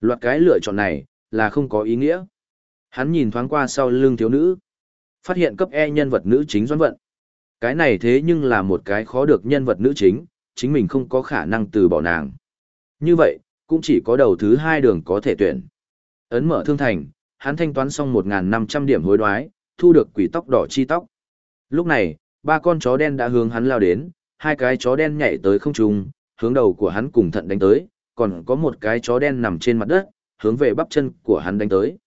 Loạt cái lựa chọn này, là không có ý nghĩa. Hắn nhìn thoáng qua sau lưng thiếu nữ. Phát hiện cấp E nhân vật nữ chính doãn vận. Cái này thế nhưng là một cái khó được nhân vật nữ chính, chính mình không có khả năng từ bỏ nàng. Như vậy, cũng chỉ có đầu thứ hai đường có thể tuyển. Ấn mở thương thành, hắn thanh toán xong 1.500 điểm hối đoái, thu được quỷ tóc đỏ chi tóc. Lúc này, ba con chó đen đã hướng hắn lao đến, hai cái chó đen nhảy tới không trung, hướng đầu của hắn cùng thận đánh tới, còn có một cái chó đen nằm trên mặt đất, hướng về bắp chân của hắn đánh tới.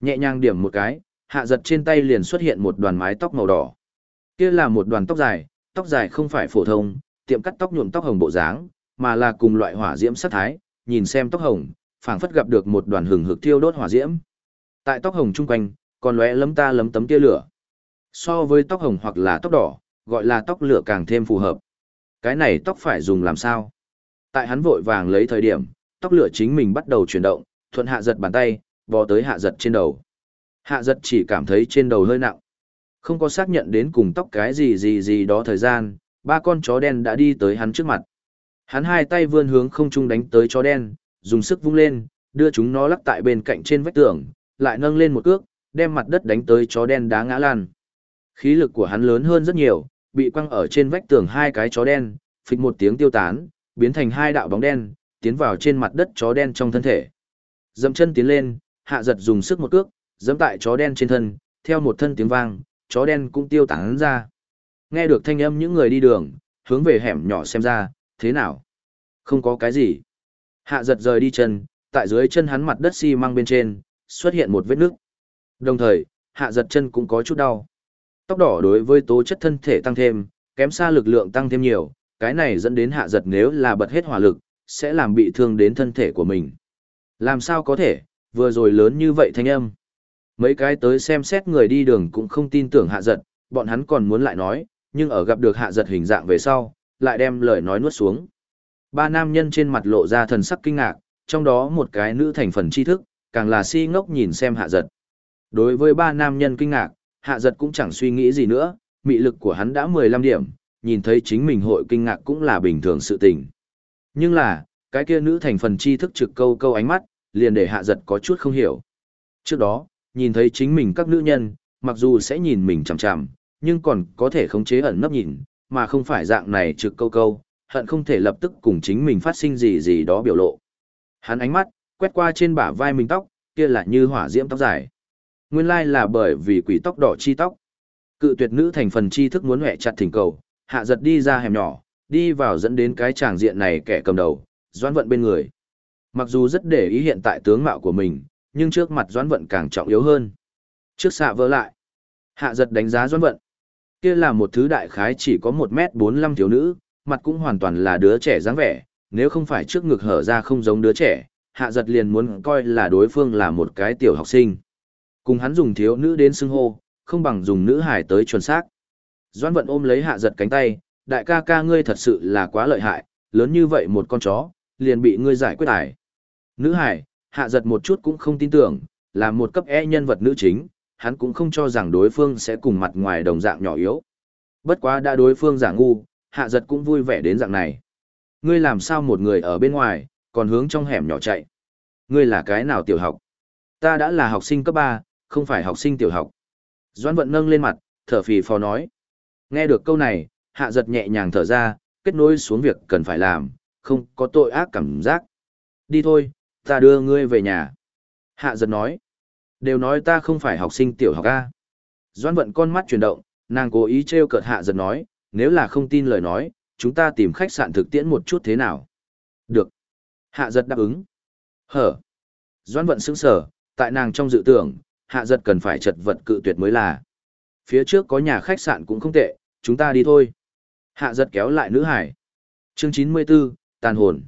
Nhẹ nhàng điểm một cái, hạ giật trên tay liền xuất hiện một đoàn mái tóc màu đỏ. Kia là một đoàn tóc dài, tóc dài không phải phổ thông, tiệm cắt tóc nhuộm tóc hồng bộ dáng, mà là cùng loại hỏa diễm sát thái, nhìn xem tóc hồng, phảng phất gặp được một đoàn hừng hực thiêu đốt hỏa diễm. Tại tóc hồng chung quanh, còn lóe lấm ta lấm tấm tia lửa. So với tóc hồng hoặc là tóc đỏ, gọi là tóc lửa càng thêm phù hợp. Cái này tóc phải dùng làm sao? Tại hắn vội vàng lấy thời điểm, tóc lửa chính mình bắt đầu chuyển động, thuận hạ giật bàn tay, bò tới hạ giật trên đầu. Hạ giật chỉ cảm thấy trên đầu hơi nặng. Không có xác nhận đến cùng tóc cái gì gì gì đó thời gian, ba con chó đen đã đi tới hắn trước mặt. Hắn hai tay vươn hướng không trung đánh tới chó đen, dùng sức vung lên, đưa chúng nó lắc tại bên cạnh trên vách tường, lại nâng lên một cước, đem mặt đất đánh tới chó đen đá ngã lan. Khí lực của hắn lớn hơn rất nhiều, bị quăng ở trên vách tường hai cái chó đen, phịch một tiếng tiêu tán, biến thành hai đạo bóng đen, tiến vào trên mặt đất chó đen trong thân thể. Dậm chân tiến lên, hạ giật dùng sức một cước, dẫm tại chó đen trên thân, theo một thân tiếng vang, chó đen cũng tiêu tán ra. Nghe được thanh âm những người đi đường, hướng về hẻm nhỏ xem ra, thế nào? Không có cái gì. Hạ giật rời đi chân, tại dưới chân hắn mặt đất xi măng bên trên, xuất hiện một vết nước. Đồng thời, hạ giật chân cũng có chút đau. Tóc đỏ đối với tố chất thân thể tăng thêm, kém xa lực lượng tăng thêm nhiều, cái này dẫn đến hạ giật nếu là bật hết hỏa lực, sẽ làm bị thương đến thân thể của mình. Làm sao có thể, vừa rồi lớn như vậy thanh âm. Mấy cái tới xem xét người đi đường cũng không tin tưởng hạ giật, bọn hắn còn muốn lại nói, nhưng ở gặp được hạ giật hình dạng về sau, lại đem lời nói nuốt xuống. Ba nam nhân trên mặt lộ ra thần sắc kinh ngạc, trong đó một cái nữ thành phần tri thức, càng là si ngốc nhìn xem hạ giật. Đối với ba nam nhân kinh ngạc, hạ giật cũng chẳng suy nghĩ gì nữa, mị lực của hắn đã 15 điểm, nhìn thấy chính mình hội kinh ngạc cũng là bình thường sự tình. Nhưng là, cái kia nữ thành phần tri thức trực câu câu ánh mắt, liền để hạ giật có chút không hiểu. Trước đó, nhìn thấy chính mình các nữ nhân, mặc dù sẽ nhìn mình chằm chằm, nhưng còn có thể khống chế ẩn nấp nhìn, mà không phải dạng này trực câu câu, hận không thể lập tức cùng chính mình phát sinh gì gì đó biểu lộ. Hắn ánh mắt, quét qua trên bả vai mình tóc, kia là như hỏa diễm tóc dài. Nguyên lai là bởi vì quỷ tóc đỏ chi tóc. Cự tuyệt nữ thành phần chi thức muốn hẹ chặt thỉnh cầu, hạ giật đi ra hẻm nhỏ, đi vào dẫn đến cái tràng diện này kẻ cầm đầu, doãn vận bên người. Mặc dù rất để ý hiện tại tướng mạo của mình, nhưng trước mặt doãn vận càng trọng yếu hơn. Trước xạ vỡ lại, hạ giật đánh giá doãn vận. Kia là một thứ đại khái chỉ có một m bốn năm thiếu nữ, mặt cũng hoàn toàn là đứa trẻ dáng vẻ, nếu không phải trước ngực hở ra không giống đứa trẻ, hạ giật liền muốn coi là đối phương là một cái tiểu học sinh. Cùng hắn dùng thiếu nữ đến xưng hô, không bằng dùng nữ hải tới chuẩn xác. Doãn vận ôm lấy hạ giật cánh tay, đại ca ca ngươi thật sự là quá lợi hại, lớn như vậy một con chó, liền bị ngươi giải quyết ải. Nữ hải, hạ giật một chút cũng không tin tưởng, là một cấp e nhân vật nữ chính, hắn cũng không cho rằng đối phương sẽ cùng mặt ngoài đồng dạng nhỏ yếu. Bất quá đã đối phương giả ngu, hạ giật cũng vui vẻ đến dạng này. Ngươi làm sao một người ở bên ngoài, còn hướng trong hẻm nhỏ chạy. Ngươi là cái nào tiểu học? Ta đã là học sinh cấp 3, không phải học sinh tiểu học. Doãn vận nâng lên mặt, thở phì phò nói. Nghe được câu này, hạ giật nhẹ nhàng thở ra, kết nối xuống việc cần phải làm, không có tội ác cảm giác. Đi thôi, ta đưa ngươi về nhà. Hạ giật nói. Đều nói ta không phải học sinh tiểu học A. Doãn vận con mắt chuyển động, nàng cố ý trêu cợt hạ giật nói, nếu là không tin lời nói, chúng ta tìm khách sạn thực tiễn một chút thế nào. Được. Hạ giật đáp ứng. Hở. Doãn vận sững sở, tại nàng trong dự tưởng, hạ giật cần phải chật vật cự tuyệt mới là. Phía trước có nhà khách sạn cũng không tệ, chúng ta đi thôi. Hạ giật kéo lại nữ hải. Chương chín mươi 94, tàn hồn.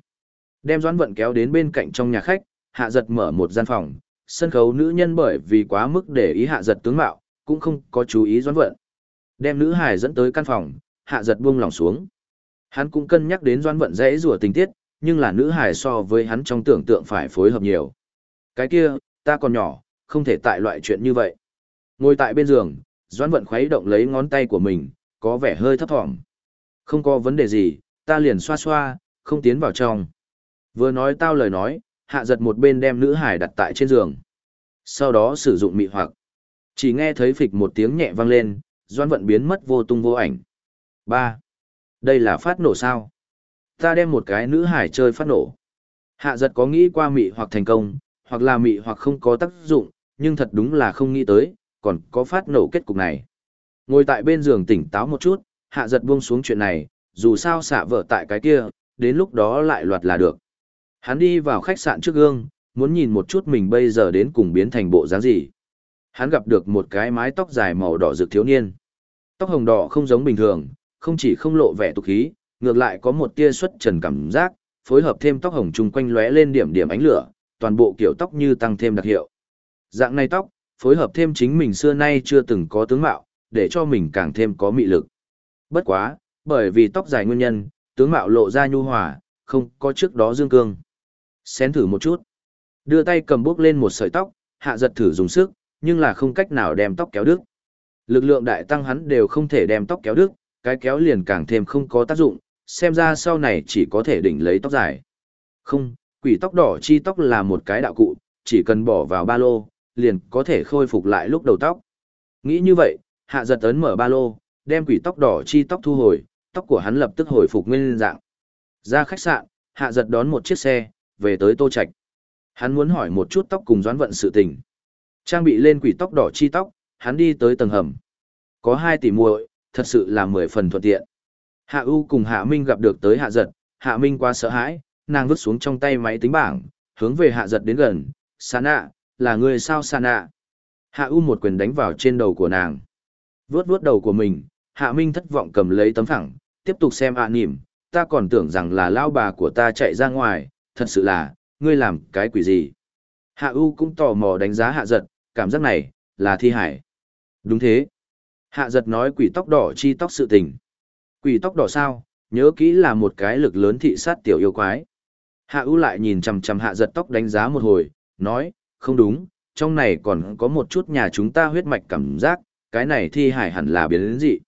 Đem doãn vận kéo đến bên cạnh trong nhà khách, hạ giật mở một gian phòng. Sân khấu nữ nhân bởi vì quá mức để ý hạ giật tướng mạo, cũng không có chú ý doãn vận. Đem nữ hải dẫn tới căn phòng, hạ giật buông lòng xuống. Hắn cũng cân nhắc đến doãn vận dễ rủa tình tiết, nhưng là nữ hải so với hắn trong tưởng tượng phải phối hợp nhiều. Cái kia, ta còn nhỏ, không thể tại loại chuyện như vậy. Ngồi tại bên giường, Doãn Vận khuấy động lấy ngón tay của mình, có vẻ hơi thấp thỏm. Không có vấn đề gì, ta liền xoa xoa, không tiến vào trong. Vừa nói tao lời nói, hạ giật một bên đem nữ hải đặt tại trên giường. Sau đó sử dụng mị hoặc. Chỉ nghe thấy phịch một tiếng nhẹ vang lên, doan vận biến mất vô tung vô ảnh. ba Đây là phát nổ sao? Ta đem một cái nữ hải chơi phát nổ. Hạ giật có nghĩ qua mị hoặc thành công, hoặc là mị hoặc không có tác dụng, nhưng thật đúng là không nghĩ tới, còn có phát nổ kết cục này. Ngồi tại bên giường tỉnh táo một chút, hạ giật buông xuống chuyện này, dù sao xả vợ tại cái kia, đến lúc đó lại loạt là được. Hắn đi vào khách sạn trước gương, muốn nhìn một chút mình bây giờ đến cùng biến thành bộ dáng gì. Hắn gặp được một cái mái tóc dài màu đỏ rực thiếu niên. Tóc hồng đỏ không giống bình thường, không chỉ không lộ vẻ tục khí, ngược lại có một tia xuất trần cảm giác, phối hợp thêm tóc hồng chung quanh lóe lên điểm điểm ánh lửa, toàn bộ kiểu tóc như tăng thêm đặc hiệu. Dạng này tóc, phối hợp thêm chính mình xưa nay chưa từng có tướng mạo, để cho mình càng thêm có mị lực. Bất quá, bởi vì tóc dài nguyên nhân, tướng mạo lộ ra nhu hòa, không có trước đó dương cương. Xén thử một chút. Đưa tay cầm bước lên một sợi tóc, hạ giật thử dùng sức, nhưng là không cách nào đem tóc kéo đứt. Lực lượng đại tăng hắn đều không thể đem tóc kéo đứt, cái kéo liền càng thêm không có tác dụng, xem ra sau này chỉ có thể đỉnh lấy tóc dài. Không, quỷ tóc đỏ chi tóc là một cái đạo cụ, chỉ cần bỏ vào ba lô, liền có thể khôi phục lại lúc đầu tóc. Nghĩ như vậy, hạ giật ấn mở ba lô, đem quỷ tóc đỏ chi tóc thu hồi, tóc của hắn lập tức hồi phục nguyên dạng. Ra khách sạn, hạ giật đón một chiếc xe, về tới Tô Trạch. Hắn muốn hỏi một chút tóc cùng doãn vận sự tình. Trang bị lên quỷ tóc đỏ chi tóc, hắn đi tới tầng hầm. Có hai tỷ muội, thật sự là mười phần thuận tiện. Hạ U cùng Hạ Minh gặp được tới Hạ Giật, Hạ Minh quá sợ hãi, nàng vứt xuống trong tay máy tính bảng, hướng về Hạ Giật đến gần, Sa nạ, là người sao Sa nạ? Hạ U một quyền đánh vào trên đầu của nàng. Vướt vướt đầu của mình, Hạ Minh thất vọng cầm lấy tấm phẳng, tiếp tục xem ạ à nỉm, ta còn tưởng rằng là lao bà của ta chạy ra ngoài, thật sự là, ngươi làm cái quỷ gì? Hạ U cũng tò mò đánh giá hạ giật, cảm giác này, là thi hải. Đúng thế. Hạ giật nói quỷ tóc đỏ chi tóc sự tình. Quỷ tóc đỏ sao, nhớ kỹ là một cái lực lớn thị sát tiểu yêu quái. Hạ U lại nhìn chằm chằm hạ giật tóc đánh giá một hồi, nói, không đúng, trong này còn có một chút nhà chúng ta huyết mạch cảm giác, cái này thi hải hẳn là biến dị.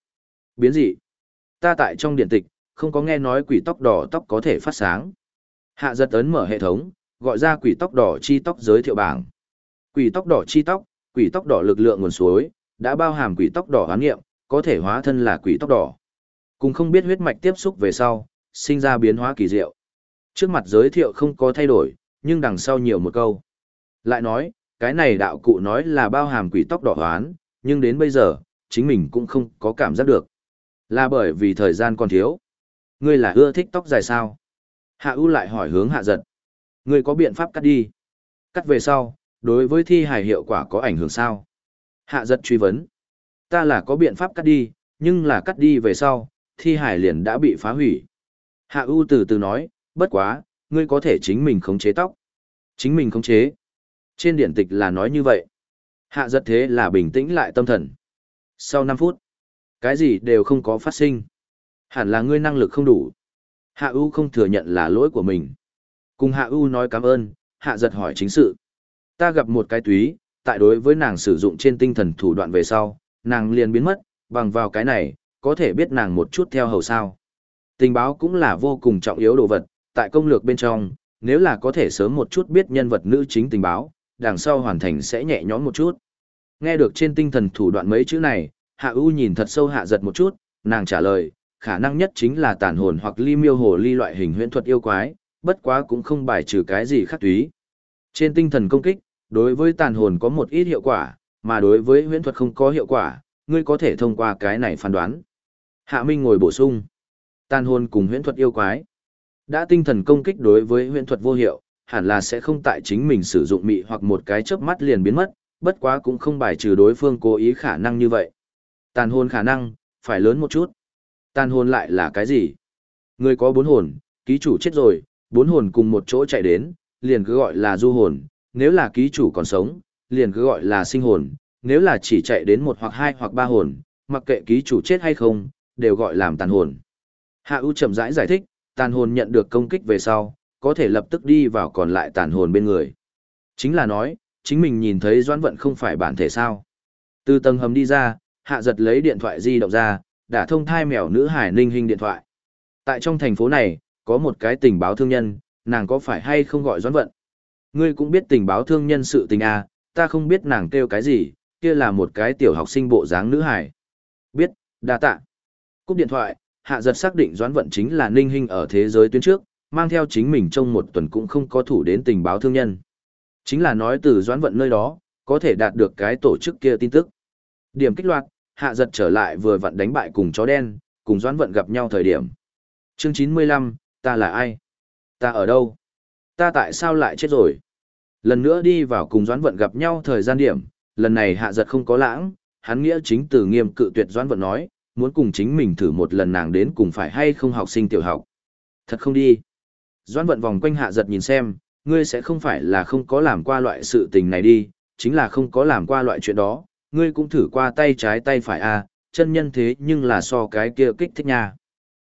Biến dị? Ta tại trong điện tịch, không có nghe nói quỷ tóc đỏ tóc có thể phát sáng. Hạ giật ấn mở hệ thống, gọi ra quỷ tóc đỏ chi tóc giới thiệu bảng. Quỷ tóc đỏ chi tóc, quỷ tóc đỏ lực lượng nguồn suối, đã bao hàm quỷ tóc đỏ hoán nghiệm, có thể hóa thân là quỷ tóc đỏ. Cùng không biết huyết mạch tiếp xúc về sau, sinh ra biến hóa kỳ diệu. Trước mặt giới thiệu không có thay đổi, nhưng đằng sau nhiều một câu. Lại nói, cái này đạo cụ nói là bao hàm quỷ tóc đỏ hoán, nhưng đến bây giờ, chính mình cũng không có cảm giác được. Là bởi vì thời gian còn thiếu. Ngươi là ưa thích tóc dài sao? Hạ U lại hỏi hướng hạ giật. Ngươi có biện pháp cắt đi. Cắt về sau, đối với thi hài hiệu quả có ảnh hưởng sao? Hạ giật truy vấn. Ta là có biện pháp cắt đi, nhưng là cắt đi về sau, thi hài liền đã bị phá hủy. Hạ U từ từ nói, bất quá, ngươi có thể chính mình khống chế tóc. Chính mình khống chế. Trên điện tịch là nói như vậy. Hạ giật thế là bình tĩnh lại tâm thần. Sau 5 phút, cái gì đều không có phát sinh. Hẳn là ngươi năng lực không đủ. Hạ U không thừa nhận là lỗi của mình. Cùng Hạ U nói cảm ơn, Hạ giật hỏi chính sự. Ta gặp một cái túy, tại đối với nàng sử dụng trên tinh thần thủ đoạn về sau, nàng liền biến mất, bằng vào cái này, có thể biết nàng một chút theo hầu sao. Tình báo cũng là vô cùng trọng yếu đồ vật, tại công lược bên trong, nếu là có thể sớm một chút biết nhân vật nữ chính tình báo, đằng sau hoàn thành sẽ nhẹ nhõm một chút. Nghe được trên tinh thần thủ đoạn mấy chữ này, Hạ U nhìn thật sâu hạ giật một chút, nàng trả lời, khả năng nhất chính là tàn hồn hoặc ly miêu hồ ly loại hình huyễn thuật yêu quái, bất quá cũng không bài trừ cái gì khác túy. Trên tinh thần công kích, đối với tàn hồn có một ít hiệu quả, mà đối với huyễn thuật không có hiệu quả, ngươi có thể thông qua cái này phán đoán. Hạ Minh ngồi bổ sung. Tàn hồn cùng huyễn thuật yêu quái. Đã tinh thần công kích đối với huyễn thuật vô hiệu, hẳn là sẽ không tại chính mình sử dụng mị hoặc một cái chớp mắt liền biến mất, bất quá cũng không bài trừ đối phương cố ý khả năng như vậy. Tàn hồn khả năng, phải lớn một chút. Tàn hồn lại là cái gì? Người có bốn hồn, ký chủ chết rồi, bốn hồn cùng một chỗ chạy đến, liền cứ gọi là du hồn, nếu là ký chủ còn sống, liền cứ gọi là sinh hồn, nếu là chỉ chạy đến một hoặc hai hoặc ba hồn, mặc kệ ký chủ chết hay không, đều gọi làm tàn hồn. Hạ ưu chậm rãi giải, giải thích, tàn hồn nhận được công kích về sau, có thể lập tức đi vào còn lại tàn hồn bên người. Chính là nói, chính mình nhìn thấy doãn vận không phải bản thể sao. Từ tầng hầm đi ra, hạ giật lấy điện thoại di động ra, đã thông thai mèo nữ hải ninh hình điện thoại. Tại trong thành phố này, có một cái tình báo thương nhân, nàng có phải hay không gọi doãn vận? Ngươi cũng biết tình báo thương nhân sự tình à, ta không biết nàng kêu cái gì, kia là một cái tiểu học sinh bộ dáng nữ hải. Biết, đa tạ. Cúp điện thoại, hạ giật xác định doãn vận chính là ninh hình ở thế giới tuyến trước, mang theo chính mình trong một tuần cũng không có thủ đến tình báo thương nhân. Chính là nói từ doãn vận nơi đó, có thể đạt được cái tổ chức kia tin tức. Điểm kích loạt, hạ giật trở lại vừa vặn đánh bại cùng chó đen, cùng doãn vận gặp nhau thời điểm. Chương chín mươi lăm, ta là ai? Ta ở đâu? Ta tại sao lại chết rồi? Lần nữa đi vào cùng doãn vận gặp nhau thời gian điểm, lần này hạ giật không có lãng, hắn nghĩa chính từ nghiêm cự tuyệt doãn vận nói, muốn cùng chính mình thử một lần nàng đến cùng phải hay không học sinh tiểu học. Thật không đi. Doãn vận vòng quanh hạ giật nhìn xem, ngươi sẽ không phải là không có làm qua loại sự tình này đi, chính là không có làm qua loại chuyện đó, ngươi cũng thử qua tay trái tay phải à, chân nhân thế nhưng là so cái kia kích thích nha.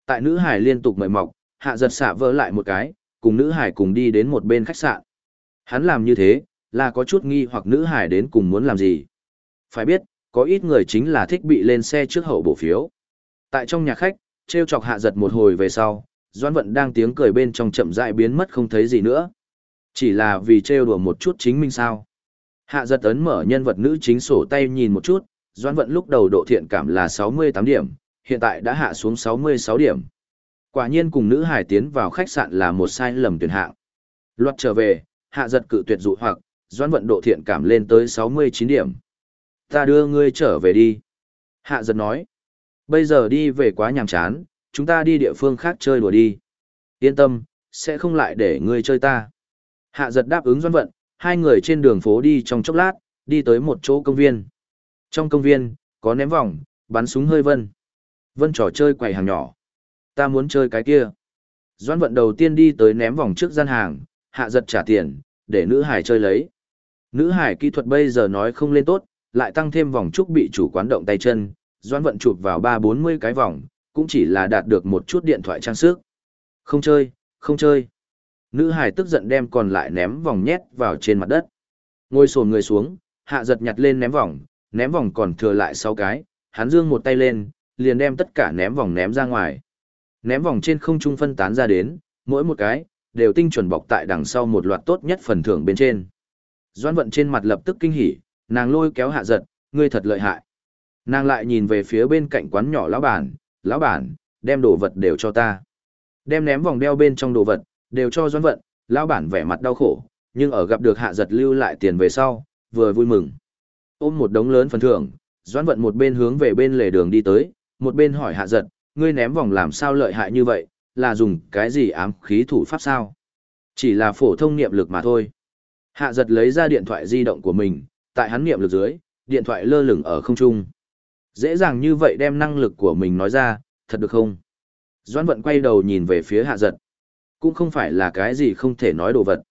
Tại nữ hải liên tục mời mọc, hạ giật xạ vỡ lại một cái, cùng nữ hải cùng đi đến một bên khách sạn. Hắn làm như thế, là có chút nghi hoặc nữ hải đến cùng muốn làm gì. Phải biết, có ít người chính là thích bị lên xe trước hậu bổ phiếu. Tại trong nhà khách, treo chọc hạ giật một hồi về sau, Doãn Vận đang tiếng cười bên trong chậm rãi biến mất không thấy gì nữa. Chỉ là vì trêu đùa một chút chính mình sao. Hạ giật ấn mở nhân vật nữ chính sổ tay nhìn một chút, Doãn Vận lúc đầu độ thiện cảm là 68 điểm, hiện tại đã hạ xuống 66 điểm. Quả nhiên cùng nữ hải tiến vào khách sạn là một sai lầm tuyển hạng. luật trở về, hạ giật cự tuyệt dụ hoặc, Doãn Vận độ thiện cảm lên tới 69 điểm. Ta đưa ngươi trở về đi. Hạ giật nói. Bây giờ đi về quá nhàm chán, chúng ta đi địa phương khác chơi đùa đi. Yên tâm, sẽ không lại để ngươi chơi ta. Hạ giật đáp ứng doan vận, hai người trên đường phố đi trong chốc lát, đi tới một chỗ công viên. Trong công viên, có ném vòng, bắn súng hơi vân. Vân trò chơi quầy hàng nhỏ. Ta muốn chơi cái kia. Doan vận đầu tiên đi tới ném vòng trước gian hàng, hạ giật trả tiền, để nữ hải chơi lấy. Nữ hải kỹ thuật bây giờ nói không lên tốt, lại tăng thêm vòng trúc bị chủ quán động tay chân, doan vận chụp vào ba bốn mươi cái vòng, cũng chỉ là đạt được một chút điện thoại trang sức. Không chơi, không chơi. Nữ hải tức giận đem còn lại ném vòng nhét vào trên mặt đất. Ngồi sồn người xuống, hạ giật nhặt lên ném vòng, ném vòng còn thừa lại 6 cái, hắn dương một tay lên, liền đem tất cả ném vòng ném ra ngoài. Ném vòng trên không trung phân tán ra đến, mỗi một cái, đều tinh chuẩn bọc tại đằng sau một loạt tốt nhất phần thưởng bên trên. Doan vận trên mặt lập tức kinh hỉ, nàng lôi kéo hạ giật, ngươi thật lợi hại. Nàng lại nhìn về phía bên cạnh quán nhỏ lão bản, lão bản, đem đồ vật đều cho ta. Đem ném vòng đeo bên trong đồ vật, đều cho doãn vận, lão bản vẻ mặt đau khổ, nhưng ở gặp được hạ giật lưu lại tiền về sau, vừa vui mừng. Ôm một đống lớn phần thưởng, doãn vận một bên hướng về bên lề đường đi tới, một bên hỏi hạ giật, ngươi ném vòng làm sao lợi hại như vậy, là dùng cái gì ám khí thủ pháp sao? Chỉ là phổ thông niệm lực mà thôi. Hạ giật lấy ra điện thoại di động của mình, tại hắn niệm lực dưới, điện thoại lơ lửng ở không trung. Dễ dàng như vậy đem năng lực của mình nói ra, thật được không? Doãn vận quay đầu nhìn về phía hạ giật. Cũng không phải là cái gì không thể nói đồ vật.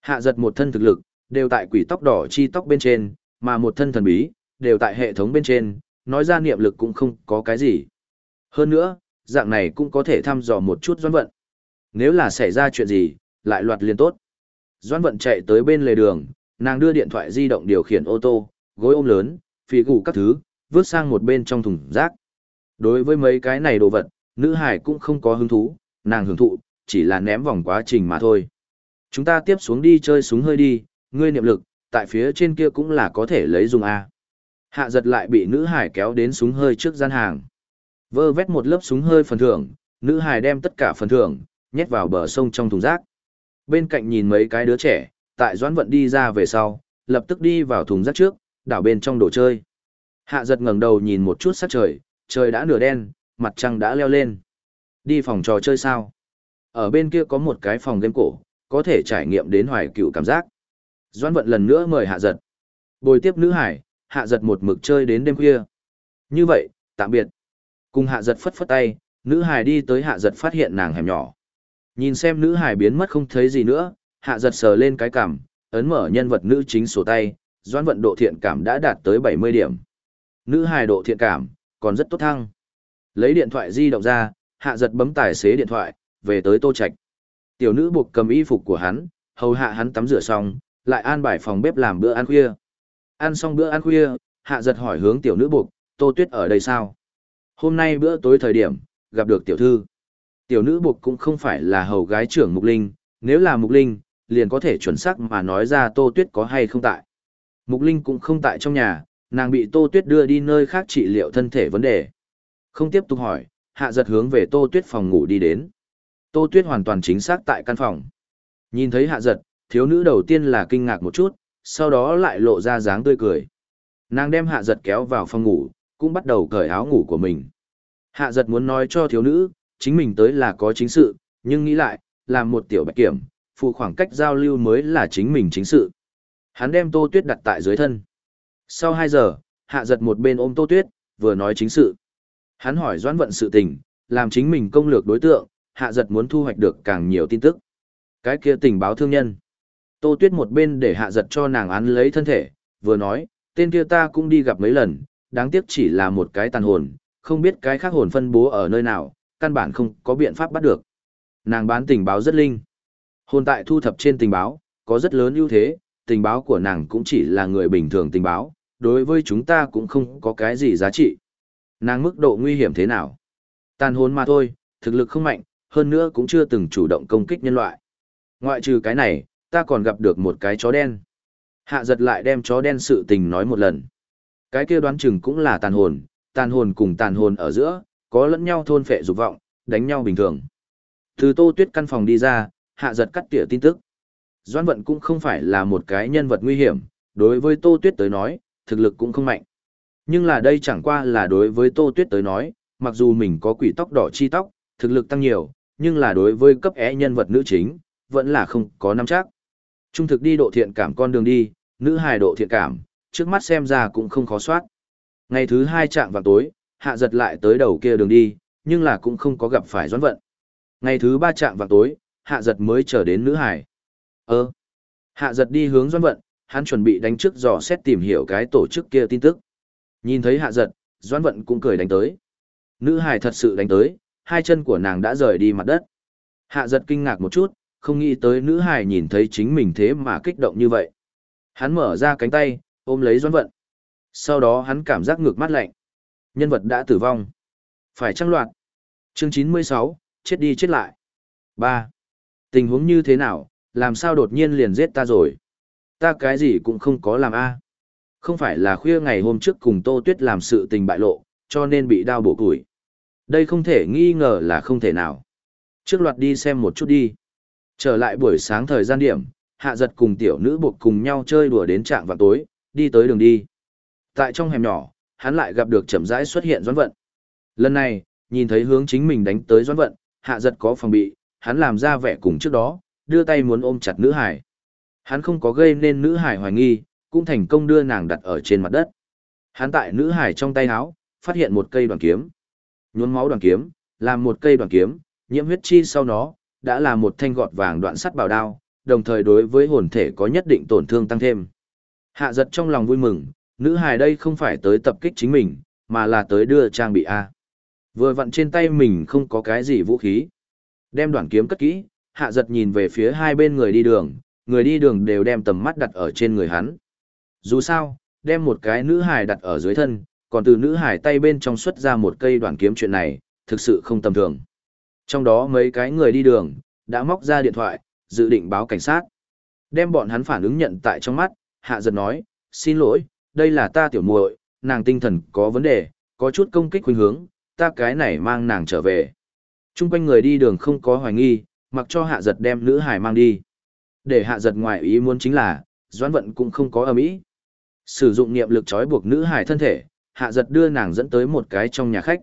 Hạ giật một thân thực lực, đều tại quỷ tóc đỏ chi tóc bên trên, mà một thân thần bí, đều tại hệ thống bên trên, nói ra niệm lực cũng không có cái gì. Hơn nữa, dạng này cũng có thể thăm dò một chút doan vận. Nếu là xảy ra chuyện gì, lại loạt liền tốt. Doan vận chạy tới bên lề đường, nàng đưa điện thoại di động điều khiển ô tô, gối ôm lớn, phì gủ các thứ, vứt sang một bên trong thùng rác. Đối với mấy cái này đồ vật, nữ hải cũng không có hứng thú, nàng hưởng thụ, chỉ là ném vòng quá trình mà thôi. Chúng ta tiếp xuống đi chơi súng hơi đi, ngươi niệm lực, tại phía trên kia cũng là có thể lấy dùng A. Hạ giật lại bị nữ hải kéo đến súng hơi trước gian hàng. Vơ vét một lớp súng hơi phần thưởng, nữ hải đem tất cả phần thưởng, nhét vào bờ sông trong thùng rác. Bên cạnh nhìn mấy cái đứa trẻ, tại doãn vận đi ra về sau, lập tức đi vào thùng rác trước, đảo bên trong đồ chơi. Hạ giật ngẩng đầu nhìn một chút sắc trời, trời đã nửa đen, mặt trăng đã leo lên. Đi phòng trò chơi sao? Ở bên kia có một cái phòng game cổ, có thể trải nghiệm đến hoài cựu cảm giác. Doãn vận lần nữa mời hạ giật. Bồi tiếp nữ hải, hạ giật một mực chơi đến đêm khuya. Như vậy, tạm biệt. Cùng hạ giật phất phất tay, nữ hải đi tới hạ giật phát hiện nàng hẻm nhỏ. Nhìn xem nữ hải biến mất không thấy gì nữa, hạ giật sờ lên cái cảm, ấn mở nhân vật nữ chính sổ tay, doãn vận độ thiện cảm đã đạt tới 70 điểm. Nữ hải độ thiện cảm, còn rất tốt thăng. Lấy điện thoại di động ra, hạ giật bấm tài xế điện thoại, về tới tô Trạch Tiểu nữ buộc cầm y phục của hắn, hầu hạ hắn tắm rửa xong, lại an bài phòng bếp làm bữa ăn khuya. Ăn xong bữa ăn khuya, hạ giật hỏi hướng tiểu nữ buộc, tô tuyết ở đây sao? Hôm nay bữa tối thời điểm, gặp được tiểu thư. Tiểu nữ buộc cũng không phải là hầu gái trưởng Mục Linh, nếu là Mục Linh, liền có thể chuẩn xác mà nói ra Tô Tuyết có hay không tại. Mục Linh cũng không tại trong nhà, nàng bị Tô Tuyết đưa đi nơi khác trị liệu thân thể vấn đề. Không tiếp tục hỏi, hạ giật hướng về Tô Tuyết phòng ngủ đi đến. Tô Tuyết hoàn toàn chính xác tại căn phòng. Nhìn thấy hạ giật, thiếu nữ đầu tiên là kinh ngạc một chút, sau đó lại lộ ra dáng tươi cười. Nàng đem hạ giật kéo vào phòng ngủ, cũng bắt đầu cởi áo ngủ của mình. Hạ giật muốn nói cho thiếu nữ, chính mình tới là có chính sự, nhưng nghĩ lại, làm một tiểu bạch kiểm, phụ khoảng cách giao lưu mới là chính mình chính sự. Hắn đem tô tuyết đặt tại dưới thân. Sau 2 giờ, hạ giật một bên ôm tô tuyết, vừa nói chính sự. Hắn hỏi doãn vận sự tình, làm chính mình công lược đối tượng, hạ giật muốn thu hoạch được càng nhiều tin tức. Cái kia tình báo thương nhân. Tô tuyết một bên để hạ giật cho nàng án lấy thân thể, vừa nói, tên kia ta cũng đi gặp mấy lần, đáng tiếc chỉ là một cái tàn hồn, không biết cái khác hồn phân bố ở nơi nào, căn bản không có biện pháp bắt được. Nàng bán tình báo rất linh. Hồn tại thu thập trên tình báo, có rất lớn ưu thế, tình báo của nàng cũng chỉ là người bình thường tình báo, đối với chúng ta cũng không có cái gì giá trị. Nàng mức độ nguy hiểm thế nào? Tàn hồn mà thôi, thực lực không mạnh, hơn nữa cũng chưa từng chủ động công kích nhân loại. Ngoại trừ cái này, ta còn gặp được một cái chó đen. Hạ giật lại đem chó đen sự tình nói một lần. Cái kia đoán chừng cũng là tàn hồn, tàn hồn cùng tàn hồn ở giữa, có lẫn nhau thôn phệ dục vọng, đánh nhau bình thường. Từ tô tuyết căn phòng đi ra, hạ giật cắt tỉa tin tức. Doan vận cũng không phải là một cái nhân vật nguy hiểm, đối với tô tuyết tới nói, thực lực cũng không mạnh. Nhưng là đây chẳng qua là đối với tô tuyết tới nói, mặc dù mình có quỷ tóc đỏ chi tóc, thực lực tăng nhiều, nhưng là đối với cấp é nhân vật nữ chính, vẫn là không có nắm chắc. Trung thực đi độ thiện cảm con đường đi, nữ hài độ thiện cảm, trước mắt xem ra cũng không khó soát. Ngày thứ hai chạm vào tối, hạ giật lại tới đầu kia đường đi, nhưng là cũng không có gặp phải doãn vận. Ngày thứ ba chạm vào tối, hạ giật mới trở đến nữ hải. Ơ, hạ giật đi hướng doãn vận, hắn chuẩn bị đánh trước dò xét tìm hiểu cái tổ chức kia tin tức. Nhìn thấy hạ giật, doãn vận cũng cười đánh tới. Nữ hải thật sự đánh tới, hai chân của nàng đã rời đi mặt đất. Hạ giật kinh ngạc một chút, không nghĩ tới nữ hài nhìn thấy chính mình thế mà kích động như vậy. Hắn mở ra cánh tay, ôm lấy doãn vận. Sau đó hắn cảm giác ngược mắt lạnh. Nhân vật đã tử vong. Phải trăng loạt. Chương 96, chết đi chết lại. 3. Tình huống như thế nào, làm sao đột nhiên liền giết ta rồi? Ta cái gì cũng không có làm a. Không phải là khuya ngày hôm trước cùng Tô Tuyết làm sự tình bại lộ, cho nên bị đau bổ củi. Đây không thể nghi ngờ là không thể nào. Trước loạt đi xem một chút đi. Trở lại buổi sáng thời gian điểm, hạ giật cùng tiểu nữ buộc cùng nhau chơi đùa đến trạng vào tối, đi tới đường đi. Tại trong hẻm nhỏ, hắn lại gặp được chậm rãi xuất hiện doãn vận. Lần này, nhìn thấy hướng chính mình đánh tới doãn vận, hạ giật có phòng bị, hắn làm ra vẻ cùng trước đó, đưa tay muốn ôm chặt nữ hải. Hắn không có gây nên nữ hải hoài nghi, cũng thành công đưa nàng đặt ở trên mặt đất. Hắn tại nữ hải trong tay áo, phát hiện một cây đoàn kiếm. Nhuốm máu đoàn kiếm, làm một cây đoàn kiếm, nhiễm huyết chi sau nó, đã là một thanh gọt vàng đoạn sắt bảo đao, đồng thời đối với hồn thể có nhất định tổn thương tăng thêm. Hạ giật trong lòng vui mừng, nữ hài đây không phải tới tập kích chính mình, mà là tới đưa trang bị A. Vừa vặn trên tay mình không có cái gì vũ khí. Đem đoạn kiếm cất kỹ, hạ giật nhìn về phía hai bên người đi đường, người đi đường đều đem tầm mắt đặt ở trên người hắn. Dù sao, đem một cái nữ hài đặt ở dưới thân, còn từ nữ hải tay bên trong xuất ra một cây đoạn kiếm chuyện này, thực sự không tầm thường. Trong đó mấy cái người đi đường, đã móc ra điện thoại, dự định báo cảnh sát. Đem bọn hắn phản ứng nhận tại trong mắt, hạ giật nói, xin lỗi, đây là ta tiểu muội, nàng tinh thần có vấn đề, có chút công kích khuynh hướng, ta cái này mang nàng trở về. Trung quanh người đi đường không có hoài nghi, mặc cho hạ giật đem nữ hải mang đi. Để hạ giật ngoài ý muốn chính là, doãn vận cũng không có ầm ý. Sử dụng niệm lực trói buộc nữ hải thân thể, hạ giật đưa nàng dẫn tới một cái trong nhà khách.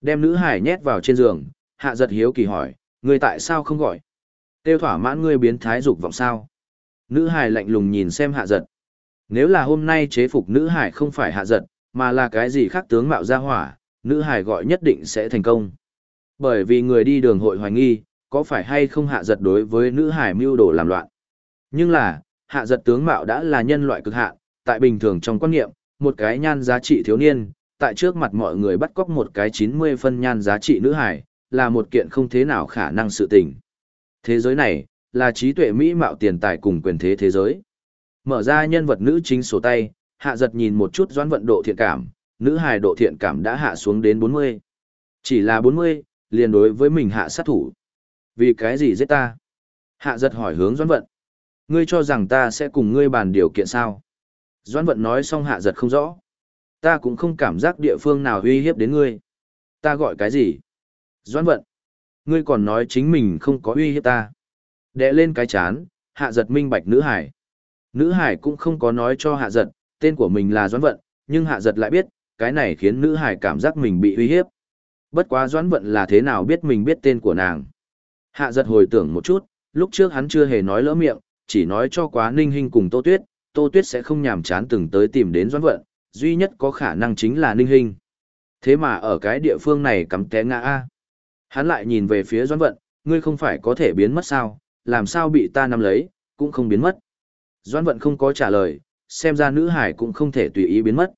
Đem nữ hải nhét vào trên giường, hạ giật hiếu kỳ hỏi, người tại sao không gọi? Tiêu thỏa mãn ngươi biến thái dục vọng sao? Nữ hải lạnh lùng nhìn xem hạ giật. Nếu là hôm nay chế phục nữ hải không phải hạ giật, mà là cái gì khác tướng mạo ra hỏa, nữ hải gọi nhất định sẽ thành công. Bởi vì người đi đường hội hoài nghi, có phải hay không hạ giật đối với nữ hải mưu đồ làm loạn. Nhưng là, hạ giật tướng mạo đã là nhân loại cực hạ, tại bình thường trong quan niệm, một cái nhan giá trị thiếu niên, tại trước mặt mọi người bắt cóc một cái 90 phân nhan giá trị nữ hải, là một kiện không thế nào khả năng sự tình. Thế giới này, là trí tuệ mỹ mạo tiền tài cùng quyền thế thế giới. Mở ra nhân vật nữ chính sổ tay, hạ giật nhìn một chút doãn vận độ thiện cảm, nữ hài độ thiện cảm đã hạ xuống đến 40. Chỉ là 40, liền đối với mình hạ sát thủ. Vì cái gì giết ta? Hạ giật hỏi hướng doãn vận. Ngươi cho rằng ta sẽ cùng ngươi bàn điều kiện sao? Doãn vận nói xong hạ giật không rõ. Ta cũng không cảm giác địa phương nào uy hiếp đến ngươi. Ta gọi cái gì? Doãn vận. Ngươi còn nói chính mình không có uy hiếp ta. Đệ lên cái chán, hạ giật minh bạch nữ hải. Nữ hải cũng không có nói cho hạ giật, tên của mình là Doãn vận, nhưng hạ giật lại biết, cái này khiến nữ hải cảm giác mình bị uy hiếp. Bất quá Doãn vận là thế nào biết mình biết tên của nàng. Hạ giật hồi tưởng một chút, lúc trước hắn chưa hề nói lỡ miệng, chỉ nói cho quá ninh hình cùng Tô Tuyết, Tô Tuyết sẽ không nhàm chán từng tới tìm đến Doãn vận, duy nhất có khả năng chính là ninh Hinh. Thế mà ở cái địa phương này cắm té ngã A. Hắn lại nhìn về phía Doãn vận, ngươi không phải có thể biến mất sao, làm sao bị ta nắm lấy, cũng không biến mất. Doãn vận không có trả lời, xem ra nữ hải cũng không thể tùy ý biến mất.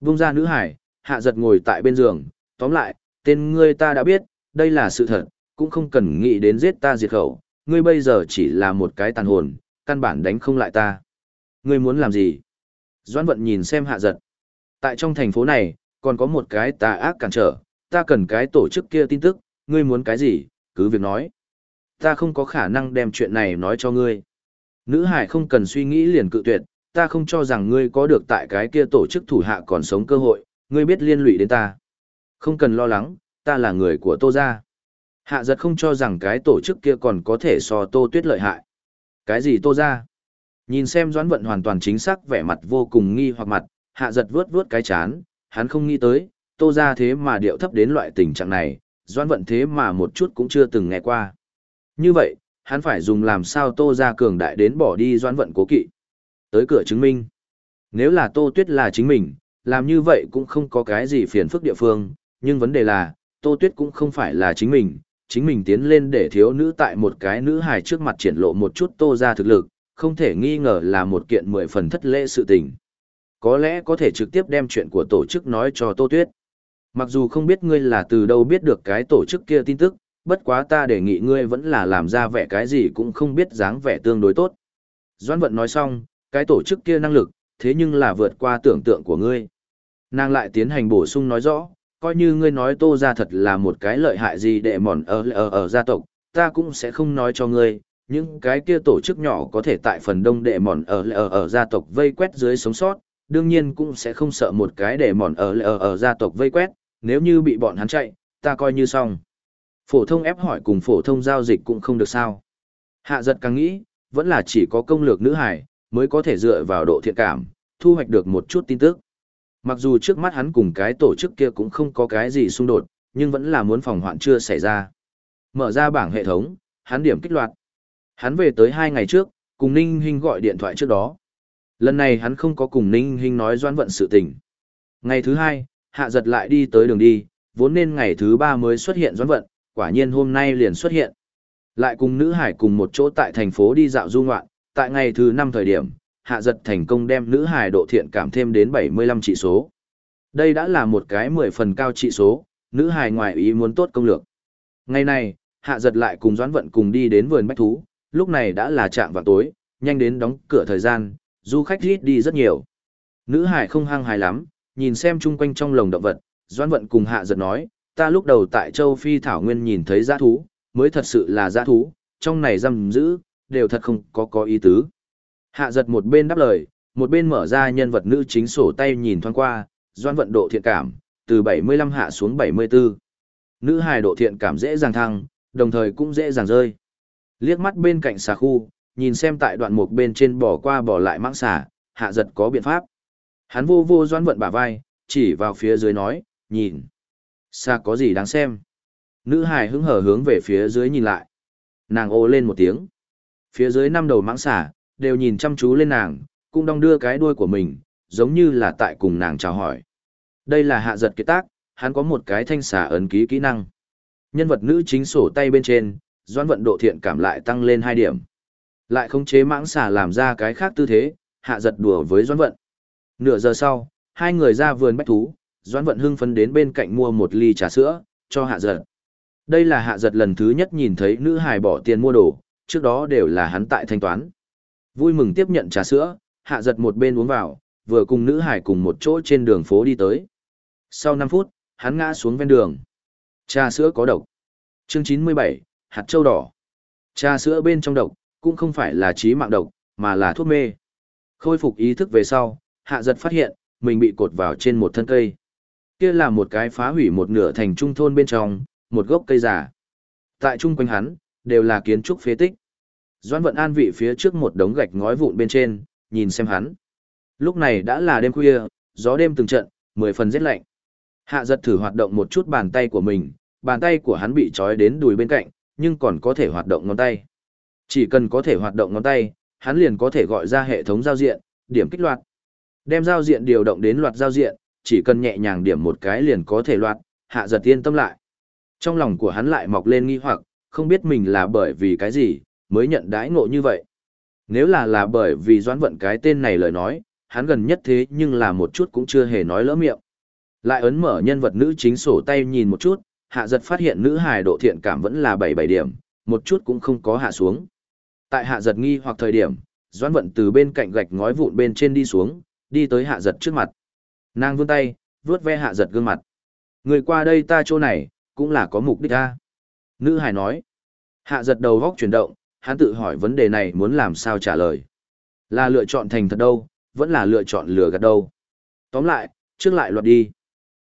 Vung ra nữ hải, hạ giật ngồi tại bên giường, tóm lại, tên ngươi ta đã biết, đây là sự thật, cũng không cần nghĩ đến giết ta diệt khẩu, ngươi bây giờ chỉ là một cái tàn hồn, căn bản đánh không lại ta. Ngươi muốn làm gì? Doãn vận nhìn xem hạ giật. Tại trong thành phố này, còn có một cái tà ác cản trở, ta cần cái tổ chức kia tin tức, ngươi muốn cái gì, cứ việc nói. Ta không có khả năng đem chuyện này nói cho ngươi. Nữ hải không cần suy nghĩ liền cự tuyệt, ta không cho rằng ngươi có được tại cái kia tổ chức thủ hạ còn sống cơ hội, ngươi biết liên lụy đến ta. Không cần lo lắng, ta là người của tô gia. Hạ giật không cho rằng cái tổ chức kia còn có thể so tô tuyết lợi hại. Cái gì tô gia? Nhìn xem doãn vận hoàn toàn chính xác vẻ mặt vô cùng nghi hoặc mặt, hạ giật vuốt vuốt cái chán, hắn không nghĩ tới, tô gia thế mà điệu thấp đến loại tình trạng này, doãn vận thế mà một chút cũng chưa từng nghe qua. Như vậy, hắn phải dùng làm sao tô gia cường đại đến bỏ đi doãn vận cố kỵ. Tới cửa chứng minh. Nếu là tô tuyết là chính mình, làm như vậy cũng không có cái gì phiền phức địa phương, nhưng vấn đề là, tô tuyết cũng không phải là chính mình, chính mình tiến lên để thiếu nữ tại một cái nữ hài trước mặt triển lộ một chút tô ra thực lực, không thể nghi ngờ là một kiện mười phần thất lễ sự tình. Có lẽ có thể trực tiếp đem chuyện của tổ chức nói cho Tô Tuyết. Mặc dù không biết ngươi là từ đâu biết được cái tổ chức kia tin tức, bất quá ta đề nghị ngươi vẫn là làm ra vẻ cái gì cũng không biết dáng vẻ tương đối tốt. Doan Vận nói xong, cái tổ chức kia năng lực, thế nhưng là vượt qua tưởng tượng của ngươi. Nàng lại tiến hành bổ sung nói rõ, coi như ngươi nói tô ra thật là một cái lợi hại gì để mòn ở, ở, ở gia tộc, ta cũng sẽ không nói cho ngươi, những cái kia tổ chức nhỏ có thể tại phần đông đệ mòn ở, ở, ở gia tộc vây quét dưới sống sót, đương nhiên cũng sẽ không sợ một cái đệ mòn ở, ở, ở gia tộc vây quét, nếu như bị bọn hắn chạy, ta coi như xong. Phổ thông ép hỏi cùng phổ thông giao dịch cũng không được sao. Hạ giật càng nghĩ, vẫn là chỉ có công lược nữ hải, mới có thể dựa vào độ thiện cảm, thu hoạch được một chút tin tức. Mặc dù trước mắt hắn cùng cái tổ chức kia cũng không có cái gì xung đột, nhưng vẫn là muốn phòng hoạn chưa xảy ra. Mở ra bảng hệ thống, hắn điểm kích loạt. Hắn về tới hai ngày trước, cùng Ninh Hinh gọi điện thoại trước đó. Lần này hắn không có cùng Ninh Hinh nói doan vận sự tình. Ngày thứ hai, hạ giật lại đi tới đường đi, vốn nên ngày thứ ba mới xuất hiện doan vận, quả nhiên hôm nay liền xuất hiện. Lại cùng nữ hải cùng một chỗ tại thành phố đi dạo du ngoạn, tại ngày thứ năm thời điểm, hạ giật thành công đem nữ Hải độ thiện cảm thêm đến 75 trị số. Đây đã là một cái 10 phần cao trị số, nữ Hải ngoài ý muốn tốt công lược. Ngày này, hạ giật lại cùng doãn vận cùng đi đến vườn bách thú, lúc này đã là trạng vào tối, nhanh đến đóng cửa thời gian, du khách ít đi rất nhiều. Nữ hải không hăng hài lắm, nhìn xem chung quanh trong lồng động vật, doãn vận cùng hạ giật nói, ta lúc đầu tại châu Phi Thảo Nguyên nhìn thấy giã thú, mới thật sự là giã thú, trong này giam giữ, đều thật không có có ý tứ. Hạ giật một bên đáp lời, một bên mở ra nhân vật nữ chính sổ tay nhìn thoáng qua, doan vận độ thiện cảm, từ 75 hạ xuống 74. Nữ hài độ thiện cảm dễ dàng thăng, đồng thời cũng dễ dàng rơi. Liếc mắt bên cạnh xà khu, nhìn xem tại đoạn mục bên trên bỏ qua bỏ lại mãng xà, hạ giật có biện pháp. Hắn vô vô doan vận bả vai, chỉ vào phía dưới nói, nhìn. Xà có gì đáng xem. Nữ hài hứng hở hướng về phía dưới nhìn lại. Nàng ô lên một tiếng. Phía dưới năm đầu mãng xà, đều nhìn chăm chú lên nàng, cũng đong đưa cái đuôi của mình, giống như là tại cùng nàng chào hỏi. Đây là hạ giật kiệt tác, hắn có một cái thanh xà ấn ký kỹ năng. Nhân vật nữ chính sổ tay bên trên, doãn vận độ thiện cảm lại tăng lên hai điểm. Lại khống chế mãng xà làm ra cái khác tư thế, hạ giật đùa với doãn vận. Nửa giờ sau, hai người ra vườn bách thú, doãn vận hưng phấn đến bên cạnh mua một ly trà sữa, cho hạ giật. Đây là hạ giật lần thứ nhất nhìn thấy nữ hài bỏ tiền mua đồ, trước đó đều là hắn tại thanh toán. Vui mừng tiếp nhận trà sữa, hạ giật một bên uống vào, vừa cùng nữ hải cùng một chỗ trên đường phố đi tới. Sau 5 phút, hắn ngã xuống ven đường. Trà sữa có độc. Chương 97, hạt châu đỏ. Trà sữa bên trong độc, cũng không phải là trí mạng độc, mà là thuốc mê. Khôi phục ý thức về sau, hạ giật phát hiện, mình bị cột vào trên một thân cây. Kia là một cái phá hủy một nửa thành trung thôn bên trong, một gốc cây già. Tại trung quanh hắn, đều là kiến trúc phế tích. Doãn vận an vị phía trước một đống gạch ngói vụn bên trên, nhìn xem hắn. Lúc này đã là đêm khuya, gió đêm từng trận, mười phần rét lạnh. Hạ giật thử hoạt động một chút bàn tay của mình, bàn tay của hắn bị trói đến đùi bên cạnh, nhưng còn có thể hoạt động ngón tay. Chỉ cần có thể hoạt động ngón tay, hắn liền có thể gọi ra hệ thống giao diện, điểm kích loạt. Đem giao diện điều động đến loạt giao diện, chỉ cần nhẹ nhàng điểm một cái liền có thể loạt, hạ giật yên tâm lại. Trong lòng của hắn lại mọc lên nghi hoặc, không biết mình là bởi vì cái gì, mới nhận đãi ngộ như vậy. Nếu là là bởi vì doãn vận cái tên này lời nói, hắn gần nhất thế nhưng là một chút cũng chưa hề nói lỡ miệng. Lại ấn mở nhân vật nữ chính sổ tay nhìn một chút, hạ giật phát hiện nữ hài độ thiện cảm vẫn là 77 điểm, một chút cũng không có hạ xuống. Tại hạ giật nghi hoặc thời điểm, doãn vận từ bên cạnh gạch ngói vụn bên trên đi xuống, đi tới hạ giật trước mặt. Nàng vươn tay, vuốt ve hạ giật gương mặt. Người qua đây ta chỗ này, cũng là có mục đích ta. Nữ hài nói. Hạ giật đầu góc chuyển động, hắn tự hỏi vấn đề này muốn làm sao trả lời. Là lựa chọn thành thật đâu, vẫn là lựa chọn lừa gạt đâu. Tóm lại, trước lại luật đi.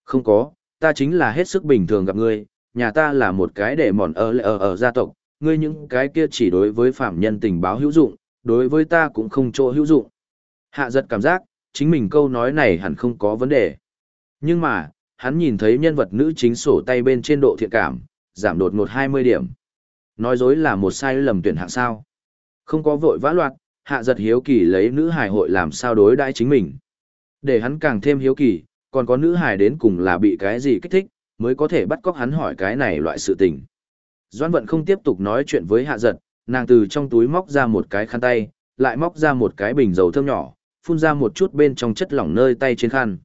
Không có, ta chính là hết sức bình thường gặp ngươi, nhà ta là một cái để mòn ở ở ở gia tộc, ngươi những cái kia chỉ đối với phạm nhân tình báo hữu dụng, đối với ta cũng không chỗ hữu dụng. Hạ giật cảm giác, chính mình câu nói này hẳn không có vấn đề. Nhưng mà, hắn nhìn thấy nhân vật nữ chính sổ tay bên trên độ thiện cảm, giảm đột ngột 20 điểm. Nói dối là một sai lầm tuyển hạng sao. Không có vội vã loạt, hạ giật hiếu kỳ lấy nữ hài hội làm sao đối đãi chính mình. Để hắn càng thêm hiếu kỳ, còn có nữ hài đến cùng là bị cái gì kích thích, mới có thể bắt cóc hắn hỏi cái này loại sự tình. Doan vận không tiếp tục nói chuyện với hạ giật, nàng từ trong túi móc ra một cái khăn tay, lại móc ra một cái bình dầu thơm nhỏ, phun ra một chút bên trong chất lỏng nơi tay trên khăn.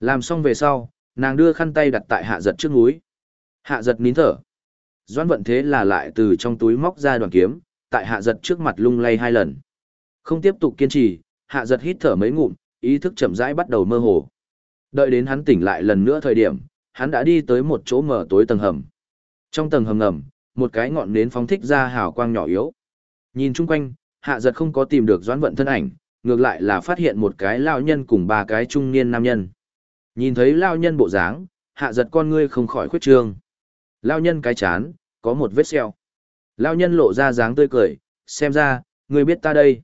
Làm xong về sau, nàng đưa khăn tay đặt tại hạ giật trước núi. Hạ giật nín thở. Doan vận thế là lại từ trong túi móc ra đoàn kiếm, tại hạ giật trước mặt lung lay hai lần. Không tiếp tục kiên trì, hạ giật hít thở mấy ngụm, ý thức chậm rãi bắt đầu mơ hồ. Đợi đến hắn tỉnh lại lần nữa thời điểm, hắn đã đi tới một chỗ mở tối tầng hầm. Trong tầng hầm ngầm, một cái ngọn nến phóng thích ra hào quang nhỏ yếu. Nhìn chung quanh, hạ giật không có tìm được doãn vận thân ảnh, ngược lại là phát hiện một cái lao nhân cùng ba cái trung niên nam nhân. Nhìn thấy lao nhân bộ dáng, hạ giật con ngươi không khỏi khuyết trương. Lao nhân cái chán, có một vết xeo. Lao nhân lộ ra dáng tươi cười, xem ra, ngươi biết ta đây.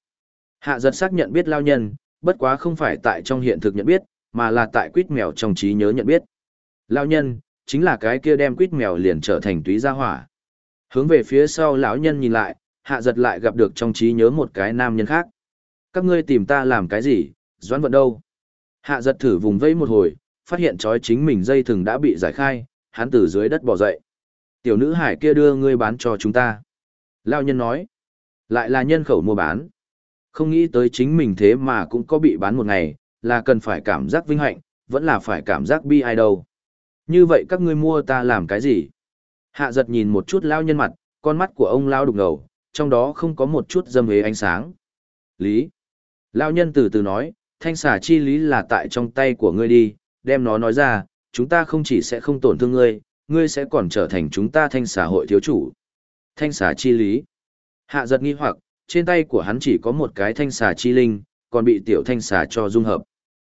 Hạ giật xác nhận biết lao nhân, bất quá không phải tại trong hiện thực nhận biết, mà là tại quýt mèo trong trí nhớ nhận biết. lão nhân, chính là cái kia đem quýt mèo liền trở thành túy gia hỏa. Hướng về phía sau lão nhân nhìn lại, hạ giật lại gặp được trong trí nhớ một cái nam nhân khác. Các ngươi tìm ta làm cái gì, doãn vận đâu? Hạ giật thử vùng vây một hồi, phát hiện trói chính mình dây thừng đã bị giải khai, hắn từ dưới đất bò dậy. Tiểu nữ hải kia đưa ngươi bán cho chúng ta. Lao nhân nói, lại là nhân khẩu mua bán. Không nghĩ tới chính mình thế mà cũng có bị bán một ngày, là cần phải cảm giác vinh hạnh, vẫn là phải cảm giác bi ai đâu. Như vậy các ngươi mua ta làm cái gì? Hạ giật nhìn một chút lao nhân mặt, con mắt của ông lao đục ngầu, trong đó không có một chút dâm hế ánh sáng. Lý. Lao nhân từ từ nói, thanh xà chi lý là tại trong tay của ngươi đi, đem nó nói ra, chúng ta không chỉ sẽ không tổn thương ngươi, ngươi sẽ còn trở thành chúng ta thanh xà hội thiếu chủ. Thanh xà chi lý. Hạ giật nghi hoặc, trên tay của hắn chỉ có một cái thanh xà chi linh, còn bị tiểu thanh xà cho dung hợp.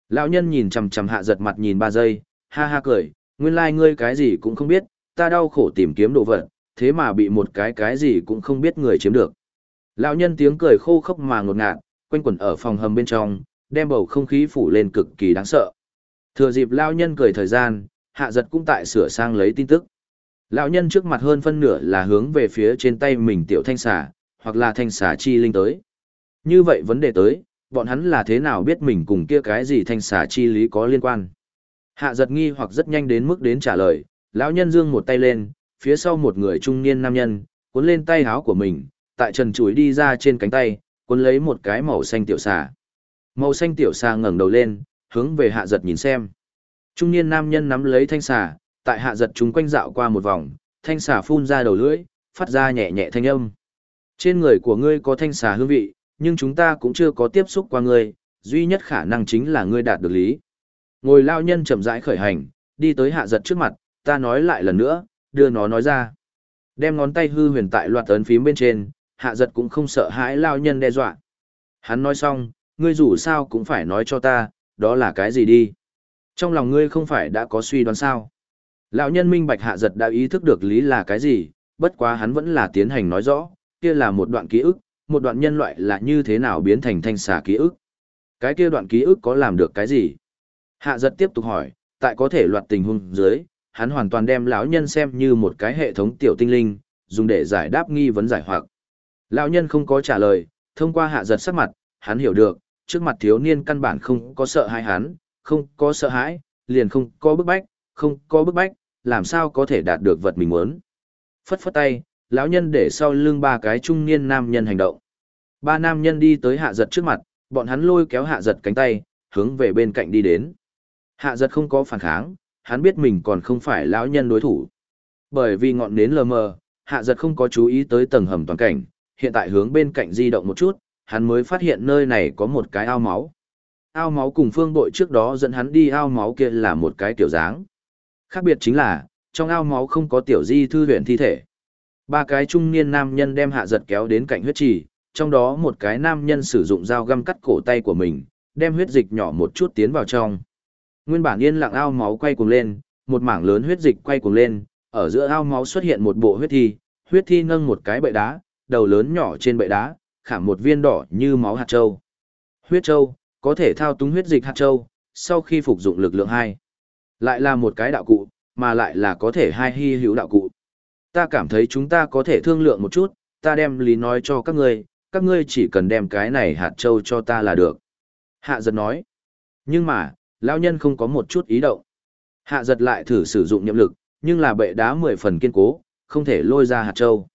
Lão nhân nhìn chằm chằm hạ giật mặt nhìn ba giây, ha ha cười, nguyên lai like ngươi cái gì cũng không biết, ta đau khổ tìm kiếm đồ vật, thế mà bị một cái cái gì cũng không biết người chiếm được. Lão nhân tiếng cười khô khốc mà ngột ngạt, quanh quẩn ở phòng hầm bên trong, đem bầu không khí phủ lên cực kỳ đáng sợ. Thừa dịp lão nhân cười thời gian, hạ giật cũng tại sửa sang lấy tin tức. Lão nhân trước mặt hơn phân nửa là hướng về phía trên tay mình tiểu thanh xà, hoặc là thanh xà chi linh tới. Như vậy vấn đề tới, bọn hắn là thế nào biết mình cùng kia cái gì thanh xà chi lý có liên quan. Hạ giật nghi hoặc rất nhanh đến mức đến trả lời, lão nhân dương một tay lên, phía sau một người trung niên nam nhân, cuốn lên tay háo của mình, tại trần chuối đi ra trên cánh tay, cuốn lấy một cái màu xanh tiểu xà. Màu xanh tiểu xà ngẩng đầu lên, hướng về hạ giật nhìn xem. Trung niên nam nhân nắm lấy thanh xà, tại hạ giật chúng quanh dạo qua một vòng, thanh xà phun ra đầu lưỡi, phát ra nhẹ nhẹ thanh âm. Trên người của ngươi có thanh xà hương vị, nhưng chúng ta cũng chưa có tiếp xúc qua ngươi, duy nhất khả năng chính là ngươi đạt được lý. Ngồi lao nhân chậm rãi khởi hành, đi tới hạ giật trước mặt, ta nói lại lần nữa, đưa nó nói ra. Đem ngón tay hư huyền tại loạt ấn phím bên trên, hạ giật cũng không sợ hãi lao nhân đe dọa. Hắn nói xong, ngươi dù sao cũng phải nói cho ta, đó là cái gì đi. Trong lòng ngươi không phải đã có suy đoán sao. Lão nhân minh bạch hạ giật đã ý thức được lý là cái gì, bất quá hắn vẫn là tiến hành nói rõ, kia là một đoạn ký ức, một đoạn nhân loại là như thế nào biến thành thanh xà ký ức. Cái kia đoạn ký ức có làm được cái gì? Hạ giật tiếp tục hỏi, tại có thể loạt tình huống dưới, hắn hoàn toàn đem lão nhân xem như một cái hệ thống tiểu tinh linh, dùng để giải đáp nghi vấn giải hoặc. Lão nhân không có trả lời, thông qua hạ giật sắc mặt, hắn hiểu được, trước mặt thiếu niên căn bản không có sợ hãi hắn, không có sợ hãi, liền không có bức bách, không có bức bách, làm sao có thể đạt được vật mình muốn. Phất phất tay, lão nhân để sau lưng ba cái trung niên nam nhân hành động. Ba nam nhân đi tới hạ giật trước mặt, bọn hắn lôi kéo hạ giật cánh tay, hướng về bên cạnh đi đến. Hạ giật không có phản kháng, hắn biết mình còn không phải lão nhân đối thủ. Bởi vì ngọn nến lờ mờ, hạ giật không có chú ý tới tầng hầm toàn cảnh, hiện tại hướng bên cạnh di động một chút, hắn mới phát hiện nơi này có một cái ao máu. Ao máu cùng phương bội trước đó dẫn hắn đi ao máu kia là một cái tiểu dáng. Khác biệt chính là, trong ao máu không có tiểu di thư huyền thi thể. Ba cái trung niên nam nhân đem hạ giật kéo đến cạnh huyết trì, trong đó một cái nam nhân sử dụng dao găm cắt cổ tay của mình, đem huyết dịch nhỏ một chút tiến vào trong. Nguyên bản yên lặng ao máu quay cuồng lên, một mảng lớn huyết dịch quay cuồng lên, ở giữa ao máu xuất hiện một bộ huyết thi, huyết thi nâng một cái bệ đá, đầu lớn nhỏ trên bệ đá, khảm một viên đỏ như máu hạt châu. Huyết châu, có thể thao túng huyết dịch hạt châu, sau khi phục dụng lực lượng hai, Lại là một cái đạo cụ, mà lại là có thể hai hy hữu đạo cụ. Ta cảm thấy chúng ta có thể thương lượng một chút, ta đem lý nói cho các ngươi, các ngươi chỉ cần đem cái này hạt châu cho ta là được. Hạ giật nói. Nhưng mà, lão nhân không có một chút ý động. Hạ giật lại thử sử dụng nhiệm lực, nhưng là bệ đá mười phần kiên cố, không thể lôi ra hạt châu.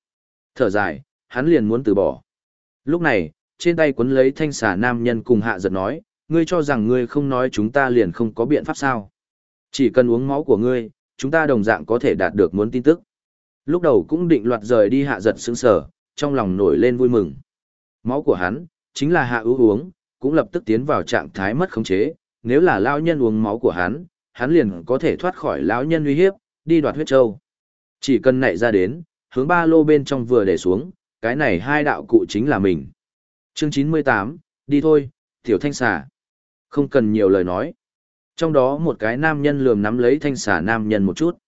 Thở dài, hắn liền muốn từ bỏ. Lúc này, trên tay quấn lấy thanh xà nam nhân cùng hạ giật nói, ngươi cho rằng ngươi không nói chúng ta liền không có biện pháp sao. Chỉ cần uống máu của ngươi, chúng ta đồng dạng có thể đạt được muốn tin tức. Lúc đầu cũng định loạt rời đi hạ giật sững sở, trong lòng nổi lên vui mừng. Máu của hắn, chính là hạ ưu uống, cũng lập tức tiến vào trạng thái mất khống chế, nếu là lao nhân uống máu của hắn, hắn liền có thể thoát khỏi lão nhân uy hiếp, đi đoạt huyết châu. Chỉ cần nảy ra đến, hướng ba lô bên trong vừa để xuống, cái này hai đạo cụ chính là mình. Chương 98, đi thôi, tiểu thanh xà. Không cần nhiều lời nói. Trong đó một cái nam nhân lườm nắm lấy thanh xà nam nhân một chút.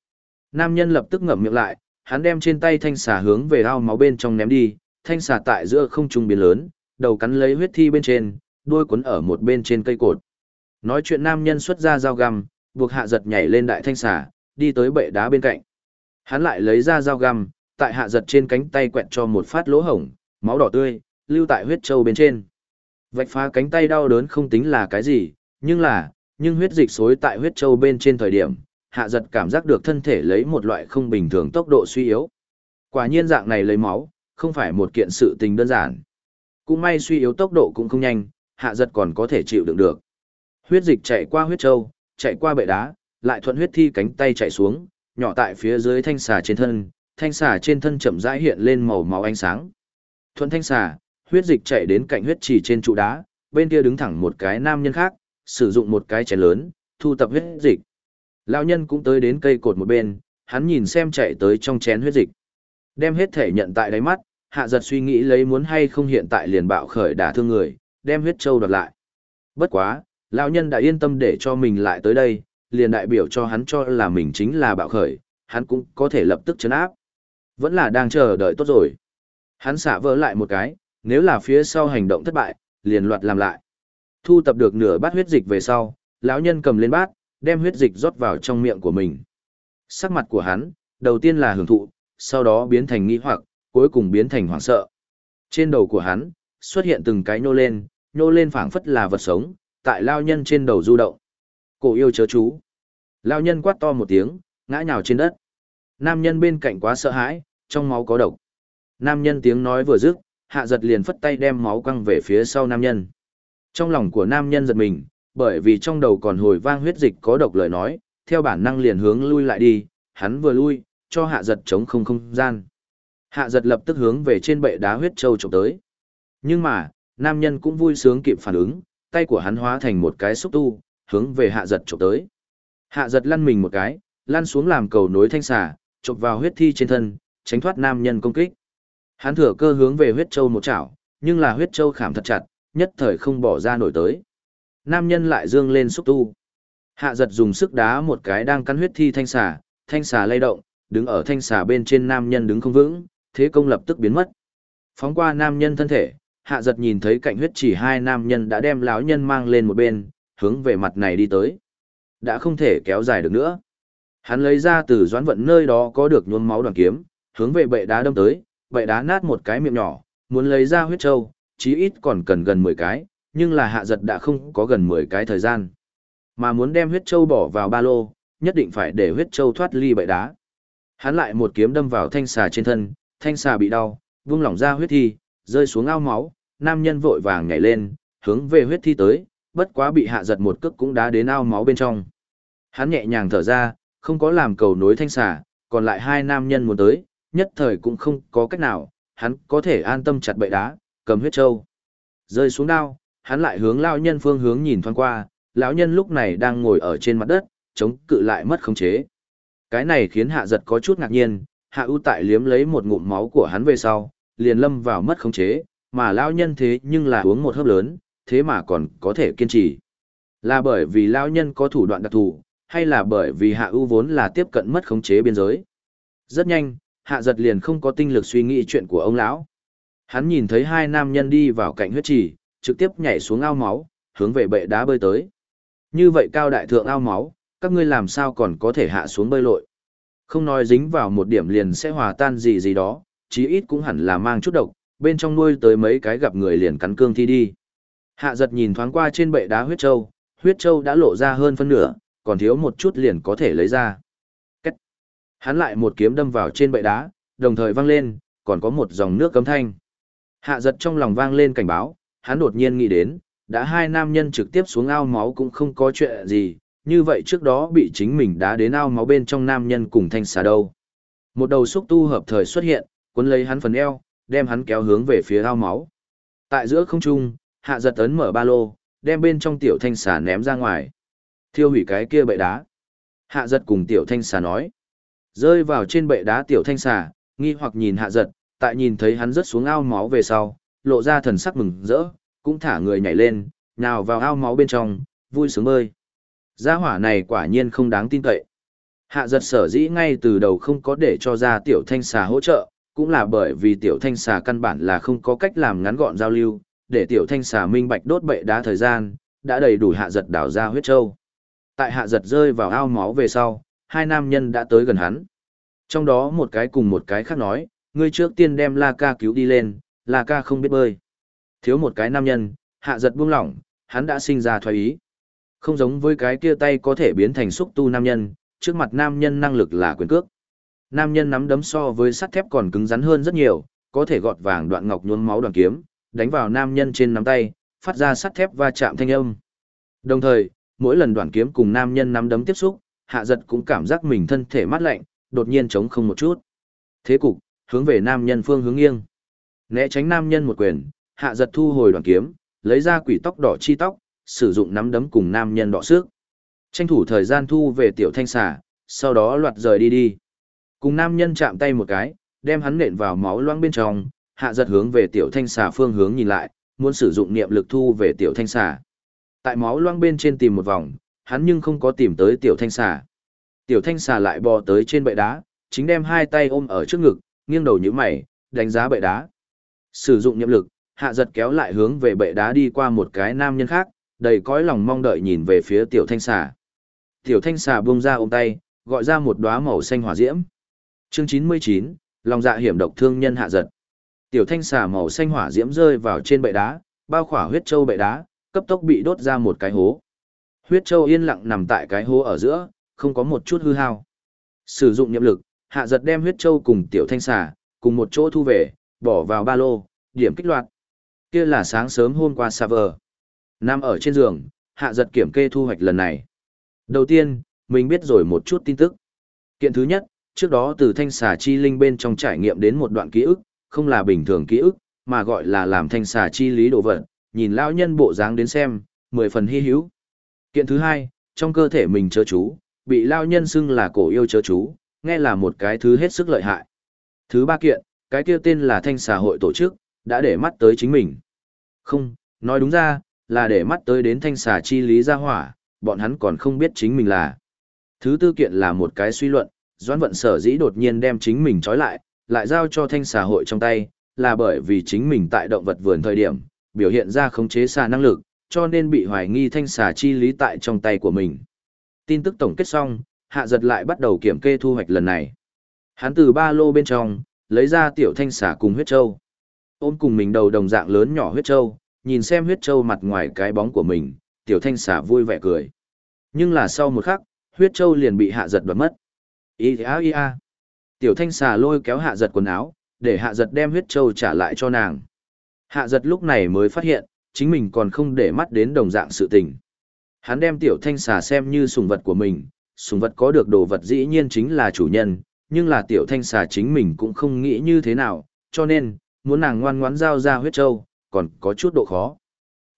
Nam nhân lập tức ngậm miệng lại, hắn đem trên tay thanh xà hướng về ao máu bên trong ném đi, thanh xà tại giữa không trung biến lớn, đầu cắn lấy huyết thi bên trên, đuôi cuốn ở một bên trên cây cột. Nói chuyện nam nhân xuất ra dao găm, buộc hạ giật nhảy lên đại thanh xà, đi tới bệ đá bên cạnh. Hắn lại lấy ra dao găm, tại hạ giật trên cánh tay quẹt cho một phát lỗ hổng, máu đỏ tươi, lưu tại huyết châu bên trên. Vạch phá cánh tay đau đớn không tính là cái gì, nhưng là, nhưng huyết dịch xối tại huyết châu bên trên thời điểm, hạ giật cảm giác được thân thể lấy một loại không bình thường tốc độ suy yếu. Quả nhiên dạng này lấy máu, không phải một kiện sự tình đơn giản. Cũng may suy yếu tốc độ cũng không nhanh, hạ giật còn có thể chịu đựng được. Huyết dịch chạy qua huyết châu, chạy qua bệ đá, lại thuận huyết thi cánh tay chạy xuống, nhỏ tại phía dưới thanh xà trên thân, thanh xà trên thân chậm rãi hiện lên màu máu ánh sáng. Thuận thanh xà, huyết dịch chạy đến cạnh huyết chỉ trên trụ đá, bên kia đứng thẳng một cái nam nhân khác, sử dụng một cái chén lớn, thu tập huyết dịch. Lão nhân cũng tới đến cây cột một bên, hắn nhìn xem chạy tới trong chén huyết dịch. Đem hết thể nhận tại đáy mắt, hạ giật suy nghĩ lấy muốn hay không hiện tại liền bạo khởi đả thương người, đem huyết châu đoạt lại. Bất quá, lão nhân đã yên tâm để cho mình lại tới đây, liền đại biểu cho hắn cho là mình chính là bạo khởi, hắn cũng có thể lập tức chấn áp. Vẫn là đang chờ đợi tốt rồi. Hắn xả vỡ lại một cái, nếu là phía sau hành động thất bại, liền loạt làm lại. Thu tập được nửa bát huyết dịch về sau, lão nhân cầm lên bát, đem huyết dịch rót vào trong miệng của mình. Sắc mặt của hắn, đầu tiên là hưởng thụ, sau đó biến thành nghi hoặc, cuối cùng biến thành hoảng sợ. Trên đầu của hắn, xuất hiện từng cái nhô lên, nhô lên phảng phất là vật sống, tại lao nhân trên đầu du động. Cổ yêu chớ chú. Lao nhân quát to một tiếng, ngã nhào trên đất. Nam nhân bên cạnh quá sợ hãi, trong máu có độc. Nam nhân tiếng nói vừa dứt, hạ giật liền phất tay đem máu quăng về phía sau nam nhân. Trong lòng của nam nhân giật mình, bởi vì trong đầu còn hồi vang huyết dịch có độc lời nói, theo bản năng liền hướng lui lại đi, hắn vừa lui, cho hạ giật chống không không gian. Hạ giật lập tức hướng về trên bệ đá huyết châu trộm tới. Nhưng mà, nam nhân cũng vui sướng kịp phản ứng, tay của hắn hóa thành một cái xúc tu, hướng về hạ giật trộm tới. Hạ giật lăn mình một cái, lăn xuống làm cầu nối thanh xà, chộp vào huyết thi trên thân, tránh thoát nam nhân công kích. Hắn thừa cơ hướng về huyết châu một chảo, nhưng là huyết châu khảm thật chặt, nhất thời không bỏ ra nổi tới. Nam nhân lại dương lên xúc tu. Hạ giật dùng sức đá một cái đang cắn huyết thi thanh xà, thanh xà lay động, đứng ở thanh xà bên trên nam nhân đứng không vững, thế công lập tức biến mất. Phóng qua nam nhân thân thể, hạ giật nhìn thấy cạnh huyết chỉ hai nam nhân đã đem lão nhân mang lên một bên, hướng về mặt này đi tới. Đã không thể kéo dài được nữa. Hắn lấy ra từ doãn vận nơi đó có được nhuốm máu đoàn kiếm, hướng về bệ đá đâm tới, bệ đá nát một cái miệng nhỏ, muốn lấy ra huyết châu, chí ít còn cần gần 10 cái, nhưng là hạ giật đã không có gần 10 cái thời gian. Mà muốn đem huyết châu bỏ vào ba lô, nhất định phải để huyết châu thoát ly bệ đá. Hắn lại một kiếm đâm vào thanh xà trên thân, thanh xà bị đau, vung lỏng ra huyết thi, rơi xuống ao máu, nam nhân vội vàng nhảy lên, hướng về huyết thi tới, bất quá bị hạ giật một cước cũng đá đến ao máu bên trong. Hắn nhẹ nhàng thở ra, không có làm cầu nối thanh xà, còn lại hai nam nhân muốn tới, nhất thời cũng không có cách nào, hắn có thể an tâm chặt bậy đá, cầm huyết trâu. Rơi xuống đao, hắn lại hướng lao nhân phương hướng nhìn thoáng qua, lão nhân lúc này đang ngồi ở trên mặt đất, chống cự lại mất khống chế. Cái này khiến hạ giật có chút ngạc nhiên, hạ ưu tại liếm lấy một ngụm máu của hắn về sau, liền lâm vào mất khống chế, mà lão nhân thế nhưng là uống một hớp lớn, thế mà còn có thể kiên trì. Là bởi vì lão nhân có thủ đoạn đặc thù, hay là bởi vì hạ ưu vốn là tiếp cận mất khống chế biên giới. Rất nhanh, hạ giật liền không có tinh lực suy nghĩ chuyện của ông lão. Hắn nhìn thấy hai nam nhân đi vào cạnh huyết trì, trực tiếp nhảy xuống ao máu, hướng về bệ đá bơi tới. Như vậy cao đại thượng ao máu, các ngươi làm sao còn có thể hạ xuống bơi lội. Không nói dính vào một điểm liền sẽ hòa tan gì gì đó, chí ít cũng hẳn là mang chút độc, bên trong nuôi tới mấy cái gặp người liền cắn cương thi đi. Hạ giật nhìn thoáng qua trên bệ đá huyết châu, huyết châu đã lộ ra hơn phân nửa, còn thiếu một chút liền có thể lấy ra. Cách. Hắn lại một kiếm đâm vào trên bệ đá, đồng thời vang lên, còn có một dòng nước cấm thanh. Hạ giật trong lòng vang lên cảnh báo, hắn đột nhiên nghĩ đến, đã hai nam nhân trực tiếp xuống ao máu cũng không có chuyện gì, như vậy trước đó bị chính mình đá đến ao máu bên trong nam nhân cùng thanh xà đâu. Một đầu xúc tu hợp thời xuất hiện, cuốn lấy hắn phần eo, đem hắn kéo hướng về phía ao máu. Tại giữa không trung, hạ giật ấn mở ba lô, đem bên trong tiểu thanh xà ném ra ngoài. Thiêu hủy cái kia bệ đá. Hạ giật cùng tiểu thanh xà nói. Rơi vào trên bệ đá tiểu thanh xà, nghi hoặc nhìn hạ giật, tại nhìn thấy hắn rớt xuống ao máu về sau, lộ ra thần sắc mừng rỡ, cũng thả người nhảy lên, nhào vào ao máu bên trong, vui sướng bơi. Gia hỏa này quả nhiên không đáng tin cậy. Hạ giật sở dĩ ngay từ đầu không có để cho ra tiểu thanh xà hỗ trợ, cũng là bởi vì tiểu thanh xà căn bản là không có cách làm ngắn gọn giao lưu, để tiểu thanh xà minh bạch đốt bệ đá thời gian, đã đầy đủ hạ giật đảo ra huyết châu. Tại hạ giật rơi vào ao máu về sau, hai nam nhân đã tới gần hắn. Trong đó một cái cùng một cái khác nói, ngươi trước tiên đem La Ca cứu đi lên, La Ca không biết bơi. Thiếu một cái nam nhân, hạ giật buông lỏng, hắn đã sinh ra thoái ý. Không giống với cái kia tay có thể biến thành xúc tu nam nhân, trước mặt nam nhân năng lực là quyền cước. Nam nhân nắm đấm so với sắt thép còn cứng rắn hơn rất nhiều, có thể gọt vàng đoạn ngọc nhuốm máu đoàn kiếm, đánh vào nam nhân trên nắm tay, phát ra sắt thép va chạm thanh âm. Đồng thời, mỗi lần đoàn kiếm cùng nam nhân nắm đấm tiếp xúc, hạ giật cũng cảm giác mình thân thể mát lạnh, đột nhiên chống không một chút. Thế cục, hướng về nam nhân phương hướng nghiêng. Né tránh nam nhân một quyền, hạ giật thu hồi đoàn kiếm, lấy ra quỷ tóc đỏ chi tóc, sử dụng nắm đấm cùng nam nhân đọ sức. Tranh thủ thời gian thu về tiểu thanh xà, sau đó loạt rời đi đi. Cùng nam nhân chạm tay một cái, đem hắn nện vào máu loang bên trong, hạ giật hướng về tiểu thanh xà phương hướng nhìn lại, muốn sử dụng niệm lực thu về tiểu thanh xà. Tại máu loang bên trên tìm một vòng, hắn nhưng không có tìm tới tiểu thanh xà. Tiểu thanh xà lại bò tới trên bệ đá, chính đem hai tay ôm ở trước ngực, nghiêng đầu như mày, đánh giá bệ đá. Sử dụng niệm lực, hạ giật kéo lại hướng về bệ đá đi qua một cái nam nhân khác, đầy cõi lòng mong đợi nhìn về phía tiểu thanh xà. Tiểu thanh xà buông ra ôm tay, gọi ra một đóa màu xanh hỏa diễm. Chương 99, lòng dạ hiểm độc thương nhân hạ giật. Tiểu thanh xà màu xanh hỏa diễm rơi vào trên bệ đá, bao khỏa huyết châu bệ đá, cấp tốc bị đốt ra một cái hố. Huyết châu yên lặng nằm tại cái hố ở giữa, không có một chút hư hao. Sử dụng nhiệm lực, hạ giật đem huyết châu cùng tiểu thanh xà, cùng một chỗ thu về, bỏ vào ba lô, điểm kích loạt. Kia là sáng sớm hôm qua server. Nằm ở trên giường, hạ giật kiểm kê thu hoạch lần này. Đầu tiên, mình biết rồi một chút tin tức. Kiện thứ nhất, trước đó từ thanh xà chi linh bên trong trải nghiệm đến một đoạn ký ức, không là bình thường ký ức, mà gọi là làm thanh xà chi lý đồ vật, nhìn lão nhân bộ dáng đến xem, mười phần hy hữu. Kiện thứ hai, trong cơ thể mình chớ chú, bị lão nhân xưng là cổ yêu chớ chú, nghe là một cái thứ hết sức lợi hại. Thứ ba kiện, cái kia tên là thanh xà hội tổ chức, đã để mắt tới chính mình. Không, nói đúng ra, là để mắt tới đến thanh xà chi lý gia hỏa, bọn hắn còn không biết chính mình là. Thứ tư kiện là một cái suy luận, Doãn Vận sở dĩ đột nhiên đem chính mình trói lại, lại giao cho thanh xà hội trong tay, là bởi vì chính mình tại động vật vườn thời điểm, biểu hiện ra khống chế xà năng lực, cho nên bị hoài nghi thanh xà chi lý tại trong tay của mình. Tin tức tổng kết xong, hạ giật lại bắt đầu kiểm kê thu hoạch lần này. Hắn từ ba lô bên trong, lấy ra tiểu thanh xà cùng huyết châu. Ôm cùng mình đầu đồng dạng lớn nhỏ huyết châu, nhìn xem huyết châu mặt ngoài cái bóng của mình, tiểu thanh xà vui vẻ cười. Nhưng là sau một khắc, huyết châu liền bị hạ giật đoạt mất. Ý á ý á. Tiểu thanh xà lôi kéo hạ giật quần áo, để hạ giật đem huyết châu trả lại cho nàng. Hạ giật lúc này mới phát hiện, chính mình còn không để mắt đến đồng dạng sự tình. Hắn đem tiểu thanh xà xem như sùng vật của mình, sùng vật có được đồ vật dĩ nhiên chính là chủ nhân, nhưng là tiểu thanh xà chính mình cũng không nghĩ như thế nào, cho nên, muốn nàng ngoan ngoãn giao ra huyết châu, còn có chút độ khó.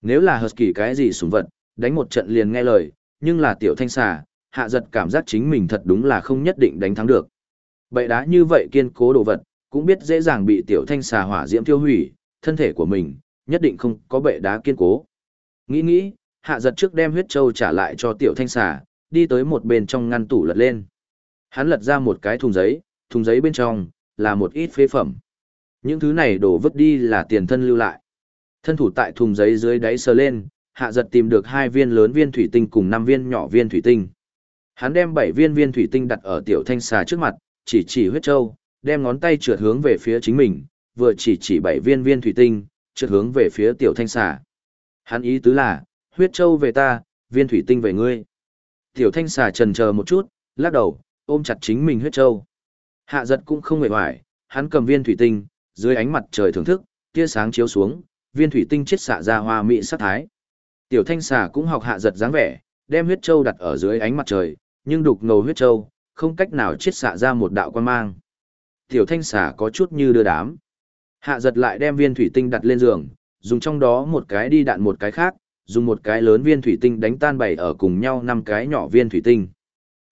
Nếu là hợp kỳ cái gì súng vật, đánh một trận liền nghe lời, nhưng là tiểu thanh xà, hạ giật cảm giác chính mình thật đúng là không nhất định đánh thắng được. Bậy đá như vậy kiên cố đồ vật, cũng biết dễ dàng bị tiểu thanh xà hỏa diễm tiêu hủy, thân thể của mình, nhất định không có bệ đá kiên cố. Nghĩ nghĩ, hạ giật trước đem huyết châu trả lại cho tiểu thanh xà, đi tới một bên trong ngăn tủ lật lên. Hắn lật ra một cái thùng giấy, thùng giấy bên trong, là một ít phế phẩm. Những thứ này đổ vứt đi là tiền thân lưu lại. Thân thủ tại thùng giấy dưới đáy sờ lên, hạ giật tìm được hai viên lớn viên thủy tinh cùng năm viên nhỏ viên thủy tinh. Hắn đem bảy viên viên thủy tinh đặt ở tiểu thanh xà trước mặt, chỉ chỉ huyết châu, đem ngón tay trượt hướng về phía chính mình, vừa chỉ chỉ bảy viên viên thủy tinh, trượt hướng về phía tiểu thanh xà. Hắn ý tứ là, huyết châu về ta, viên thủy tinh về ngươi. Tiểu thanh xà trần chờ một chút, lắc đầu, ôm chặt chính mình huyết châu. Hạ giật cũng không hề hoài, hắn cầm viên thủy tinh, dưới ánh mặt trời thưởng thức, tia sáng chiếu xuống, viên thủy tinh chết xạ ra hoa mỹ sắc thái. Tiểu thanh xà cũng học hạ giật dáng vẻ, đem huyết châu đặt ở dưới ánh mặt trời, nhưng đục ngầu huyết châu, không cách nào chết xạ ra một đạo quan mang. Tiểu thanh xà có chút như đưa đám. Hạ giật lại đem viên thủy tinh đặt lên giường, dùng trong đó một cái đi đạn một cái khác, dùng một cái lớn viên thủy tinh đánh tan bảy ở cùng nhau năm cái nhỏ viên thủy tinh.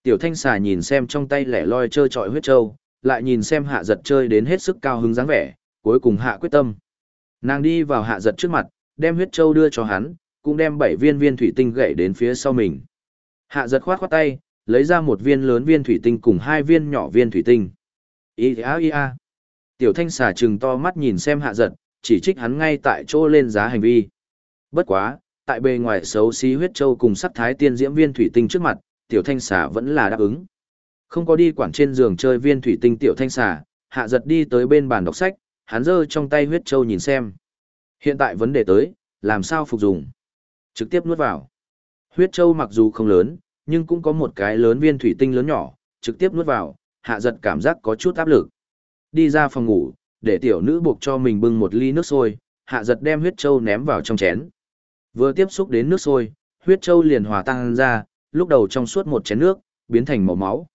Tiểu thanh xà nhìn xem trong tay lẻ loi chơi trọi huyết châu, lại nhìn xem hạ giật chơi đến hết sức cao hứng dáng vẻ, cuối cùng hạ quyết tâm. Nàng đi vào hạ giật trước mặt, đem huyết châu đưa cho hắn, cũng đem bảy viên viên thủy tinh gậy đến phía sau mình. Hạ giật khoát khoát tay, lấy ra một viên lớn viên thủy tinh cùng hai viên nhỏ viên thủy tinh. Ý á ý á. Tiểu thanh xà trừng to mắt nhìn xem hạ giật, chỉ trích hắn ngay tại chỗ lên giá hành vi. Bất quá, tại bề ngoài xấu xí huyết châu cùng sắc thái tiên diễm viên thủy tinh trước mặt, tiểu thanh xà vẫn là đáp ứng. Không có đi quản trên giường chơi viên thủy tinh tiểu thanh xà, hạ giật đi tới bên bàn đọc sách, hắn giơ trong tay huyết châu nhìn xem. Hiện tại vấn đề tới, làm sao phục dùng? Trực tiếp nuốt vào. Huyết châu mặc dù không lớn, nhưng cũng có một cái lớn viên thủy tinh lớn nhỏ, trực tiếp nuốt vào, hạ giật cảm giác có chút áp lực. Đi ra phòng ngủ, để tiểu nữ buộc cho mình bưng một ly nước sôi, hạ giật đem huyết châu ném vào trong chén. Vừa tiếp xúc đến nước sôi, huyết châu liền hòa tan ra, lúc đầu trong suốt một chén nước, biến thành màu máu.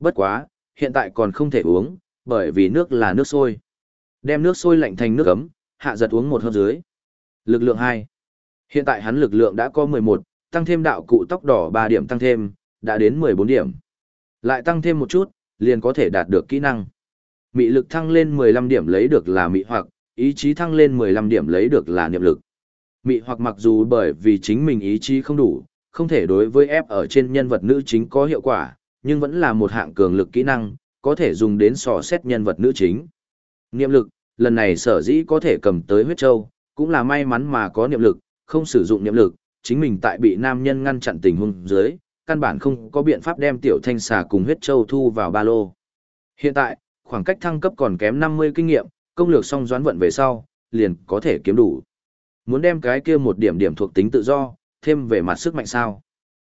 Bất quá, hiện tại còn không thể uống, bởi vì nước là nước sôi. Đem nước sôi lạnh thành nước ấm, hạ giật uống một hớp dưới. Lực lượng 2. Hiện tại hắn lực lượng đã có 11, tăng thêm đạo cụ tóc đỏ 3 điểm tăng thêm, đã đến 14 điểm. Lại tăng thêm một chút, liền có thể đạt được kỹ năng. Mị lực thăng lên 15 điểm lấy được là mị hoặc, ý chí thăng lên 15 điểm lấy được là niệm lực. Mị hoặc mặc dù bởi vì chính mình ý chí không đủ, không thể đối với ép ở trên nhân vật nữ chính có hiệu quả, nhưng vẫn là một hạng cường lực kỹ năng, có thể dùng đến sò xét nhân vật nữ chính. Niệm lực, lần này sở dĩ có thể cầm tới huyết châu, cũng là may mắn mà có niệm lực, không sử dụng niệm lực, chính mình tại bị nam nhân ngăn chặn tình huống dưới, căn bản không có biện pháp đem tiểu thanh xà cùng huyết châu thu vào ba lô. Hiện tại, khoảng cách thăng cấp còn kém 50 kinh nghiệm, công lược xong doán vận về sau, liền có thể kiếm đủ. Muốn đem cái kia một điểm điểm thuộc tính tự do, thêm về mặt sức mạnh sao.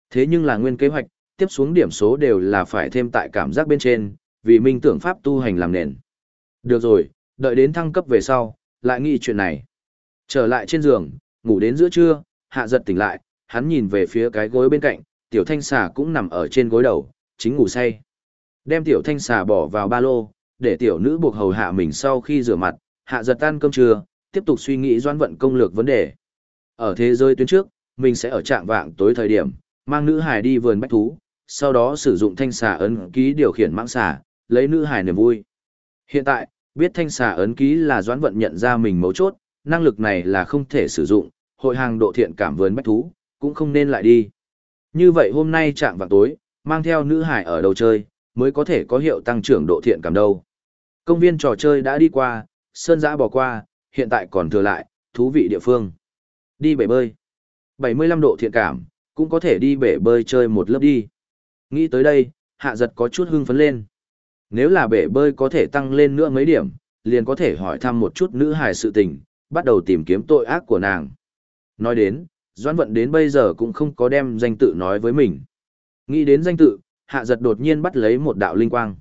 Thế nhưng là nguyên kế hoạch, tiếp xuống điểm số đều là phải thêm tại cảm giác bên trên, vì minh tưởng pháp tu hành làm nền. Được rồi, đợi đến thăng cấp về sau, lại nghĩ chuyện này. Trở lại trên giường, ngủ đến giữa trưa, hạ giật tỉnh lại, hắn nhìn về phía cái gối bên cạnh, tiểu thanh xà cũng nằm ở trên gối đầu, chính ngủ say. Đem tiểu thanh xà bỏ vào ba lô, để tiểu nữ buộc hầu hạ mình sau khi rửa mặt, hạ giật tan cơm trưa, tiếp tục suy nghĩ doan vận công lược vấn đề. Ở thế giới tuyến trước, mình sẽ ở trạng vạng tối thời điểm, mang nữ hải đi vườn bách thú, sau đó sử dụng thanh xà ấn ký điều khiển mãng xà, lấy nữ hải niềm vui. Hiện tại, biết thanh xà ấn ký là doãn vận nhận ra mình mấu chốt, năng lực này là không thể sử dụng, hội hàng độ thiện cảm vườn bách thú, cũng không nên lại đi. Như vậy hôm nay chạm vào tối, mang theo nữ hải ở đầu chơi, mới có thể có hiệu tăng trưởng độ thiện cảm đâu. Công viên trò chơi đã đi qua, sơn giã bỏ qua, hiện tại còn thừa lại, thú vị địa phương. Đi bể bơi. 75 độ thiện cảm, cũng có thể đi bể bơi chơi một lớp đi. Nghĩ tới đây, hạ giật có chút hưng phấn lên. Nếu là bể bơi có thể tăng lên nữa mấy điểm, liền có thể hỏi thăm một chút nữ hài sự tình, bắt đầu tìm kiếm tội ác của nàng. Nói đến, Doãn Vận đến bây giờ cũng không có đem danh tự nói với mình. Nghĩ đến danh tự, hạ giật đột nhiên bắt lấy một đạo linh quang.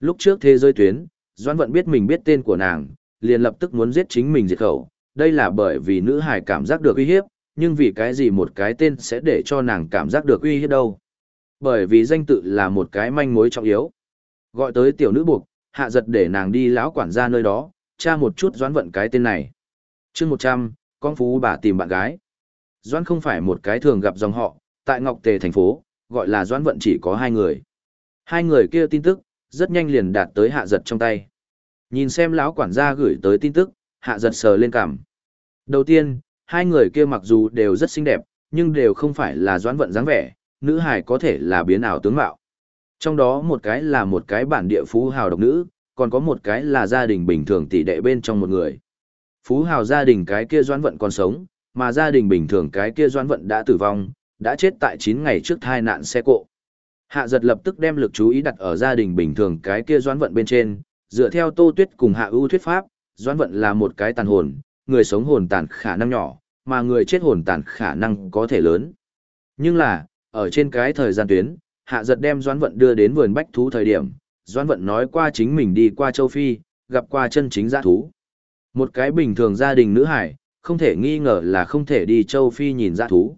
Lúc trước thế giới tuyến, Doãn Vận biết mình biết tên của nàng, liền lập tức muốn giết chính mình diệt khẩu. Đây là bởi vì nữ hài cảm giác được uy hiếp, nhưng vì cái gì một cái tên sẽ để cho nàng cảm giác được uy hiếp đâu. Bởi vì danh tự là một cái manh mối trọng yếu. Gọi tới tiểu nữ buộc, hạ giật để nàng đi lão quản gia nơi đó, tra một chút doãn vận cái tên này. chương một trăm con phú bà tìm bạn gái. Doãn không phải một cái thường gặp dòng họ, tại Ngọc Tề thành phố, gọi là doãn vận chỉ có hai người. Hai người kia tin tức, rất nhanh liền đạt tới hạ giật trong tay. Nhìn xem lão quản gia gửi tới tin tức, hạ giật sờ lên cảm. Đầu tiên, hai người kia mặc dù đều rất xinh đẹp, nhưng đều không phải là doãn vận dáng vẻ, nữ hài có thể là biến ảo tướng mạo. Trong đó một cái là một cái bản địa phú hào độc nữ, còn có một cái là gia đình bình thường tỷ đệ bên trong một người. Phú hào gia đình cái kia doãn vận còn sống, mà gia đình bình thường cái kia doãn vận đã tử vong, đã chết tại 9 ngày trước thai nạn xe cộ. Hạ giật lập tức đem lực chú ý đặt ở gia đình bình thường cái kia doãn vận bên trên, dựa theo tô tuyết cùng hạ ưu thuyết pháp, doãn vận là một cái tàn hồn, người sống hồn tàn khả năng nhỏ, mà người chết hồn tàn khả năng có thể lớn. Nhưng là, ở trên cái thời gian tuyến, hạ giật đem doãn vận đưa đến vườn bách thú thời điểm, doãn vận nói qua chính mình đi qua châu Phi, gặp qua chân chính giã thú. Một cái bình thường gia đình nữ hải, không thể nghi ngờ là không thể đi châu Phi nhìn giã thú.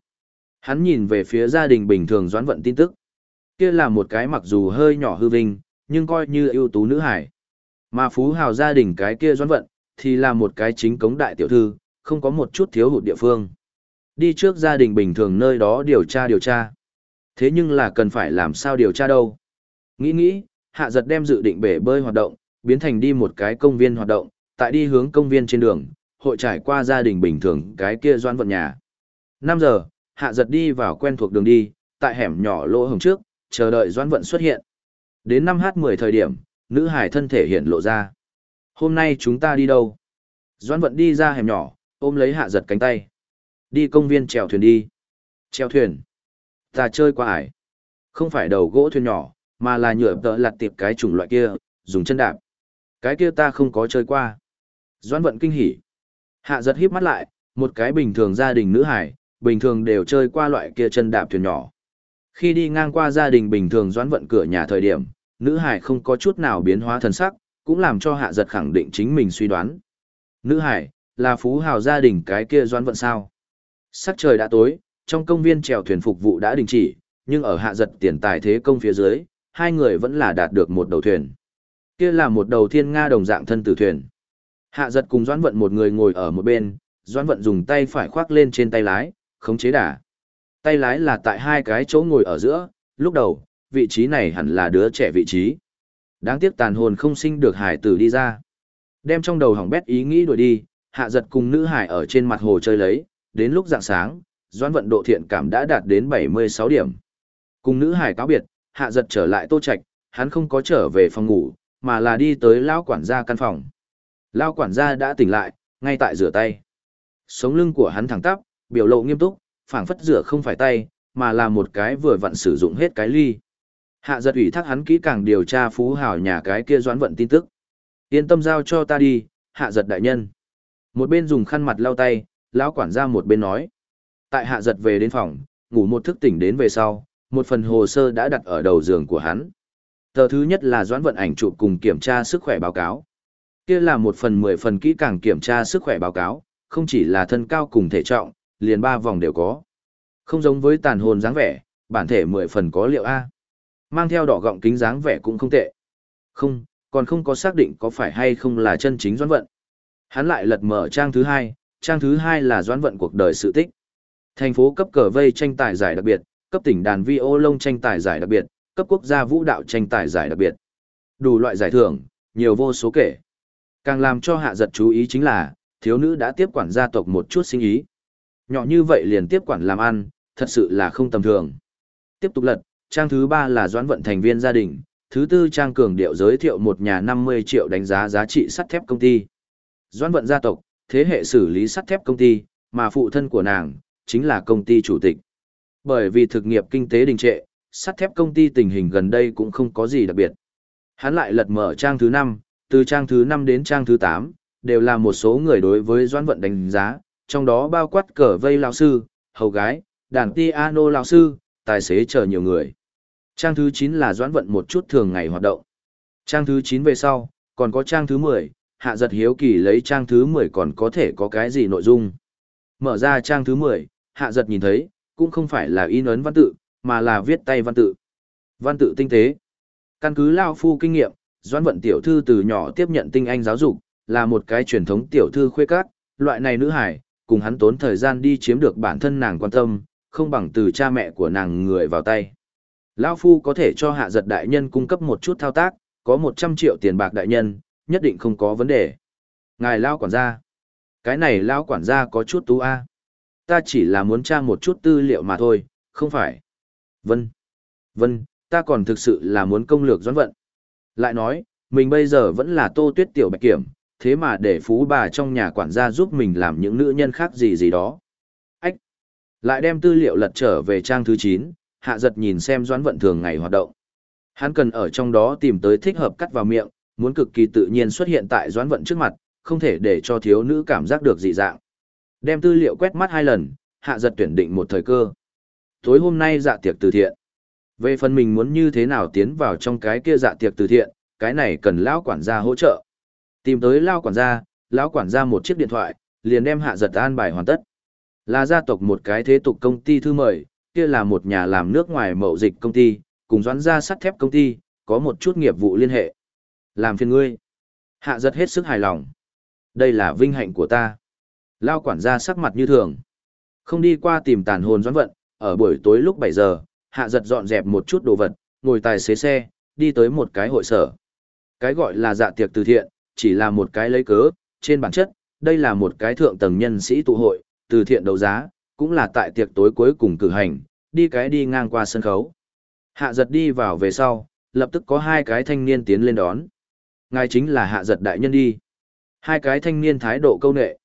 Hắn nhìn về phía gia đình bình thường doãn vận tin tức. Kia là một cái mặc dù hơi nhỏ hư vinh, nhưng coi như ưu tú nữ hải. Mà phú hào gia đình cái kia doãn vận, thì là một cái chính cống đại tiểu thư, không có một chút thiếu hụt địa phương. Đi trước gia đình bình thường nơi đó điều tra điều tra. Thế nhưng là cần phải làm sao điều tra đâu. Nghĩ nghĩ, hạ giật đem dự định bể bơi hoạt động, biến thành đi một cái công viên hoạt động, tại đi hướng công viên trên đường, hội trải qua gia đình bình thường cái kia doan vận nhà. 5 giờ, hạ giật đi vào quen thuộc đường đi, tại hẻm nhỏ lỗ hồng trước, chờ đợi doan vận xuất hiện. Đến 5h10 thời điểm, nữ hải thân thể hiện lộ ra. Hôm nay chúng ta đi đâu? Doan vận đi ra hẻm nhỏ, ôm lấy hạ giật cánh tay. Đi công viên chèo thuyền đi. Chèo thuyền. Ta chơi qua ải. Không phải đầu gỗ thuyền nhỏ, mà là nhựa tợ lặt tiệp cái chủng loại kia, dùng chân đạp. Cái kia ta không có chơi qua. Doãn vận kinh hỉ. Hạ giật híp mắt lại, một cái bình thường gia đình nữ hải, bình thường đều chơi qua loại kia chân đạp thuyền nhỏ. Khi đi ngang qua gia đình bình thường doãn vận cửa nhà thời điểm, nữ hải không có chút nào biến hóa thần sắc, cũng làm cho hạ giật khẳng định chính mình suy đoán. Nữ hải, là phú hào gia đình cái kia doãn vận sao. Sắc trời đã tối, trong công viên chèo thuyền phục vụ đã đình chỉ, nhưng ở hạ giật tiền tài thế công phía dưới, hai người vẫn là đạt được một đầu thuyền. Kia là một đầu thiên nga đồng dạng thân tử thuyền. Hạ giật cùng Doãn Vận một người ngồi ở một bên, Doãn Vận dùng tay phải khoác lên trên tay lái, khống chế đà. Tay lái là tại hai cái chỗ ngồi ở giữa, lúc đầu, vị trí này hẳn là đứa trẻ vị trí. Đáng tiếc tàn hồn không sinh được hải tử đi ra. Đem trong đầu hỏng bét ý nghĩ đuổi đi, hạ giật cùng nữ hải ở trên mặt hồ chơi lấy, đến lúc dạng sáng, doãn vận độ thiện cảm đã đạt đến 76 điểm. Cùng nữ hải cáo biệt, hạ giật trở lại tô trạch, hắn không có trở về phòng ngủ, mà là đi tới lão quản gia căn phòng. Lão quản gia đã tỉnh lại, ngay tại rửa tay. Sống lưng của hắn thẳng tắp, biểu lộ nghiêm túc, phảng phất rửa không phải tay, mà là một cái vừa vặn sử dụng hết cái ly. Hạ giật ủy thác hắn kỹ càng điều tra phú hào nhà cái kia doãn vận tin tức. Yên tâm giao cho ta đi, hạ giật đại nhân. Một bên dùng khăn mặt lau tay, lão quản gia một bên nói. Tại hạ giật về đến phòng, ngủ một thức tỉnh đến về sau, một phần hồ sơ đã đặt ở đầu giường của hắn. Tờ thứ nhất là doãn vận ảnh chụp cùng kiểm tra sức khỏe báo cáo. Kia là một phần mười phần kỹ càng kiểm tra sức khỏe báo cáo, không chỉ là thân cao cùng thể trọng, liền ba vòng đều có. Không giống với tàn hồn dáng vẻ, bản thể mười phần có liệu A. Mang theo đỏ gọng kính dáng vẻ cũng không tệ. Không, còn không có xác định có phải hay không là chân chính doãn vận. Hắn lại lật mở trang thứ hai, trang thứ hai là doãn vận cuộc đời sự tích. Thành phố cấp cờ vây tranh tài giải đặc biệt, cấp tỉnh đàn vi ô lông tranh tài giải đặc biệt, cấp quốc gia vũ đạo tranh tài giải đặc biệt. Đủ loại giải thưởng, nhiều vô số kể. Càng làm cho hạ giật chú ý chính là, thiếu nữ đã tiếp quản gia tộc một chút sinh ý. Nhỏ như vậy liền tiếp quản làm ăn, thật sự là không tầm thường. Tiếp tục lật, trang thứ ba là doãn vận thành viên gia đình, thứ tư trang cường điệu giới thiệu một nhà 50 triệu đánh giá giá trị sắt thép công ty. Doãn vận gia tộc, thế hệ xử lý sắt thép công ty, mà phụ thân của nàng, chính là công ty chủ tịch. Bởi vì thực nghiệp kinh tế đình trệ, sắt thép công ty tình hình gần đây cũng không có gì đặc biệt. Hắn lại lật mở trang thứ 5, từ trang thứ 5 đến trang thứ 8, đều là một số người đối với doãn vận đánh giá, trong đó bao quát cờ vây lão sư, hầu gái, đàn piano lão sư, tài xế chờ nhiều người. Trang thứ 9 là doãn vận một chút thường ngày hoạt động. Trang thứ 9 về sau, còn có trang thứ 10, hạ giật hiếu kỳ lấy trang thứ 10 còn có thể có cái gì nội dung. Mở ra trang thứ 10, hạ giật nhìn thấy, cũng không phải là in ấn văn tự, mà là viết tay văn tự. Văn tự tinh tế. Căn cứ Lao Phu kinh nghiệm, doãn vận tiểu thư từ nhỏ tiếp nhận tinh anh giáo dục, là một cái truyền thống tiểu thư khuê cát, loại này nữ hải, cùng hắn tốn thời gian đi chiếm được bản thân nàng quan tâm, không bằng từ cha mẹ của nàng người vào tay. Lão Phu có thể cho hạ giật đại nhân cung cấp một chút thao tác, có 100 triệu tiền bạc đại nhân, nhất định không có vấn đề. Ngài Lao quản gia. Cái này Lao quản gia có chút tú A. Ta chỉ là muốn tra một chút tư liệu mà thôi, không phải. Vân. Vân, ta còn thực sự là muốn công lược doãn vận. Lại nói, mình bây giờ vẫn là tô tuyết tiểu bạch kiểm, thế mà để phú bà trong nhà quản gia giúp mình làm những nữ nhân khác gì gì đó. Ách! Lại đem tư liệu lật trở về trang thứ 9, hạ giật nhìn xem doãn vận thường ngày hoạt động. Hắn cần ở trong đó tìm tới thích hợp cắt vào miệng, muốn cực kỳ tự nhiên xuất hiện tại doãn vận trước mặt, không thể để cho thiếu nữ cảm giác được dị dạng. Đem tư liệu quét mắt hai lần, hạ giật tuyển định một thời cơ. Tối hôm nay dạ tiệc từ thiện. Về phần mình muốn như thế nào tiến vào trong cái kia dạ tiệc từ thiện, cái này cần lão quản gia hỗ trợ. Tìm tới lão quản gia, lão quản gia một chiếc điện thoại, liền đem hạ giật an bài hoàn tất. Là gia tộc một cái thế tục công ty thư mời, kia là một nhà làm nước ngoài mậu dịch công ty, cùng doãn gia sắt thép công ty, có một chút nghiệp vụ liên hệ. Làm phiền ngươi. Hạ giật hết sức hài lòng. Đây là vinh hạnh của ta. Lao quản gia sắc mặt như thường. Không đi qua tìm tàn hồn doãn vận, ở buổi tối lúc 7 giờ, hạ giật dọn dẹp một chút đồ vật, ngồi tài xế xe, đi tới một cái hội sở. Cái gọi là dạ tiệc từ thiện, chỉ là một cái lấy cớ, trên bản chất, đây là một cái thượng tầng nhân sĩ tụ hội, từ thiện đấu giá, cũng là tại tiệc tối cuối cùng cử hành, đi cái đi ngang qua sân khấu. Hạ giật đi vào về sau, lập tức có hai cái thanh niên tiến lên đón. Ngài chính là hạ giật đại nhân đi. Hai cái thanh niên thái độ câu nệ.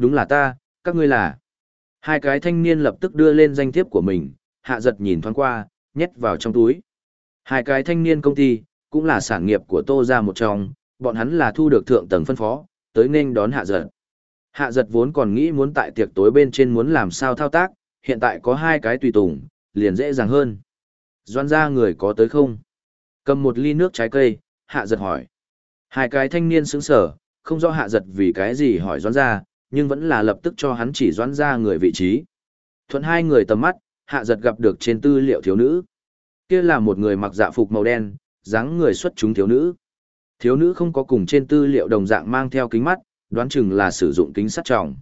Đúng là ta, các ngươi là. Hai cái thanh niên lập tức đưa lên danh thiếp của mình, hạ giật nhìn thoáng qua, nhét vào trong túi. Hai cái thanh niên công ty, cũng là sản nghiệp của tô ra một trong, bọn hắn là thu được thượng tầng phân phó, tới nên đón hạ giật. Hạ giật vốn còn nghĩ muốn tại tiệc tối bên trên muốn làm sao thao tác, hiện tại có hai cái tùy tùng, liền dễ dàng hơn. Doan ra người có tới không? Cầm một ly nước trái cây, hạ giật hỏi. Hai cái thanh niên sững sở, không rõ hạ giật vì cái gì hỏi doan ra, nhưng vẫn là lập tức cho hắn chỉ doãn ra người vị trí. Thuận hai người tầm mắt, hạ giật gặp được trên tư liệu thiếu nữ. Kia là một người mặc dạ phục màu đen, dáng người xuất chúng thiếu nữ. Thiếu nữ không có cùng trên tư liệu đồng dạng mang theo kính mắt, đoán chừng là sử dụng kính sắt trọng.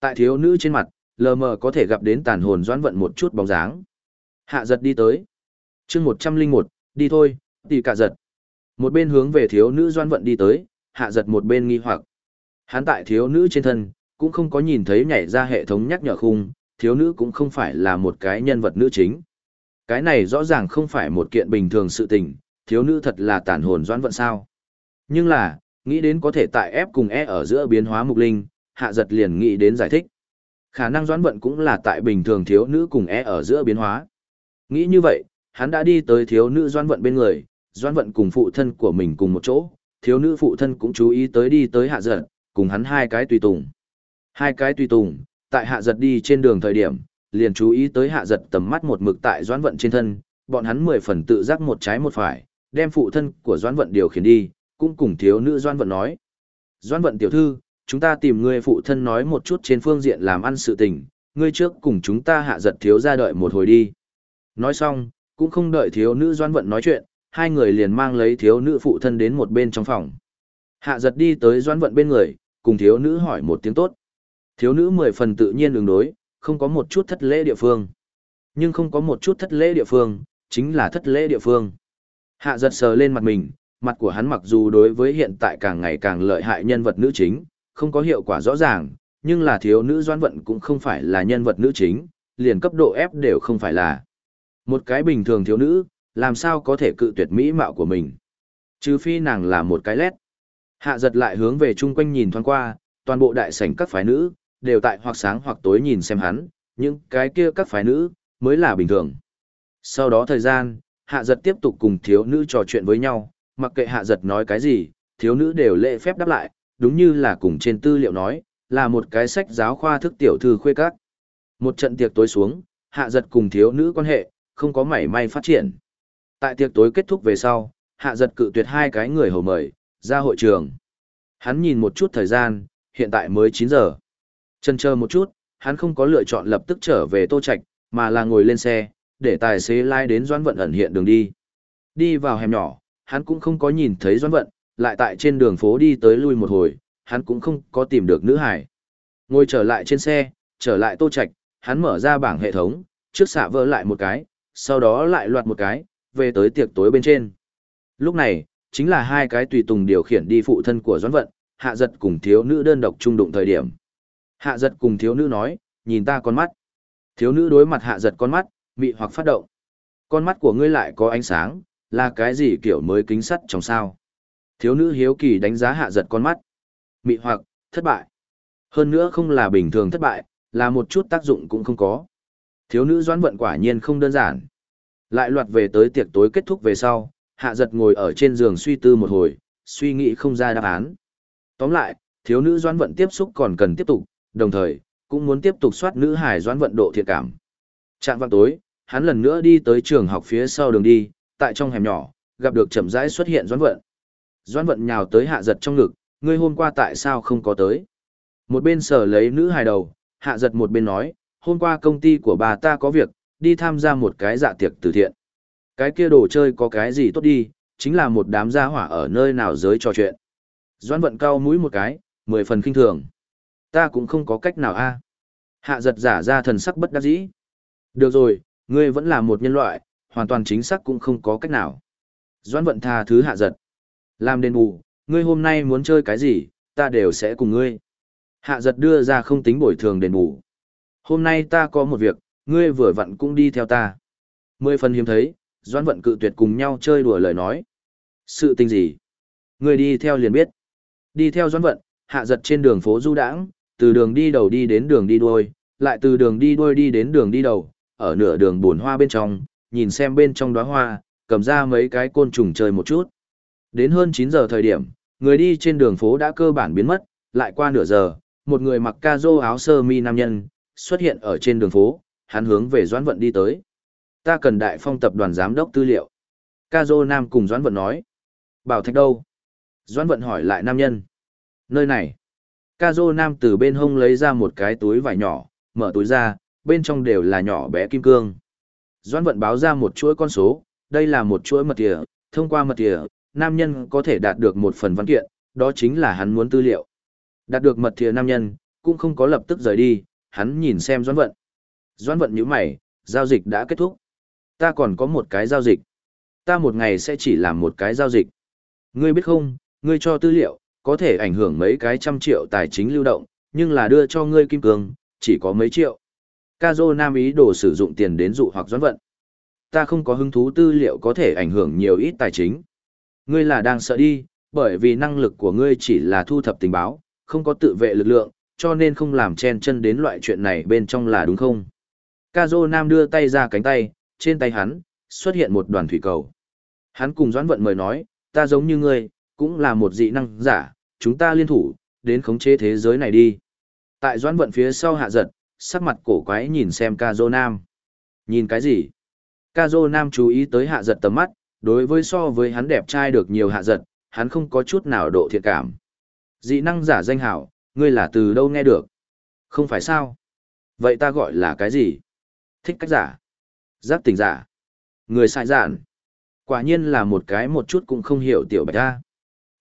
Tại thiếu nữ trên mặt, lờ mờ có thể gặp đến tàn hồn doãn vận một chút bóng dáng. Hạ giật đi tới. chương một trăm linh một đi thôi, tỷ cả giật. Một bên hướng về thiếu nữ doãn vận đi tới, hạ giật một bên nghi hoặc. Hắn tại thiếu nữ trên thân, cũng không có nhìn thấy nhảy ra hệ thống nhắc nhở khung, thiếu nữ cũng không phải là một cái nhân vật nữ chính. Cái này rõ ràng không phải một kiện bình thường sự tình, thiếu nữ thật là tàn hồn doãn vận sao. Nhưng là, nghĩ đến có thể tại F cùng E ở giữa biến hóa mục linh, hạ giật liền nghĩ đến giải thích. Khả năng doãn vận cũng là tại bình thường thiếu nữ cùng E ở giữa biến hóa. Nghĩ như vậy, hắn đã đi tới thiếu nữ doãn vận bên người, doãn vận cùng phụ thân của mình cùng một chỗ, thiếu nữ phụ thân cũng chú ý tới đi tới hạ giật, cùng hắn hai cái tùy tùng. Hai cái tùy tùng, tại hạ giật đi trên đường thời điểm, liền chú ý tới hạ giật tầm mắt một mực tại doãn vận trên thân, bọn hắn mười phần tự giác một trái một phải, đem phụ thân của doãn vận điều khiển đi, cũng cùng thiếu nữ doãn vận nói. Doãn vận tiểu thư, chúng ta tìm người phụ thân nói một chút trên phương diện làm ăn sự tình, ngươi trước cùng chúng ta hạ giật thiếu ra đợi một hồi đi. Nói xong, cũng không đợi thiếu nữ doãn vận nói chuyện, hai người liền mang lấy thiếu nữ phụ thân đến một bên trong phòng. Hạ giật đi tới doãn vận bên người, cùng thiếu nữ hỏi một tiếng tốt. Thiếu nữ mười phần tự nhiên đường đối, không có một chút thất lễ địa phương. Nhưng không có một chút thất lễ địa phương, chính là thất lễ địa phương. Hạ giật sờ lên mặt mình, mặt của hắn mặc dù đối với hiện tại càng ngày càng lợi hại nhân vật nữ chính, không có hiệu quả rõ ràng, nhưng là thiếu nữ doan vận cũng không phải là nhân vật nữ chính, liền cấp độ ép đều không phải là. Một cái bình thường thiếu nữ, làm sao có thể cự tuyệt mỹ mạo của mình. Trừ phi nàng là một cái lét. Hạ giật lại hướng về chung quanh nhìn thoáng qua, toàn bộ đại sảnh các phái nữ, đều tại hoặc sáng hoặc tối nhìn xem hắn, những cái kia các phái nữ, mới là bình thường. Sau đó thời gian, hạ giật tiếp tục cùng thiếu nữ trò chuyện với nhau, mặc kệ hạ giật nói cái gì, thiếu nữ đều lễ phép đáp lại, đúng như là cùng trên tư liệu nói, là một cái sách giáo khoa thức tiểu thư khuê các. Một trận tiệc tối xuống, hạ giật cùng thiếu nữ quan hệ, không có mảy may phát triển. Tại tiệc tối kết thúc về sau, hạ giật cự tuyệt hai cái người hầu mời, ra hội trường. Hắn nhìn một chút thời gian, hiện tại mới 9 giờ. Chần chờ một chút, hắn không có lựa chọn lập tức trở về Tô Trạch, mà là ngồi lên xe, để tài xế lái đến Doãn Vận ẩn hiện đường đi. Đi vào hẻm nhỏ, hắn cũng không có nhìn thấy Doãn Vận, lại tại trên đường phố đi tới lui một hồi, hắn cũng không có tìm được nữ hải. Ngồi trở lại trên xe, trở lại Tô Trạch, hắn mở ra bảng hệ thống, trước xạ vỡ lại một cái, sau đó lại loạt một cái, về tới tiệc tối bên trên. Lúc này, chính là hai cái tùy tùng điều khiển đi phụ thân của Doãn Vận, hạ giật cùng thiếu nữ đơn độc trung đụng thời điểm. Hạ giật cùng thiếu nữ nói, nhìn ta con mắt. Thiếu nữ đối mặt hạ giật con mắt, mị hoặc phát động. Con mắt của ngươi lại có ánh sáng, là cái gì kiểu mới kính sắt trong sao. Thiếu nữ hiếu kỳ đánh giá hạ giật con mắt. Mị hoặc, thất bại. Hơn nữa không là bình thường thất bại, là một chút tác dụng cũng không có. Thiếu nữ doãn vận quả nhiên không đơn giản. Lại loạt về tới tiệc tối kết thúc về sau, hạ giật ngồi ở trên giường suy tư một hồi, suy nghĩ không ra đáp án. Tóm lại, thiếu nữ doãn vận tiếp xúc còn cần tiếp tục, đồng thời, cũng muốn tiếp tục soát nữ hải doãn vận độ thiện cảm. Trạng vào tối, hắn lần nữa đi tới trường học phía sau đường đi, tại trong hẻm nhỏ, gặp được chậm rãi xuất hiện doãn vận. Doãn vận nhào tới hạ giật trong ngực, ngươi hôm qua tại sao không có tới? Một bên sở lấy nữ hài đầu, hạ giật một bên nói, hôm qua công ty của bà ta có việc, đi tham gia một cái dạ tiệc từ thiện. Cái kia đồ chơi có cái gì tốt đi, chính là một đám gia hỏa ở nơi nào giới trò chuyện. Doãn vận cao mũi một cái, mười phần kinh thường. Ta cũng không có cách nào a. Hạ giật giả ra thần sắc bất đắc dĩ. Được rồi, ngươi vẫn là một nhân loại, hoàn toàn chính xác cũng không có cách nào. Doãn vận tha thứ hạ giật. Làm đền bù, ngươi hôm nay muốn chơi cái gì, ta đều sẽ cùng ngươi. Hạ giật đưa ra không tính bồi thường đền bù. Hôm nay ta có một việc, ngươi vừa vặn cũng đi theo ta. Mười phần hiếm thấy, Doãn vận cự tuyệt cùng nhau chơi đùa lời nói. Sự tình gì? Ngươi đi theo liền biết. Đi theo Doãn vận, hạ giật trên đường phố du đãng, từ đường đi đầu đi đến đường đi đuôi, lại từ đường đi đuôi đi đến đường đi đầu, ở nửa đường buồn hoa bên trong, nhìn xem bên trong đóa hoa, cầm ra mấy cái côn trùng chơi một chút. Đến hơn 9 giờ thời điểm, người đi trên đường phố đã cơ bản biến mất, lại qua nửa giờ, một người mặc ca rô áo sơ mi nam nhân, xuất hiện ở trên đường phố, hắn hướng về Doãn Vận đi tới. Ta cần đại phong tập đoàn giám đốc tư liệu. Ca rô nam cùng Doãn Vận nói. Bảo thạch đâu? Doãn Vận hỏi lại nam nhân. Nơi này. Ca Dô nam từ bên hông lấy ra một cái túi vải nhỏ, mở túi ra, bên trong đều là nhỏ bé kim cương. Doãn Vận báo ra một chuỗi con số, đây là một chuỗi mật tỉa, thông qua mật tỉa, nam nhân có thể đạt được một phần văn kiện, đó chính là hắn muốn tư liệu. Đạt được mật thìa nam nhân, cũng không có lập tức rời đi, hắn nhìn xem Doãn Vận. Doãn Vận nhíu mày, giao dịch đã kết thúc. Ta còn có một cái giao dịch. Ta một ngày sẽ chỉ làm một cái giao dịch. Ngươi biết không, ngươi cho tư liệu, có thể ảnh hưởng mấy cái trăm triệu tài chính lưu động, nhưng là đưa cho ngươi kim cương, chỉ có mấy triệu. Kazo Nam ý đồ sử dụng tiền đến dụ hoặc Doãn Vận. Ta không có hứng thú tư liệu có thể ảnh hưởng nhiều ít tài chính. Ngươi là đang sợ đi, bởi vì năng lực của ngươi chỉ là thu thập tình báo, không có tự vệ lực lượng, cho nên không làm chen chân đến loại chuyện này bên trong là đúng không? Kazo Nam đưa tay ra cánh tay, trên tay hắn, xuất hiện một đoàn thủy cầu. Hắn cùng Doãn Vận mời nói, ta giống như ngươi, cũng là một dị năng giả, chúng ta liên thủ, đến khống chế thế giới này đi. Tại Doãn Vận phía sau hạ giật, sắc mặt cổ quái nhìn xem Kazo Nam. Nhìn cái gì? Kazo Nam chú ý tới hạ giật tầm mắt, đối với so với hắn đẹp trai được nhiều hạ giật, hắn không có chút nào độ thiện cảm. Dị năng giả danh hảo, ngươi là từ đâu nghe được? Không phải sao? Vậy ta gọi là cái gì? Thích cách giả? Giác tình giả? Người sai giản? Quả nhiên là một cái một chút cũng không hiểu tiểu bạch ta.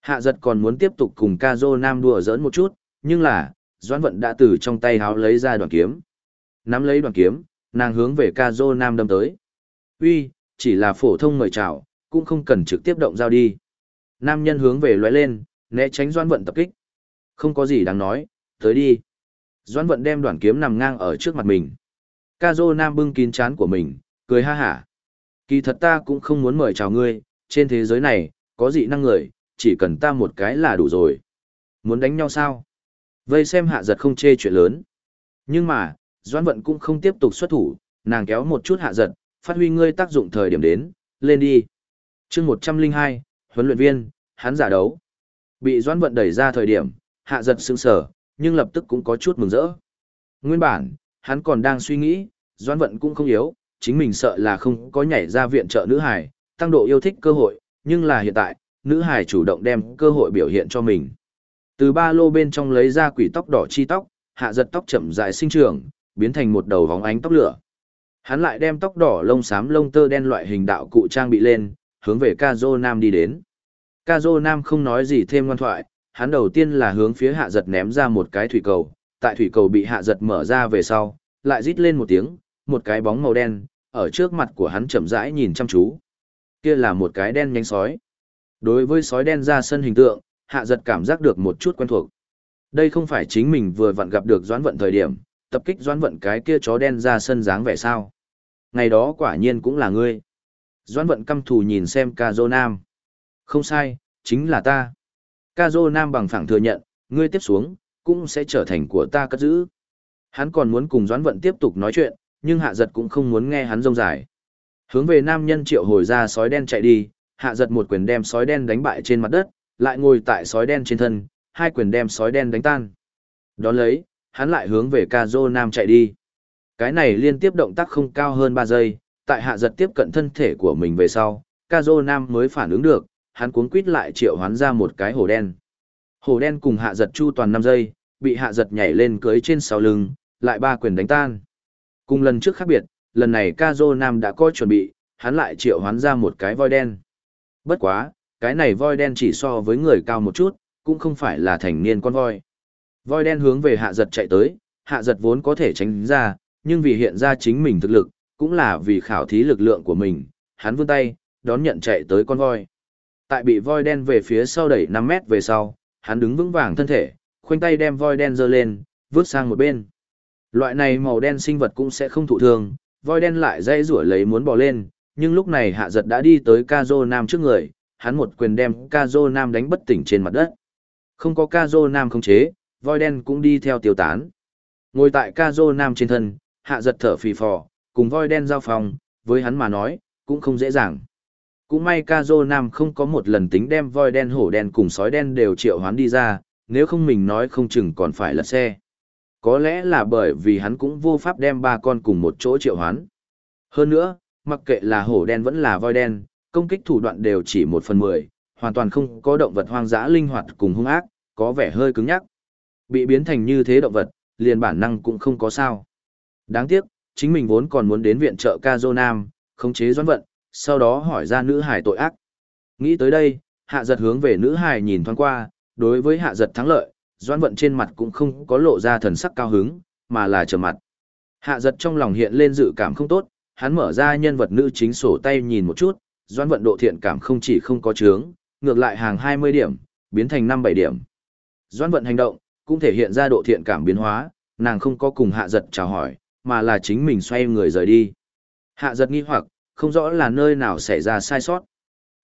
Hạ giật còn muốn tiếp tục cùng ca dô nam đùa giỡn một chút, nhưng là, Doãn Vận đã từ trong tay háo lấy ra đoàn kiếm. Nắm lấy đoàn kiếm, nàng hướng về ca dô nam đâm tới. Uy, chỉ là phổ thông mời chào, cũng không cần trực tiếp động giao đi. Nam nhân hướng về lóe lên, né tránh Doãn Vận tập kích. Không có gì đáng nói, tới đi. Doãn vận đem đoạn kiếm nằm ngang ở trước mặt mình. Ca Dô Nam bưng kín chán của mình, cười ha hả. Kỳ thật ta cũng không muốn mời chào ngươi, trên thế giới này, có dị năng người, chỉ cần ta một cái là đủ rồi. Muốn đánh nhau sao? Vây xem hạ giật không chê chuyện lớn. Nhưng mà, Doãn vận cũng không tiếp tục xuất thủ, nàng kéo một chút hạ giật, phát huy ngươi tác dụng thời điểm đến, lên đi. chương 102, huấn luyện viên, hắn giả đấu. Bị Doãn vận đẩy ra thời điểm, hạ giật sững sở, nhưng lập tức cũng có chút mừng rỡ. Nguyên bản, hắn còn đang suy nghĩ, Doãn vận cũng không yếu, chính mình sợ là không có nhảy ra viện trợ nữ hải, tăng độ yêu thích cơ hội, nhưng là hiện tại, nữ hải chủ động đem cơ hội biểu hiện cho mình. Từ ba lô bên trong lấy ra quỷ tóc đỏ chi tóc, hạ giật tóc chậm dài sinh trưởng, biến thành một đầu vóng ánh tóc lửa. Hắn lại đem tóc đỏ lông xám lông tơ đen loại hình đạo cụ trang bị lên, hướng về Kazo Nam đi đến. Kazo Nam không nói gì thêm ngoan thoại, hắn đầu tiên là hướng phía hạ giật ném ra một cái thủy cầu, tại thủy cầu bị hạ giật mở ra về sau, lại rít lên một tiếng, một cái bóng màu đen, ở trước mặt của hắn chậm rãi nhìn chăm chú. Kia là một cái đen nhánh sói. Đối với sói đen ra sân hình tượng, hạ giật cảm giác được một chút quen thuộc. Đây không phải chính mình vừa vặn gặp được doãn vận thời điểm, tập kích doãn vận cái kia chó đen ra sân dáng vẻ sao. Ngày đó quả nhiên cũng là ngươi. Doãn vận căm thù nhìn xem ca dô nam. Không sai, chính là ta. Ca dô nam bằng phẳng thừa nhận, ngươi tiếp xuống, cũng sẽ trở thành của ta cất giữ. Hắn còn muốn cùng doãn vận tiếp tục nói chuyện, nhưng hạ giật cũng không muốn nghe hắn rông dài. Hướng về nam nhân triệu hồi ra sói đen chạy đi, hạ giật một quyền đem sói đen đánh bại trên mặt đất, lại ngồi tại sói đen trên thân, hai quyền đem sói đen đánh tan. Đón lấy, hắn lại hướng về Kazo Nam chạy đi. Cái này liên tiếp động tác không cao hơn 3 giây, tại hạ giật tiếp cận thân thể của mình về sau, Kazo Nam mới phản ứng được, hắn cuốn quýt lại triệu hoán ra một cái hổ đen. Hổ đen cùng hạ giật chu toàn 5 giây, bị hạ giật nhảy lên cưới trên sau lưng, lại ba quyền đánh tan. Cùng lần trước khác biệt, lần này Kazo Nam đã có chuẩn bị, hắn lại triệu hoán ra một cái voi đen. Bất quá, cái này voi đen chỉ so với người cao một chút, cũng không phải là thành niên con voi. Voi đen hướng về hạ giật chạy tới, hạ giật vốn có thể tránh ra, nhưng vì hiện ra chính mình thực lực, cũng là vì khảo thí lực lượng của mình, hắn vươn tay, đón nhận chạy tới con voi. Tại bị voi đen về phía sau đẩy 5 mét về sau, hắn đứng vững vàng thân thể, khoanh tay đem voi đen giơ lên, vứt sang một bên. Loại này màu đen sinh vật cũng sẽ không thụ thương, voi đen lại dây rủa lấy muốn bò lên, nhưng lúc này hạ giật đã đi tới Kazo Nam trước người, hắn một quyền đem Kazo Nam đánh bất tỉnh trên mặt đất. Không có Kazo Nam không chế, voi đen cũng đi theo tiêu tán. Ngồi tại Kazo Nam trên thân, hạ giật thở phì phò, cùng voi đen giao phòng, với hắn mà nói, cũng không dễ dàng. Cũng may Kazo Nam không có một lần tính đem voi đen hổ đen cùng sói đen đều triệu hoán đi ra, nếu không mình nói không chừng còn phải lật xe. Có lẽ là bởi vì hắn cũng vô pháp đem ba con cùng một chỗ triệu hoán. Hơn nữa, mặc kệ là hổ đen vẫn là voi đen, công kích thủ đoạn đều chỉ một phần mười, hoàn toàn không có động vật hoang dã linh hoạt cùng hung ác, có vẻ hơi cứng nhắc. Bị biến thành như thế động vật, liền bản năng cũng không có sao. Đáng tiếc, chính mình vốn còn muốn đến viện trợ Ca Dô Nam, khống chế doãn vận, sau đó hỏi ra nữ hải tội ác. Nghĩ tới đây, hạ giật hướng về nữ hải nhìn thoáng qua, đối với hạ giật thắng lợi, doãn vận trên mặt cũng không có lộ ra thần sắc cao hứng, mà là trở mặt. Hạ giật trong lòng hiện lên dự cảm không tốt, hắn mở ra nhân vật nữ chính sổ tay nhìn một chút, doãn vận độ thiện cảm không chỉ không có chướng, ngược lại hàng 20 điểm, biến thành 5-7 điểm. Doãn vận hành động, cũng thể hiện ra độ thiện cảm biến hóa, nàng không có cùng hạ giật chào hỏi, mà là chính mình xoay người rời đi. Hạ giật nghi hoặc, không rõ là nơi nào xảy ra sai sót.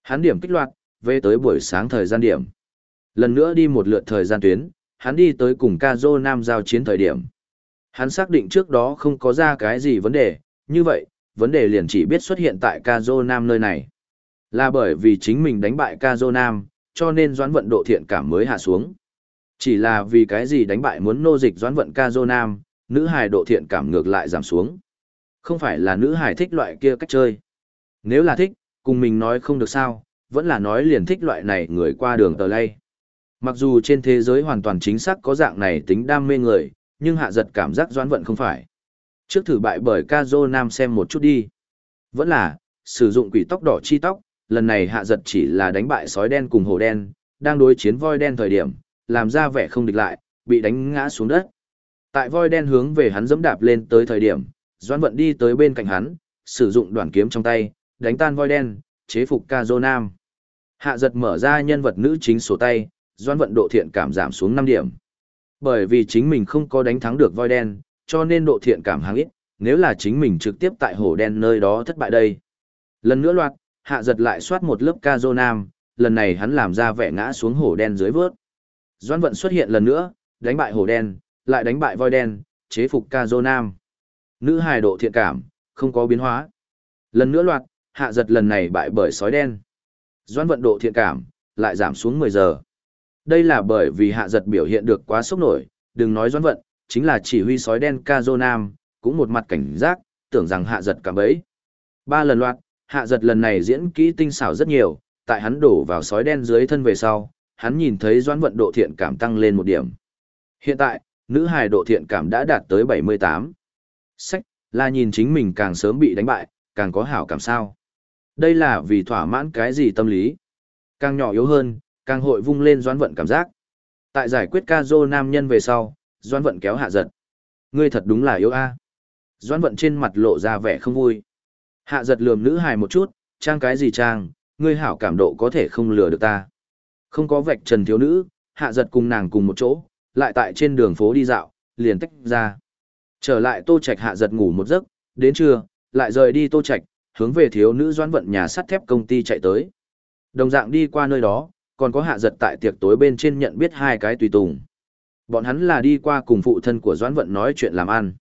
Hắn điểm kích loạt, về tới buổi sáng thời gian điểm. Lần nữa đi một lượt thời gian tuyến, hắn đi tới cùng Kazo Nam giao chiến thời điểm. Hắn xác định trước đó không có ra cái gì vấn đề, như vậy, vấn đề liền chỉ biết xuất hiện tại Kazo Nam nơi này. Là bởi vì chính mình đánh bại Kazo Nam, cho nên doãn vận độ thiện cảm mới hạ xuống. Chỉ là vì cái gì đánh bại muốn nô dịch doãn vận Kazo Nam, nữ hài độ thiện cảm ngược lại giảm xuống. Không phải là nữ hài thích loại kia cách chơi. Nếu là thích, cùng mình nói không được sao, vẫn là nói liền thích loại này người qua đường tờ lay. Mặc dù trên thế giới hoàn toàn chính xác có dạng này tính đam mê người, nhưng hạ giật cảm giác doãn vận không phải. Trước thử bại bởi Kazo Nam xem một chút đi. Vẫn là, sử dụng quỷ tóc đỏ chi tóc, lần này hạ giật chỉ là đánh bại sói đen cùng hổ đen, đang đối chiến voi đen thời điểm, làm ra vẻ không địch lại, bị đánh ngã xuống đất. Tại voi đen hướng về hắn dẫm đạp lên tới thời điểm, Doãn Vận đi tới bên cạnh hắn, sử dụng đoạn kiếm trong tay, đánh tan voi đen, chế phục Kazo Nam. Hạ giật mở ra nhân vật nữ chính sổ tay, Doãn Vận độ thiện cảm giảm xuống 5 điểm. Bởi vì chính mình không có đánh thắng được voi đen, cho nên độ thiện cảm hàng ít, nếu là chính mình trực tiếp tại hổ đen nơi đó thất bại đây. Lần nữa loạt, hạ giật lại soát một lớp ca dô nam, lần này hắn làm ra vẻ ngã xuống hổ đen dưới vớt. Doan vận xuất hiện lần nữa, đánh bại hổ đen, lại đánh bại voi đen, chế phục ca dô nam. Nữ hài độ thiện cảm, không có biến hóa. Lần nữa loạt, hạ giật lần này bại bởi sói đen. Doan vận độ thiện cảm, lại giảm xuống 10 giờ. Đây là bởi vì hạ giật biểu hiện được quá sốc nổi, đừng nói doan vận, chính là chỉ huy sói đen ca dô nam, cũng một mặt cảnh giác, tưởng rằng hạ giật cảm bấy. Ba lần loạt, hạ giật lần này diễn kỹ tinh xảo rất nhiều, tại hắn đổ vào sói đen dưới thân về sau, hắn nhìn thấy doãn vận độ thiện cảm tăng lên một điểm. Hiện tại, nữ hài độ thiện cảm đã đạt tới 78. Sách, là nhìn chính mình càng sớm bị đánh bại, càng có hảo cảm sao. Đây là vì thỏa mãn cái gì tâm lý. Càng nhỏ yếu hơn, càng hội vung lên doãn vận cảm giác. Tại giải quyết ca dô nam nhân về sau, Doan vận kéo hạ giật. Ngươi thật đúng là yếu a. Doan vận trên mặt lộ ra vẻ không vui. Hạ giật lườm nữ hài một chút, trang cái gì trang, ngươi hảo cảm độ có thể không lừa được ta. Không có vạch trần thiếu nữ, hạ giật cùng nàng cùng một chỗ, lại tại trên đường phố đi dạo, liền tách ra. Trở lại tô trạch hạ giật ngủ một giấc, đến trưa, lại rời đi tô trạch, hướng về thiếu nữ doãn vận nhà sắt thép công ty chạy tới. Đồng dạng đi qua nơi đó, còn có hạ giật tại tiệc tối bên trên nhận biết hai cái tùy tùng. Bọn hắn là đi qua cùng phụ thân của doãn vận nói chuyện làm ăn.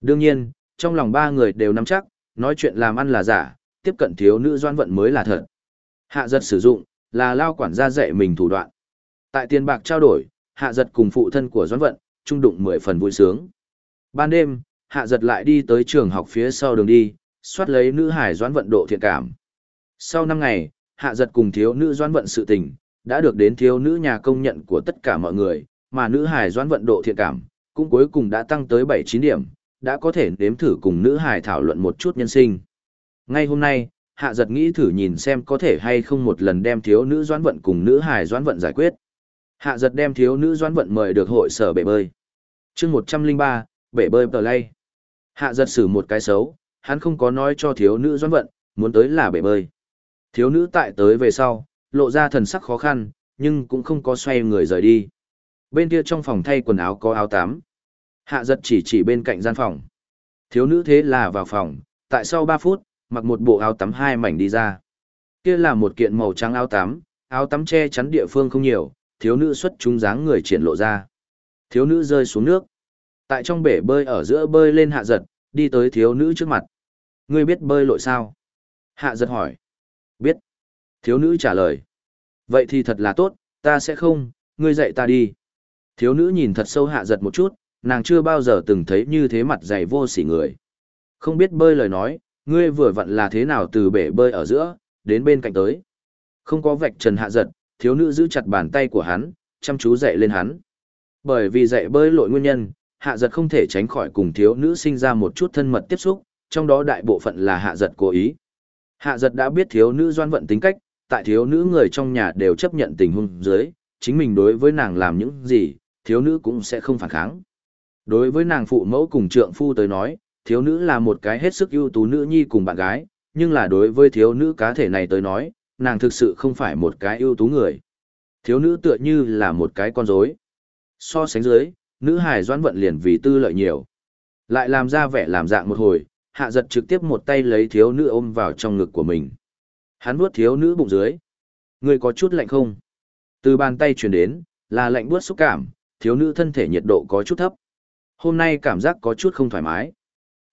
Đương nhiên, trong lòng ba người đều nắm chắc, nói chuyện làm ăn là giả, tiếp cận thiếu nữ doãn vận mới là thật. Hạ giật sử dụng, là lao quản gia dạy mình thủ đoạn. Tại tiền bạc trao đổi, hạ giật cùng phụ thân của doãn vận, trung đụng mười phần vui sướng. Ban đêm, hạ giật lại đi tới trường học phía sau đường đi, soát lấy nữ hải doãn vận độ thiện cảm. Sau năm ngày, hạ giật cùng thiếu nữ doãn vận sự tình, đã được đến thiếu nữ nhà công nhận của tất cả mọi người, mà nữ hải doãn vận độ thiện cảm, cũng cuối cùng đã tăng tới bảy chín điểm, đã có thể đếm thử cùng nữ hải thảo luận một chút nhân sinh. Ngay hôm nay, hạ giật nghĩ thử nhìn xem có thể hay không một lần đem thiếu nữ doãn vận cùng nữ hài doãn vận giải quyết. Hạ giật đem thiếu nữ doãn vận mời được hội sở bể bơi. chương một trăm linh ba bể bơi tờ lay. Hạ giật xử một cái xấu, hắn không có nói cho thiếu nữ doãn vận, muốn tới là bể bơi. Thiếu nữ tại tới về sau, lộ ra thần sắc khó khăn, nhưng cũng không có xoay người rời đi. Bên kia trong phòng thay quần áo có áo tắm. Hạ giật chỉ chỉ bên cạnh gian phòng. Thiếu nữ thế là vào phòng, tại sau ba phút, mặc một bộ áo tắm hai mảnh đi ra. Kia là một kiện màu trắng áo tắm, áo tắm che chắn địa phương không nhiều, thiếu nữ xuất chúng dáng người triển lộ ra. Thiếu nữ rơi xuống nước. Tại trong bể bơi ở giữa bơi lên hạ giật, đi tới thiếu nữ trước mặt. Ngươi biết bơi lội sao? Hạ giật hỏi. Biết. Thiếu nữ trả lời. Vậy thì thật là tốt, ta sẽ không, ngươi dạy ta đi. Thiếu nữ nhìn thật sâu hạ giật một chút, nàng chưa bao giờ từng thấy như thế mặt dày vô sỉ người. Không biết bơi lời nói, ngươi vừa vặn là thế nào từ bể bơi ở giữa, đến bên cạnh tới. Không có vạch trần hạ giật, thiếu nữ giữ chặt bàn tay của hắn, chăm chú dạy lên hắn. Bởi vì dạy bơi lội nguyên nhân, hạ giật không thể tránh khỏi cùng thiếu nữ sinh ra một chút thân mật tiếp xúc, trong đó đại bộ phận là hạ giật cố ý. Hạ giật đã biết thiếu nữ doan vận tính cách, tại thiếu nữ người trong nhà đều chấp nhận tình huống dưới, chính mình đối với nàng làm những gì, thiếu nữ cũng sẽ không phản kháng. Đối với nàng phụ mẫu cùng trượng phu tới nói, thiếu nữ là một cái hết sức ưu tú nữ nhi cùng bạn gái, nhưng là đối với thiếu nữ cá thể này tới nói, nàng thực sự không phải một cái ưu tú người. Thiếu nữ tựa như là một cái con rối. So sánh dưới, nữ hài doãn vận liền vì tư lợi nhiều. Lại làm ra vẻ làm dạng một hồi, hạ giật trực tiếp một tay lấy thiếu nữ ôm vào trong ngực của mình. Hắn vuốt thiếu nữ bụng dưới. Người có chút lạnh không? Từ bàn tay chuyển đến, là lạnh buốt xúc cảm, thiếu nữ thân thể nhiệt độ có chút thấp. Hôm nay cảm giác có chút không thoải mái.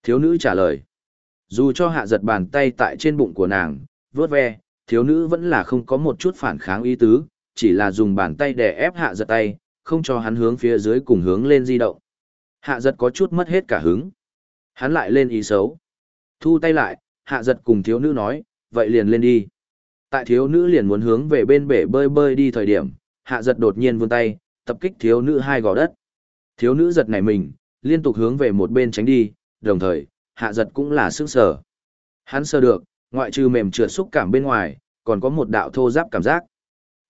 Thiếu nữ trả lời. Dù cho hạ giật bàn tay tại trên bụng của nàng, vớt ve, thiếu nữ vẫn là không có một chút phản kháng ý tứ, chỉ là dùng bàn tay để ép hạ giật tay, không cho hắn hướng phía dưới cùng hướng lên di động. Hạ giật có chút mất hết cả hứng. Hắn lại lên ý xấu. Thu tay lại, hạ giật cùng thiếu nữ nói, vậy liền lên đi. Tại thiếu nữ liền muốn hướng về bên bể bơi bơi đi thời điểm, hạ giật đột nhiên vươn tay, tập kích thiếu nữ hai gò đất. Thiếu nữ giật nảy mình, liên tục hướng về một bên tránh đi, đồng thời, hạ giật cũng là sức sở. Hắn sơ được, ngoại trừ mềm trượt xúc cảm bên ngoài, còn có một đạo thô giáp cảm giác.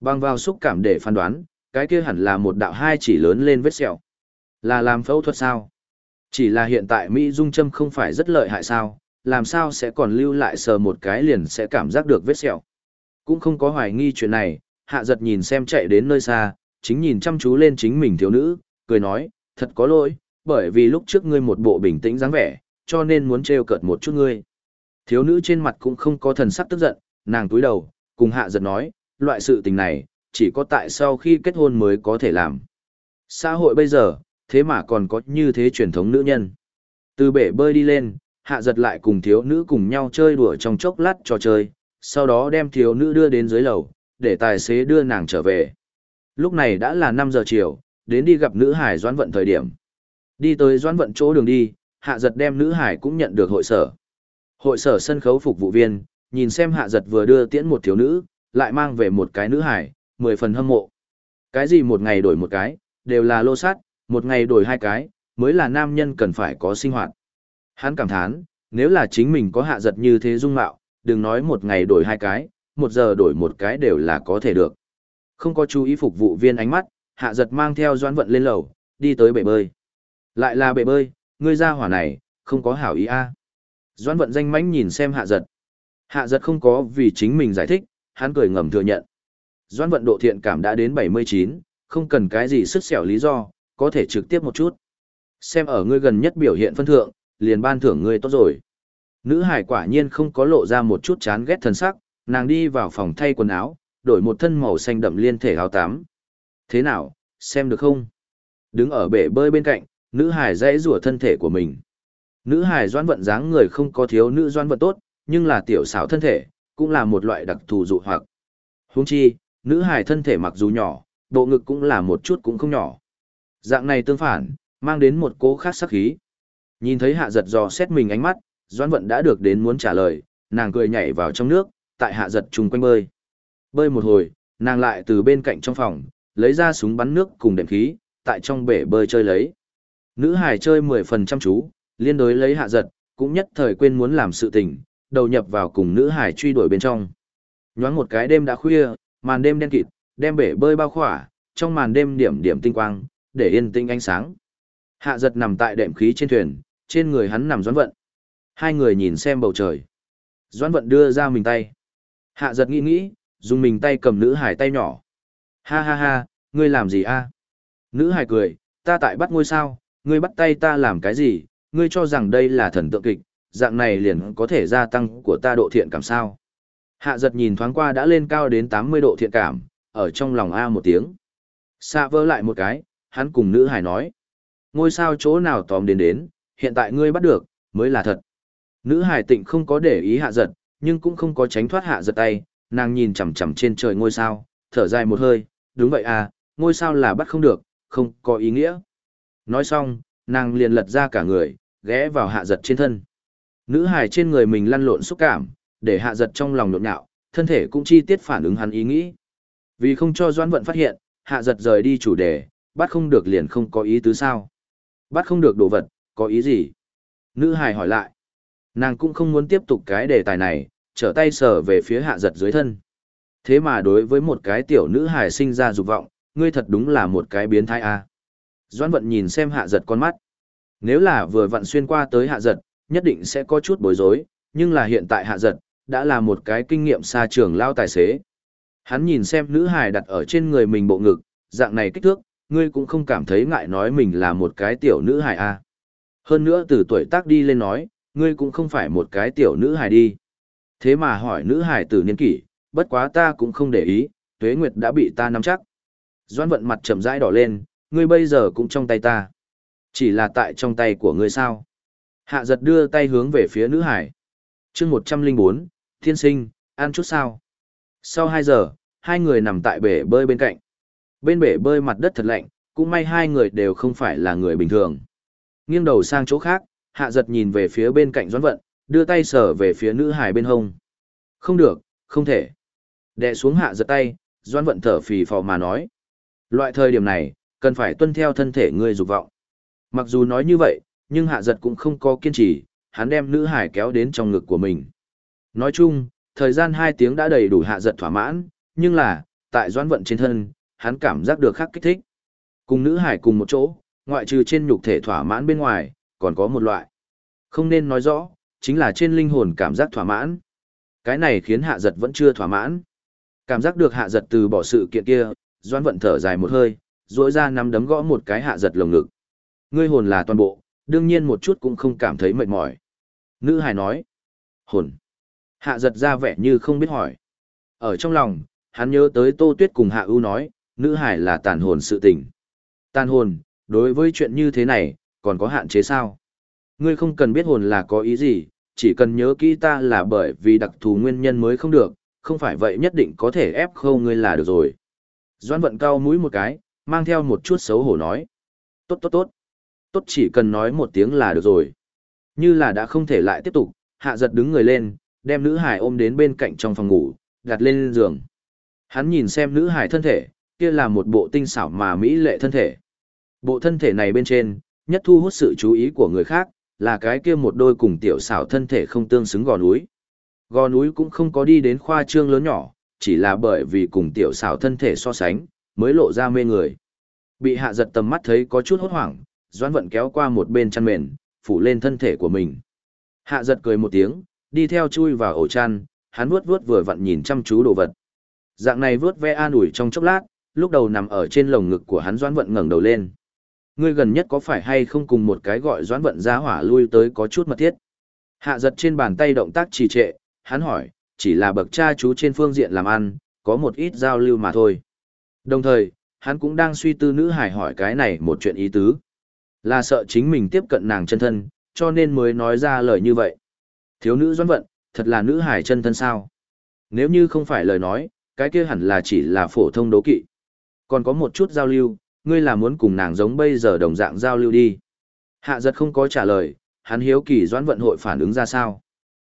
Bằng vào xúc cảm để phán đoán, cái kia hẳn là một đạo hai chỉ lớn lên vết sẹo. Là làm phẫu thuật sao? Chỉ là hiện tại Mỹ Dung Châm không phải rất lợi hại sao, làm sao sẽ còn lưu lại sờ một cái liền sẽ cảm giác được vết sẹo. Cũng không có hoài nghi chuyện này, hạ giật nhìn xem chạy đến nơi xa, chính nhìn chăm chú lên chính mình thiếu nữ, cười nói, thật có lỗi, bởi vì lúc trước ngươi một bộ bình tĩnh dáng vẻ, cho nên muốn trêu cợt một chút ngươi. Thiếu nữ trên mặt cũng không có thần sắc tức giận, nàng túi đầu, cùng hạ giật nói, loại sự tình này, chỉ có tại sau khi kết hôn mới có thể làm. Xã hội bây giờ, thế mà còn có như thế truyền thống nữ nhân. Từ bể bơi đi lên, hạ giật lại cùng thiếu nữ cùng nhau chơi đùa trong chốc lát trò chơi, sau đó đem thiếu nữ đưa đến dưới lầu, để tài xế đưa nàng trở về. Lúc này đã là 5 giờ chiều, đến đi gặp nữ hải doãn vận thời điểm. Đi tới doãn vận chỗ đường đi, hạ giật đem nữ hải cũng nhận được hội sở. Hội sở sân khấu phục vụ viên, nhìn xem hạ giật vừa đưa tiễn một thiếu nữ, lại mang về một cái nữ hải, mười phần hâm mộ. Cái gì một ngày đổi một cái, đều là lô sát, một ngày đổi hai cái, mới là nam nhân cần phải có sinh hoạt. Hắn cảm thán, nếu là chính mình có hạ giật như thế dung mạo, đừng nói một ngày đổi hai cái, một giờ đổi một cái đều là có thể được. Không có chú ý phục vụ viên ánh mắt, hạ giật mang theo doãn vận lên lầu, đi tới bể bơi. Lại là bể bơi, ngươi ra hỏa này, không có hảo ý a. Doãn vận danh mánh nhìn xem hạ giật. Hạ giật không có vì chính mình giải thích, hắn cười ngầm thừa nhận. Doãn vận độ thiện cảm đã đến 79, không cần cái gì sức xẻo lý do, có thể trực tiếp một chút. Xem ở ngươi gần nhất biểu hiện phân thượng, liền ban thưởng ngươi tốt rồi. Nữ hải quả nhiên không có lộ ra một chút chán ghét thần sắc, nàng đi vào phòng thay quần áo, đổi một thân màu xanh đậm liên thể áo tắm. Thế nào, xem được không? Đứng ở bể bơi bên cạnh, nữ hải dãy rủa thân thể của mình. Nữ hải doan vận dáng người không có thiếu nữ doan vận tốt, nhưng là tiểu xảo thân thể, cũng là một loại đặc thù dụ hoặc. Huống chi, nữ hải thân thể mặc dù nhỏ, bộ ngực cũng là một chút cũng không nhỏ. Dạng này tương phản, mang đến một cố khác sắc khí. Nhìn thấy hạ giật dò xét mình ánh mắt, doan vận đã được đến muốn trả lời, nàng cười nhảy vào trong nước, tại hạ giật chung quanh bơi. Bơi một hồi, nàng lại từ bên cạnh trong phòng, lấy ra súng bắn nước cùng đệm khí, tại trong bể bơi chơi lấy. Nữ hải chơi mười phần chăm chú, liên đối lấy hạ giật, cũng nhất thời quên muốn làm sự tình, đầu nhập vào cùng nữ hải truy đuổi bên trong. Nhoáng một cái đêm đã khuya, màn đêm đen kịt, đem bể bơi bao khỏa, trong màn đêm điểm điểm tinh quang, để yên tĩnh ánh sáng. Hạ giật nằm tại đệm khí trên thuyền, trên người hắn nằm doãn vận. Hai người nhìn xem bầu trời. Doãn vận đưa ra mình tay. Hạ giật nghĩ nghĩ, dùng mình tay cầm nữ hải tay nhỏ. Ha ha ha, ngươi làm gì a? Nữ hải cười, ta tại bắt ngôi sao, ngươi bắt tay ta làm cái gì, ngươi cho rằng đây là thần tượng kịch, dạng này liền có thể gia tăng của ta độ thiện cảm sao. Hạ giật nhìn thoáng qua đã lên cao đến 80 độ thiện cảm, ở trong lòng A một tiếng. xa vỡ lại một cái, hắn cùng nữ hải nói. Ngôi sao chỗ nào tóm đến đến, hiện tại ngươi bắt được, mới là thật. Nữ hải tịnh không có để ý hạ giật, nhưng cũng không có tránh thoát hạ giật tay, nàng nhìn chằm chằm trên trời ngôi sao, thở dài một hơi, đúng vậy à, ngôi sao là bắt không được, không có ý nghĩa. Nói xong, nàng liền lật ra cả người, ghé vào hạ giật trên thân. Nữ hài trên người mình lăn lộn xúc cảm, để hạ giật trong lòng nhộn nhạo, thân thể cũng chi tiết phản ứng hắn ý nghĩ. Vì không cho Doãn Vận phát hiện, hạ giật rời đi chủ đề, bắt không được liền không có ý tứ sao. Bắt không được đồ vật, có ý gì? Nữ hài hỏi lại. Nàng cũng không muốn tiếp tục cái đề tài này, trở tay sờ về phía hạ giật dưới thân. Thế mà đối với một cái tiểu nữ hài sinh ra dục vọng, ngươi thật đúng là một cái biến thái a. À. Doãn vận nhìn xem hạ giật con mắt. Nếu là vừa vặn xuyên qua tới hạ giật, nhất định sẽ có chút bối rối, nhưng là hiện tại hạ giật, đã là một cái kinh nghiệm xa trường lao tài xế. Hắn nhìn xem nữ hài đặt ở trên người mình bộ ngực, dạng này kích thước, ngươi cũng không cảm thấy ngại nói mình là một cái tiểu nữ hài a. À. Hơn nữa từ tuổi tác đi lên nói, ngươi cũng không phải một cái tiểu nữ hài đi. Thế mà hỏi nữ hải tử niên kỷ, bất quá ta cũng không để ý, tuế nguyệt đã bị ta nắm chắc. Doan vận mặt chậm rãi đỏ lên, ngươi bây giờ cũng trong tay ta. Chỉ là tại trong tay của ngươi sao. Hạ giật đưa tay hướng về phía nữ hải. chương 104, thiên sinh, ăn chút sao. Sau 2 giờ, hai người nằm tại bể bơi bên cạnh. Bên bể bơi mặt đất thật lạnh, cũng may hai người đều không phải là người bình thường. Nghiêng đầu sang chỗ khác, hạ giật nhìn về phía bên cạnh doãn vận, đưa tay sờ về phía nữ hải bên hông. Không được, không thể. Đè xuống hạ giật tay, doãn vận thở phì phò mà nói. Loại thời điểm này, cần phải tuân theo thân thể người dục vọng. Mặc dù nói như vậy, nhưng hạ giật cũng không có kiên trì, hắn đem nữ hải kéo đến trong ngực của mình. Nói chung, thời gian 2 tiếng đã đầy đủ hạ giật thỏa mãn, nhưng là, tại doãn vận trên thân, hắn cảm giác được khắc kích thích. Cùng nữ hải cùng một chỗ, ngoại trừ trên nhục thể thỏa mãn bên ngoài, còn có một loại. Không nên nói rõ, chính là trên linh hồn cảm giác thỏa mãn. Cái này khiến hạ giật vẫn chưa thỏa mãn. Cảm giác được hạ giật từ bỏ sự kiện kia, doan vận thở dài một hơi, rỗi ra nắm đấm gõ một cái hạ giật lồng ngực. Ngươi hồn là toàn bộ, đương nhiên một chút cũng không cảm thấy mệt mỏi. Nữ hài nói. Hồn. Hạ giật ra vẻ như không biết hỏi. Ở trong lòng, hắn nhớ tới Tô Tuyết cùng Hạ ưu nói, nữ hải là tàn hồn sự tình. Tàn hồn, đối với chuyện như thế này, còn có hạn chế sao? Ngươi không cần biết hồn là có ý gì, chỉ cần nhớ kỹ ta là bởi vì đặc thù nguyên nhân mới không được, không phải vậy nhất định có thể ép khâu ngươi là được rồi. Doan vận cao mũi một cái, mang theo một chút xấu hổ nói. Tốt tốt tốt. Tốt chỉ cần nói một tiếng là được rồi. Như là đã không thể lại tiếp tục, hạ giật đứng người lên, đem nữ hải ôm đến bên cạnh trong phòng ngủ, đặt lên giường. Hắn nhìn xem nữ hải thân thể, kia là một bộ tinh xảo mà mỹ lệ thân thể. Bộ thân thể này bên trên, nhất thu hút sự chú ý của người khác, là cái kia một đôi cùng tiểu xảo thân thể không tương xứng gò núi. Gò núi cũng không có đi đến khoa trương lớn nhỏ, chỉ là bởi vì cùng tiểu xảo thân thể so sánh, mới lộ ra mê người. Bị hạ giật tầm mắt thấy có chút hốt hoảng, doãn vận kéo qua một bên chăn mền, phủ lên thân thể của mình. Hạ giật cười một tiếng, đi theo chui vào ổ chăn, hắn vuốt vuốt vừa vặn nhìn chăm chú đồ vật. Dạng này vuốt ve an ủi trong chốc lát, lúc đầu nằm ở trên lồng ngực của hắn doãn vận ngẩng đầu lên. Ngươi gần nhất có phải hay không cùng một cái gọi doãn vận ra hỏa lui tới có chút mật thiết. Hạ giật trên bàn tay động tác trì trệ, hắn hỏi, chỉ là bậc cha chú trên phương diện làm ăn, có một ít giao lưu mà thôi. Đồng thời, hắn cũng đang suy tư nữ hải hỏi cái này một chuyện ý tứ. Là sợ chính mình tiếp cận nàng chân thân, cho nên mới nói ra lời như vậy. Thiếu nữ doãn vận, thật là nữ hải chân thân sao? Nếu như không phải lời nói, cái kia hẳn là chỉ là phổ thông đố kỵ. Còn có một chút giao lưu, ngươi là muốn cùng nàng giống bây giờ đồng dạng giao lưu đi. Hạ giật không có trả lời, hắn hiếu kỳ doãn vận hội phản ứng ra sao.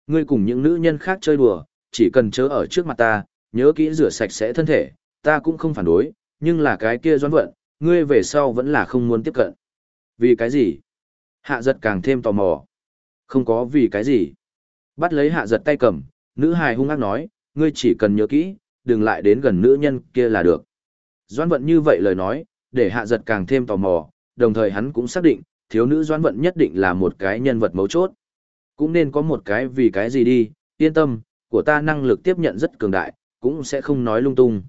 Ngươi cùng những nữ nhân khác chơi đùa, chỉ cần chớ ở trước mặt ta, nhớ kỹ rửa sạch sẽ thân thể, ta cũng không phản đối, nhưng là cái kia doãn vận, ngươi về sau vẫn là không muốn tiếp cận. Vì cái gì? Hạ giật càng thêm tò mò. Không có vì cái gì. Bắt lấy hạ giật tay cầm, nữ hài hung ác nói, ngươi chỉ cần nhớ kỹ, đừng lại đến gần nữ nhân kia là được. Doãn vận như vậy lời nói, để hạ giật càng thêm tò mò, đồng thời hắn cũng xác định, thiếu nữ doãn vận nhất định là một cái nhân vật mấu chốt. Cũng nên có một cái vì cái gì đi, yên tâm, của ta năng lực tiếp nhận rất cường đại, cũng sẽ không nói lung tung.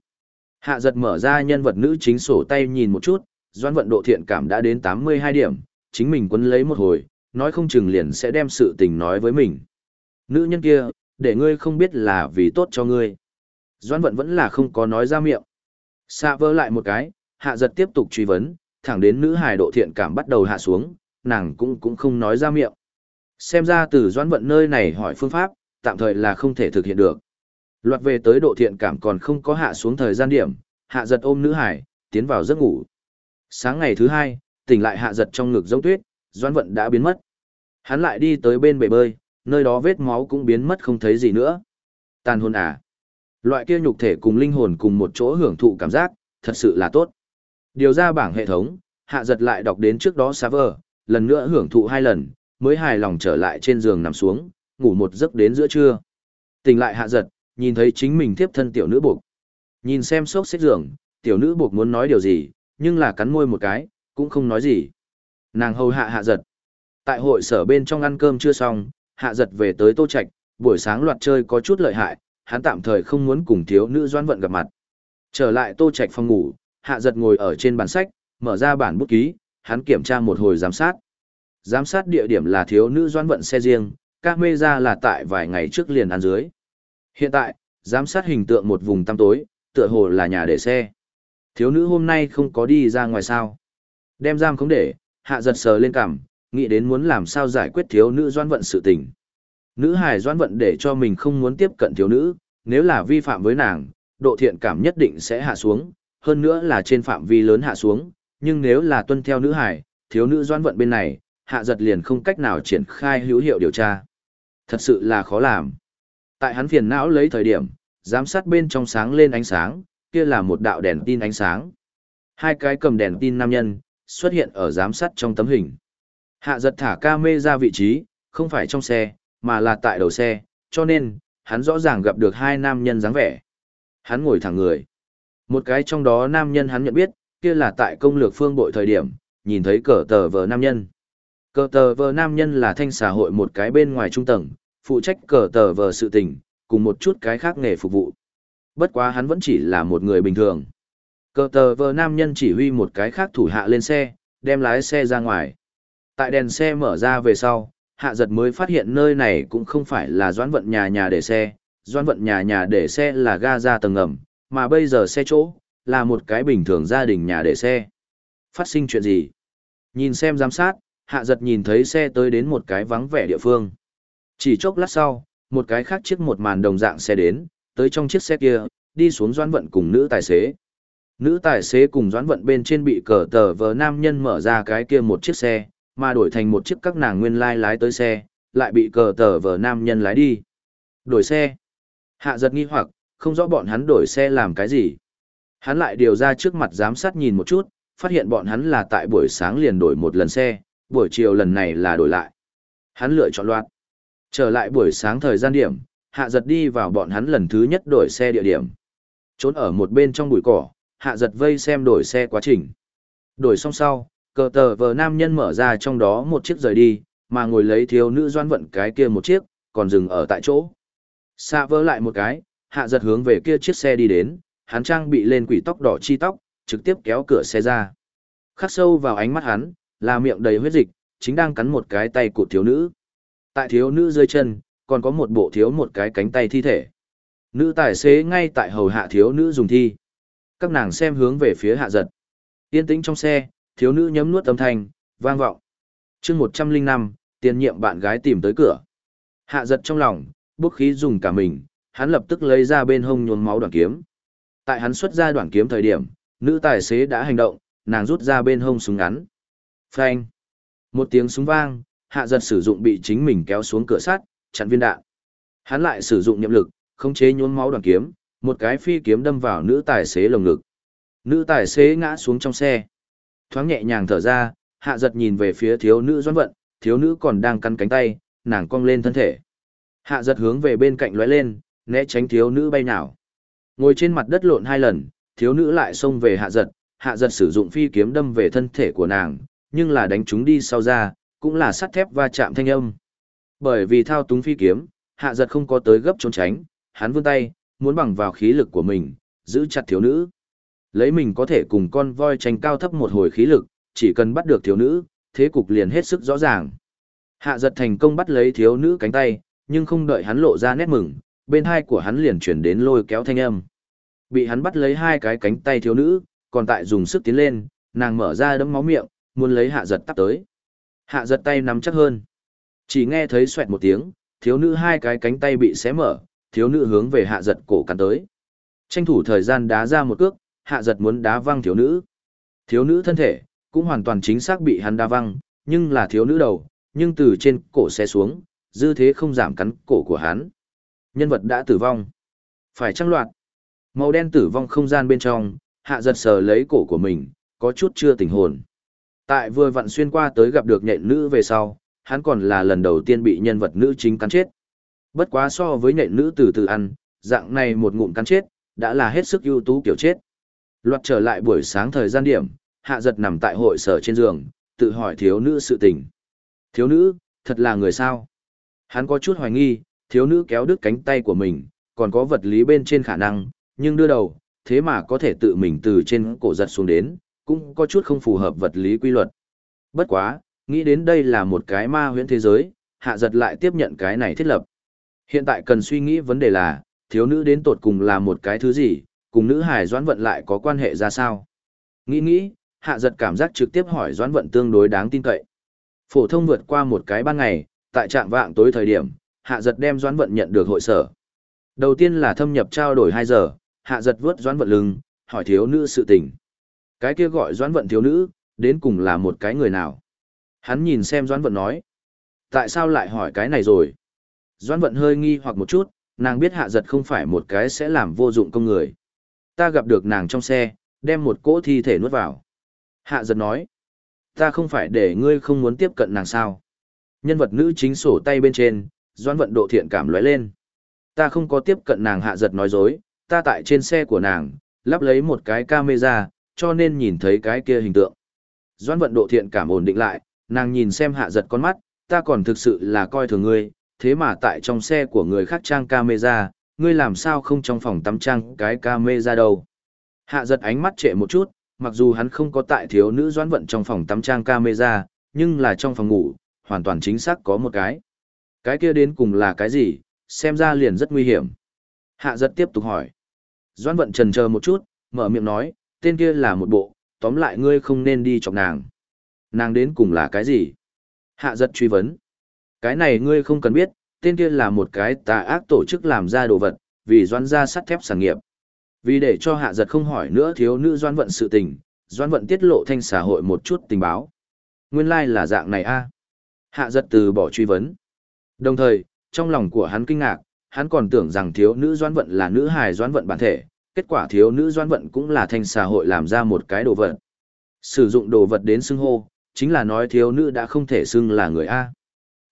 Hạ giật mở ra nhân vật nữ chính sổ tay nhìn một chút, doãn vận độ thiện cảm đã đến 82 điểm, chính mình quấn lấy một hồi, nói không chừng liền sẽ đem sự tình nói với mình. Nữ nhân kia, để ngươi không biết là vì tốt cho ngươi. Doãn vận vẫn là không có nói ra miệng. Xạ vơ lại một cái, hạ giật tiếp tục truy vấn, thẳng đến nữ hài độ thiện cảm bắt đầu hạ xuống, nàng cũng cũng không nói ra miệng. Xem ra từ doãn vận nơi này hỏi phương pháp, tạm thời là không thể thực hiện được. Loạt về tới độ thiện cảm còn không có hạ xuống thời gian điểm, hạ giật ôm nữ hải, tiến vào giấc ngủ. Sáng ngày thứ hai, tỉnh lại hạ giật trong ngực giống tuyết, doãn vận đã biến mất. Hắn lại đi tới bên bể bơi, nơi đó vết máu cũng biến mất không thấy gì nữa. Tàn hồn à. Loại kia nhục thể cùng linh hồn cùng một chỗ hưởng thụ cảm giác, thật sự là tốt. Điều ra bảng hệ thống, hạ giật lại đọc đến trước đó server, lần nữa hưởng thụ hai lần, mới hài lòng trở lại trên giường nằm xuống, ngủ một giấc đến giữa trưa. Tỉnh lại hạ giật, nhìn thấy chính mình tiếp thân tiểu nữ buộc. Nhìn xem sốc xếp giường, tiểu nữ buộc muốn nói điều gì, nhưng là cắn môi một cái, cũng không nói gì. Nàng hầu hạ hạ giật. Tại hội sở bên trong ăn cơm chưa xong, hạ giật về tới tô Trạch buổi sáng loạt chơi có chút lợi hại, hắn tạm thời không muốn cùng thiếu nữ doãn vận gặp mặt. Trở lại tô Trạch phòng ngủ, hạ giật ngồi ở trên bàn sách, mở ra bản bút ký, hắn kiểm tra một hồi giám sát. Giám sát địa điểm là thiếu nữ doãn vận xe riêng, các mê ra là tại vài ngày trước liền ăn dưới. Hiện tại, giám sát hình tượng một vùng tăm tối, tựa hồ là nhà để xe. Thiếu nữ hôm nay không có đi ra ngoài sao. Đem giam không để, hạ giật sờ lên cằm, nghĩ đến muốn làm sao giải quyết thiếu nữ doan vận sự tình. Nữ hài doan vận để cho mình không muốn tiếp cận thiếu nữ, nếu là vi phạm với nàng, độ thiện cảm nhất định sẽ hạ xuống, hơn nữa là trên phạm vi lớn hạ xuống, nhưng nếu là tuân theo nữ hải thiếu nữ doan vận bên này, hạ giật liền không cách nào triển khai hữu hiệu điều tra. Thật sự là khó làm. Tại hắn phiền não lấy thời điểm, giám sát bên trong sáng lên ánh sáng, kia là một đạo đèn tin ánh sáng. Hai cái cầm đèn tin nam nhân, xuất hiện ở giám sát trong tấm hình. Hạ giật thả ca mê ra vị trí, không phải trong xe, mà là tại đầu xe, cho nên, hắn rõ ràng gặp được hai nam nhân dáng vẻ. Hắn ngồi thẳng người. Một cái trong đó nam nhân hắn nhận biết, kia là tại công lược phương bội thời điểm, nhìn thấy cờ tờ vờ nam nhân. Cờ tờ vờ nam nhân là thanh xã hội một cái bên ngoài trung tầng, phụ trách cờ tờ vờ sự tình, cùng một chút cái khác nghề phục vụ. Bất quá hắn vẫn chỉ là một người bình thường. Cờ tờ vờ nam nhân chỉ huy một cái khác thủ hạ lên xe, đem lái xe ra ngoài. Tại đèn xe mở ra về sau, hạ giật mới phát hiện nơi này cũng không phải là doãn vận nhà nhà để xe, doãn vận nhà nhà để xe là ga ra tầng ngầm, mà bây giờ xe chỗ, là một cái bình thường gia đình nhà để xe. Phát sinh chuyện gì? Nhìn xem giám sát, hạ giật nhìn thấy xe tới đến một cái vắng vẻ địa phương. Chỉ chốc lát sau, một cái khác chiếc một màn đồng dạng xe đến, tới trong chiếc xe kia, đi xuống doãn vận cùng nữ tài xế. Nữ tài xế cùng doãn vận bên trên bị cờ tờ vờ nam nhân mở ra cái kia một chiếc xe, mà đổi thành một chiếc các nàng nguyên lai lái tới xe, lại bị cờ tờ vờ nam nhân lái đi. Đổi xe. Hạ giật nghi hoặc, không rõ bọn hắn đổi xe làm cái gì. Hắn lại điều ra trước mặt giám sát nhìn một chút, phát hiện bọn hắn là tại buổi sáng liền đổi một lần xe, buổi chiều lần này là đổi lại. Hắn lựa chọn loạt. Trở lại buổi sáng thời gian điểm, hạ giật đi vào bọn hắn lần thứ nhất đổi xe địa điểm. Trốn ở một bên trong bụi cỏ, hạ giật vây xem đổi xe quá trình. Đổi xong sau, cờ tờ vờ nam nhân mở ra trong đó một chiếc rời đi, mà ngồi lấy thiếu nữ doan vận cái kia một chiếc, còn dừng ở tại chỗ. Xa vỡ lại một cái, hạ giật hướng về kia chiếc xe đi đến, hắn trang bị lên quỷ tóc đỏ chi tóc, trực tiếp kéo cửa xe ra. Khắc sâu vào ánh mắt hắn, là miệng đầy huyết dịch, chính đang cắn một cái tay của thiếu nữ. Tại thiếu nữ dưới chân, còn có một bộ thiếu một cái cánh tay thi thể. Nữ tài xế ngay tại hầu hạ thiếu nữ dùng thi. Các nàng xem hướng về phía hạ giật. Yên tĩnh trong xe, thiếu nữ nhấm nuốt âm thanh, vang vọng. chương một trăm linh năm, tiền nhiệm bạn gái tìm tới cửa. Hạ giật trong lòng, bức khí dùng cả mình, hắn lập tức lấy ra bên hông nhuốm máu đoạn kiếm. Tại hắn xuất ra đoạn kiếm thời điểm, nữ tài xế đã hành động, nàng rút ra bên hông súng ngắn. Phanh. Một tiếng súng vang, hạ giật sử dụng bị chính mình kéo xuống cửa sắt, chặn viên đạn. Hắn lại sử dụng niệm lực, khống chế nhuốm máu đoạn kiếm, một cái phi kiếm đâm vào nữ tài xế lồng ngực. Nữ tài xế ngã xuống trong xe. Thoáng nhẹ nhàng thở ra, hạ giật nhìn về phía thiếu nữ doãn vận, thiếu nữ còn đang cắn cánh tay, nàng cong lên thân thể. Hạ giật hướng về bên cạnh lóe lên, né tránh thiếu nữ bay nào. Ngồi trên mặt đất lộn hai lần, thiếu nữ lại xông về hạ giật, hạ giật sử dụng phi kiếm đâm về thân thể của nàng, nhưng là đánh chúng đi sau ra, cũng là sắt thép va chạm thanh âm. Bởi vì thao túng phi kiếm, hạ giật không có tới gấp trốn tránh, hắn vươn tay, muốn bằng vào khí lực của mình, giữ chặt thiếu nữ. Lấy mình có thể cùng con voi tranh cao thấp một hồi khí lực, chỉ cần bắt được thiếu nữ, thế cục liền hết sức rõ ràng. Hạ giật thành công bắt lấy thiếu nữ cánh tay, nhưng không đợi hắn lộ ra nét mừng, bên hai của hắn liền chuyển đến lôi kéo thanh âm. Bị hắn bắt lấy hai cái cánh tay thiếu nữ, còn tại dùng sức tiến lên, nàng mở ra đấm máu miệng, muốn lấy hạ giật tắt tới. Hạ giật tay nắm chắc hơn. Chỉ nghe thấy xoẹt một tiếng, thiếu nữ hai cái cánh tay bị xé mở, thiếu nữ hướng về hạ giật cổ cắn tới. Tranh thủ thời gian đá ra một cước, hạ giật muốn đá văng thiếu nữ. Thiếu nữ thân thể, cũng hoàn toàn chính xác bị hắn đá văng, nhưng là thiếu nữ đầu, nhưng từ trên cổ xé xuống, dư thế không giảm cắn cổ của hắn. Nhân vật đã tử vong. Phải trăng loạt. Màu đen tử vong không gian bên trong, hạ giật sờ lấy cổ của mình, có chút chưa tỉnh hồn. Tại vừa vặn xuyên qua tới gặp được nhện nữ về sau, hắn còn là lần đầu tiên bị nhân vật nữ chính cắn chết. Bất quá so với nhện nữ từ từ ăn, dạng này một ngụm cắn chết, đã là hết sức ưu tú kiểu chết. Loạt trở lại buổi sáng thời gian điểm, hạ giật nằm tại hội sở trên giường, tự hỏi thiếu nữ sự tình. Thiếu nữ, thật là người sao? Hắn có chút hoài nghi, thiếu nữ kéo đứt cánh tay của mình, còn có vật lý bên trên khả năng, nhưng đưa đầu, thế mà có thể tự mình từ trên cổ giật xuống đến, cũng có chút không phù hợp vật lý quy luật. Bất quá, nghĩ đến đây là một cái ma huyễn thế giới, hạ giật lại tiếp nhận cái này thiết lập. Hiện tại cần suy nghĩ vấn đề là, thiếu nữ đến tột cùng là một cái thứ gì, cùng nữ hải doãn vận lại có quan hệ ra sao. Nghĩ nghĩ, hạ giật cảm giác trực tiếp hỏi doãn vận tương đối đáng tin cậy. Phổ thông vượt qua một cái ban ngày, tại trạng vạng tối thời điểm, hạ giật đem doãn vận nhận được hội sở. Đầu tiên là thâm nhập trao đổi hai giờ, hạ giật vớt doãn vận lưng, hỏi thiếu nữ sự tình. Cái kia gọi doãn vận thiếu nữ, đến cùng là một cái người nào? Hắn nhìn xem doãn vận nói. Tại sao lại hỏi cái này rồi? Doãn vận hơi nghi hoặc một chút, nàng biết hạ giật không phải một cái sẽ làm vô dụng công người. Ta gặp được nàng trong xe, đem một cỗ thi thể nuốt vào. Hạ giật nói. Ta không phải để ngươi không muốn tiếp cận nàng sao. Nhân vật nữ chính sổ tay bên trên, doãn vận độ thiện cảm lóe lên. Ta không có tiếp cận nàng hạ giật nói dối, ta tại trên xe của nàng, lắp lấy một cái camera, cho nên nhìn thấy cái kia hình tượng. Doãn vận độ thiện cảm ổn định lại, nàng nhìn xem hạ giật con mắt, ta còn thực sự là coi thường ngươi, thế mà tại trong xe của người khác trang camera, ngươi làm sao không trong phòng tắm trang cái camera đâu. Hạ giật ánh mắt trệ một chút, mặc dù hắn không có tại thiếu nữ doãn vận trong phòng tắm trang camera, nhưng là trong phòng ngủ, hoàn toàn chính xác có một cái. Cái kia đến cùng là cái gì, xem ra liền rất nguy hiểm. Hạ giật tiếp tục hỏi. Doãn vận trần chờ một chút, mở miệng nói, tên kia là một bộ, tóm lại ngươi không nên đi chọc nàng. Nàng đến cùng là cái gì? Hạ giật truy vấn. Cái này ngươi không cần biết, tên kia là một cái tà ác tổ chức làm ra đồ vật, vì doãn ra sắt thép sản nghiệp. Vì để cho hạ giật không hỏi nữa thiếu nữ doãn vận sự tình, doãn vận tiết lộ thanh xã hội một chút tình báo. Nguyên lai like là dạng này a Hạ giật từ bỏ truy vấn. Đồng thời, trong lòng của hắn kinh ngạc, hắn còn tưởng rằng thiếu nữ doãn vận là nữ hài doãn vận bản thể, kết quả thiếu nữ doãn vận cũng là thanh xã hội làm ra một cái đồ vật. Sử dụng đồ vật đến xưng hô, chính là nói thiếu nữ đã không thể xưng là người A.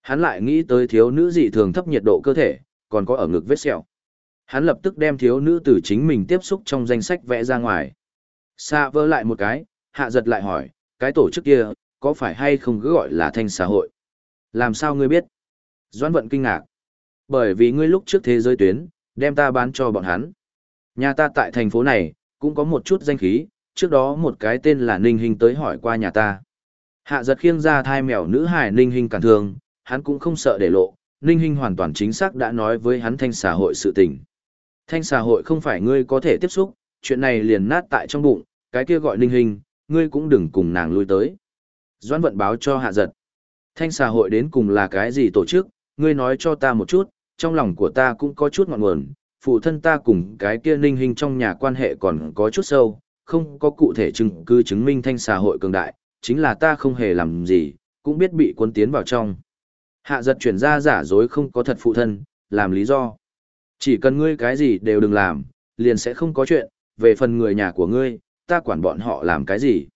Hắn lại nghĩ tới thiếu nữ dị thường thấp nhiệt độ cơ thể, còn có ở ngực vết sẹo. Hắn lập tức đem thiếu nữ từ chính mình tiếp xúc trong danh sách vẽ ra ngoài. Xa vơ lại một cái, hạ giật lại hỏi, cái tổ chức kia, có phải hay không cứ gọi là thanh xã hội? Làm sao ngươi biết? Doãn vận kinh ngạc. Bởi vì ngươi lúc trước thế giới tuyến, đem ta bán cho bọn hắn. Nhà ta tại thành phố này, cũng có một chút danh khí, trước đó một cái tên là Ninh Hình tới hỏi qua nhà ta. Hạ giật khiêng ra thai mèo nữ hải Ninh Hình cản thương, hắn cũng không sợ để lộ, Ninh Hình hoàn toàn chính xác đã nói với hắn thanh xã hội sự tình. Thanh xã hội không phải ngươi có thể tiếp xúc, chuyện này liền nát tại trong bụng, cái kia gọi Ninh Hình, ngươi cũng đừng cùng nàng lui tới. Doãn vận báo cho hạ giật. Thanh xã hội đến cùng là cái gì tổ chức, ngươi nói cho ta một chút, trong lòng của ta cũng có chút ngọn nguồn, phụ thân ta cùng cái kia Ninh Hình trong nhà quan hệ còn có chút sâu, không có cụ thể chứng cứ chứng minh thanh xã hội cường đại, chính là ta không hề làm gì, cũng biết bị quân tiến vào trong. Hạ giật chuyển ra giả dối không có thật phụ thân, làm lý do. Chỉ cần ngươi cái gì đều đừng làm, liền sẽ không có chuyện, về phần người nhà của ngươi, ta quản bọn họ làm cái gì.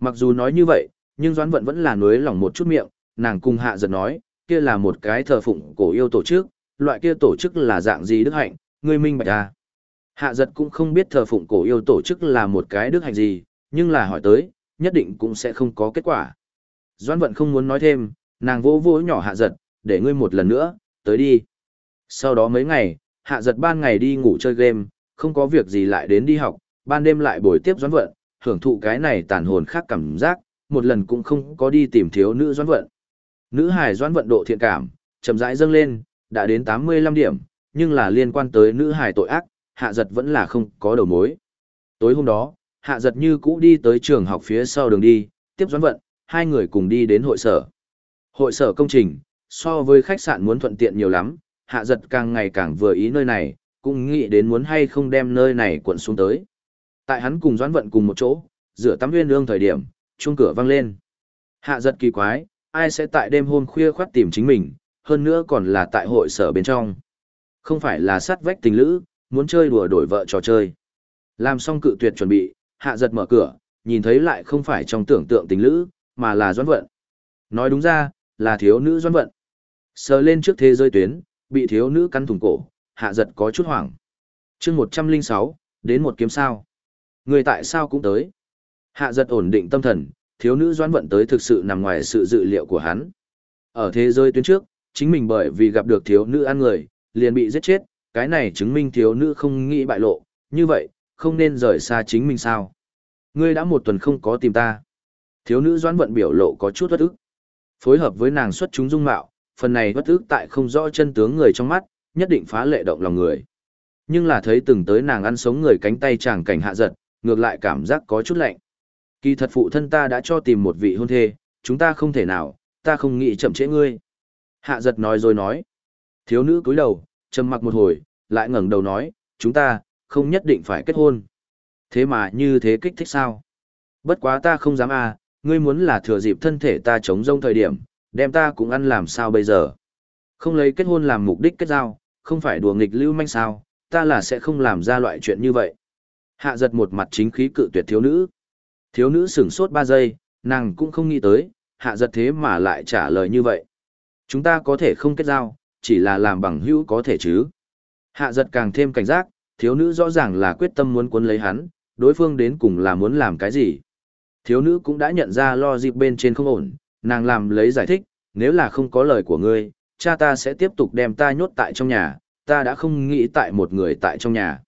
Mặc dù nói như vậy, nhưng Doãn Vận vẫn là nuối lòng một chút miệng, nàng cùng hạ giật nói, kia là một cái thờ phụng cổ yêu tổ chức, loại kia tổ chức là dạng gì đức hạnh, ngươi minh bạch à. Hạ giật cũng không biết thờ phụng cổ yêu tổ chức là một cái đức hạnh gì, nhưng là hỏi tới, nhất định cũng sẽ không có kết quả. Doãn vận không muốn nói thêm, nàng vỗ vỗ nhỏ hạ giật, để ngươi một lần nữa, tới đi. Sau đó mấy ngày, hạ giật ban ngày đi ngủ chơi game, không có việc gì lại đến đi học, ban đêm lại bồi tiếp doãn vận, hưởng thụ cái này tàn hồn khác cảm giác, một lần cũng không có đi tìm thiếu nữ doãn vận. Nữ hải doãn vận độ thiện cảm, chậm rãi dâng lên, đã đến 85 điểm, nhưng là liên quan tới nữ hải tội ác, hạ giật vẫn là không có đầu mối. Tối hôm đó, hạ giật như cũ đi tới trường học phía sau đường đi, tiếp doãn vận, hai người cùng đi đến hội sở. Hội sở công trình, so với khách sạn muốn thuận tiện nhiều lắm, hạ giật càng ngày càng vừa ý nơi này, cũng nghĩ đến muốn hay không đem nơi này cuộn xuống tới. Tại hắn cùng doãn vận cùng một chỗ, rửa tắm viên lương thời điểm, chuông cửa vang lên. Hạ giật kỳ quái, ai sẽ tại đêm hôm khuya khoát tìm chính mình, hơn nữa còn là tại hội sở bên trong. Không phải là sát vách tình lữ, muốn chơi đùa đổi vợ trò chơi. Làm xong cự tuyệt chuẩn bị, hạ giật mở cửa, nhìn thấy lại không phải trong tưởng tượng tình lữ, mà là doãn vận. Nói đúng ra, là thiếu nữ doãn vận. Sờ lên trước thế giới tuyến, bị thiếu nữ cắn thủng cổ, hạ giật có chút hoảng. chương một trăm linh sáu đến một kiếm sao. Người tại sao cũng tới. Hạ giật ổn định tâm thần, thiếu nữ doãn vận tới thực sự nằm ngoài sự dự liệu của hắn. Ở thế giới tuyến trước, chính mình bởi vì gặp được thiếu nữ ăn người, liền bị giết chết, cái này chứng minh thiếu nữ không nghĩ bại lộ, như vậy, không nên rời xa chính mình sao. Ngươi đã một tuần không có tìm ta. Thiếu nữ doãn vận biểu lộ có chút bất ức. Phối hợp với nàng xuất chúng dung mạo, phần này bất ức tại không rõ chân tướng người trong mắt, nhất định phá lệ động lòng người. Nhưng là thấy từng tới nàng ăn sống người cánh tay chàng cảnh hạ giật, ngược lại cảm giác có chút lạnh. Kỳ thật phụ thân ta đã cho tìm một vị hôn thê, chúng ta không thể nào, ta không nghĩ chậm trễ ngươi. Hạ giật nói rồi nói. Thiếu nữ cúi đầu, trầm mặc một hồi, lại ngẩng đầu nói, chúng ta, không nhất định phải kết hôn. Thế mà như thế kích thích sao? Bất quá ta không dám à, ngươi muốn là thừa dịp thân thể ta chống rông thời điểm, đem ta cũng ăn làm sao bây giờ? Không lấy kết hôn làm mục đích kết giao, không phải đùa nghịch lưu manh sao, ta là sẽ không làm ra loại chuyện như vậy. Hạ giật một mặt chính khí cự tuyệt thiếu nữ. Thiếu nữ sửng sốt ba giây, nàng cũng không nghĩ tới, hạ giật thế mà lại trả lời như vậy. Chúng ta có thể không kết giao, chỉ là làm bằng hữu có thể chứ. Hạ giật càng thêm cảnh giác, thiếu nữ rõ ràng là quyết tâm muốn cuốn lấy hắn, đối phương đến cùng là muốn làm cái gì. Thiếu nữ cũng đã nhận ra lo dịp bên trên không ổn, nàng làm lấy giải thích, nếu là không có lời của ngươi, cha ta sẽ tiếp tục đem ta nhốt tại trong nhà, ta đã không nghĩ tại một người tại trong nhà.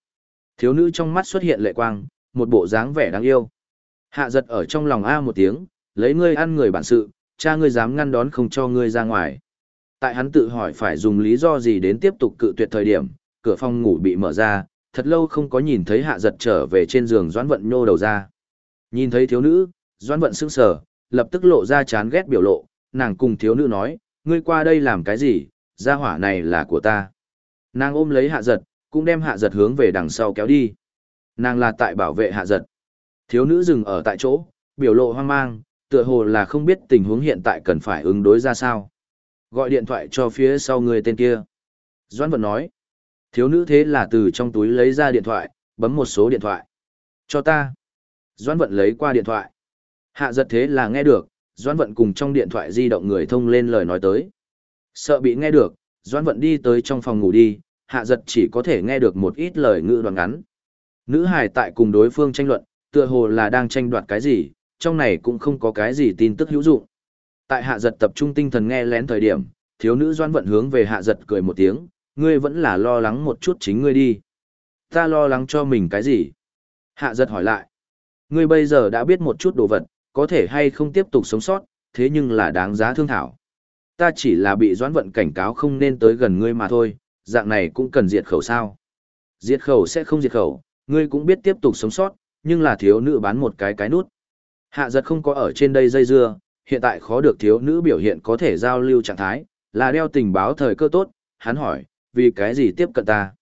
Thiếu nữ trong mắt xuất hiện lệ quang, một bộ dáng vẻ đáng yêu. Hạ giật ở trong lòng A một tiếng, lấy ngươi ăn người bản sự, cha ngươi dám ngăn đón không cho ngươi ra ngoài. Tại hắn tự hỏi phải dùng lý do gì đến tiếp tục cự tuyệt thời điểm, cửa phòng ngủ bị mở ra, thật lâu không có nhìn thấy hạ giật trở về trên giường doãn vận nhô đầu ra. Nhìn thấy thiếu nữ, doãn vận sững sờ, lập tức lộ ra chán ghét biểu lộ, nàng cùng thiếu nữ nói, ngươi qua đây làm cái gì, gia hỏa này là của ta. Nàng ôm lấy hạ giật, cũng đem hạ giật hướng về đằng sau kéo đi. Nàng là tại bảo vệ hạ giật. Thiếu nữ dừng ở tại chỗ, biểu lộ hoang mang, tựa hồ là không biết tình huống hiện tại cần phải ứng đối ra sao. Gọi điện thoại cho phía sau người tên kia. Doãn vận nói. Thiếu nữ thế là từ trong túi lấy ra điện thoại, bấm một số điện thoại. Cho ta. Doãn vận lấy qua điện thoại. Hạ giật thế là nghe được, Doãn vận cùng trong điện thoại di động người thông lên lời nói tới. Sợ bị nghe được, Doãn vận đi tới trong phòng ngủ đi, hạ giật chỉ có thể nghe được một ít lời ngữ đoạn ngắn. Nữ hài tại cùng đối phương tranh luận, tựa hồ là đang tranh đoạt cái gì, trong này cũng không có cái gì tin tức hữu dụng. Tại hạ giật tập trung tinh thần nghe lén thời điểm, thiếu nữ doan vận hướng về hạ giật cười một tiếng, ngươi vẫn là lo lắng một chút chính ngươi đi. Ta lo lắng cho mình cái gì? Hạ giật hỏi lại. Ngươi bây giờ đã biết một chút đồ vật, có thể hay không tiếp tục sống sót, thế nhưng là đáng giá thương thảo. Ta chỉ là bị doãn vận cảnh cáo không nên tới gần ngươi mà thôi, dạng này cũng cần diệt khẩu sao. Diệt khẩu sẽ không diệt khẩu, ngươi cũng biết tiếp tục sống sót, nhưng là thiếu nữ bán một cái cái nút. Hạ giật không có ở trên đây dây dưa, hiện tại khó được thiếu nữ biểu hiện có thể giao lưu trạng thái, là đeo tình báo thời cơ tốt, hắn hỏi, vì cái gì tiếp cận ta?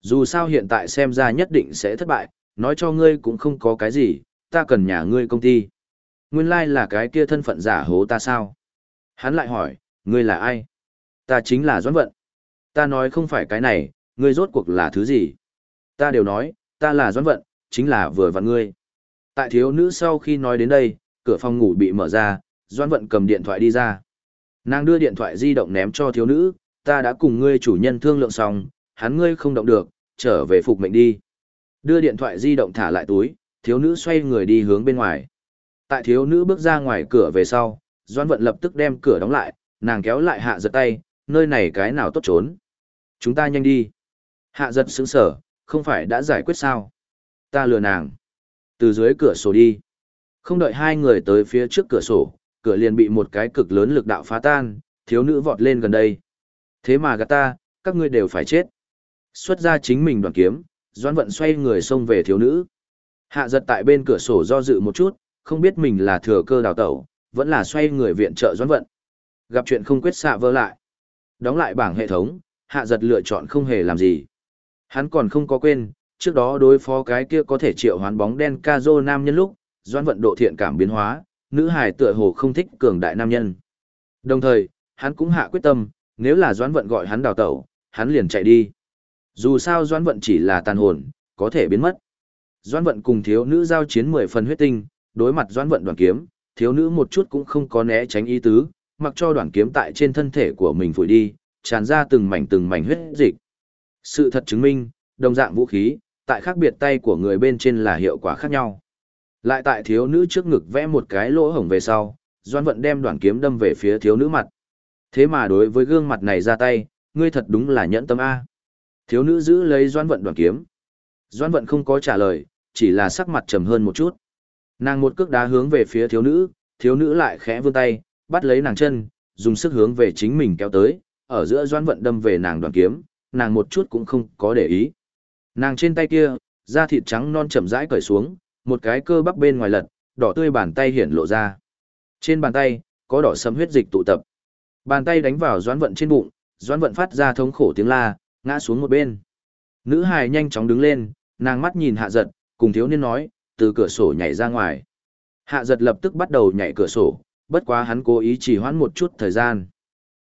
Dù sao hiện tại xem ra nhất định sẽ thất bại, nói cho ngươi cũng không có cái gì, ta cần nhà ngươi công ty. Nguyên lai like là cái kia thân phận giả hố ta sao? Hắn lại hỏi, ngươi là ai? Ta chính là Doãn Vận. Ta nói không phải cái này, ngươi rốt cuộc là thứ gì? Ta đều nói, ta là Doãn Vận, chính là vừa vặn ngươi. Tại thiếu nữ sau khi nói đến đây, cửa phòng ngủ bị mở ra, Doãn Vận cầm điện thoại đi ra. Nàng đưa điện thoại di động ném cho thiếu nữ, ta đã cùng ngươi chủ nhân thương lượng xong, hắn ngươi không động được, trở về phục mệnh đi. Đưa điện thoại di động thả lại túi, thiếu nữ xoay người đi hướng bên ngoài. Tại thiếu nữ bước ra ngoài cửa về sau, Doãn Vận lập tức đem cửa đóng lại, nàng kéo lại hạ giật tay, nơi này cái nào tốt trốn. Chúng ta nhanh đi. Hạ giật sững sở, không phải đã giải quyết sao. Ta lừa nàng. Từ dưới cửa sổ đi. Không đợi hai người tới phía trước cửa sổ, cửa liền bị một cái cực lớn lực đạo phá tan, thiếu nữ vọt lên gần đây. Thế mà gạt ta, các ngươi đều phải chết. Xuất ra chính mình đoàn kiếm, Doãn Vận xoay người xông về thiếu nữ. Hạ giật tại bên cửa sổ do dự một chút, không biết mình là thừa cơ đào tẩu, vẫn là xoay người viện trợ Doãn Vận. Gặp chuyện không quyết xạ vơ lại. Đóng lại bảng hệ thống, hạ giật lựa chọn không hề làm gì. Hắn còn không có quên, trước đó đối phó cái kia có thể triệu hoán bóng đen ca dô nam nhân lúc, Doãn Vận độ thiện cảm biến hóa, nữ hải tựa hồ không thích cường đại nam nhân. Đồng thời, hắn cũng hạ quyết tâm, nếu là Doãn Vận gọi hắn đào tẩu, hắn liền chạy đi. Dù sao Doãn Vận chỉ là tàn hồn, có thể biến mất. Doãn Vận cùng thiếu nữ giao chiến 10 phần huyết tinh, đối mặt Doãn Vận đoàn kiếm, thiếu nữ một chút cũng không có né tránh ý tứ, mặc cho đoàn kiếm tại trên thân thể của mình phủi đi, tràn ra từng mảnh từng mảnh huyết dịch. Sự thật chứng minh, đồng dạng vũ khí, tại khác biệt tay của người bên trên là hiệu quả khác nhau. Lại tại thiếu nữ trước ngực vẽ một cái lỗ hổng về sau, Doan Vận đem đoạn kiếm đâm về phía thiếu nữ mặt. Thế mà đối với gương mặt này ra tay, ngươi thật đúng là nhẫn tâm A. Thiếu nữ giữ lấy Doan Vận đoạn kiếm. Doan Vận không có trả lời, chỉ là sắc mặt trầm hơn một chút. Nàng một cước đá hướng về phía thiếu nữ, thiếu nữ lại khẽ vươn tay, bắt lấy nàng chân, dùng sức hướng về chính mình kéo tới, ở giữa Doan Vận đâm về nàng đoạn kiếm, nàng một chút cũng không có để ý. Nàng trên tay kia, da thịt trắng non chậm rãi cởi xuống, một cái cơ bắp bên ngoài lật, đỏ tươi bàn tay hiển lộ ra. Trên bàn tay, có đỏ sẫm huyết dịch tụ tập. Bàn tay đánh vào Doãn Vận trên bụng, Doãn Vận phát ra thống khổ tiếng la, ngã xuống một bên. Nữ hài nhanh chóng đứng lên, nàng mắt nhìn Hạ Giật, cùng thiếu niên nói, từ cửa sổ nhảy ra ngoài. Hạ Giật lập tức bắt đầu nhảy cửa sổ, bất quá hắn cố ý chỉ hoãn một chút thời gian.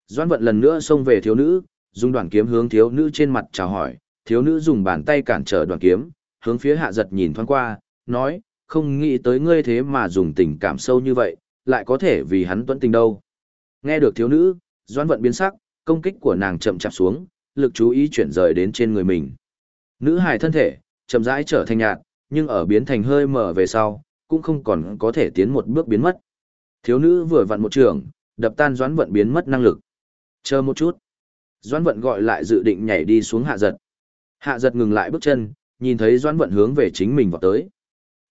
Doãn Vận lần nữa xông về thiếu nữ, dùng đoạn kiếm hướng thiếu nữ trên mặt chào hỏi, thiếu nữ dùng bàn tay cản trở đoàn kiếm, hướng phía Hạ Giật nhìn thoáng qua, nói, không nghĩ tới ngươi thế mà dùng tình cảm sâu như vậy, lại có thể vì hắn tuấn tình đâu. Nghe được thiếu nữ, doan vận biến sắc, công kích của nàng chậm chạp xuống, lực chú ý chuyển rời đến trên người mình. Nữ hài thân thể, chậm rãi trở thành nhạt, nhưng ở biến thành hơi mở về sau, cũng không còn có thể tiến một bước biến mất. Thiếu nữ vừa vặn một trường, đập tan doãn vận biến mất năng lực. Chờ một chút. Doãn vận gọi lại dự định nhảy đi xuống hạ giật. Hạ giật ngừng lại bước chân, nhìn thấy doãn vận hướng về chính mình vào tới.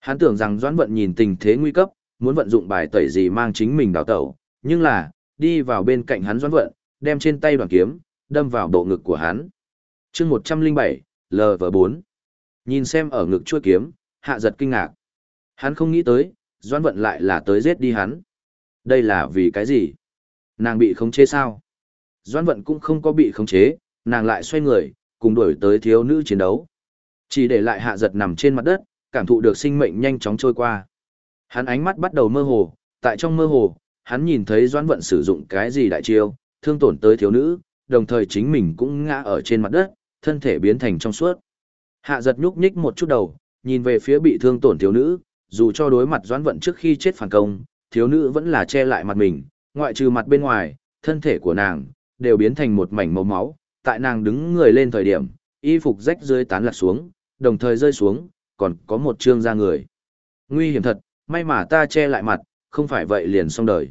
Hắn tưởng rằng Doãn Vận nhìn tình thế nguy cấp, muốn vận dụng bài tẩy gì mang chính mình đào tẩu, nhưng là, đi vào bên cạnh hắn Doãn Vận, đem trên tay đoàn kiếm, đâm vào bộ ngực của hắn. chương 107, LV4. Nhìn xem ở ngực chuôi kiếm, hạ giật kinh ngạc. Hắn không nghĩ tới, Doãn Vận lại là tới giết đi hắn. Đây là vì cái gì? Nàng bị khống chế sao? Doãn Vận cũng không có bị khống chế, nàng lại xoay người, cùng đuổi tới thiếu nữ chiến đấu. Chỉ để lại hạ giật nằm trên mặt đất, cảm thụ được sinh mệnh nhanh chóng trôi qua. Hắn ánh mắt bắt đầu mơ hồ, tại trong mơ hồ, hắn nhìn thấy Doãn Vận sử dụng cái gì đại chiêu, thương tổn tới thiếu nữ, đồng thời chính mình cũng ngã ở trên mặt đất, thân thể biến thành trong suốt. Hạ giật nhúc nhích một chút đầu, nhìn về phía bị thương tổn thiếu nữ, dù cho đối mặt Doãn Vận trước khi chết phản công, thiếu nữ vẫn là che lại mặt mình, ngoại trừ mặt bên ngoài, thân thể của nàng đều biến thành một mảnh màu máu, tại nàng đứng người lên thời điểm, y phục rách rơi tán lạc xuống, đồng thời rơi xuống, còn có một trương da người. Nguy hiểm thật, may mà ta che lại mặt, không phải vậy liền xong đời.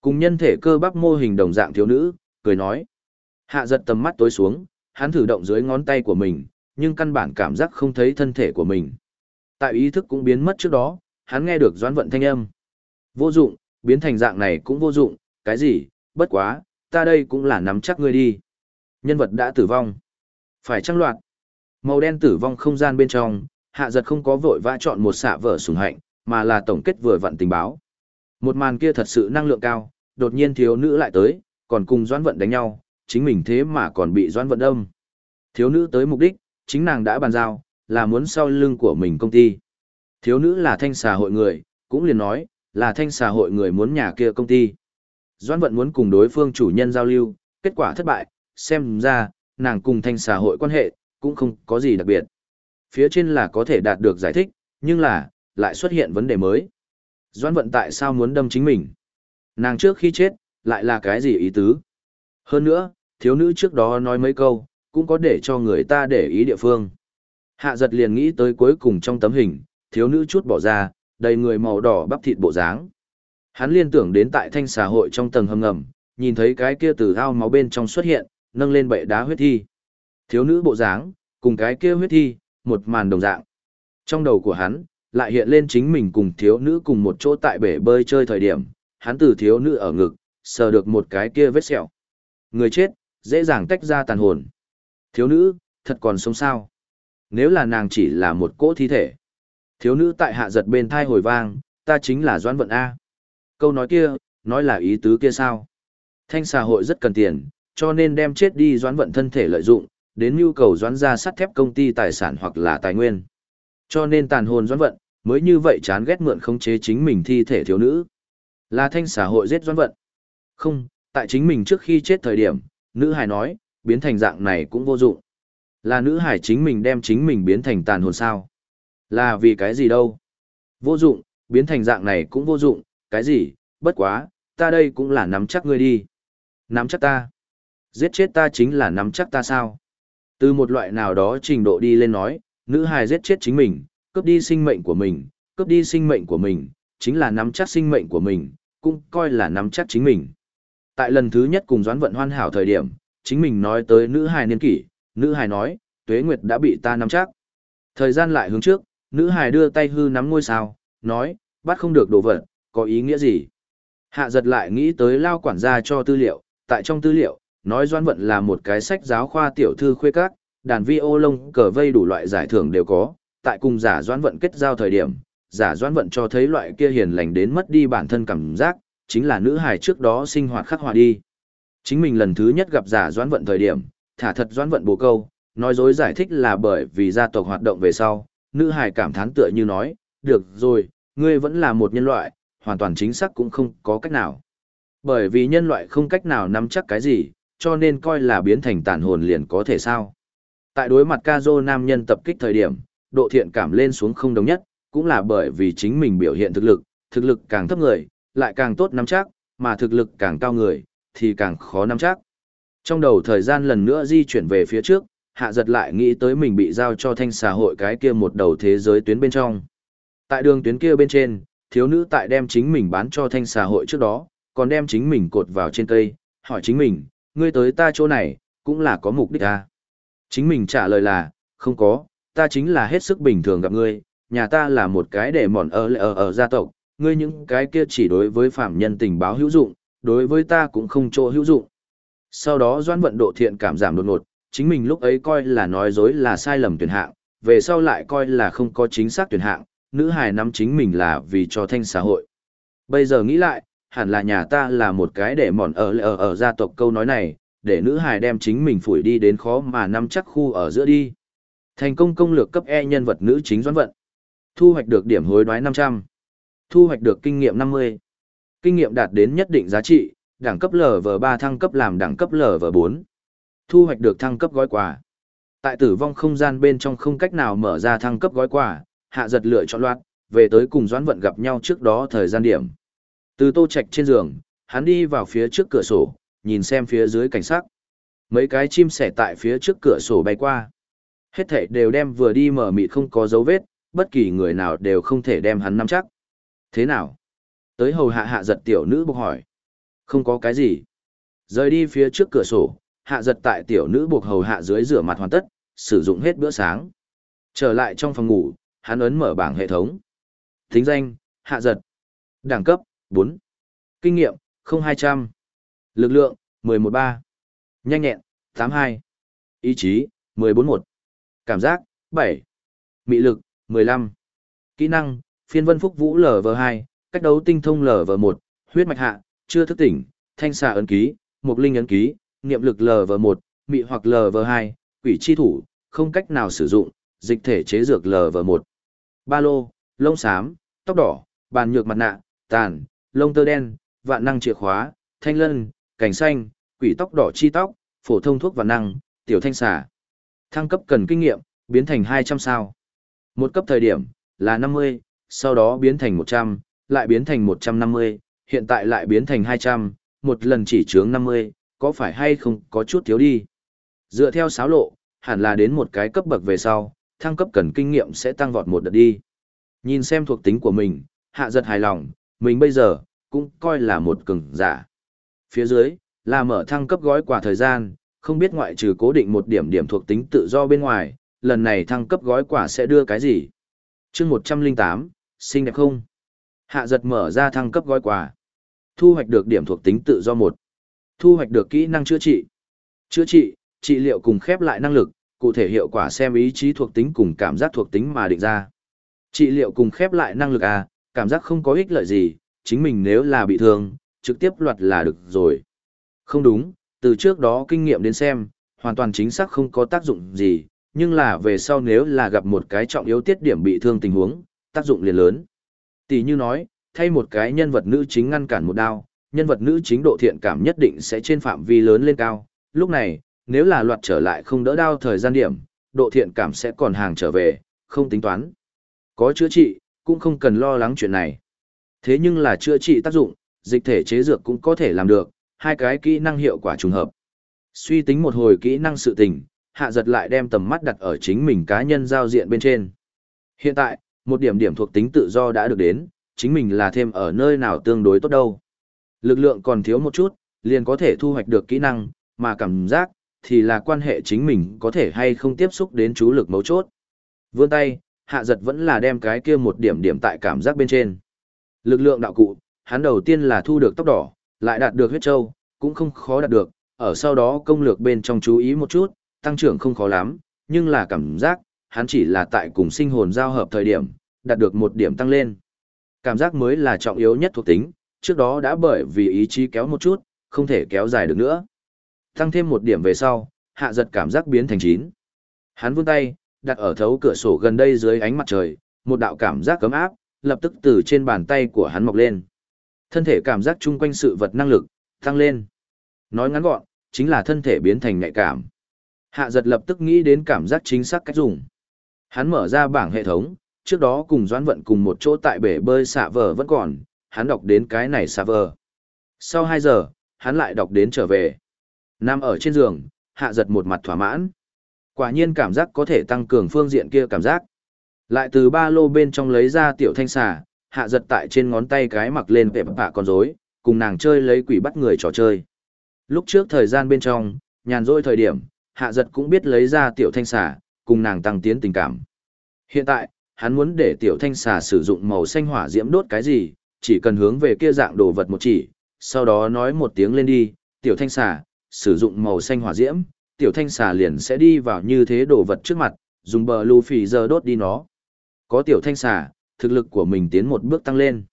Cùng nhân thể cơ bắp mô hình đồng dạng thiếu nữ, cười nói. Hạ giật tầm mắt tối xuống, hắn thử động dưới ngón tay của mình, nhưng căn bản cảm giác không thấy thân thể của mình. Tại ý thức cũng biến mất trước đó, hắn nghe được doãn vận thanh âm. Vô dụng, biến thành dạng này cũng vô dụng, cái gì, bất quá, ta đây cũng là nắm chắc ngươi đi. Nhân vật đã tử vong. Phải trăng loạt. Màu đen tử vong không gian bên trong, hạ giật không có vội vã chọn một xạ vở sùng hạnh, mà là tổng kết vừa vặn tình báo. Một màn kia thật sự năng lượng cao, đột nhiên thiếu nữ lại tới, còn cùng doãn vận đánh nhau, chính mình thế mà còn bị doãn vận đâm. Thiếu nữ tới mục đích, chính nàng đã bàn giao, là muốn sau lưng của mình công ty. Thiếu nữ là thanh xã hội người, cũng liền nói, là thanh xã hội người muốn nhà kia công ty. Doãn vận muốn cùng đối phương chủ nhân giao lưu, kết quả thất bại, xem ra, nàng cùng thanh xã hội quan hệ, cũng không có gì đặc biệt. Phía trên là có thể đạt được giải thích, nhưng là, lại xuất hiện vấn đề mới. Doãn vận tại sao muốn đâm chính mình? Nàng trước khi chết, lại là cái gì ý tứ? Hơn nữa, thiếu nữ trước đó nói mấy câu, cũng có để cho người ta để ý địa phương. Hạ giật liền nghĩ tới cuối cùng trong tấm hình, thiếu nữ chút bỏ ra, đầy người màu đỏ bắp thịt bộ dáng. Hắn liên tưởng đến tại thanh xã hội trong tầng hầm ngầm, nhìn thấy cái kia từ ao máu bên trong xuất hiện, nâng lên bệ đá huyết thi. Thiếu nữ bộ dáng, cùng cái kia huyết thi, một màn đồng dạng. Trong đầu của hắn, lại hiện lên chính mình cùng thiếu nữ cùng một chỗ tại bể bơi chơi thời điểm, hắn từ thiếu nữ ở ngực, sờ được một cái kia vết sẹo. Người chết, dễ dàng tách ra tàn hồn. Thiếu nữ, thật còn sống sao? Nếu là nàng chỉ là một cỗ thi thể. Thiếu nữ tại hạ giật bên thai hồi vang, ta chính là Doãn Vận A. Câu nói kia, nói là ý tứ kia sao? Thanh xã hội rất cần tiền, cho nên đem chết đi Doãn Vận thân thể lợi dụng, đến nhu cầu Doãn ra sắt thép công ty tài sản hoặc là tài nguyên. Cho nên tàn hồn Doãn Vận, mới như vậy chán ghét mượn khống chế chính mình thi thể thiếu nữ. Là thanh xã hội giết Doãn Vận. Không, tại chính mình trước khi chết thời điểm, nữ hài nói, biến thành dạng này cũng vô dụng. Là nữ hải chính mình đem chính mình biến thành tàn hồn sao? Là vì cái gì đâu? Vô dụng, biến thành dạng này cũng vô dụng, cái gì, bất quá, ta đây cũng là nắm chắc ngươi đi. Nắm chắc ta. Giết chết ta chính là nắm chắc ta sao? Từ một loại nào đó trình độ đi lên nói, nữ hài giết chết chính mình, cướp đi sinh mệnh của mình, cướp đi sinh mệnh của mình, chính là nắm chắc sinh mệnh của mình, cũng coi là nắm chắc chính mình. Tại lần thứ nhất cùng Doãn Vận hoan hảo thời điểm, chính mình nói tới nữ hài niên kỷ, nữ hài nói, tuế nguyệt đã bị ta nắm chắc. Thời gian lại hướng trước, nữ hài đưa tay hư nắm ngôi sao, nói, bắt không được đồ vật, có ý nghĩa gì? Hạ giật lại nghĩ tới lao quản gia cho tư liệu, tại trong tư liệu, nói Doan Vận là một cái sách giáo khoa tiểu thư khuê các, đàn vi ô lông, cờ vây đủ loại giải thưởng đều có, tại cùng giả Doan Vận kết giao thời điểm, giả Doan Vận cho thấy loại kia hiền lành đến mất đi bản thân cảm giác, chính là nữ hài trước đó sinh hoạt khắc họa đi. Chính mình lần thứ nhất gặp giả Doan Vận thời điểm, thả thật Doan Vận bồ câu, nói dối giải thích là bởi vì gia tộc hoạt động về sau, nữ hài cảm thán tựa như nói, được rồi, ngươi vẫn là một nhân loại, hoàn toàn chính xác cũng không có cách nào. Bởi vì nhân loại không cách nào nắm chắc cái gì, cho nên coi là biến thành tàn hồn liền có thể sao. Tại đối mặt ca dô nam nhân tập kích thời điểm, độ thiện cảm lên xuống không đồng nhất, cũng là bởi vì chính mình biểu hiện thực lực, thực lực càng thấp người, lại càng tốt nắm chắc, mà thực lực càng cao người, thì càng khó nắm chắc. Trong đầu thời gian lần nữa di chuyển về phía trước, hạ giật lại nghĩ tới mình bị giao cho thanh xã hội cái kia một đầu thế giới tuyến bên trong. Tại đường tuyến kia bên trên, thiếu nữ tại đem chính mình bán cho thanh xã hội trước đó, còn đem chính mình cột vào trên cây, hỏi chính mình, ngươi tới ta chỗ này, cũng là có mục đích à? Chính mình trả lời là, không có, ta chính là hết sức bình thường gặp ngươi, nhà ta là một cái để mòn ở ở ở gia tộc, ngươi những cái kia chỉ đối với phạm nhân tình báo hữu dụng, đối với ta cũng không chỗ hữu dụng. Sau đó doan vận độ thiện cảm giảm đột ngột, chính mình lúc ấy coi là nói dối là sai lầm tuyển hạng, về sau lại coi là không có chính xác tuyển hạng, nữ hài nắm chính mình là vì cho thanh xã hội. Bây giờ nghĩ lại, hẳn là nhà ta là một cái để mòn ở ở ở gia tộc câu nói này, để nữ hài đem chính mình phủi đi đến khó mà nắm chắc khu ở giữa đi. Thành công công lược cấp E nhân vật nữ chính doãn vận. Thu hoạch được điểm hối đoái 500. Thu hoạch được kinh nghiệm 50. Kinh nghiệm đạt đến nhất định giá trị, đẳng cấp LV3 thăng cấp làm đẳng cấp LV4. Thu hoạch được thăng cấp gói quà. Tại tử vong không gian bên trong không cách nào mở ra thăng cấp gói quà, hạ giật lựa chọn loạt, về tới cùng doãn vận gặp nhau trước đó thời gian điểm. Từ tô trạch trên giường, hắn đi vào phía trước cửa sổ, nhìn xem phía dưới cảnh sắc. Mấy cái chim sẻ tại phía trước cửa sổ bay qua. Hết thảy đều đem vừa đi mở mịt không có dấu vết, bất kỳ người nào đều không thể đem hắn nắm chắc. Thế nào? Tới hầu hạ hạ giật tiểu nữ buộc hỏi. Không có cái gì. Rời đi phía trước cửa sổ, hạ giật tại tiểu nữ buộc hầu hạ dưới rửa mặt hoàn tất, sử dụng hết bữa sáng. Trở lại trong phòng ngủ, hắn ấn mở bảng hệ thống. Thính danh, hạ giật. Đẳng cấp, 4. Kinh nghiệm, 0200. Lực lượng, 113. Nhanh nhẹn, 82. Ý chí, 141. Cảm giác, 7. Mị lực, 15. Kỹ năng, phiên vân phúc vũ LV2, cách đấu tinh thông LV1, huyết mạch hạ, chưa thức tỉnh, thanh xà ấn ký, mục linh ấn ký, niệm lực LV1, mị hoặc LV2, quỷ chi thủ, không cách nào sử dụng, dịch thể chế dược LV1. Ba lô, lông xám, tóc đỏ, bàn nhược mặt nạ, tàn, lông tơ đen, vạn năng chìa khóa, thanh lân, cảnh xanh, quỷ tóc đỏ chi tóc, phổ thông thuốc vạn năng, tiểu thanh xà. Thăng cấp cần kinh nghiệm, biến thành 200 sao. Một cấp thời điểm, là 50, sau đó biến thành 100, lại biến thành 150, hiện tại lại biến thành 200, một lần chỉ chướng 50, có phải hay không có chút thiếu đi. Dựa theo sáo lộ, hẳn là đến một cái cấp bậc về sau, thăng cấp cần kinh nghiệm sẽ tăng vọt một đợt đi. Nhìn xem thuộc tính của mình, hạ giật hài lòng, mình bây giờ, cũng coi là một cường giả. Phía dưới, là mở thăng cấp gói quà thời gian, không biết ngoại trừ cố định một điểm điểm thuộc tính tự do bên ngoài, lần này thăng cấp gói quà sẽ đưa cái gì? chương 108, xinh đẹp không? Hạ giật mở ra thăng cấp gói quà. Thu hoạch được điểm thuộc tính tự do một Thu hoạch được kỹ năng chữa trị. Chữa trị, trị liệu cùng khép lại năng lực, cụ thể hiệu quả xem ý chí thuộc tính cùng cảm giác thuộc tính mà định ra. Trị liệu cùng khép lại năng lực a cảm giác không có ích lợi gì, chính mình nếu là bị thương, trực tiếp loạt là được rồi. Không đúng, từ trước đó kinh nghiệm đến xem, hoàn toàn chính xác không có tác dụng gì, nhưng là về sau nếu là gặp một cái trọng yếu tiết điểm bị thương tình huống, tác dụng liền lớn. Tỷ như nói, thay một cái nhân vật nữ chính ngăn cản một đao, nhân vật nữ chính độ thiện cảm nhất định sẽ trên phạm vi lớn lên cao. Lúc này, nếu là loạt trở lại không đỡ đao thời gian điểm, độ thiện cảm sẽ còn hàng trở về, không tính toán. Có chữa trị, cũng không cần lo lắng chuyện này. Thế nhưng là chữa trị tác dụng, dịch thể chế dược cũng có thể làm được, hai cái kỹ năng hiệu quả trùng hợp. Suy tính một hồi kỹ năng sự tình, hạ giật lại đem tầm mắt đặt ở chính mình cá nhân giao diện bên trên. Hiện tại, một điểm điểm thuộc tính tự do đã được đến, chính mình là thêm ở nơi nào tương đối tốt đâu. Lực lượng còn thiếu một chút, liền có thể thu hoạch được kỹ năng, mà cảm giác, thì là quan hệ chính mình có thể hay không tiếp xúc đến chú lực mấu chốt. Vươn tay, hạ giật vẫn là đem cái kia một điểm điểm tại cảm giác bên trên. Lực lượng đạo cụ, hắn đầu tiên là thu được tóc đỏ, lại đạt được huyết châu, cũng không khó đạt được, ở sau đó công lược bên trong chú ý một chút, tăng trưởng không khó lắm, nhưng là cảm giác, hắn chỉ là tại cùng sinh hồn giao hợp thời điểm, đạt được một điểm tăng lên. Cảm giác mới là trọng yếu nhất thuộc tính, trước đó đã bởi vì ý chí kéo một chút, không thể kéo dài được nữa. Tăng thêm một điểm về sau, hạ giật cảm giác biến thành chín. Hắn vươn tay, đặt ở thấu cửa sổ gần đây dưới ánh mặt trời, một đạo cảm giác cấm áp, lập tức từ trên bàn tay của hắn mọc lên. Thân thể cảm giác chung quanh sự vật năng lực, tăng lên. Nói ngắn gọn, chính là thân thể biến thành nhạy cảm. Hạ giật lập tức nghĩ đến cảm giác chính xác cách dùng. Hắn mở ra bảng hệ thống, trước đó cùng doãn vận cùng một chỗ tại bể bơi xạ vờ vẫn còn, hắn đọc đến cái này xạ vờ. Sau 2 giờ, hắn lại đọc đến trở về. Nam ở trên giường, hạ giật một mặt thỏa mãn. Quả nhiên cảm giác có thể tăng cường phương diện kia cảm giác. Lại từ ba lô bên trong lấy ra tiểu thanh xà, hạ giật tại trên ngón tay cái mặc lên vẹp bạ con rối, cùng nàng chơi lấy quỷ bắt người trò chơi. Lúc trước thời gian bên trong, nhàn rỗi thời điểm, hạ giật cũng biết lấy ra tiểu thanh xà, cùng nàng tăng tiến tình cảm. Hiện tại, hắn muốn để tiểu thanh xà sử dụng màu xanh hỏa diễm đốt cái gì, chỉ cần hướng về kia dạng đồ vật một chỉ, sau đó nói một tiếng lên đi, tiểu thanh xà, sử dụng màu xanh hỏa diễm, tiểu thanh xà liền sẽ đi vào như thế đồ vật trước mặt, dùng bờ lù phì giờ đốt đi nó. Có tiểu thanh xà, thực lực của mình tiến một bước tăng lên.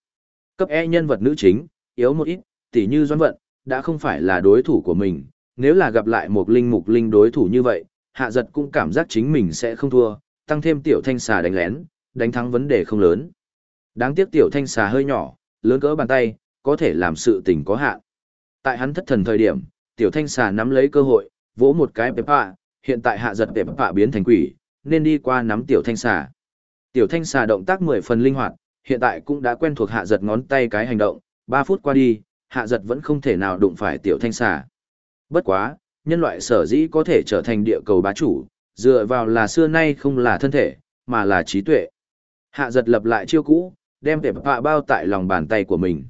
Cấp E nhân vật nữ chính, yếu một ít, tỉ như doan vận, đã không phải là đối thủ của mình, nếu là gặp lại một linh mục linh đối thủ như vậy, hạ giật cũng cảm giác chính mình sẽ không thua, tăng thêm tiểu thanh xà đánh lén, đánh thắng vấn đề không lớn. Đáng tiếc tiểu thanh xà hơi nhỏ, lớn cỡ bàn tay, có thể làm sự tình có hạn. Tại hắn thất thần thời điểm, tiểu thanh xà nắm lấy cơ hội, vỗ một cái bẹp bạ, hiện tại hạ giật bẹp bạ biến thành quỷ, nên đi qua nắm tiểu thanh xà. Tiểu thanh xà động tác mười phần linh hoạt, hiện tại cũng đã quen thuộc hạ giật ngón tay cái hành động, 3 phút qua đi, hạ giật vẫn không thể nào đụng phải tiểu thanh xà. Bất quá, nhân loại sở dĩ có thể trở thành địa cầu bá chủ, dựa vào là xưa nay không là thân thể, mà là trí tuệ. Hạ giật lập lại chiêu cũ, đem tệp bạ bao tại lòng bàn tay của mình.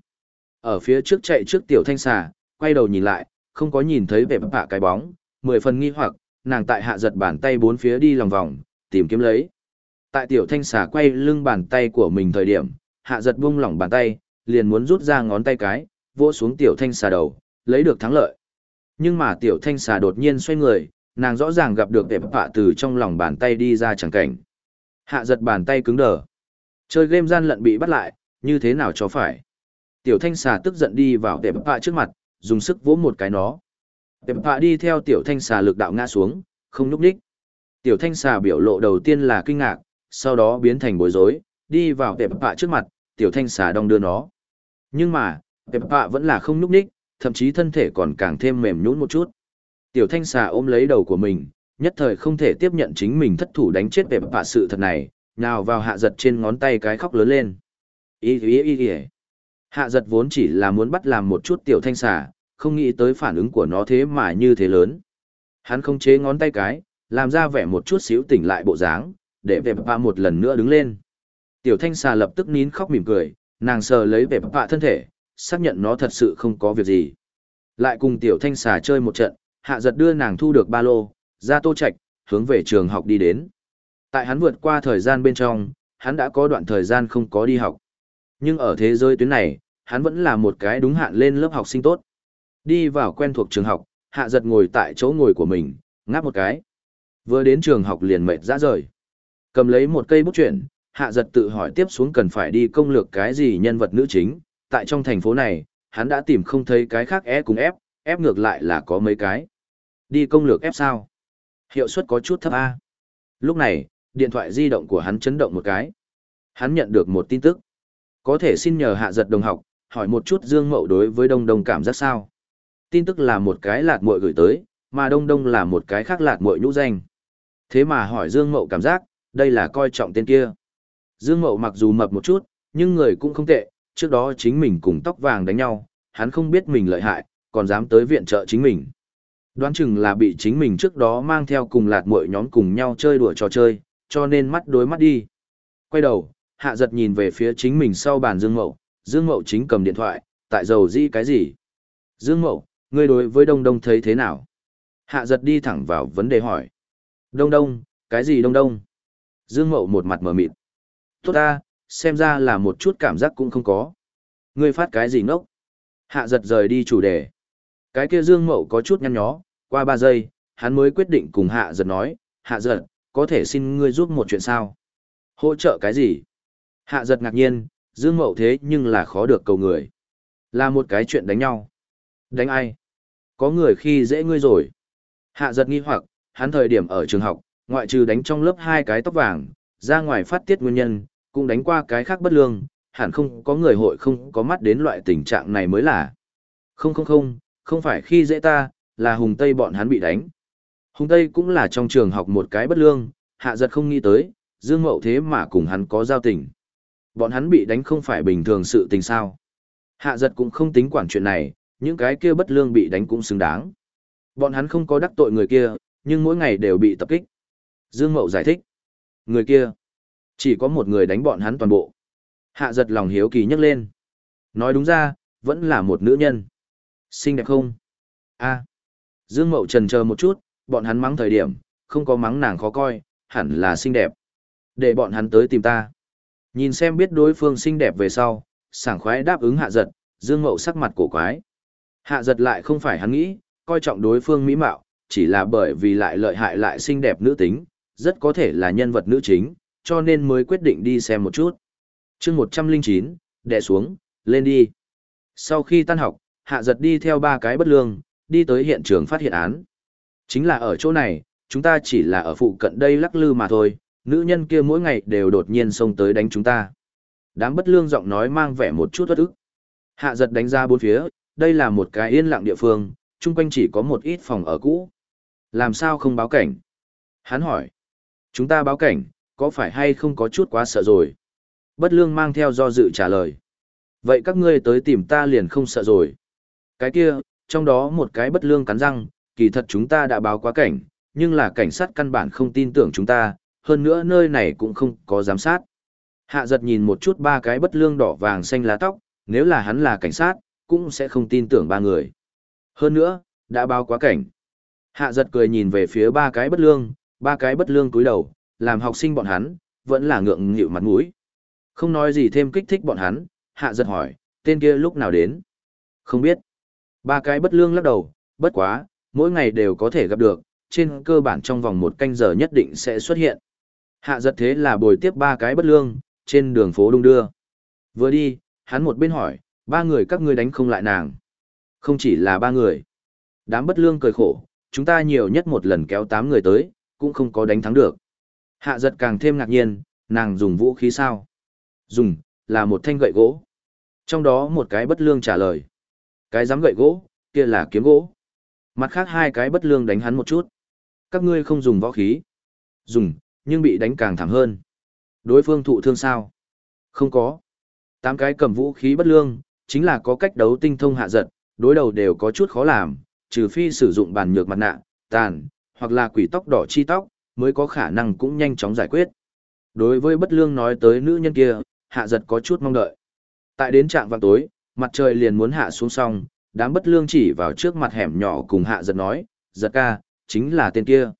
Ở phía trước chạy trước tiểu thanh xà, quay đầu nhìn lại, không có nhìn thấy tệp bạ cái bóng, mười phần nghi hoặc, nàng tại hạ giật bàn tay bốn phía đi lòng vòng, tìm kiếm lấy. Tại tiểu thanh xà quay lưng bàn tay của mình thời điểm, hạ giật buông lỏng bàn tay, liền muốn rút ra ngón tay cái, vỗ xuống tiểu thanh xà đầu, lấy được thắng lợi. Nhưng mà tiểu thanh xà đột nhiên xoay người, nàng rõ ràng gặp được tệp họa từ trong lòng bàn tay đi ra chẳng cảnh. Hạ giật bàn tay cứng đờ. Chơi game gian lận bị bắt lại, như thế nào cho phải. Tiểu thanh xà tức giận đi vào tệp họa trước mặt, dùng sức vỗ một cái nó. Tệp bạ đi theo tiểu thanh xà lực đạo ngã xuống, không núp đích. Tiểu thanh xà biểu lộ đầu tiên là kinh ngạc, sau đó biến thành bối rối, đi vào tệp bạ trước mặt, tiểu thanh xà đong đưa nó. Nhưng mà, tệp bạ vẫn là không núp đích, thậm chí thân thể còn càng thêm mềm nhũn một chút. Tiểu thanh xà ôm lấy đầu của mình, nhất thời không thể tiếp nhận chính mình thất thủ đánh chết tệp bạ sự thật này, nào vào hạ giật trên ngón tay cái khóc lớn lên. Ý ý ý ý Hạ giật vốn chỉ là muốn bắt làm một chút tiểu thanh xà, không nghĩ tới phản ứng của nó thế mà như thế lớn. Hắn không chế ngón tay cái, làm ra vẻ một chút xíu tỉnh lại bộ dáng, để về bạ một lần nữa đứng lên. Tiểu thanh xà lập tức nín khóc mỉm cười, nàng sờ lấy về bạ thân thể, xác nhận nó thật sự không có việc gì. Lại cùng tiểu thanh xà chơi một trận, hạ giật đưa nàng thu được ba lô, ra tô Trạch hướng về trường học đi đến. Tại hắn vượt qua thời gian bên trong, hắn đã có đoạn thời gian không có đi học. Nhưng ở thế giới tuyến này, hắn vẫn là một cái đúng hạn lên lớp học sinh tốt. Đi vào quen thuộc trường học, hạ giật ngồi tại chỗ ngồi của mình, ngáp một cái. Vừa đến trường học liền mệt ra rời. Cầm lấy một cây bút chuyển, hạ giật tự hỏi tiếp xuống cần phải đi công lược cái gì nhân vật nữ chính. Tại trong thành phố này, hắn đã tìm không thấy cái khác E cùng F, F ngược lại là có mấy cái. Đi công lược F sao? Hiệu suất có chút thấp A. Lúc này, điện thoại di động của hắn chấn động một cái. Hắn nhận được một tin tức. Có thể xin nhờ hạ giật đồng học, hỏi một chút Dương Mậu đối với Đông Đông cảm giác sao. Tin tức là một cái lạt muội gửi tới, mà Đông Đông là một cái khác lạt muội nhũ danh. Thế mà hỏi Dương Mậu cảm giác, đây là coi trọng tên kia. Dương Mậu mặc dù mập một chút, nhưng người cũng không tệ, trước đó chính mình cùng tóc vàng đánh nhau, hắn không biết mình lợi hại, còn dám tới viện trợ chính mình. Đoán chừng là bị chính mình trước đó mang theo cùng lạt muội nhóm cùng nhau chơi đùa trò chơi, cho nên mắt đối mắt đi. Quay đầu, hạ giật nhìn về phía chính mình sau bàn Dương Mậu, Dương Mậu chính cầm điện thoại, tại dầu di cái gì? Dương Mậu, ngươi đối với Đông Đông thấy thế nào? Hạ giật đi thẳng vào vấn đề hỏi. Đông Đông, cái gì Đông Đông? Dương Mậu một mặt mở mịt. Tốt ta, xem ra là một chút cảm giác cũng không có. Ngươi phát cái gì ngốc? Hạ giật rời đi chủ đề. Cái kia Dương Mậu có chút nhăn nhó, qua ba giây, hắn mới quyết định cùng Hạ giật nói, Hạ giật, có thể xin ngươi giúp một chuyện sao? Hỗ trợ cái gì? Hạ giật ngạc nhiên, Dương Mậu thế nhưng là khó được cầu người. Là một cái chuyện đánh nhau. Đánh ai? Có người khi dễ ngươi rồi. Hạ giật nghi hoặc, hắn thời điểm ở trường học, ngoại trừ đánh trong lớp hai cái tóc vàng, ra ngoài phát tiết nguyên nhân, cũng đánh qua cái khác bất lương, hẳn không có người hội không có mắt đến loại tình trạng này mới là. Không không không, không phải khi dễ ta, là Hùng Tây bọn hắn bị đánh. Hùng Tây cũng là trong trường học một cái bất lương, hạ giật không nghĩ tới, Dương Mậu thế mà cùng hắn có giao tình. Bọn hắn bị đánh không phải bình thường sự tình sao. Hạ giật cũng không tính quản chuyện này, những cái kia bất lương bị đánh cũng xứng đáng. Bọn hắn không có đắc tội người kia, nhưng mỗi ngày đều bị tập kích. Dương Mậu giải thích. Người kia, chỉ có một người đánh bọn hắn toàn bộ. Hạ giật lòng hiếu kỳ nhấc lên. Nói đúng ra, vẫn là một nữ nhân. Xinh đẹp không? a Dương Mậu trần chờ một chút, bọn hắn mắng thời điểm, không có mắng nàng khó coi, hẳn là xinh đẹp. Để bọn hắn tới tìm ta. Nhìn xem biết đối phương xinh đẹp về sau, sảng khoái đáp ứng hạ giật, dương mậu sắc mặt cổ quái. Hạ giật lại không phải hắn nghĩ, coi trọng đối phương mỹ mạo, chỉ là bởi vì lại lợi hại lại xinh đẹp nữ tính, rất có thể là nhân vật nữ chính, cho nên mới quyết định đi xem một chút. chương 109, đè xuống, lên đi. Sau khi tan học, hạ giật đi theo ba cái bất lương, đi tới hiện trường phát hiện án. Chính là ở chỗ này, chúng ta chỉ là ở phụ cận đây lắc lư mà thôi, nữ nhân kia mỗi ngày đều đột nhiên xông tới đánh chúng ta. Đám bất lương giọng nói mang vẻ một chút bất ức. Hạ giật đánh ra bốn phía, đây là một cái yên lặng địa phương, chung quanh chỉ có một ít phòng ở cũ. Làm sao không báo cảnh? Hắn hỏi. Chúng ta báo cảnh, có phải hay không có chút quá sợ rồi? Bất lương mang theo do dự trả lời. Vậy các ngươi tới tìm ta liền không sợ rồi. Cái kia, trong đó một cái bất lương cắn răng, kỳ thật chúng ta đã báo quá cảnh, nhưng là cảnh sát căn bản không tin tưởng chúng ta, hơn nữa nơi này cũng không có giám sát. Hạ giật nhìn một chút ba cái bất lương đỏ vàng xanh lá tóc, nếu là hắn là cảnh sát, cũng sẽ không tin tưởng ba người. Hơn nữa, đã báo quá cảnh. Hạ giật cười nhìn về phía ba cái bất lương, ba cái bất lương cúi đầu, làm học sinh bọn hắn, vẫn là ngượng nghịu mặt mũi. Không nói gì thêm kích thích bọn hắn, hạ giật hỏi, tên kia lúc nào đến? Không biết. Ba cái bất lương lắc đầu, bất quá, mỗi ngày đều có thể gặp được, trên cơ bản trong vòng một canh giờ nhất định sẽ xuất hiện. Hạ giật thế là bồi tiếp ba cái bất lương, trên đường phố đung đưa. Vừa đi, hắn một bên hỏi, ba người các ngươi đánh không lại nàng. Không chỉ là ba người. Đám bất lương cười khổ, chúng ta nhiều nhất một lần kéo tám người tới, cũng không có đánh thắng được. Hạ giật càng thêm ngạc nhiên, nàng dùng vũ khí sao? Dùng, là một thanh gậy gỗ. Trong đó một cái bất lương trả lời. Cái dám gậy gỗ, kia là kiếm gỗ. Mặt khác hai cái bất lương đánh hắn một chút. Các ngươi không dùng võ khí. Dùng, nhưng bị đánh càng thảm hơn. Đối phương thụ thương sao? Không có. Tám cái cầm vũ khí bất lương, chính là có cách đấu tinh thông hạ giật, đối đầu đều có chút khó làm, trừ phi sử dụng bàn nhược mặt nạ, tàn, hoặc là quỷ tóc đỏ chi tóc, mới có khả năng cũng nhanh chóng giải quyết. Đối với bất lương nói tới nữ nhân kia, hạ giật có chút mong đợi. Tại đến trạng vào tối, mặt trời liền muốn hạ xuống xong, đám bất lương chỉ vào trước mặt hẻm nhỏ cùng hạ giật nói, giật ca, chính là tên kia.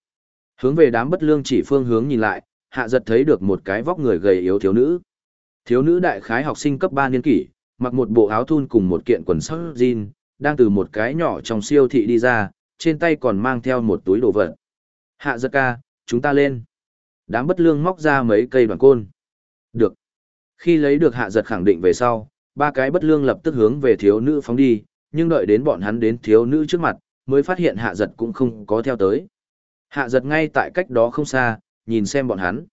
Hướng về đám bất lương chỉ phương hướng nhìn lại, hạ giật thấy được một cái vóc người gầy yếu thiếu nữ. Thiếu nữ đại khái học sinh cấp 3 niên kỷ, mặc một bộ áo thun cùng một kiện quần sắc jean, đang từ một cái nhỏ trong siêu thị đi ra, trên tay còn mang theo một túi đồ vật. Hạ giật ca, chúng ta lên. Đám bất lương móc ra mấy cây đoàn côn. Được. Khi lấy được hạ giật khẳng định về sau, ba cái bất lương lập tức hướng về thiếu nữ phóng đi, nhưng đợi đến bọn hắn đến thiếu nữ trước mặt, mới phát hiện hạ giật cũng không có theo tới. Hạ giật ngay tại cách đó không xa, nhìn xem bọn hắn.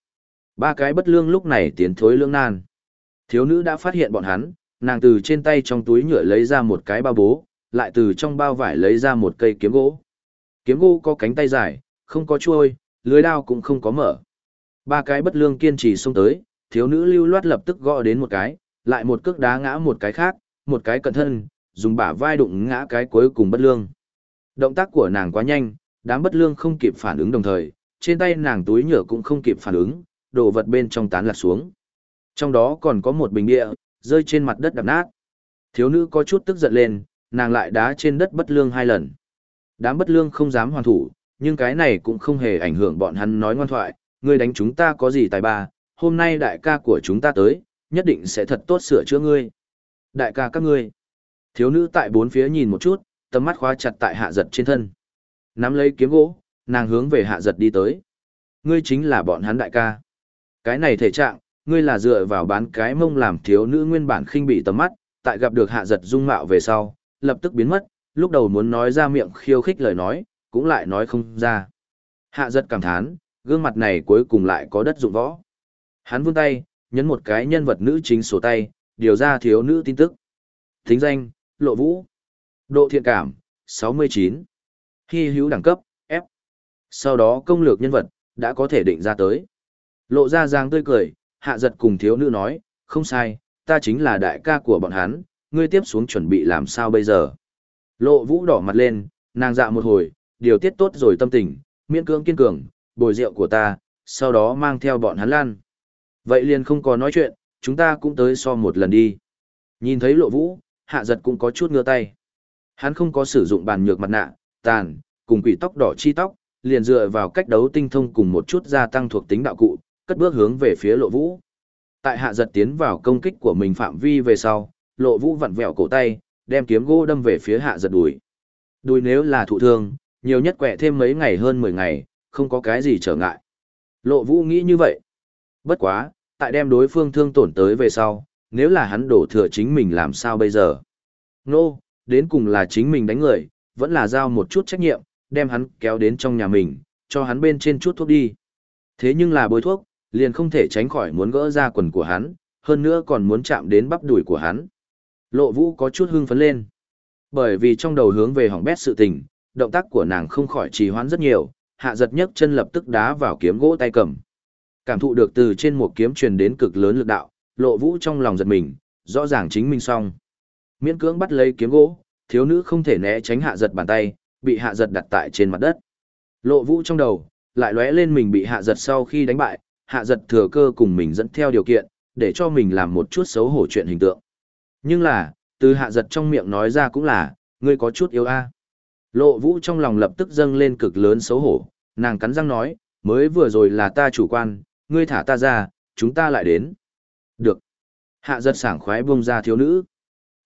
Ba cái bất lương lúc này tiến thối lương nan. Thiếu nữ đã phát hiện bọn hắn, nàng từ trên tay trong túi nhựa lấy ra một cái bao bố, lại từ trong bao vải lấy ra một cây kiếm gỗ. Kiếm gỗ có cánh tay dài, không có chuôi, lưới đao cũng không có mở. Ba cái bất lương kiên trì xông tới, thiếu nữ lưu loát lập tức gõ đến một cái, lại một cước đá ngã một cái khác, một cái cẩn thân, dùng bả vai đụng ngã cái cuối cùng bất lương. Động tác của nàng quá nhanh, đám bất lương không kịp phản ứng đồng thời, trên tay nàng túi nhựa cũng không kịp phản ứng, đồ vật bên trong tán lạc xuống. Trong đó còn có một bình địa, rơi trên mặt đất đập nát. Thiếu nữ có chút tức giận lên, nàng lại đá trên đất bất lương hai lần. Đám bất lương không dám hoàn thủ, nhưng cái này cũng không hề ảnh hưởng bọn hắn nói ngoan thoại, ngươi đánh chúng ta có gì tài ba, hôm nay đại ca của chúng ta tới, nhất định sẽ thật tốt sửa chữa ngươi. Đại ca các ngươi. Thiếu nữ tại bốn phía nhìn một chút, tầm mắt khóa chặt tại hạ giật trên thân. Nắm lấy kiếm gỗ, nàng hướng về hạ giật đi tới. Ngươi chính là bọn hắn đại ca. Cái này thể trạng, ngươi là dựa vào bán cái mông làm thiếu nữ nguyên bản khinh bị tầm mắt, tại gặp được hạ giật dung mạo về sau, lập tức biến mất, lúc đầu muốn nói ra miệng khiêu khích lời nói, cũng lại nói không ra. Hạ giật cảm thán, gương mặt này cuối cùng lại có đất dụng võ. Hắn vươn tay, nhấn một cái nhân vật nữ chính sổ tay, điều ra thiếu nữ tin tức. Thính danh, Lộ Vũ. Độ thiện cảm, 69. Hy hữu đẳng cấp, F. Sau đó công lược nhân vật, đã có thể định ra tới. Lộ ra giang tươi cười, hạ giật cùng thiếu nữ nói, không sai, ta chính là đại ca của bọn hắn, ngươi tiếp xuống chuẩn bị làm sao bây giờ. Lộ vũ đỏ mặt lên, nàng dạ một hồi, điều tiết tốt rồi tâm tình, miễn cưỡng kiên cường, bồi rượu của ta, sau đó mang theo bọn hắn lan. Vậy liền không có nói chuyện, chúng ta cũng tới so một lần đi. Nhìn thấy lộ vũ, hạ giật cũng có chút ngơ tay. Hắn không có sử dụng bàn nhược mặt nạ, tàn, cùng quỷ tóc đỏ chi tóc, liền dựa vào cách đấu tinh thông cùng một chút gia tăng thuộc tính đạo cụ, cất bước hướng về phía lộ vũ. Tại hạ giật tiến vào công kích của mình phạm vi về sau, lộ vũ vặn vẹo cổ tay, đem kiếm gỗ đâm về phía hạ giật đùi. Đùi nếu là thụ thương, nhiều nhất quẹ thêm mấy ngày hơn 10 ngày, không có cái gì trở ngại. Lộ vũ nghĩ như vậy. Bất quá, tại đem đối phương thương tổn tới về sau, nếu là hắn đổ thừa chính mình làm sao bây giờ? Nô, no, đến cùng là chính mình đánh người, vẫn là giao một chút trách nhiệm, đem hắn kéo đến trong nhà mình, cho hắn bên trên chút thuốc đi. Thế nhưng là bôi thuốc, liền không thể tránh khỏi muốn gỡ ra quần của hắn, hơn nữa còn muốn chạm đến bắp đùi của hắn. Lộ vũ có chút hưng phấn lên. Bởi vì trong đầu hướng về hỏng bét sự tình, động tác của nàng không khỏi trì hoãn rất nhiều, hạ giật nhấc chân lập tức đá vào kiếm gỗ tay cầm. Cảm thụ được từ trên một kiếm truyền đến cực lớn lực đạo, lộ vũ trong lòng giật mình, rõ ràng chính mình xong. Miễn cưỡng bắt lấy kiếm gỗ, thiếu nữ không thể né tránh hạ giật bàn tay, bị hạ giật đặt tại trên mặt đất. Lộ vũ trong đầu, lại lóe lên mình bị hạ giật sau khi đánh bại, hạ giật thừa cơ cùng mình dẫn theo điều kiện, để cho mình làm một chút xấu hổ chuyện hình tượng. Nhưng là, từ hạ giật trong miệng nói ra cũng là, ngươi có chút yếu a. Lộ vũ trong lòng lập tức dâng lên cực lớn xấu hổ, nàng cắn răng nói, mới vừa rồi là ta chủ quan, ngươi thả ta ra, chúng ta lại đến. Được. Hạ giật sảng khoái buông ra thiếu nữ.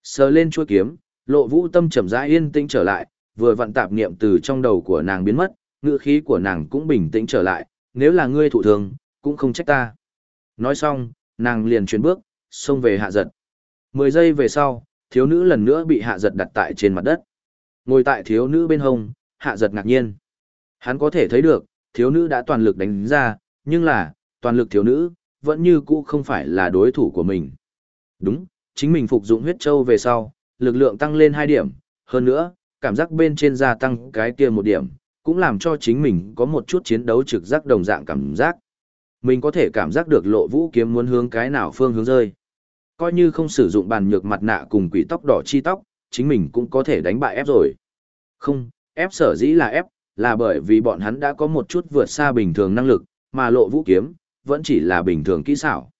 Sờ lên chuôi kiếm, lộ vũ tâm trầm rãi yên tĩnh trở lại, vừa vặn tạp niệm từ trong đầu của nàng biến mất, ngựa khí của nàng cũng bình tĩnh trở lại, nếu là ngươi thụ thường, cũng không trách ta. Nói xong, nàng liền chuyển bước, xông về hạ giật. Mười giây về sau, thiếu nữ lần nữa bị hạ giật đặt tại trên mặt đất. Ngồi tại thiếu nữ bên hông, hạ giật ngạc nhiên. Hắn có thể thấy được, thiếu nữ đã toàn lực đánh ra, nhưng là, toàn lực thiếu nữ, vẫn như cũ không phải là đối thủ của mình. Đúng, chính mình phục dụng huyết châu về sau, lực lượng tăng lên 2 điểm, hơn nữa, cảm giác bên trên gia tăng cái kia một điểm, cũng làm cho chính mình có một chút chiến đấu trực giác đồng dạng cảm giác. Mình có thể cảm giác được lộ vũ kiếm muốn hướng cái nào phương hướng rơi. Coi như không sử dụng bàn nhược mặt nạ cùng quỷ tóc đỏ chi tóc, chính mình cũng có thể đánh bại ép rồi. Không, ép sở dĩ là ép, là bởi vì bọn hắn đã có một chút vượt xa bình thường năng lực, mà lộ vũ kiếm, vẫn chỉ là bình thường kỹ xảo.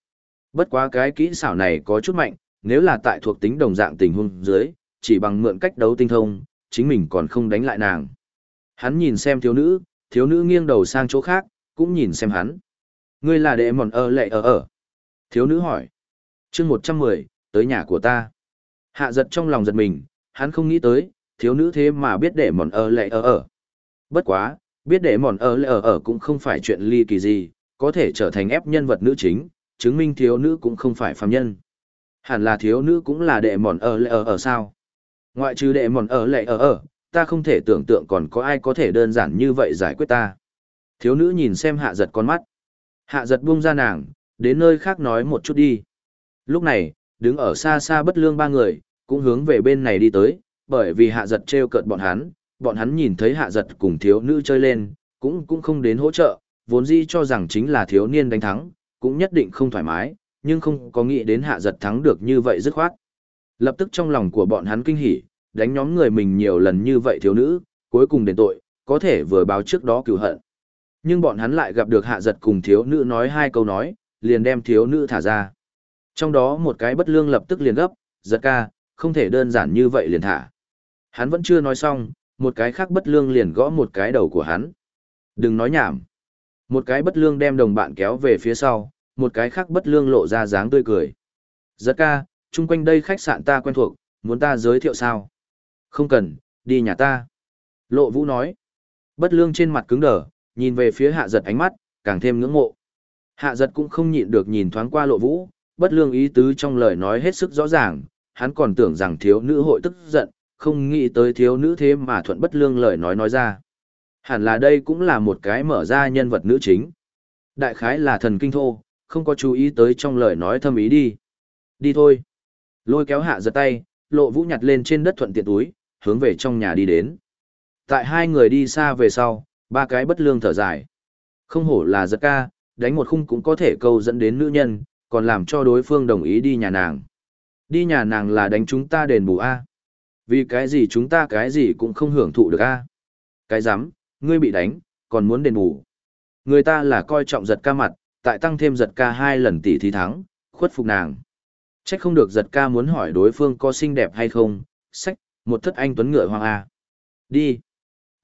Bất quá cái kỹ xảo này có chút mạnh, nếu là tại thuộc tính đồng dạng tình huống dưới, chỉ bằng mượn cách đấu tinh thông, chính mình còn không đánh lại nàng. Hắn nhìn xem thiếu nữ, thiếu nữ nghiêng đầu sang chỗ khác, cũng nhìn xem hắn. Ngươi là đệ mòn ơ lệ ở ở. Thiếu nữ hỏi. chương 110, tới nhà của ta. Hạ giật trong lòng giật mình, hắn không nghĩ tới, thiếu nữ thế mà biết đệ mòn ơ lệ ở ở. Bất quá, biết đệ mòn ơ lệ ở ở cũng không phải chuyện ly kỳ gì, có thể trở thành ép nhân vật nữ chính, chứng minh thiếu nữ cũng không phải phàm nhân. Hẳn là thiếu nữ cũng là đệ mòn ở lệ ở ở sao. Ngoại trừ đệ mòn ở lệ ở ở, ta không thể tưởng tượng còn có ai có thể đơn giản như vậy giải quyết ta. Thiếu nữ nhìn xem hạ giật con mắt. Hạ giật buông ra nàng, đến nơi khác nói một chút đi. Lúc này, đứng ở xa xa bất lương ba người, cũng hướng về bên này đi tới, bởi vì hạ giật treo cợt bọn hắn, bọn hắn nhìn thấy hạ giật cùng thiếu nữ chơi lên, cũng cũng không đến hỗ trợ, vốn dĩ cho rằng chính là thiếu niên đánh thắng, cũng nhất định không thoải mái, nhưng không có nghĩ đến hạ giật thắng được như vậy dứt khoát. Lập tức trong lòng của bọn hắn kinh hỉ, đánh nhóm người mình nhiều lần như vậy thiếu nữ, cuối cùng đến tội, có thể vừa báo trước đó cửu hận. Nhưng bọn hắn lại gặp được hạ giật cùng thiếu nữ nói hai câu nói, liền đem thiếu nữ thả ra. Trong đó một cái bất lương lập tức liền gấp, giật ca, không thể đơn giản như vậy liền thả. Hắn vẫn chưa nói xong, một cái khác bất lương liền gõ một cái đầu của hắn. Đừng nói nhảm. Một cái bất lương đem đồng bạn kéo về phía sau, một cái khác bất lương lộ ra dáng tươi cười. Giật ca, chung quanh đây khách sạn ta quen thuộc, muốn ta giới thiệu sao? Không cần, đi nhà ta. Lộ vũ nói. Bất lương trên mặt cứng đờ, nhìn về phía hạ giật ánh mắt, càng thêm ngưỡng mộ. Hạ giật cũng không nhịn được nhìn thoáng qua lộ vũ, bất lương ý tứ trong lời nói hết sức rõ ràng, hắn còn tưởng rằng thiếu nữ hội tức giận, không nghĩ tới thiếu nữ thế mà thuận bất lương lời nói nói ra. Hẳn là đây cũng là một cái mở ra nhân vật nữ chính. Đại khái là thần kinh thô, không có chú ý tới trong lời nói thâm ý đi. Đi thôi. Lôi kéo hạ giật tay, lộ vũ nhặt lên trên đất thuận tiện túi, hướng về trong nhà đi đến. Tại hai người đi xa về sau, ba cái bất lương thở dài. Không hổ là giật ca, đánh một khung cũng có thể câu dẫn đến nữ nhân, còn làm cho đối phương đồng ý đi nhà nàng. Đi nhà nàng là đánh chúng ta đền bù A. Vì cái gì chúng ta cái gì cũng không hưởng thụ được A. Cái dám, ngươi bị đánh, còn muốn đền bù. Người ta là coi trọng giật ca mặt, tại tăng thêm giật ca hai lần tỷ thí thắng, khuất phục nàng. Trách không được giật ca muốn hỏi đối phương có xinh đẹp hay không, sách, một thất anh tuấn ngựa hoàng A. Đi.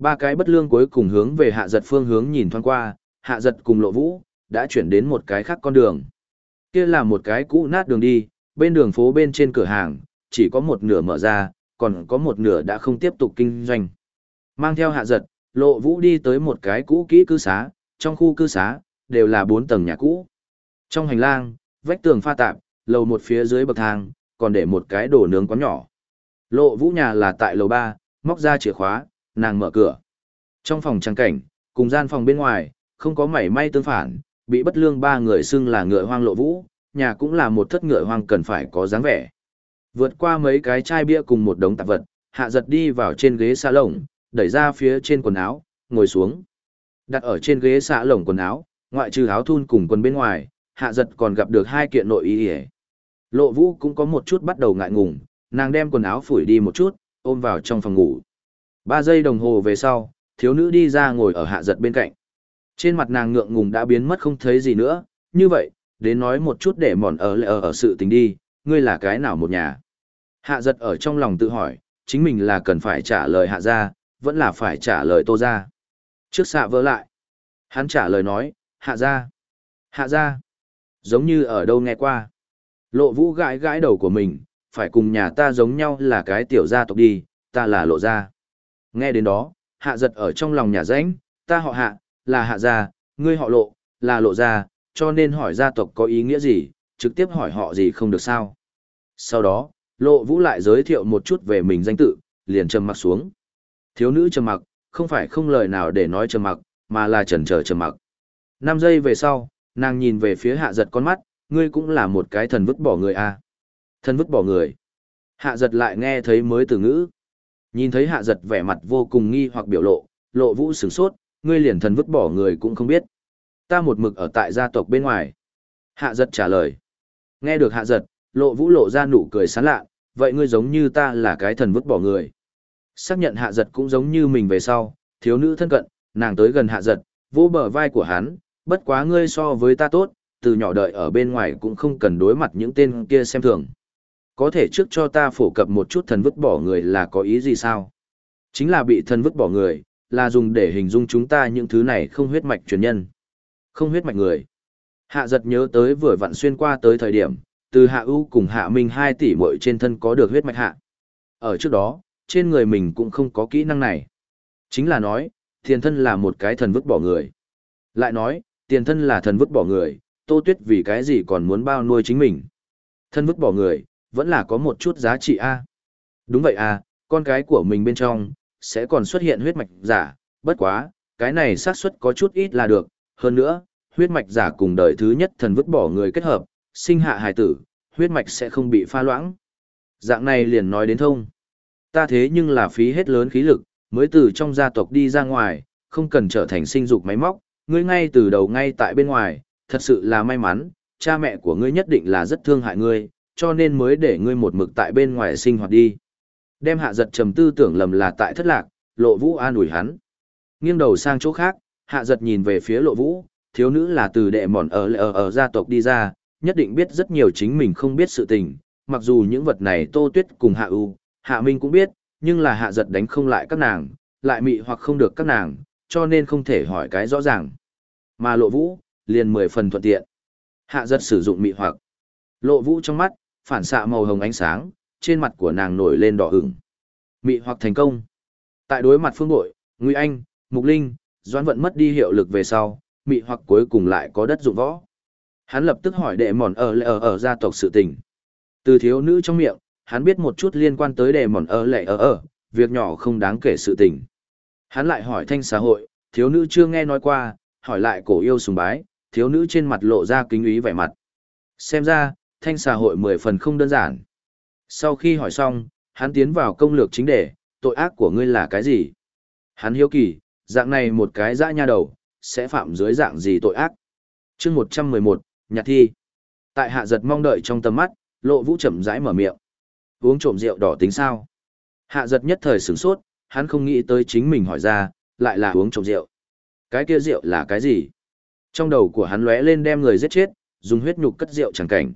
Ba cái bất lương cuối cùng hướng về hạ giật phương hướng nhìn thoáng qua, hạ giật cùng lộ vũ, đã chuyển đến một cái khác con đường. Kia là một cái cũ nát đường đi, bên đường phố bên trên cửa hàng, chỉ có một nửa mở ra, còn có một nửa đã không tiếp tục kinh doanh. Mang theo hạ giật, lộ vũ đi tới một cái cũ kỹ cư xá, trong khu cư xá, đều là bốn tầng nhà cũ. Trong hành lang, vách tường pha tạp, lầu một phía dưới bậc thang, còn để một cái đồ nướng quán nhỏ. Lộ vũ nhà là tại lầu ba, móc ra chìa khóa, nàng mở cửa. Trong phòng trang cảnh, cùng gian phòng bên ngoài, không có mảy may tương phản, bị bất lương ba người xưng là ngựa hoang lộ vũ, nhà cũng là một thất ngựa hoang cần phải có dáng vẻ. Vượt qua mấy cái chai bia cùng một đống tạp vật, hạ giật đi vào trên ghế xa lồng, đẩy ra phía trên quần áo, ngồi xuống. Đặt ở trên ghế xạ lồng quần áo, ngoại trừ áo thun cùng quần bên ngoài, hạ giật còn gặp được hai kiện nội y ỉa lộ vũ cũng có một chút bắt đầu ngại ngùng nàng đem quần áo phủi đi một chút ôm vào trong phòng ngủ ba giây đồng hồ về sau thiếu nữ đi ra ngồi ở hạ giật bên cạnh. Trên mặt nàng ngượng ngùng đã biến mất không thấy gì nữa. Như vậy đến nói một chút để mòn ở lệ ở, ở sự tình đi. Ngươi là cái nào một nhà? Hạ giật ở trong lòng tự hỏi chính mình là cần phải trả lời hạ gia vẫn là phải trả lời tô gia. Trước xạ vỡ lại. Hắn trả lời nói hạ gia. Hạ gia. Giống như ở đâu nghe qua. Lộ vũ gãi gãi đầu của mình phải cùng nhà ta giống nhau là cái tiểu gia tộc đi ta là lộ gia nghe đến đó, hạ giật ở trong lòng nhà rãnh, ta họ hạ, là hạ gia, ngươi họ lộ, là lộ gia, cho nên hỏi gia tộc có ý nghĩa gì, trực tiếp hỏi họ gì không được sao? Sau đó, lộ vũ lại giới thiệu một chút về mình danh tự, liền trầm mặc xuống. Thiếu nữ trầm mặc, không phải không lời nào để nói trầm mặc, mà là trần trờ trầm mặc. Năm giây về sau, nàng nhìn về phía hạ giật con mắt, ngươi cũng là một cái thần vứt bỏ người à. thần vứt bỏ người. Hạ giật lại nghe thấy mới từ ngữ nhìn thấy hạ giật vẻ mặt vô cùng nghi hoặc biểu lộ lộ vũ sửng sốt, ngươi liền thần vứt bỏ người cũng không biết. Ta một mực ở tại gia tộc bên ngoài. Hạ giật trả lời. Nghe được hạ giật, lộ vũ lộ ra nụ cười sán lạ, vậy ngươi giống như ta là cái thần vứt bỏ người. Xác nhận hạ giật cũng giống như mình về sau, thiếu nữ thân cận, nàng tới gần hạ giật, vỗ bờ vai của hắn, bất quá ngươi so với ta tốt, từ nhỏ đợi ở bên ngoài cũng không cần đối mặt những tên kia xem thường có thể trước cho ta phổ cập một chút thần vứt bỏ người là có ý gì sao chính là bị thần vứt bỏ người là dùng để hình dung chúng ta những thứ này không huyết mạch truyền nhân không huyết mạch người hạ giật nhớ tới vừa vặn xuyên qua tới thời điểm từ hạ ưu cùng hạ minh hai tỷ mội trên thân có được huyết mạch hạ ở trước đó trên người mình cũng không có kỹ năng này. Chính là nói, tiền thân là một cái thần vứt bỏ người. Lại nói, tiền thân là thần vứt bỏ người, Tô Tuyết vì cái gì còn muốn bao nuôi chính mình. Thân vứt bỏ người, vẫn là có một chút giá trị a. Đúng vậy a, con cái của mình bên trong, sẽ còn xuất hiện huyết mạch giả, bất quá, cái này xác suất có chút ít là được. Hơn nữa, huyết mạch giả cùng đời thứ nhất thần vứt bỏ người kết hợp, sinh hạ hài tử, huyết mạch sẽ không bị pha loãng. Dạng này liền nói đến thông. Ta thế nhưng là phí hết lớn khí lực, mới từ trong gia tộc đi ra ngoài, không cần trở thành sinh dục máy móc, ngươi ngay từ đầu ngay tại bên ngoài, thật sự là may mắn, cha mẹ của ngươi nhất định là rất thương hại ngươi, cho nên mới để ngươi một mực tại bên ngoài sinh hoạt đi. Đem hạ giật trầm tư tưởng lầm là tại thất lạc, lộ vũ an ủi hắn. Nghiêng đầu sang chỗ khác, hạ giật nhìn về phía lộ vũ, thiếu nữ là từ đệ mòn ở ở ở gia tộc đi ra, nhất định biết rất nhiều chính mình không biết sự tình, mặc dù những vật này tô tuyết cùng hạ ưu, hạ minh cũng biết, nhưng là hạ giật đánh không lại các nàng, lại mị hoặc không được các nàng, cho nên không thể hỏi cái rõ ràng. Mà lộ vũ, liền mười phần thuận tiện. Hạ giật sử dụng mị hoặc. Lộ vũ trong mắt, phản xạ màu hồng ánh sáng, trên mặt của nàng nổi lên đỏ ửng. Mị hoặc thành công. Tại đối mặt phương bội, Nguy Anh, Mục Linh, Doãn Vận mất đi hiệu lực về sau, mị hoặc cuối cùng lại có đất dụng võ. Hắn lập tức hỏi đệ mòn ở lệ ở ở gia tộc sự tình. Từ thiếu nữ trong miệng, hắn biết một chút liên quan tới đệ mòn ở lệ ở ở, việc nhỏ không đáng kể sự tình. Hắn lại hỏi thanh xã hội, thiếu nữ chưa nghe nói qua, hỏi lại cổ yêu sùng bái, thiếu nữ trên mặt lộ ra kính ý vẻ mặt. Xem ra, thanh xã hội mười phần không đơn giản. Sau khi hỏi xong, hắn tiến vào công lược chính đề, tội ác của ngươi là cái gì? Hắn hiếu kỳ, dạng này một cái dã nha đầu, sẽ phạm dưới dạng gì tội ác? chương một trăm mười một, nhạc thi. Tại hạ giật mong đợi trong tầm mắt, lộ vũ chậm rãi mở miệng uống trộm rượu đỏ tính sao? Hạ giật nhất thời sửng sốt, hắn không nghĩ tới chính mình hỏi ra, lại là uống trộm rượu. Cái kia rượu là cái gì? Trong đầu của hắn lóe lên đem người giết chết, dùng huyết nhục cất rượu chẳng cảnh.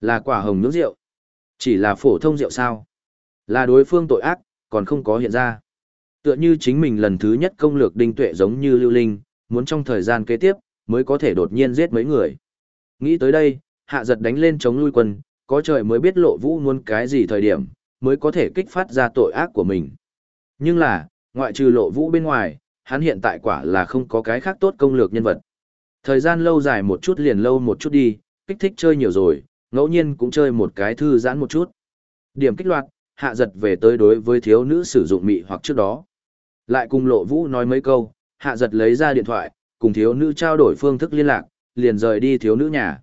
Là quả hồng nước rượu. Chỉ là phổ thông rượu sao? Là đối phương tội ác, còn không có hiện ra. Tựa như chính mình lần thứ nhất công lược đinh tuệ giống như lưu linh, muốn trong thời gian kế tiếp, mới có thể đột nhiên giết mấy người. Nghĩ tới đây, hạ giật đánh lên chống lui quân, có trời mới biết lộ vũ muốn cái gì thời điểm, mới có thể kích phát ra tội ác của mình. Nhưng là, ngoại trừ lộ vũ bên ngoài, hắn hiện tại quả là không có cái khác tốt công lược nhân vật. Thời gian lâu dài một chút liền lâu một chút đi, kích thích chơi nhiều rồi, ngẫu nhiên cũng chơi một cái thư giãn một chút. Điểm kích loạt, hạ giật về tới đối với thiếu nữ sử dụng mị hoặc trước đó. Lại cùng lộ vũ nói mấy câu, hạ giật lấy ra điện thoại, cùng thiếu nữ trao đổi phương thức liên lạc, liền rời đi thiếu nữ nhà.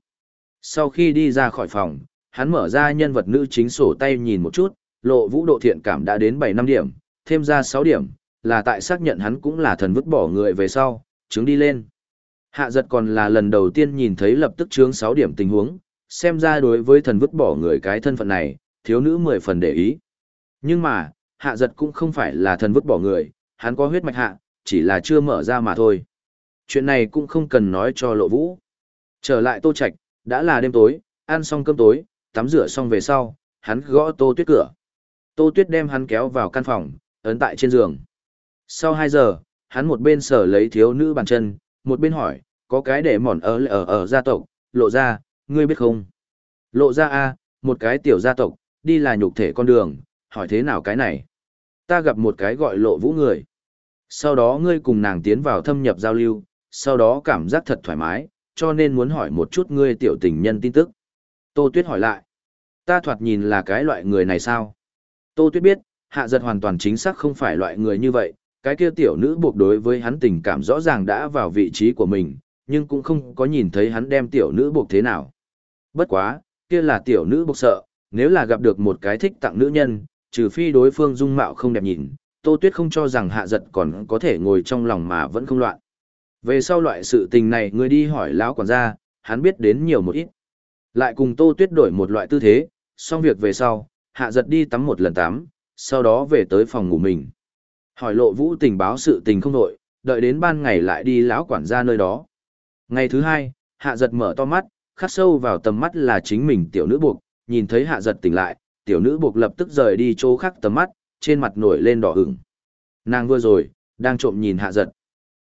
Sau khi đi ra khỏi phòng, hắn mở ra nhân vật nữ chính sổ tay nhìn một chút, lộ vũ độ thiện cảm đã đến 7 năm điểm, thêm ra 6 điểm, là tại xác nhận hắn cũng là thần vứt bỏ người về sau, chứng đi lên. Hạ giật còn là lần đầu tiên nhìn thấy lập tức chướng 6 điểm tình huống, xem ra đối với thần vứt bỏ người cái thân phận này, thiếu nữ 10 phần để ý. Nhưng mà, hạ giật cũng không phải là thần vứt bỏ người, hắn có huyết mạch hạ, chỉ là chưa mở ra mà thôi. Chuyện này cũng không cần nói cho lộ vũ. Trở lại tô Trạch đã là đêm tối, ăn xong cơm tối, tắm rửa xong về sau, hắn gõ tô tuyết cửa. Tô tuyết đem hắn kéo vào căn phòng, ấn tại trên giường. Sau 2 giờ, hắn một bên sở lấy thiếu nữ bàn chân, một bên hỏi, có cái để mòn ở ở ở gia tộc, lộ ra, ngươi biết không? Lộ ra a, một cái tiểu gia tộc, đi là nhục thể con đường, hỏi thế nào cái này? Ta gặp một cái gọi lộ vũ người. Sau đó ngươi cùng nàng tiến vào thâm nhập giao lưu, sau đó cảm giác thật thoải mái, cho nên muốn hỏi một chút ngươi tiểu tình nhân tin tức. Tô Tuyết hỏi lại, ta thoạt nhìn là cái loại người này sao? Tô Tuyết biết, hạ giật hoàn toàn chính xác không phải loại người như vậy, cái kia tiểu nữ buộc đối với hắn tình cảm rõ ràng đã vào vị trí của mình, nhưng cũng không có nhìn thấy hắn đem tiểu nữ buộc thế nào. Bất quá, kia là tiểu nữ buộc sợ, nếu là gặp được một cái thích tặng nữ nhân, trừ phi đối phương dung mạo không đẹp nhìn, Tô Tuyết không cho rằng hạ giật còn có thể ngồi trong lòng mà vẫn không loạn. Về sau loại sự tình này người đi hỏi lão quản gia, hắn biết đến nhiều một ít. Lại cùng Tô Tuyết đổi một loại tư thế, xong việc về sau, hạ giật đi tắm một lần tắm, sau đó về tới phòng ngủ mình. Hỏi lộ vũ tình báo sự tình không nội đợi đến ban ngày lại đi lão quản gia nơi đó. Ngày thứ hai, hạ giật mở to mắt, khắc sâu vào tầm mắt là chính mình tiểu nữ buộc, nhìn thấy hạ giật tỉnh lại, tiểu nữ buộc lập tức rời đi chỗ khác tầm mắt, trên mặt nổi lên đỏ ửng. Nàng vừa rồi, đang trộm nhìn hạ giật.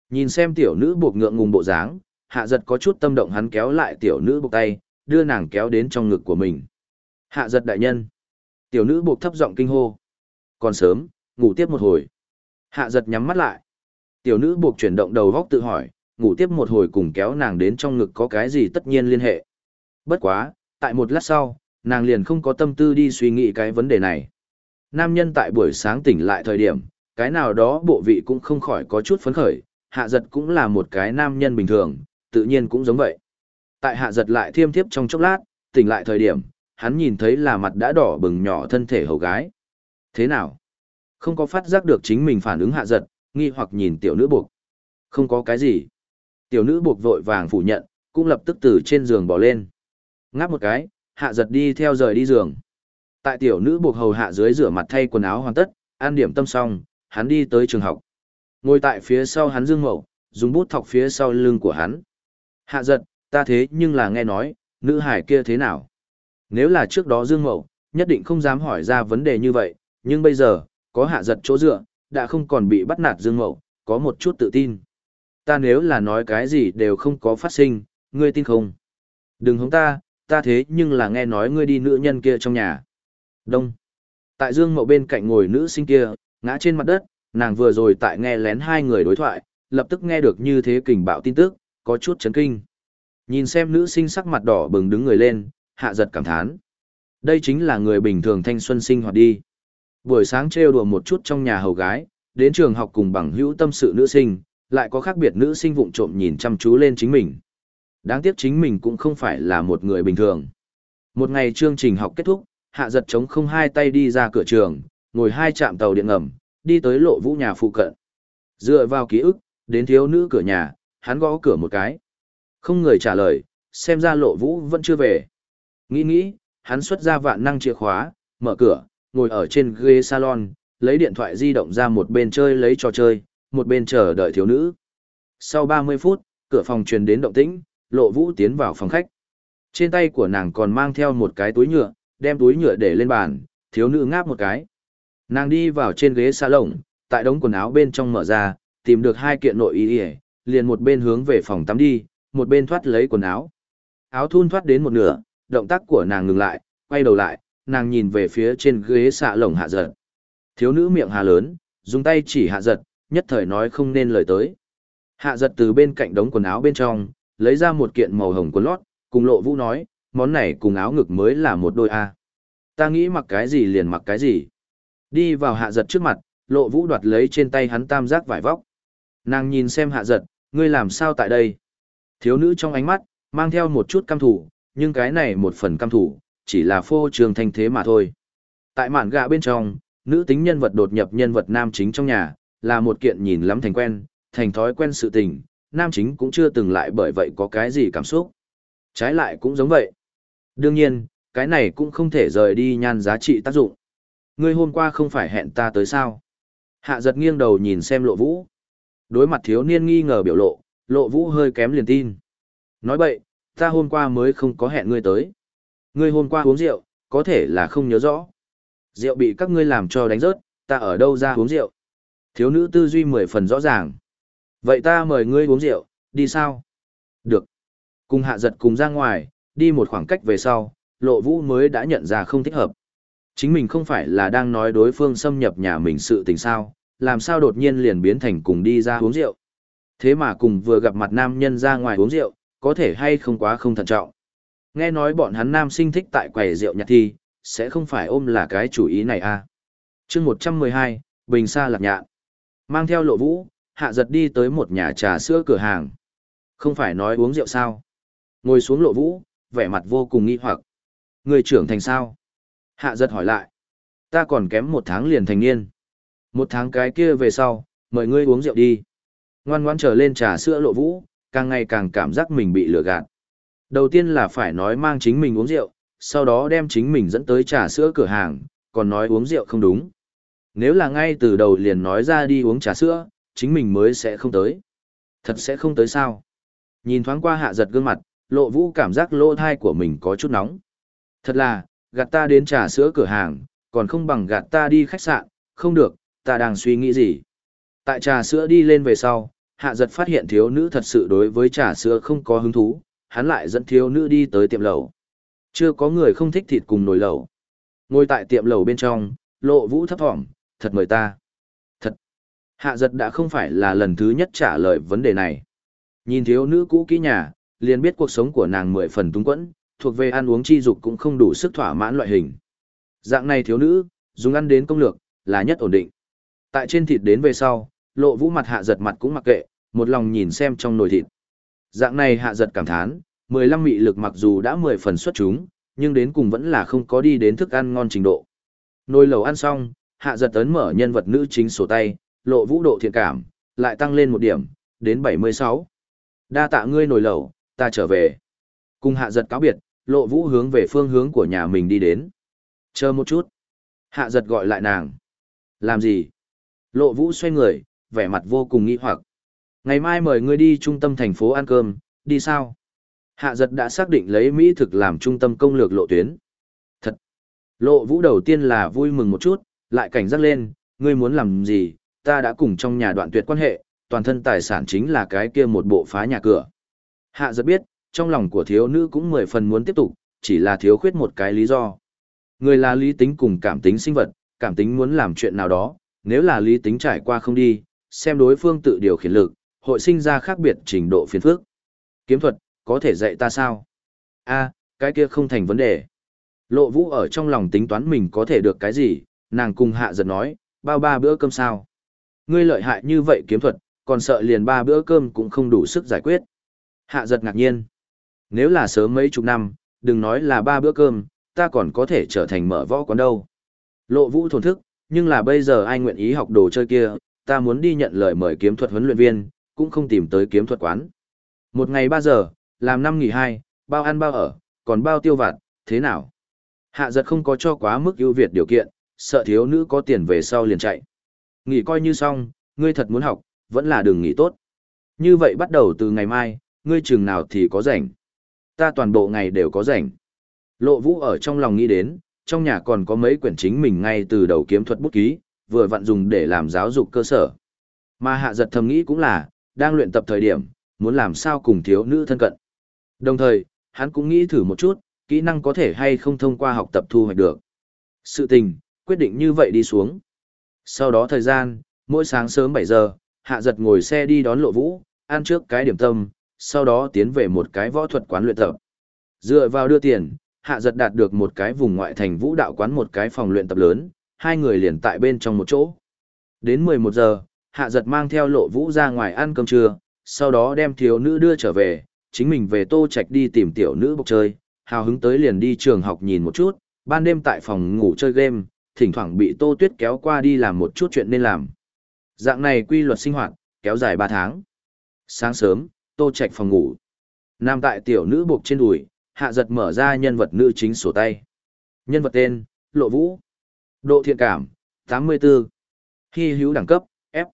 Nhìn xem tiểu nữ buộc ngượng ngùng bộ dáng, hạ giật có chút tâm động hắn kéo lại tiểu nữ buộc tay, đưa nàng kéo đến trong ngực của mình. Hạ giật đại nhân. Tiểu nữ buộc thấp giọng kinh hô. Còn sớm, ngủ tiếp một hồi. Hạ giật nhắm mắt lại. Tiểu nữ buộc chuyển động đầu góc tự hỏi, ngủ tiếp một hồi cùng kéo nàng đến trong ngực có cái gì tất nhiên liên hệ. Bất quá, tại một lát sau, nàng liền không có tâm tư đi suy nghĩ cái vấn đề này. Nam nhân tại buổi sáng tỉnh lại thời điểm, cái nào đó bộ vị cũng không khỏi có chút phấn khởi, hạ giật cũng là một cái nam nhân bình thường, tự nhiên cũng giống vậy. Tại hạ giật lại thiêm thiếp trong chốc lát, tỉnh lại thời điểm, hắn nhìn thấy là mặt đã đỏ bừng nhỏ thân thể hầu gái. Thế nào? Không có phát giác được chính mình phản ứng hạ giật, nghi hoặc nhìn tiểu nữ buộc. Không có cái gì. Tiểu nữ buộc vội vàng phủ nhận, cũng lập tức từ trên giường bỏ lên. Ngáp một cái, hạ giật đi theo rời đi giường. Tại tiểu nữ buộc hầu hạ dưới rửa mặt thay quần áo hoàn tất, an điểm tâm xong, hắn đi tới trường học. Ngồi tại phía sau hắn dương mậu, dùng bút thọc phía sau lưng của hắn. Hạ giật, ta thế nhưng là nghe nói, nữ hải kia thế nào? Nếu là trước đó dương mậu, nhất định không dám hỏi ra vấn đề như vậy, nhưng bây giờ, có hạ giật chỗ dựa, đã không còn bị bắt nạt dương mậu, có một chút tự tin. Ta nếu là nói cái gì đều không có phát sinh, ngươi tin không? Đừng hống ta, ta thế nhưng là nghe nói ngươi đi nữ nhân kia trong nhà. Đông. Tại dương mậu bên cạnh ngồi nữ sinh kia, ngã trên mặt đất, nàng vừa rồi tại nghe lén hai người đối thoại, lập tức nghe được như thế kình bạo tin tức, có chút chấn kinh. Nhìn xem nữ sinh sắc mặt đỏ bừng đứng người lên, hạ giật cảm thán. Đây chính là người bình thường thanh xuân sinh hoạt đi. Buổi sáng trêu đùa một chút trong nhà hầu gái, đến trường học cùng bằng hữu tâm sự nữ sinh, lại có khác biệt nữ sinh vụng trộm nhìn chăm chú lên chính mình. Đáng tiếc chính mình cũng không phải là một người bình thường. Một ngày chương trình học kết thúc, hạ giật chống không hai tay đi ra cửa trường, ngồi hai trạm tàu điện ngầm, đi tới lộ vũ nhà phụ cận. Dựa vào ký ức, đến thiếu nữ cửa nhà, hắn gõ cửa một cái. Không người trả lời, xem ra lộ vũ vẫn chưa về. Nghĩ nghĩ, hắn xuất ra vạn năng chìa khóa, mở cửa, ngồi ở trên ghế salon, lấy điện thoại di động ra một bên chơi lấy trò chơi, một bên chờ đợi thiếu nữ. Sau 30 phút, cửa phòng truyền đến động tĩnh, lộ vũ tiến vào phòng khách. Trên tay của nàng còn mang theo một cái túi nhựa, đem túi nhựa để lên bàn, thiếu nữ ngáp một cái. Nàng đi vào trên ghế salon, tại đống quần áo bên trong mở ra, tìm được hai kiện nội y liền một bên hướng về phòng tắm đi, một bên thoát lấy quần áo. Áo thun thoát đến một nửa, động tác của nàng ngừng lại, quay đầu lại, nàng nhìn về phía trên ghế xạ lồng hạ giật. Thiếu nữ miệng hà lớn, dùng tay chỉ hạ giật, nhất thời nói không nên lời tới. Hạ giật từ bên cạnh đống quần áo bên trong, lấy ra một kiện màu hồng quần lót, cùng lộ vũ nói, món này cùng áo ngực mới là một đôi A. Ta nghĩ mặc cái gì liền mặc cái gì. Đi vào hạ giật trước mặt, lộ vũ đoạt lấy trên tay hắn tam giác vải vóc. Nàng nhìn xem hạ giật, ngươi làm sao tại đây? Thiếu nữ trong ánh mắt, mang theo một chút cam thủ, nhưng cái này một phần cam thủ, chỉ là phô trường thanh thế mà thôi. Tại mạn gạ bên trong, nữ tính nhân vật đột nhập nhân vật nam chính trong nhà, là một kiện nhìn lắm thành quen, thành thói quen sự tình, nam chính cũng chưa từng lại bởi vậy có cái gì cảm xúc. Trái lại cũng giống vậy. Đương nhiên, cái này cũng không thể rời đi nhan giá trị tác dụng. Ngươi hôm qua không phải hẹn ta tới sao? Hạ giật nghiêng đầu nhìn xem lộ vũ. Đối mặt thiếu niên nghi ngờ biểu lộ, lộ vũ hơi kém liền tin. Nói bậy, ta hôm qua mới không có hẹn ngươi tới. Ngươi hôm qua uống rượu, có thể là không nhớ rõ. Rượu bị các ngươi làm cho đánh rớt, ta ở đâu ra uống rượu. Thiếu nữ tư duy mười phần rõ ràng. Vậy ta mời ngươi uống rượu, đi sao? Được. Cùng hạ giật cùng ra ngoài, đi một khoảng cách về sau, lộ vũ mới đã nhận ra không thích hợp. Chính mình không phải là đang nói đối phương xâm nhập nhà mình sự tình sao, làm sao đột nhiên liền biến thành cùng đi ra uống rượu. Thế mà cùng vừa gặp mặt nam nhân ra ngoài uống rượu, có thể hay không quá không thận trọng. Nghe nói bọn hắn nam sinh thích tại quầy rượu nhạc thi, sẽ không phải ôm là cái chủ ý này à. chương 112, Bình Sa Lạc Nhạn. Mang theo lộ vũ, hạ giật đi tới một nhà trà sữa cửa hàng. Không phải nói uống rượu sao? Ngồi xuống lộ vũ, vẻ mặt vô cùng nghi hoặc. Người trưởng thành sao? Hạ giật hỏi lại. Ta còn kém một tháng liền thành niên. Một tháng cái kia về sau, mời ngươi uống rượu đi. Ngoan ngoan trở lên trà sữa lộ vũ, càng ngày càng cảm giác mình bị lừa gạt. Đầu tiên là phải nói mang chính mình uống rượu, sau đó đem chính mình dẫn tới trà sữa cửa hàng, còn nói uống rượu không đúng. Nếu là ngay từ đầu liền nói ra đi uống trà sữa, chính mình mới sẽ không tới. Thật sẽ không tới sao? Nhìn thoáng qua hạ giật gương mặt, lộ vũ cảm giác lỗ thai của mình có chút nóng. Thật là, gạt ta đến trà sữa cửa hàng, còn không bằng gạt ta đi khách sạn, không được, ta đang suy nghĩ gì. Tại trà sữa đi lên về sau, hạ giật phát hiện thiếu nữ thật sự đối với trà sữa không có hứng thú, hắn lại dẫn thiếu nữ đi tới tiệm lẩu. Chưa có người không thích thịt cùng nồi lẩu. Ngồi tại tiệm lẩu bên trong, lộ vũ thấp thỏm, thật mời ta. Thật. Hạ giật đã không phải là lần thứ nhất trả lời vấn đề này. Nhìn thiếu nữ cũ kỹ nhà, liền biết cuộc sống của nàng mười phần túng quẫn, thuộc về ăn uống chi dục cũng không đủ sức thỏa mãn loại hình. Dạng này thiếu nữ, dùng ăn đến công lược, là nhất ổn định. Tại trên thịt đến về sau, lộ vũ mặt hạ giật mặt cũng mặc kệ, một lòng nhìn xem trong nồi thịt. Dạng này hạ giật cảm thán, 15 mị lực mặc dù đã 10 phần xuất chúng, nhưng đến cùng vẫn là không có đi đến thức ăn ngon trình độ. Nồi lẩu ăn xong, hạ giật ấn mở nhân vật nữ chính sổ tay, lộ vũ độ thiện cảm, lại tăng lên một điểm, đến 76. Đa tạ ngươi nổi lẩu, ta trở về. Cùng hạ giật cáo biệt, lộ vũ hướng về phương hướng của nhà mình đi đến. Chờ một chút. Hạ giật gọi lại nàng. Làm gì? Lộ vũ xoay người, vẻ mặt vô cùng nghi hoặc. Ngày mai mời ngươi đi trung tâm thành phố ăn cơm, đi sao? Hạ giật đã xác định lấy Mỹ thực làm trung tâm công lược lộ tuyến. Thật! Lộ vũ đầu tiên là vui mừng một chút, lại cảnh giác lên, ngươi muốn làm gì, ta đã cùng trong nhà đoạn tuyệt quan hệ, toàn thân tài sản chính là cái kia một bộ phá nhà cửa. Hạ giật biết, trong lòng của thiếu nữ cũng mười phần muốn tiếp tục, chỉ là thiếu khuyết một cái lý do. Người là lý tính cùng cảm tính sinh vật, cảm tính muốn làm chuyện nào đó, nếu là lý tính trải qua không đi, xem đối phương tự điều khiển lực, hội sinh ra khác biệt trình độ phiền phức. Kiếm thuật, có thể dạy ta sao? a cái kia không thành vấn đề. Lộ vũ ở trong lòng tính toán mình có thể được cái gì, nàng cùng hạ giật nói, bao ba bữa cơm sao? Ngươi lợi hại như vậy kiếm thuật, còn sợ liền ba bữa cơm cũng không đủ sức giải quyết. Hạ giật ngạc nhiên. Nếu là sớm mấy chục năm, đừng nói là ba bữa cơm, ta còn có thể trở thành mở võ quán đâu. Lộ vũ thổn thức, nhưng là bây giờ ai nguyện ý học đồ chơi kia, ta muốn đi nhận lời mời kiếm thuật huấn luyện viên, cũng không tìm tới kiếm thuật quán. Một ngày ba giờ, làm năm nghỉ hai, bao ăn bao ở, còn bao tiêu vặt, thế nào? Hạ giật không có cho quá mức ưu việt điều kiện, sợ thiếu nữ có tiền về sau liền chạy. Nghỉ coi như xong, ngươi thật muốn học, vẫn là đừng nghỉ tốt. Như vậy bắt đầu từ ngày mai, ngươi chừng nào thì có rảnh. Ta toàn bộ ngày đều có rảnh. Lộ vũ ở trong lòng nghĩ đến, trong nhà còn có mấy quyển chính mình ngay từ đầu kiếm thuật bút ký, vừa vặn dùng để làm giáo dục cơ sở. Mà hạ giật thầm nghĩ cũng là, đang luyện tập thời điểm, muốn làm sao cùng thiếu nữ thân cận. Đồng thời, hắn cũng nghĩ thử một chút, kỹ năng có thể hay không thông qua học tập thu hoạch được. Sự tình, quyết định như vậy đi xuống. Sau đó thời gian, mỗi sáng sớm 7 giờ, hạ giật ngồi xe đi đón lộ vũ, ăn trước cái điểm tâm, sau đó tiến về một cái võ thuật quán luyện tập. Dựa vào đưa tiền, hạ giật đạt được một cái vùng ngoại thành vũ đạo quán một cái phòng luyện tập lớn, hai người liền tại bên trong một chỗ. Đến 11 giờ, hạ giật mang theo lộ vũ ra ngoài ăn cơm trưa, sau đó đem thiếu nữ đưa trở về, chính mình về tô Trạch đi tìm tiểu nữ bộc chơi, hào hứng tới liền đi trường học nhìn một chút, ban đêm tại phòng ngủ chơi game, thỉnh thoảng bị tô tuyết kéo qua đi làm một chút chuyện nên làm. Dạng này quy luật sinh hoạt, kéo dài 3 tháng. Sáng sớm, tô Trạch phòng ngủ. Nam tại tiểu nữ buộc trên đùi, hạ giật mở ra nhân vật nữ chính sổ tay. Nhân vật tên, Lộ Vũ. Độ thiện cảm, 84. Hy hữu đẳng cấp, F.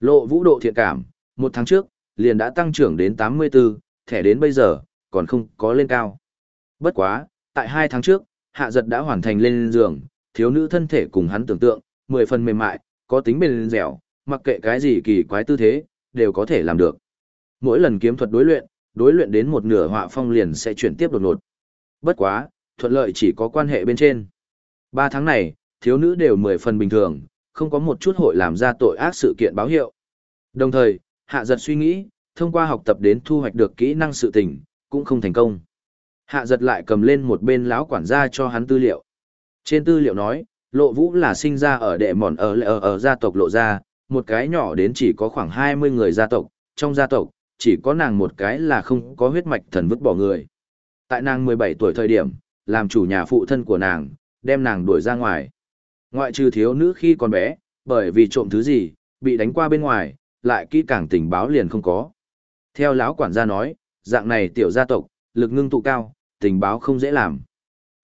Lộ Vũ độ thiện cảm, một tháng trước, liền đã tăng trưởng đến 84, thẻ đến bây giờ, còn không có lên cao. Bất quá, tại hai tháng trước, hạ giật đã hoàn thành lên giường, thiếu nữ thân thể cùng hắn tưởng tượng, 10 phần mềm mại, có tính bền dẻo, mặc kệ cái gì kỳ quái tư thế, đều có thể làm được. Mỗi lần kiếm thuật đối luyện, đối luyện đến một nửa họa phong liền sẽ chuyển tiếp đột ngột. Bất quá, thuận lợi chỉ có quan hệ bên trên. Ba tháng này, thiếu nữ đều mười phần bình thường, không có một chút hội làm ra tội ác sự kiện báo hiệu. Đồng thời, hạ giật suy nghĩ, thông qua học tập đến thu hoạch được kỹ năng sự tình, cũng không thành công. Hạ giật lại cầm lên một bên lão quản gia cho hắn tư liệu. Trên tư liệu nói, lộ vũ là sinh ra ở đệ mòn ở, ở, ở gia tộc lộ gia, một cái nhỏ đến chỉ có khoảng 20 người gia tộc, trong gia tộc, chỉ có nàng một cái là không có huyết mạch thần vứt bỏ người. Tại nàng 17 tuổi thời điểm, làm chủ nhà phụ thân của nàng, đem nàng đuổi ra ngoài. Ngoại trừ thiếu nữ khi còn bé, bởi vì trộm thứ gì, bị đánh qua bên ngoài, lại kỹ càng tình báo liền không có. Theo lão quản gia nói, dạng này tiểu gia tộc, lực ngưng tụ cao, tình báo không dễ làm.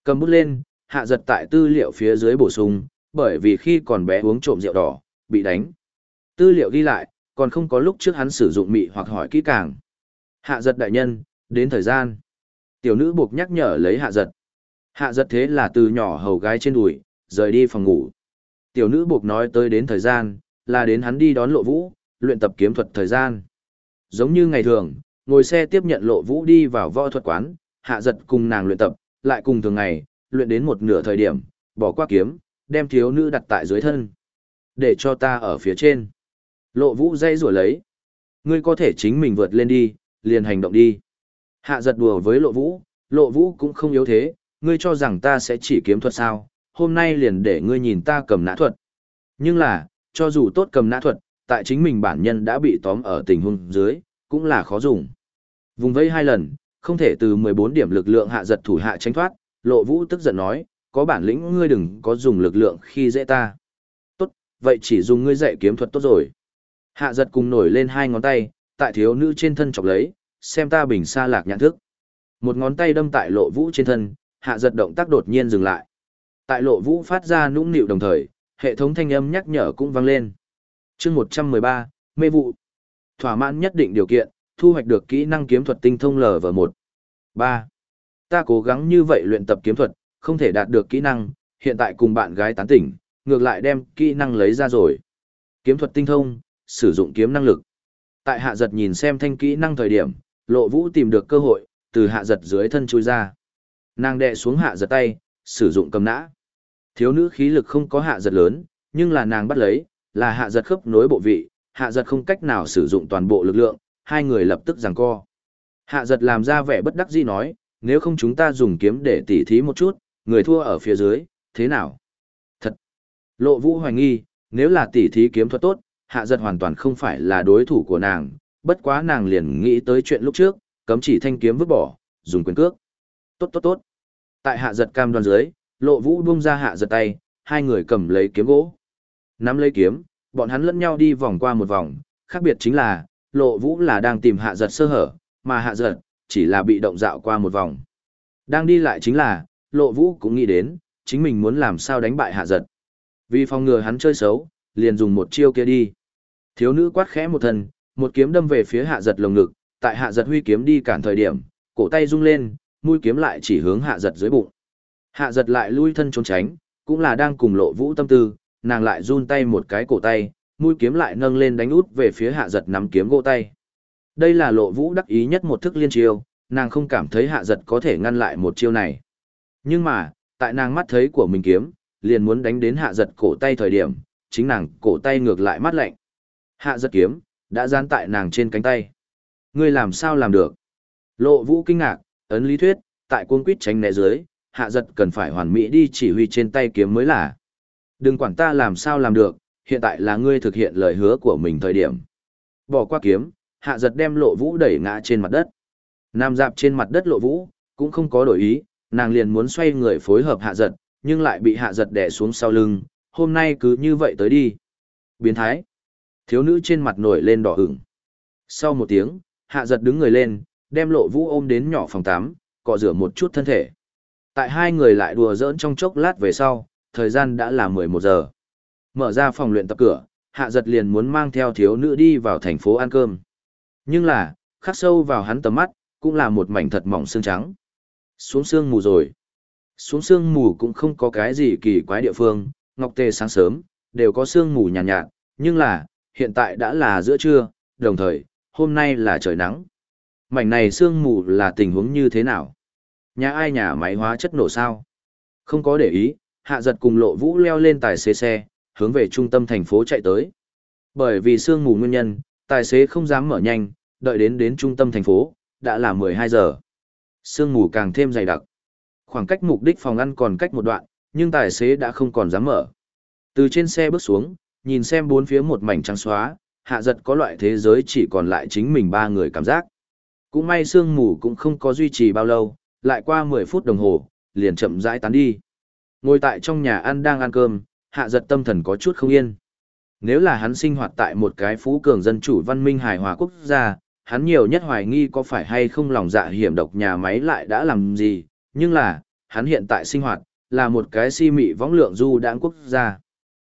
Cầm bút lên, hạ giật tại tư liệu phía dưới bổ sung, bởi vì khi còn bé uống trộm rượu đỏ, bị đánh. Tư liệu ghi lại, còn không có lúc trước hắn sử dụng mị hoặc hỏi kỹ càng. Hạ giật đại nhân, đến thời gian. Tiểu nữ buộc nhắc nhở lấy hạ giật. Hạ giật thế là từ nhỏ hầu gái trên đùi, rời đi phòng ngủ. Tiểu nữ buộc nói tới đến thời gian, là đến hắn đi đón lộ vũ, luyện tập kiếm thuật thời gian. Giống như ngày thường, ngồi xe tiếp nhận lộ vũ đi vào võ thuật quán, hạ giật cùng nàng luyện tập, lại cùng thường ngày, luyện đến một nửa thời điểm, bỏ qua kiếm, đem thiếu nữ đặt tại dưới thân. Để cho ta ở phía trên. Lộ vũ dây rủa lấy. Ngươi có thể chính mình vượt lên đi, liền hành động đi. Hạ giật đùa với lộ vũ, lộ vũ cũng không yếu thế, ngươi cho rằng ta sẽ chỉ kiếm thuật sao, hôm nay liền để ngươi nhìn ta cầm nã thuật. Nhưng là, cho dù tốt cầm nã thuật, tại chính mình bản nhân đã bị tóm ở tình huống dưới, cũng là khó dùng. Vùng vây hai lần, không thể từ 14 điểm lực lượng hạ giật thủ hạ tránh thoát, lộ vũ tức giận nói, có bản lĩnh ngươi đừng có dùng lực lượng khi dễ ta. Tốt, vậy chỉ dùng ngươi dạy kiếm thuật tốt rồi. Hạ giật cùng nổi lên hai ngón tay, tại thiếu nữ trên thân chọc lấy, xem ta bình xa lạc nhãn thức. Một ngón tay đâm tại lộ vũ trên thân, hạ giật động tác đột nhiên dừng lại. Tại lộ vũ phát ra nũng nịu đồng thời, hệ thống thanh âm nhắc nhở cũng vang lên. chương 113, mê vụ. Thỏa mãn nhất định điều kiện, thu hoạch được kỹ năng kiếm thuật tinh thông LV1. 3. Ta cố gắng như vậy luyện tập kiếm thuật, không thể đạt được kỹ năng, hiện tại cùng bạn gái tán tỉnh, ngược lại đem kỹ năng lấy ra rồi. Kiếm thuật tinh thông, sử dụng kiếm năng lực. Tại hạ giật nhìn xem thanh kỹ năng thời điểm, lộ vũ tìm được cơ hội, từ hạ giật dưới thân chui ra. Nàng đệ xuống hạ giật tay, sử dụng cầm nã. Thiếu nữ khí lực không có hạ giật lớn, nhưng là nàng bắt lấy, là hạ giật khớp nối bộ vị, hạ giật không cách nào sử dụng toàn bộ lực lượng, hai người lập tức giằng co. Hạ giật làm ra vẻ bất đắc dĩ nói, nếu không chúng ta dùng kiếm để tỉ thí một chút, người thua ở phía dưới, thế nào? Thật! Lộ vũ hoài nghi, nếu là tỉ thí kiếm thuật tốt, hạ giật hoàn toàn không phải là đối thủ của nàng, bất quá nàng liền nghĩ tới chuyện lúc trước, cấm chỉ thanh kiếm vứt bỏ, dùng quyền cước. Tốt tốt tốt. Tại hạ giật cam đoan dưới, lộ vũ buông ra hạ giật tay, hai người cầm lấy kiếm gỗ. Nắm lấy kiếm, bọn hắn lẫn nhau đi vòng qua một vòng, khác biệt chính là, lộ vũ là đang tìm hạ giật sơ hở, mà hạ giật, chỉ là bị động dạo qua một vòng. Đang đi lại chính là, lộ vũ cũng nghĩ đến, chính mình muốn làm sao đánh bại hạ giật. Vì phòng ngừa hắn chơi xấu, liền dùng một chiêu kia đi. Thiếu nữ quát khẽ một thân, một kiếm đâm về phía hạ giật lồng ngực, tại hạ giật huy kiếm đi cản thời điểm, cổ tay rung lên, mũi kiếm lại chỉ hướng hạ giật dưới bụng. Hạ giật lại lui thân trốn tránh, cũng là đang cùng lộ vũ tâm tư, nàng lại run tay một cái cổ tay, mũi kiếm lại nâng lên đánh út về phía hạ giật nắm kiếm gỗ tay. Đây là lộ vũ đắc ý nhất một thức liên chiêu, nàng không cảm thấy hạ giật có thể ngăn lại một chiêu này. Nhưng mà, tại nàng mắt thấy của mình kiếm, liền muốn đánh đến hạ giật cổ tay thời điểm, chính nàng cổ tay ngược lại mắt lạnh. Hạ giật kiếm, đã dán tại nàng trên cánh tay. Ngươi làm sao làm được? Lộ vũ kinh ngạc, ấn lý thuyết, tại cuốn quýt tránh né dưới, hạ giật cần phải hoàn mỹ đi chỉ huy trên tay kiếm mới là. Đừng quản ta làm sao làm được, hiện tại là ngươi thực hiện lời hứa của mình thời điểm. Bỏ qua kiếm, hạ giật đem lộ vũ đẩy ngã trên mặt đất. Nam dạp trên mặt đất lộ vũ, cũng không có đổi ý, nàng liền muốn xoay người phối hợp hạ giật, nhưng lại bị hạ giật đè xuống sau lưng, hôm nay cứ như vậy tới đi. Biến thái. Thiếu nữ trên mặt nổi lên đỏ ửng. Sau một tiếng, hạ giật đứng người lên, đem lộ vũ ôm đến nhỏ phòng tắm, cọ rửa một chút thân thể. Tại hai người lại đùa giỡn trong chốc lát về sau, thời gian đã là 11 giờ. Mở ra phòng luyện tập cửa, hạ giật liền muốn mang theo thiếu nữ đi vào thành phố ăn cơm. Nhưng là, khắc sâu vào hắn tầm mắt, cũng là một mảnh thật mỏng xương trắng. Xuống xương mù rồi. Xuống xương mù cũng không có cái gì kỳ quái địa phương, ngọc tề sáng sớm, đều có xương mù nhàn nhạt, nhạt, nhưng là, hiện tại đã là giữa trưa, đồng thời, hôm nay là trời nắng. Mảnh này xương mù là tình huống như thế nào? Nhà ai nhà máy hóa chất nổ sao? Không có để ý, hạ giật cùng lộ vũ leo lên tài xế xe, hướng về trung tâm thành phố chạy tới. Bởi vì sương mù nguyên nhân, tài xế không dám mở nhanh, đợi đến đến trung tâm thành phố, đã là 12 giờ. Sương mù càng thêm dày đặc. Khoảng cách mục đích phòng ăn còn cách một đoạn, nhưng tài xế đã không còn dám mở. Từ trên xe bước xuống, nhìn xem bốn phía một mảnh trắng xóa, hạ giật có loại thế giới chỉ còn lại chính mình ba người cảm giác. Cũng may sương mù cũng không có duy trì bao lâu, lại qua 10 phút đồng hồ, liền chậm rãi tán đi. Ngồi tại trong nhà ăn đang ăn cơm, hạ giật tâm thần có chút không yên. Nếu là hắn sinh hoạt tại một cái phú cường dân chủ văn minh hài hòa quốc gia, hắn nhiều nhất hoài nghi có phải hay không lòng dạ hiểm độc nhà máy lại đã làm gì, nhưng là, hắn hiện tại sinh hoạt, là một cái si mị võng lượng du đãng quốc gia.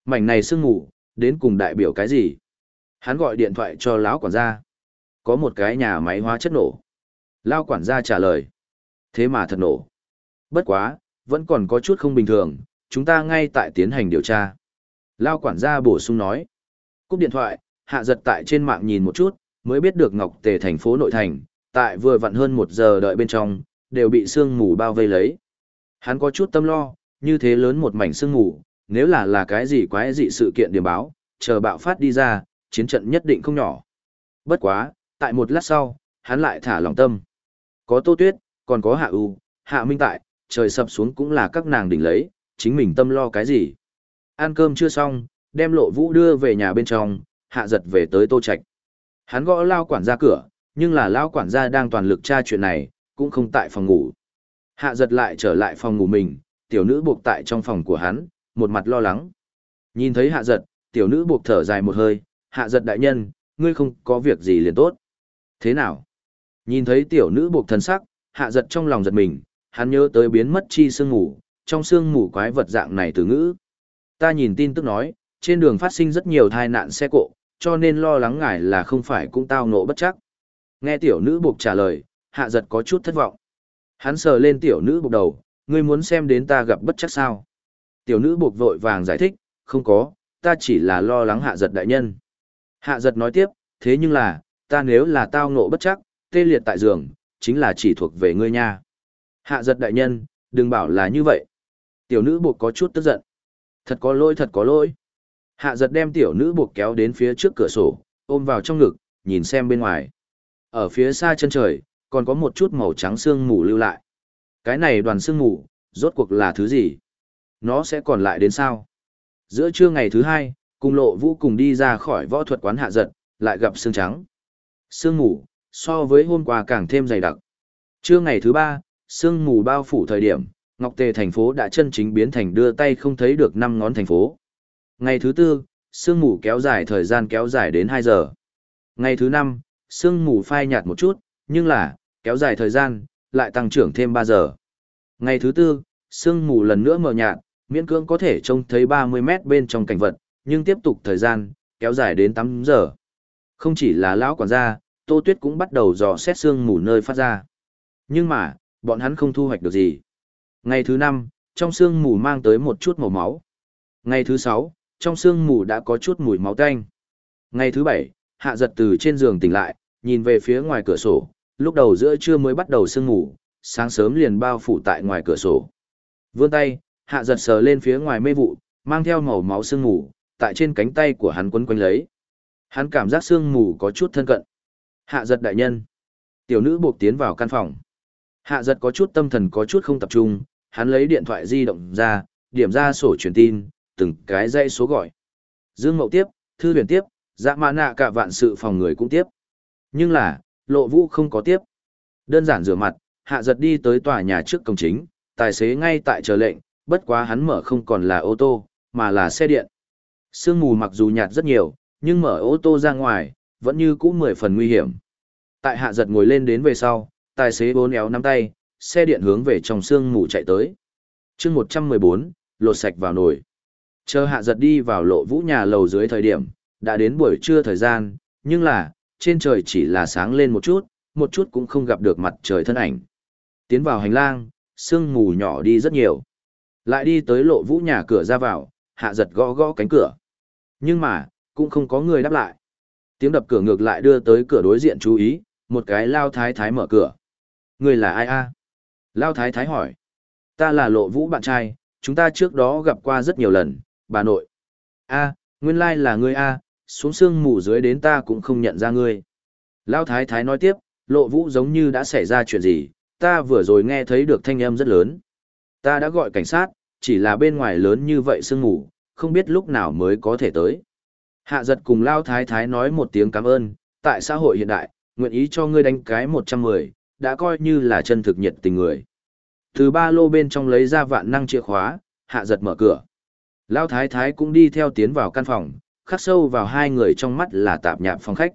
Mảnh này sương ngủ, đến cùng đại biểu cái gì? Hắn gọi điện thoại cho lão quản gia. Có một cái nhà máy hóa chất nổ. Lão quản gia trả lời. Thế mà thật nổ. Bất quá, vẫn còn có chút không bình thường, chúng ta ngay tại tiến hành điều tra. Lão quản gia bổ sung nói. Cúp điện thoại, hạ giật tại trên mạng nhìn một chút, mới biết được Ngọc Tề thành phố nội thành, tại vừa vặn hơn một giờ đợi bên trong, đều bị sương mù bao vây lấy. Hắn có chút tâm lo, như thế lớn một mảnh sương mù, nếu là là cái gì quái dị sự kiện điểm báo, chờ bạo phát đi ra, chiến trận nhất định không nhỏ. Bất quá, tại một lát sau, hắn lại thả lòng tâm. Có Tô Tuyết, còn có Hạ U, Hạ Minh tại, trời sập xuống cũng là các nàng đỉnh lấy, chính mình tâm lo cái gì. Ăn cơm chưa xong, đem lộ vũ đưa về nhà bên trong, hạ giật về tới tô Trạch Hắn gõ lao quản ra cửa, nhưng là lao quản gia đang toàn lực tra chuyện này, cũng không tại phòng ngủ. Hạ giật lại trở lại phòng ngủ mình, tiểu nữ buộc tại trong phòng của hắn, một mặt lo lắng. Nhìn thấy hạ giật, tiểu nữ buộc thở dài một hơi, hạ giật đại nhân, ngươi không có việc gì liền tốt. Thế nào? Nhìn thấy tiểu nữ buộc thân sắc, hạ giật trong lòng giật mình, hắn nhớ tới biến mất chi sương ngủ, trong xương ngủ quái vật dạng này từ ngữ. Ta nhìn tin tức nói, trên đường phát sinh rất nhiều tai nạn xe cộ, cho nên lo lắng ngài là không phải cũng tao ngộ bất chắc. Nghe tiểu nữ buộc trả lời, hạ giật có chút thất vọng. Hắn sờ lên tiểu nữ buộc đầu, ngươi muốn xem đến ta gặp bất chắc sao. Tiểu nữ buộc vội vàng giải thích, không có, ta chỉ là lo lắng hạ giật đại nhân. Hạ giật nói tiếp, thế nhưng là, ta nếu là tao ngộ bất chắc, tê liệt tại giường, chính là chỉ thuộc về ngươi nha. Hạ giật đại nhân, đừng bảo là như vậy. Tiểu nữ buộc có chút tức giận. Thật có lỗi thật có lỗi. Hạ giật đem tiểu nữ buộc kéo đến phía trước cửa sổ, ôm vào trong ngực, nhìn xem bên ngoài. Ở phía xa chân trời, còn có một chút màu trắng sương mù lưu lại. Cái này đoàn sương mù, rốt cuộc là thứ gì? Nó sẽ còn lại đến sao? Giữa trưa ngày thứ hai, cùng lộ vũ cùng đi ra khỏi võ thuật quán hạ giật, lại gặp sương trắng. Sương mù, so với hôm qua càng thêm dày đặc. Trưa ngày thứ ba, sương mù bao phủ thời điểm, Ngọc Tề thành phố đã chân chính biến thành đưa tay không thấy được năm ngón thành phố. Ngày thứ tư, sương mù kéo dài thời gian kéo dài đến 2 giờ. Ngày thứ năm, sương mù phai nhạt một chút, nhưng là, kéo dài thời gian, lại tăng trưởng thêm 3 giờ. Ngày thứ tư, sương mù lần nữa mờ nhạt, miễn cưỡng có thể trông thấy 30 mét bên trong cảnh vật, nhưng tiếp tục thời gian, kéo dài đến 8 giờ. Không chỉ là lão quản gia, Tô Tuyết cũng bắt đầu dò xét sương mù nơi phát ra. Nhưng mà, bọn hắn không thu hoạch được gì. Ngày thứ năm, trong sương mù mang tới một chút màu máu. Ngày thứ sáu, trong sương mù đã có chút mùi máu tanh. Ngày thứ bảy, hạ giật từ trên giường tỉnh lại, nhìn về phía ngoài cửa sổ, lúc đầu giữa trưa mới bắt đầu sương ngủ, sáng sớm liền bao phủ tại ngoài cửa sổ. Vươn tay, hạ giật sờ lên phía ngoài mê vụ, mang theo màu máu sương ngủ, tại trên cánh tay của hắn quấn quanh lấy. Hắn cảm giác sương mù có chút thân cận. Hạ giật đại nhân. Tiểu nữ buộc tiến vào căn phòng. Hạ giật có chút tâm thần có chút không tập trung, hắn lấy điện thoại di động ra, điểm ra sổ truyền tin, từng cái dây số gọi. Dương Mậu tiếp, Thư huyền tiếp, dạ mã nạ cả vạn sự phòng người cũng tiếp. Nhưng là, lộ vũ không có tiếp. Đơn giản rửa mặt, hạ giật đi tới tòa nhà trước cổng chính, tài xế ngay tại chờ lệnh, bất quá hắn mở không còn là ô tô, mà là xe điện. Sương mù mặc dù nhạt rất nhiều, nhưng mở ô tô ra ngoài, vẫn như cũ mười phần nguy hiểm. Tại hạ giật ngồi lên đến về sau, tài xế bốn éo nắm tay, xe điện hướng về trong sương mù chạy tới. chương 114, lột sạch vào nồi. Chờ hạ giật đi vào lộ vũ nhà lầu dưới thời điểm, đã đến buổi trưa thời gian, nhưng là, trên trời chỉ là sáng lên một chút, một chút cũng không gặp được mặt trời thân ảnh. Tiến vào hành lang, sương mù nhỏ đi rất nhiều. Lại đi tới lộ vũ nhà cửa ra vào, hạ giật gõ gõ cánh cửa. Nhưng mà, cũng không có người đáp lại. Tiếng đập cửa ngược lại đưa tới cửa đối diện chú ý, một cái lao thái thái mở cửa. Người là ai a? Lao thái thái hỏi. Ta là lộ vũ bạn trai, chúng ta trước đó gặp qua rất nhiều lần, bà nội. A, nguyên lai là ngươi a, xuống xương mù dưới đến ta cũng không nhận ra ngươi. Lao thái thái nói tiếp, lộ vũ giống như đã xảy ra chuyện gì, ta vừa rồi nghe thấy được thanh âm rất lớn. Ta đã gọi cảnh sát, chỉ là bên ngoài lớn như vậy sương mù, không biết lúc nào mới có thể tới. Hạ giật cùng Lao Thái Thái nói một tiếng cảm ơn, tại xã hội hiện đại, nguyện ý cho ngươi đánh cái 110, đã coi như là chân thực nhiệt tình người. Từ ba lô bên trong lấy ra vạn năng chìa khóa, hạ giật mở cửa. Lao Thái Thái cũng đi theo tiến vào căn phòng, khắc sâu vào hai người trong mắt là tạp nhạp phòng khách.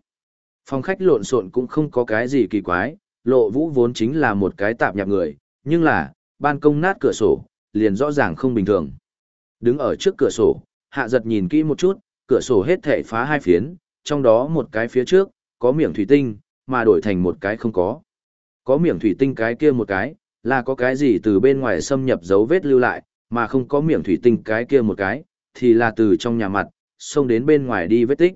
Phòng khách lộn xộn cũng không có cái gì kỳ quái, lộ vũ vốn chính là một cái tạp nhạp người, nhưng là, ban công nát cửa sổ, liền rõ ràng không bình thường. Đứng ở trước cửa sổ, hạ giật nhìn kỹ một chút, cửa sổ hết thể phá hai phiến, trong đó một cái phía trước, có miệng thủy tinh, mà đổi thành một cái không có. Có miệng thủy tinh cái kia một cái, là có cái gì từ bên ngoài xâm nhập dấu vết lưu lại, mà không có miệng thủy tinh cái kia một cái, thì là từ trong nhà mặt, xông đến bên ngoài đi vết tích.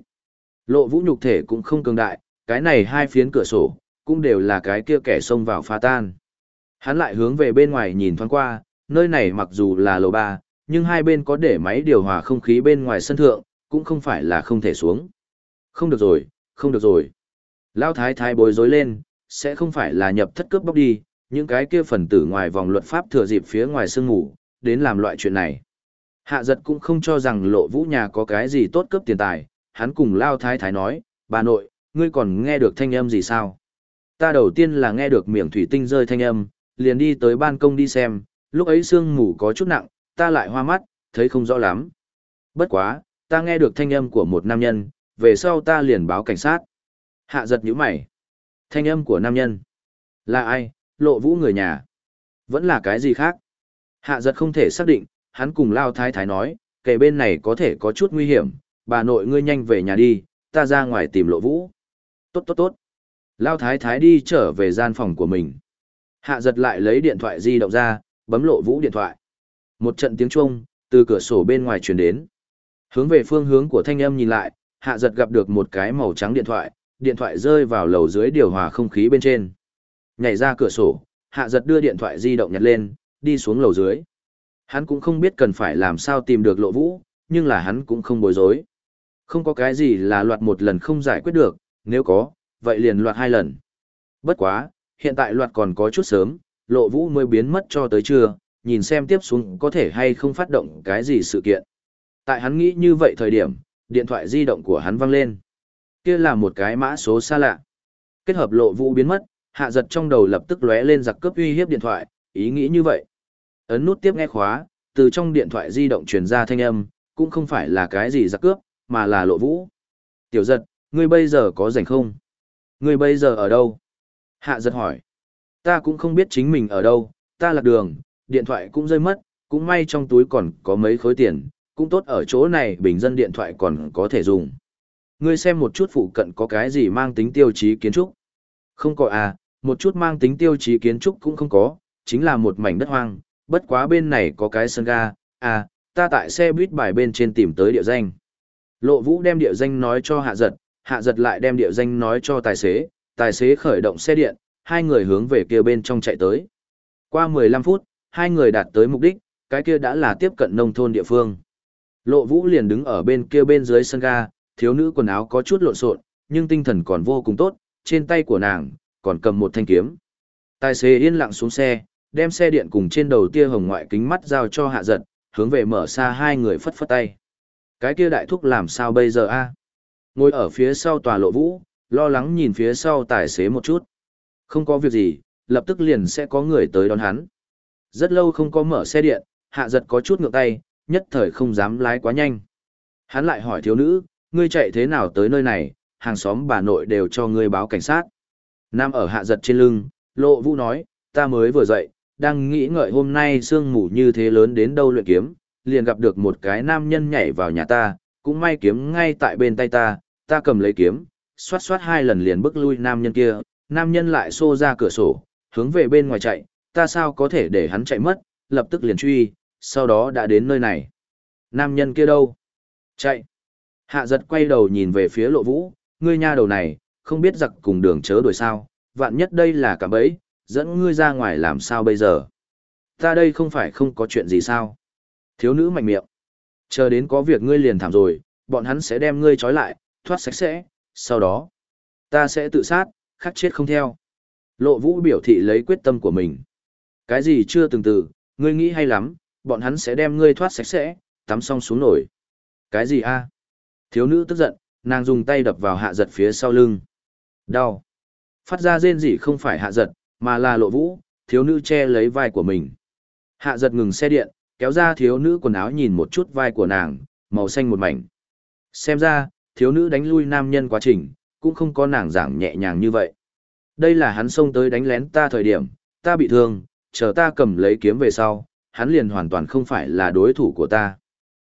Lộ vũ nhục thể cũng không cường đại, cái này hai phiến cửa sổ, cũng đều là cái kia kẻ xông vào phá tan. Hắn lại hướng về bên ngoài nhìn thoáng qua, nơi này mặc dù là lầu ba, nhưng hai bên có để máy điều hòa không khí bên ngoài sân thượng, cũng không phải là không thể xuống. Không được rồi, không được rồi. Lao thái thái bối rối lên, sẽ không phải là nhập thất cướp bóc đi, những cái kia phần tử ngoài vòng luật pháp thừa dịp phía ngoài sương ngủ, đến làm loại chuyện này. Hạ giật cũng không cho rằng lộ vũ nhà có cái gì tốt cấp tiền tài, hắn cùng Lao thái thái nói, bà nội, ngươi còn nghe được thanh âm gì sao? Ta đầu tiên là nghe được miệng thủy tinh rơi thanh âm, liền đi tới ban công đi xem, lúc ấy sương mù có chút nặng, ta lại hoa mắt, thấy không rõ lắm. Bất quá, ta nghe được thanh âm của một nam nhân, về sau ta liền báo cảnh sát. Hạ giật nhíu mày. Thanh âm của nam nhân. Là ai, lộ vũ người nhà. Vẫn là cái gì khác. Hạ giật không thể xác định, hắn cùng Lao Thái Thái nói, kể bên này có thể có chút nguy hiểm, bà nội ngươi nhanh về nhà đi, ta ra ngoài tìm lộ vũ. Tốt tốt tốt. Lao Thái Thái đi trở về gian phòng của mình. Hạ giật lại lấy điện thoại di động ra, bấm lộ vũ điện thoại. Một trận tiếng chuông từ cửa sổ bên ngoài truyền đến. Hướng về phương hướng của thanh âm nhìn lại, hạ giật gặp được một cái màu trắng điện thoại, điện thoại rơi vào lầu dưới điều hòa không khí bên trên. Nhảy ra cửa sổ, hạ giật đưa điện thoại di động nhặt lên, đi xuống lầu dưới. Hắn cũng không biết cần phải làm sao tìm được lộ vũ, nhưng là hắn cũng không bối rối. Không có cái gì là loạt một lần không giải quyết được, nếu có, vậy liền loạt hai lần. Bất quá, hiện tại loạt còn có chút sớm, lộ vũ mới biến mất cho tới trưa, nhìn xem tiếp xuống có thể hay không phát động cái gì sự kiện. Tại hắn nghĩ như vậy thời điểm, điện thoại di động của hắn văng lên. Kia là một cái mã số xa lạ. Kết hợp lộ vũ biến mất, hạ giật trong đầu lập tức lóe lên giặc cướp uy hiếp điện thoại, ý nghĩ như vậy. Ấn nút tiếp nghe khóa, từ trong điện thoại di động truyền ra thanh âm, cũng không phải là cái gì giặc cướp, mà là lộ vũ. Tiểu giật, ngươi bây giờ có rảnh không? Ngươi bây giờ ở đâu? Hạ giật hỏi. Ta cũng không biết chính mình ở đâu, ta lạc đường, điện thoại cũng rơi mất, cũng may trong túi còn có mấy khối tiền, cũng tốt ở chỗ này bình dân điện thoại còn có thể dùng. Ngươi xem một chút phụ cận có cái gì mang tính tiêu chí kiến trúc. Không có à, một chút mang tính tiêu chí kiến trúc cũng không có, chính là một mảnh đất hoang, bất quá bên này có cái sân ga, à, ta tại xe buýt bài bên trên tìm tới địa danh. Lộ vũ đem địa danh nói cho hạ giật, hạ giật lại đem địa danh nói cho tài xế, Tài xế khởi động xe điện, hai người hướng về kia bên trong chạy tới. Qua 15 phút, hai người đạt tới mục đích, cái kia đã là tiếp cận nông thôn địa phương. Lộ Vũ liền đứng ở bên kia bên dưới sân ga, thiếu nữ quần áo có chút lộn xộn, nhưng tinh thần còn vô cùng tốt, trên tay của nàng còn cầm một thanh kiếm. Tài xế yên lặng xuống xe, đem xe điện cùng trên đầu tia hồng ngoại kính mắt giao cho hạ giật, hướng về mở xa hai người phất phất tay. Cái kia đại thúc làm sao bây giờ a? À? Ngồi ở phía sau tòa lộ vũ, lo lắng nhìn phía sau tài xế một chút. Không có việc gì, lập tức liền sẽ có người tới đón hắn. Rất lâu không có mở xe điện, hạ giật có chút ngược tay, nhất thời không dám lái quá nhanh. Hắn lại hỏi thiếu nữ, ngươi chạy thế nào tới nơi này, hàng xóm bà nội đều cho ngươi báo cảnh sát. Nam ở hạ giật trên lưng, lộ vũ nói, ta mới vừa dậy, đang nghĩ ngợi hôm nay sương mù như thế lớn đến đâu luyện kiếm, liền gặp được một cái nam nhân nhảy vào nhà ta, cũng may kiếm ngay tại bên tay ta, ta cầm lấy kiếm, xoát xoát hai lần liền bước lui nam nhân kia, nam nhân lại xô ra cửa sổ, hướng về bên ngoài chạy, ta sao có thể để hắn chạy mất, lập tức liền truy, sau đó đã đến nơi này. Nam nhân kia đâu? Chạy. Hạ giật quay đầu nhìn về phía lộ vũ, ngươi nha đầu này, không biết giặc cùng đường chớ đuổi sao, vạn nhất đây là cả bẫy, dẫn ngươi ra ngoài làm sao bây giờ? Ta đây không phải không có chuyện gì sao? Thiếu nữ mạnh miệng. Chờ đến có việc ngươi liền thảm rồi, bọn hắn sẽ đem ngươi trói lại, thoát sạch sẽ, sau đó, ta sẽ tự sát, khắc chết không theo. Lộ vũ biểu thị lấy quyết tâm của mình. Cái gì chưa từng từ, ngươi nghĩ hay lắm, bọn hắn sẽ đem ngươi thoát sạch sẽ, tắm xong xuống nổi. Cái gì a? Thiếu nữ tức giận, nàng dùng tay đập vào hạ giật phía sau lưng. Đau. Phát ra rên rỉ không phải hạ giật, mà là lộ vũ, thiếu nữ che lấy vai của mình. Hạ giật ngừng xe điện, kéo ra thiếu nữ quần áo nhìn một chút vai của nàng, màu xanh một mảnh. Xem ra, thiếu nữ đánh lui nam nhân quá trình, cũng không có nàng giảng nhẹ nhàng như vậy. Đây là hắn xông tới đánh lén ta thời điểm, ta bị thương, chờ ta cầm lấy kiếm về sau, hắn liền hoàn toàn không phải là đối thủ của ta.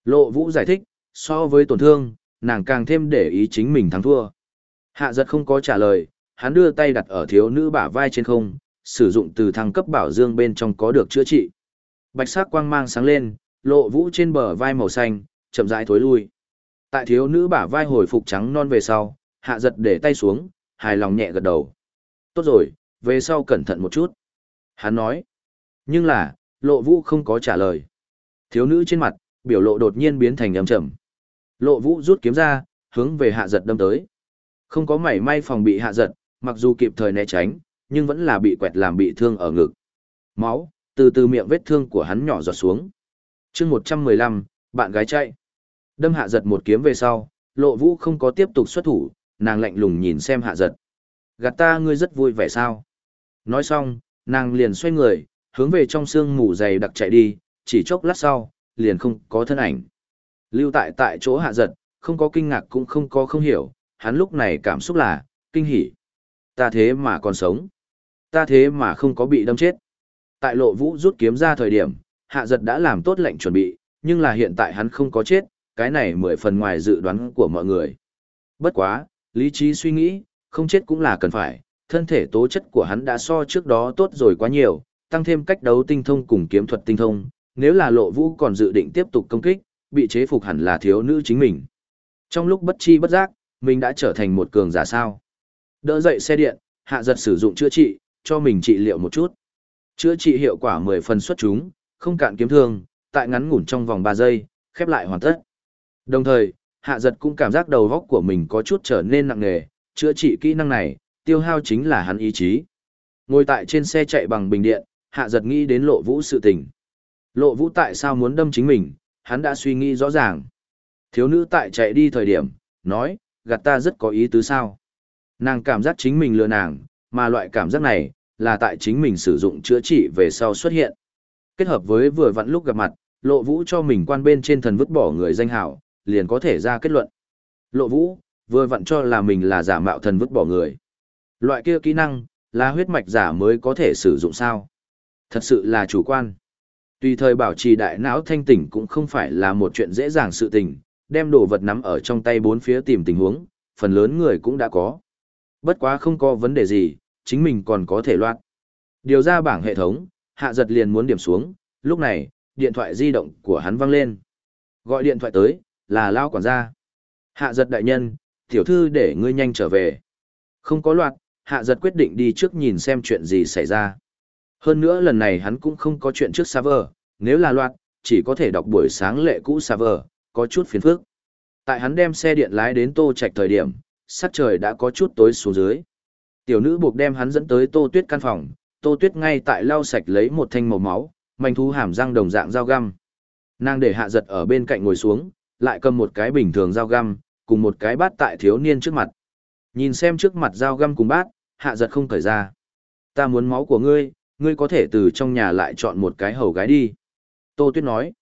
Lộ vũ giải thích, so với tổn thương, nàng càng thêm để ý chính mình thắng thua. Hạ giật không có trả lời, hắn đưa tay đặt ở thiếu nữ bả vai trên không, sử dụng từ thăng cấp bảo dương bên trong có được chữa trị. Bạch sắc quang mang sáng lên, lộ vũ trên bờ vai màu xanh, chậm rãi thối lui. Tại thiếu nữ bả vai hồi phục trắng non về sau, hạ giật để tay xuống, hài lòng nhẹ gật đầu. Tốt rồi, về sau cẩn thận một chút. Hắn nói. Nhưng là, lộ vũ không có trả lời. Thiếu nữ trên mặt, biểu lộ đột nhiên biến thành âm trầm. Lộ vũ rút kiếm ra, hướng về hạ giật đâm tới. Không có mảy may phòng bị hạ giật, mặc dù kịp thời né tránh, nhưng vẫn là bị quẹt làm bị thương ở ngực. Máu, từ từ miệng vết thương của hắn nhỏ giọt xuống. chương 115, bạn gái chạy. Đâm hạ giật một kiếm về sau, lộ vũ không có tiếp tục xuất thủ, nàng lạnh lùng nhìn xem hạ giật. Gạt ta ngươi rất vui vẻ sao? Nói xong, nàng liền xoay người, hướng về trong sương mù dày đặc chạy đi, chỉ chốc lát sau, liền không có thân ảnh. Lưu tại tại chỗ hạ giật, không có kinh ngạc cũng không có không hiểu, hắn lúc này cảm xúc là, kinh hỉ. Ta thế mà còn sống. Ta thế mà không có bị đâm chết. Tại lộ vũ rút kiếm ra thời điểm, hạ giật đã làm tốt lệnh chuẩn bị, nhưng là hiện tại hắn không có chết, cái này mười phần ngoài dự đoán của mọi người. Bất quá, lý trí suy nghĩ, không chết cũng là cần phải, thân thể tố chất của hắn đã so trước đó tốt rồi quá nhiều, tăng thêm cách đấu tinh thông cùng kiếm thuật tinh thông, nếu là lộ vũ còn dự định tiếp tục công kích, bị chế phục hẳn là thiếu nữ chính mình. Trong lúc bất chi bất giác, mình đã trở thành một cường giả sao. Đỡ dậy xe điện, hạ giật sử dụng chữa trị, cho mình trị liệu một chút. Chữa trị hiệu quả 10 phần xuất chúng, không cạn kiếm thương, tại ngắn ngủn trong vòng 3 giây, khép lại hoàn tất. Đồng thời, hạ giật cũng cảm giác đầu góc của mình có chút trở nên nặng nề, chữa trị kỹ năng này, tiêu hao chính là hắn ý chí. Ngồi tại trên xe chạy bằng bình điện, hạ giật nghĩ đến lộ vũ sự tình. Lộ vũ tại sao muốn đâm chính mình, hắn đã suy nghĩ rõ ràng. Thiếu nữ tại chạy đi thời điểm, nói, gạt ta rất có ý tứ sao. Nàng cảm giác chính mình lừa nàng, mà loại cảm giác này, là tại chính mình sử dụng chữa trị về sau xuất hiện. Kết hợp với vừa vặn lúc gặp mặt, lộ vũ cho mình quan bên trên thần vứt bỏ người danh hảo, liền có thể ra kết luận. Lộ vũ, vừa vặn cho là mình là giả mạo thần vứt bỏ người. Loại kia kỹ năng, là huyết mạch giả mới có thể sử dụng sao. Thật sự là chủ quan. Tùy thời bảo trì đại não thanh tỉnh cũng không phải là một chuyện dễ dàng sự tình, đem đồ vật nắm ở trong tay bốn phía tìm tình huống, phần lớn người cũng đã có. Bất quá không có vấn đề gì, chính mình còn có thể loạt. Điều ra bảng hệ thống, hạ giật liền muốn điểm xuống, lúc này, điện thoại di động của hắn văng lên. Gọi điện thoại tới, là lao quản gia. Hạ giật đại nhân, tiểu thư để ngươi nhanh trở về. Không có loạt, hạ giật quyết định đi trước nhìn xem chuyện gì xảy ra. Hơn nữa lần này hắn cũng không có chuyện trước server, nếu là loạt, chỉ có thể đọc buổi sáng lệ cũ server, có chút phiền phức. Tại hắn đem xe điện lái đến Tô Trạch thời điểm, sắc trời đã có chút tối xuống dưới. Tiểu nữ buộc đem hắn dẫn tới Tô Tuyết căn phòng, Tô Tuyết ngay tại lau sạch lấy một thanh màu máu, manh thú hàm răng đồng dạng dao găm. Nàng để hạ giật ở bên cạnh ngồi xuống, lại cầm một cái bình thường dao găm, cùng một cái bát tại thiếu niên trước mặt. Nhìn xem trước mặt dao găm cùng bát, hạ giật không cởi ra. Ta muốn máu của ngươi, ngươi có thể từ trong nhà lại chọn một cái hầu gái đi. Tô Tuyết nói.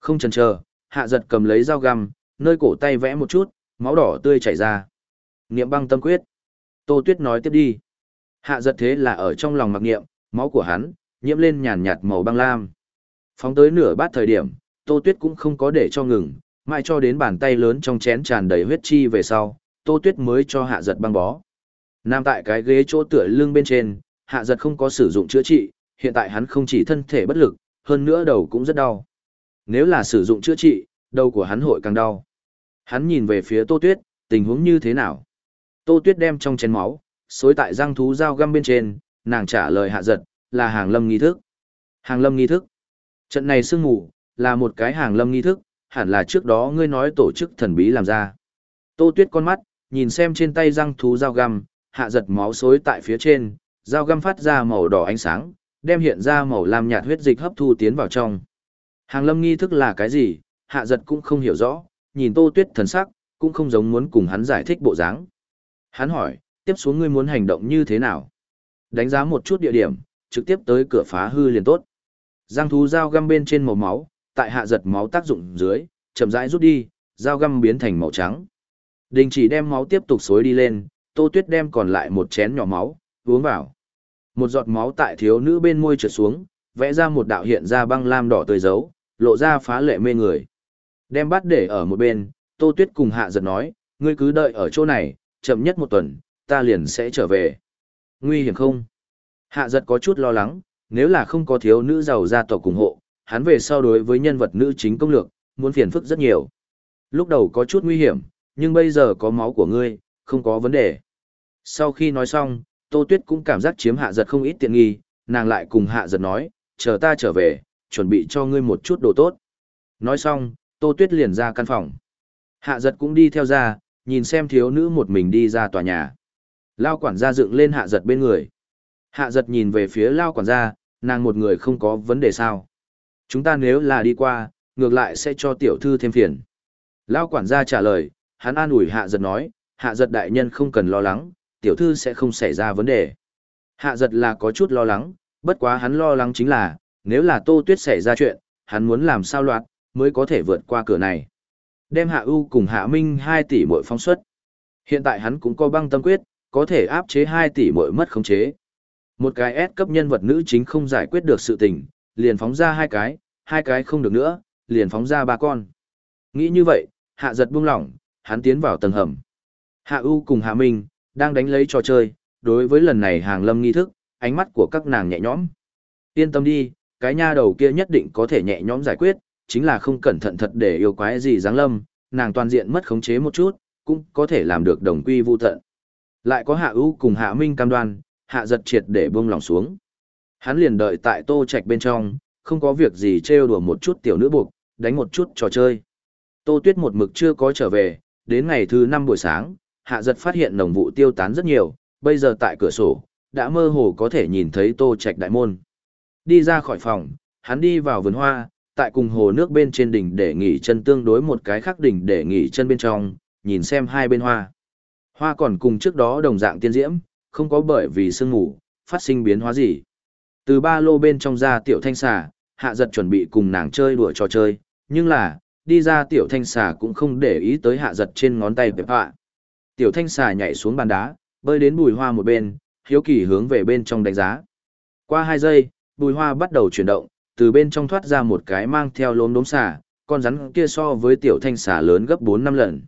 Không chần chờ, hạ giật cầm lấy dao găm, nơi cổ tay vẽ một chút, máu đỏ tươi chảy ra. Niệm băng tâm quyết. Tô Tuyết nói tiếp đi. Hạ giật thế là ở trong lòng mặc niệm, máu của hắn, nhiễm lên nhàn nhạt màu băng lam. Phóng tới nửa bát thời điểm, Tô Tuyết cũng không có để cho ngừng, mãi cho đến bàn tay lớn trong chén tràn đầy huyết chi về sau, Tô Tuyết mới cho hạ giật băng bó. Nam tại cái ghế chỗ tựa lưng bên trên, hạ giật không có sử dụng chữa trị, hiện tại hắn không chỉ thân thể bất lực, hơn nữa đầu cũng rất đau. Nếu là sử dụng chữa trị, đầu của hắn hội càng đau. Hắn nhìn về phía Tô Tuyết, tình huống như thế nào? Tô Tuyết đem trong chén máu, xối tại răng thú dao găm bên trên, nàng trả lời hạ giật, là hàng lâm nghi thức. Hàng lâm nghi thức. Trận này sương ngủ, là một cái hàng lâm nghi thức, hẳn là trước đó ngươi nói tổ chức thần bí làm ra. Tô Tuyết con mắt, nhìn xem trên tay răng thú dao găm, hạ giật máu xối tại phía trên, dao găm phát ra màu đỏ ánh sáng, đem hiện ra màu lam nhạt huyết dịch hấp thu tiến vào trong. Hàng lâm nghi thức là cái gì, hạ giật cũng không hiểu rõ, nhìn Tô Tuyết thần sắc, cũng không giống muốn cùng hắn giải thích bộ dáng. Hắn hỏi, tiếp xuống ngươi muốn hành động như thế nào? Đánh giá một chút địa điểm, trực tiếp tới cửa phá hư liền tốt. Giang thú dao găm bên trên màu máu, tại hạ giật máu tác dụng dưới, chậm rãi rút đi, dao găm biến thành màu trắng. Đình chỉ đem máu tiếp tục xối đi lên, Tô Tuyết đem còn lại một chén nhỏ máu, uống vào. Một giọt máu tại thiếu nữ bên môi trượt xuống, vẽ ra một đạo hiện ra băng lam đỏ tươi dấu, lộ ra phá lệ mê người. Đem bắt để ở một bên, Tô Tuyết cùng hạ giật nói, ngươi cứ đợi ở chỗ này, chậm nhất một tuần, ta liền sẽ trở về. Nguy hiểm không? Hạ giật có chút lo lắng, nếu là không có thiếu nữ giàu gia tộc ủng hộ, hắn về so đối với nhân vật nữ chính công lược, muốn phiền phức rất nhiều. Lúc đầu có chút nguy hiểm, nhưng bây giờ có máu của ngươi, không có vấn đề. Sau khi nói xong, Tô Tuyết cũng cảm giác chiếm hạ giật không ít tiện nghi, nàng lại cùng hạ giật nói, chờ ta trở về, chuẩn bị cho ngươi một chút đồ tốt. Nói xong, Tô Tuyết liền ra căn phòng. Hạ giật cũng đi theo ra, nhìn xem thiếu nữ một mình đi ra tòa nhà. Lao quản gia dựng lên hạ giật bên người. Hạ giật nhìn về phía Lao quản gia, nàng một người không có vấn đề sao. Chúng ta nếu là đi qua, ngược lại sẽ cho tiểu thư thêm phiền. Lao quản gia trả lời, hắn an ủi hạ giật nói, hạ giật đại nhân không cần lo lắng, tiểu thư sẽ không xảy ra vấn đề. Hạ giật là có chút lo lắng, bất quá hắn lo lắng chính là, nếu là tô tuyết xảy ra chuyện, hắn muốn làm sao loạt, mới có thể vượt qua cửa này. Đem hạ ưu cùng hạ minh 2 tỷ mỗi phong suất. Hiện tại hắn cũng có băng tâm quyết, có thể áp chế 2 tỷ mỗi mất khống chế. Một cái S cấp nhân vật nữ chính không giải quyết được sự tình, liền phóng ra hai cái, hai cái không được nữa, liền phóng ra ba con. Nghĩ như vậy, hạ giật buông lỏng, hắn tiến vào tầng hầm. Hạ U cùng Hạ Minh, đang đánh lấy trò chơi, đối với lần này hàng lâm nghi thức, ánh mắt của các nàng nhẹ nhõm. Yên tâm đi, cái nha đầu kia nhất định có thể nhẹ nhõm giải quyết, chính là không cẩn thận thật để yêu quái gì giáng lâm, nàng toàn diện mất khống chế một chút, cũng có thể làm được đồng quy vu tận. Lại có Hạ U cùng Hạ Minh cam đoan, Hạ giật triệt để buông lòng xuống. Hắn liền đợi tại tô trạch bên trong, không có việc gì trêu đùa một chút tiểu nữ buộc, đánh một chút trò chơi. Tô Tuyết một mực chưa có trở về, đến ngày thứ năm buổi sáng, hạ giật phát hiện nồng vụ tiêu tán rất nhiều, bây giờ tại cửa sổ, đã mơ hồ có thể nhìn thấy tô trạch đại môn. Đi ra khỏi phòng, hắn đi vào vườn hoa, tại cùng hồ nước bên trên đỉnh để nghỉ chân tương đối một cái khác đỉnh để nghỉ chân bên trong, nhìn xem hai bên hoa. Hoa còn cùng trước đó đồng dạng tiên diễm, không có bởi vì sương ngủ, phát sinh biến hóa gì. Từ ba lô bên trong ra tiểu thanh xà, hạ giật chuẩn bị cùng nàng chơi đùa trò chơi, nhưng là, đi ra tiểu thanh xà cũng không để ý tới hạ giật trên ngón tay bẹp hạ. Tiểu thanh xà nhảy xuống bàn đá, bơi đến bùi hoa một bên, hiếu kỳ hướng về bên trong đánh giá. Qua hai giây, bùi hoa bắt đầu chuyển động, từ bên trong thoát ra một cái mang theo lốm đốm xà, con rắn kia so với tiểu thanh xà lớn gấp 4 năm lần.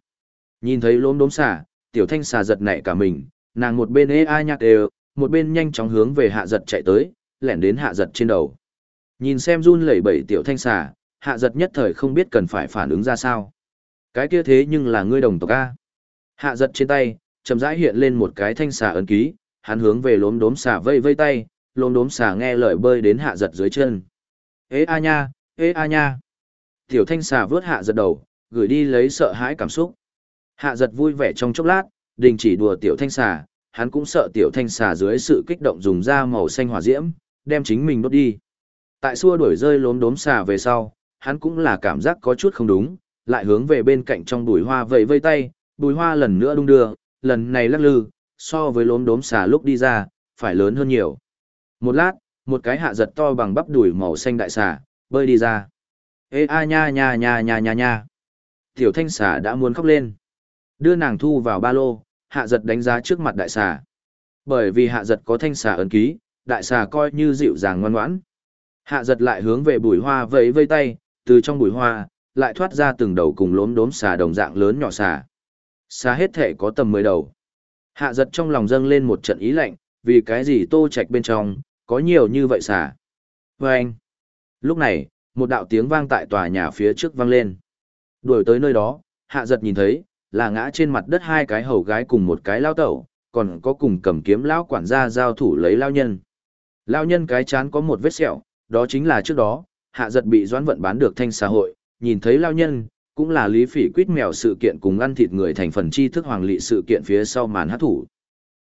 Nhìn thấy lốm đốm xà, tiểu thanh xà giật nảy cả mình, nàng một bên ê ai nhạc đều, một bên nhanh chóng hướng về hạ giật chạy tới, lẻn đến hạ giật trên đầu. Nhìn xem run lẩy bẩy tiểu thanh xà, hạ giật nhất thời không biết cần phải phản ứng ra sao. Cái kia thế nhưng là ngươi đồng tộc A. Hạ giật trên tay, chậm rãi hiện lên một cái thanh xà ấn ký, hắn hướng về lốm đốm xà vây vây tay, lốm đốm xà nghe lời bơi đến hạ giật dưới chân. Ê a nha, ê a nha. Tiểu thanh xà vớt hạ giật đầu, gửi đi lấy sợ hãi cảm xúc. Hạ giật vui vẻ trong chốc lát, đình chỉ đùa tiểu thanh xà, hắn cũng sợ tiểu thanh xà dưới sự kích động dùng da màu xanh hỏa diễm, đem chính mình đốt đi. Tại xua đuổi rơi lốm đốm xà về sau, hắn cũng là cảm giác có chút không đúng, lại hướng về bên cạnh trong bùi hoa vẫy vây tay, bùi hoa lần nữa đung đưa, lần này lắc lư, so với lốm đốm xà lúc đi ra, phải lớn hơn nhiều. Một lát, một cái hạ giật to bằng bắp đùi màu xanh đại xà, bơi đi ra. Ê a nha nha nha nha nha nha. Tiểu thanh xà đã muốn khóc lên. Đưa nàng thu vào ba lô, hạ giật đánh giá trước mặt đại xà. Bởi vì hạ giật có thanh xà ấn ký, đại xà coi như dịu dàng ngoan ngoãn. Hạ giật lại hướng về bùi hoa vẫy vây tay, từ trong bùi hoa, lại thoát ra từng đầu cùng lốm đốm xà đồng dạng lớn nhỏ xà. Xà hết thể có tầm 10 đầu. Hạ giật trong lòng dâng lên một trận ý lạnh, vì cái gì tô trạch bên trong, có nhiều như vậy xả Và anh, lúc này, một đạo tiếng vang tại tòa nhà phía trước vang lên. Đuổi tới nơi đó, hạ giật nhìn thấy, là ngã trên mặt đất hai cái hầu gái cùng một cái lao tẩu, còn có cùng cầm kiếm lão quản gia giao thủ lấy lao nhân. Lao nhân cái chán có một vết sẹo, đó chính là trước đó, hạ giật bị doãn vận bán được thanh xã hội, nhìn thấy lao nhân, cũng là lý phỉ quýt mèo sự kiện cùng ăn thịt người thành phần chi thức hoàng lị sự kiện phía sau màn hát thủ.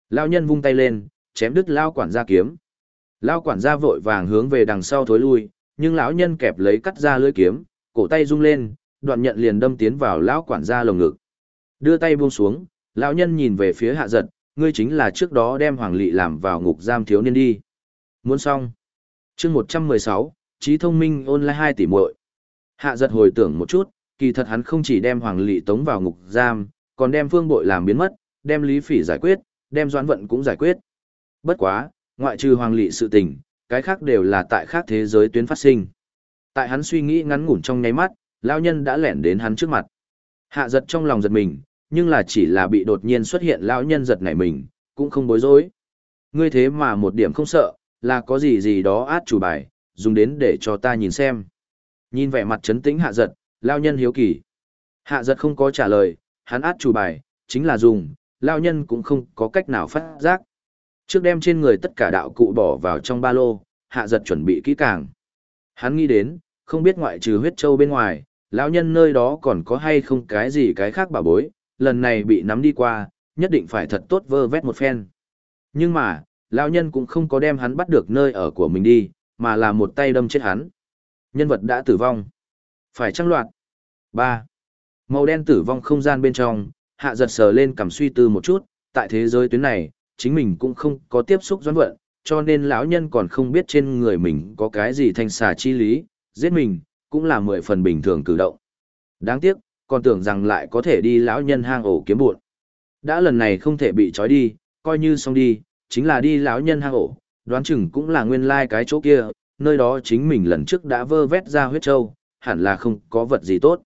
Lao nhân vung tay lên, chém đứt lao quản gia kiếm. Lao quản gia vội vàng hướng về đằng sau thối lui, nhưng lão nhân kẹp lấy cắt ra lưỡi kiếm, cổ tay rung lên, đoạn nhận liền đâm tiến vào lão quản gia lồng ngực. Đưa tay buông xuống, lão nhân nhìn về phía hạ giật, ngươi chính là trước đó đem hoàng lị làm vào ngục giam thiếu niên đi. Muốn xong. chương 116, trí thông minh online 2 tỷ muội Hạ giật hồi tưởng một chút, kỳ thật hắn không chỉ đem hoàng lị tống vào ngục giam, còn đem phương bội làm biến mất, đem lý phỉ giải quyết, đem doãn vận cũng giải quyết. Bất quá, ngoại trừ hoàng lị sự tình, cái khác đều là tại khác thế giới tuyến phát sinh. Tại hắn suy nghĩ ngắn ngủn trong nháy mắt, lão nhân đã lẻn đến hắn trước mặt. Hạ giật trong lòng giật mình, nhưng là chỉ là bị đột nhiên xuất hiện lão nhân giật nảy mình, cũng không bối rối. Ngươi thế mà một điểm không sợ, là có gì gì đó át chủ bài, dùng đến để cho ta nhìn xem. Nhìn vẻ mặt trấn tĩnh hạ giật, lão nhân hiếu kỳ. Hạ giật không có trả lời, hắn át chủ bài, chính là dùng, lão nhân cũng không có cách nào phát giác. Trước đem trên người tất cả đạo cụ bỏ vào trong ba lô, hạ giật chuẩn bị kỹ càng. Hắn nghĩ đến, không biết ngoại trừ huyết châu bên ngoài, lão nhân nơi đó còn có hay không cái gì cái khác bảo bối, lần này bị nắm đi qua, nhất định phải thật tốt vơ vét một phen. Nhưng mà, lão nhân cũng không có đem hắn bắt được nơi ở của mình đi, mà là một tay đâm chết hắn. Nhân vật đã tử vong. Phải trăng loạt. 3. Màu đen tử vong không gian bên trong, hạ giật sờ lên cầm suy tư một chút, tại thế giới tuyến này, chính mình cũng không có tiếp xúc doãn vận, cho nên lão nhân còn không biết trên người mình có cái gì thanh xà chi lý, giết mình, cũng là mười phần bình thường cử động. Đáng tiếc, còn tưởng rằng lại có thể đi lão nhân hang ổ kiếm buồn. Đã lần này không thể bị trói đi, coi như xong đi, chính là đi lão nhân hang ổ, đoán chừng cũng là nguyên lai like cái chỗ kia, nơi đó chính mình lần trước đã vơ vét ra huyết châu, hẳn là không có vật gì tốt.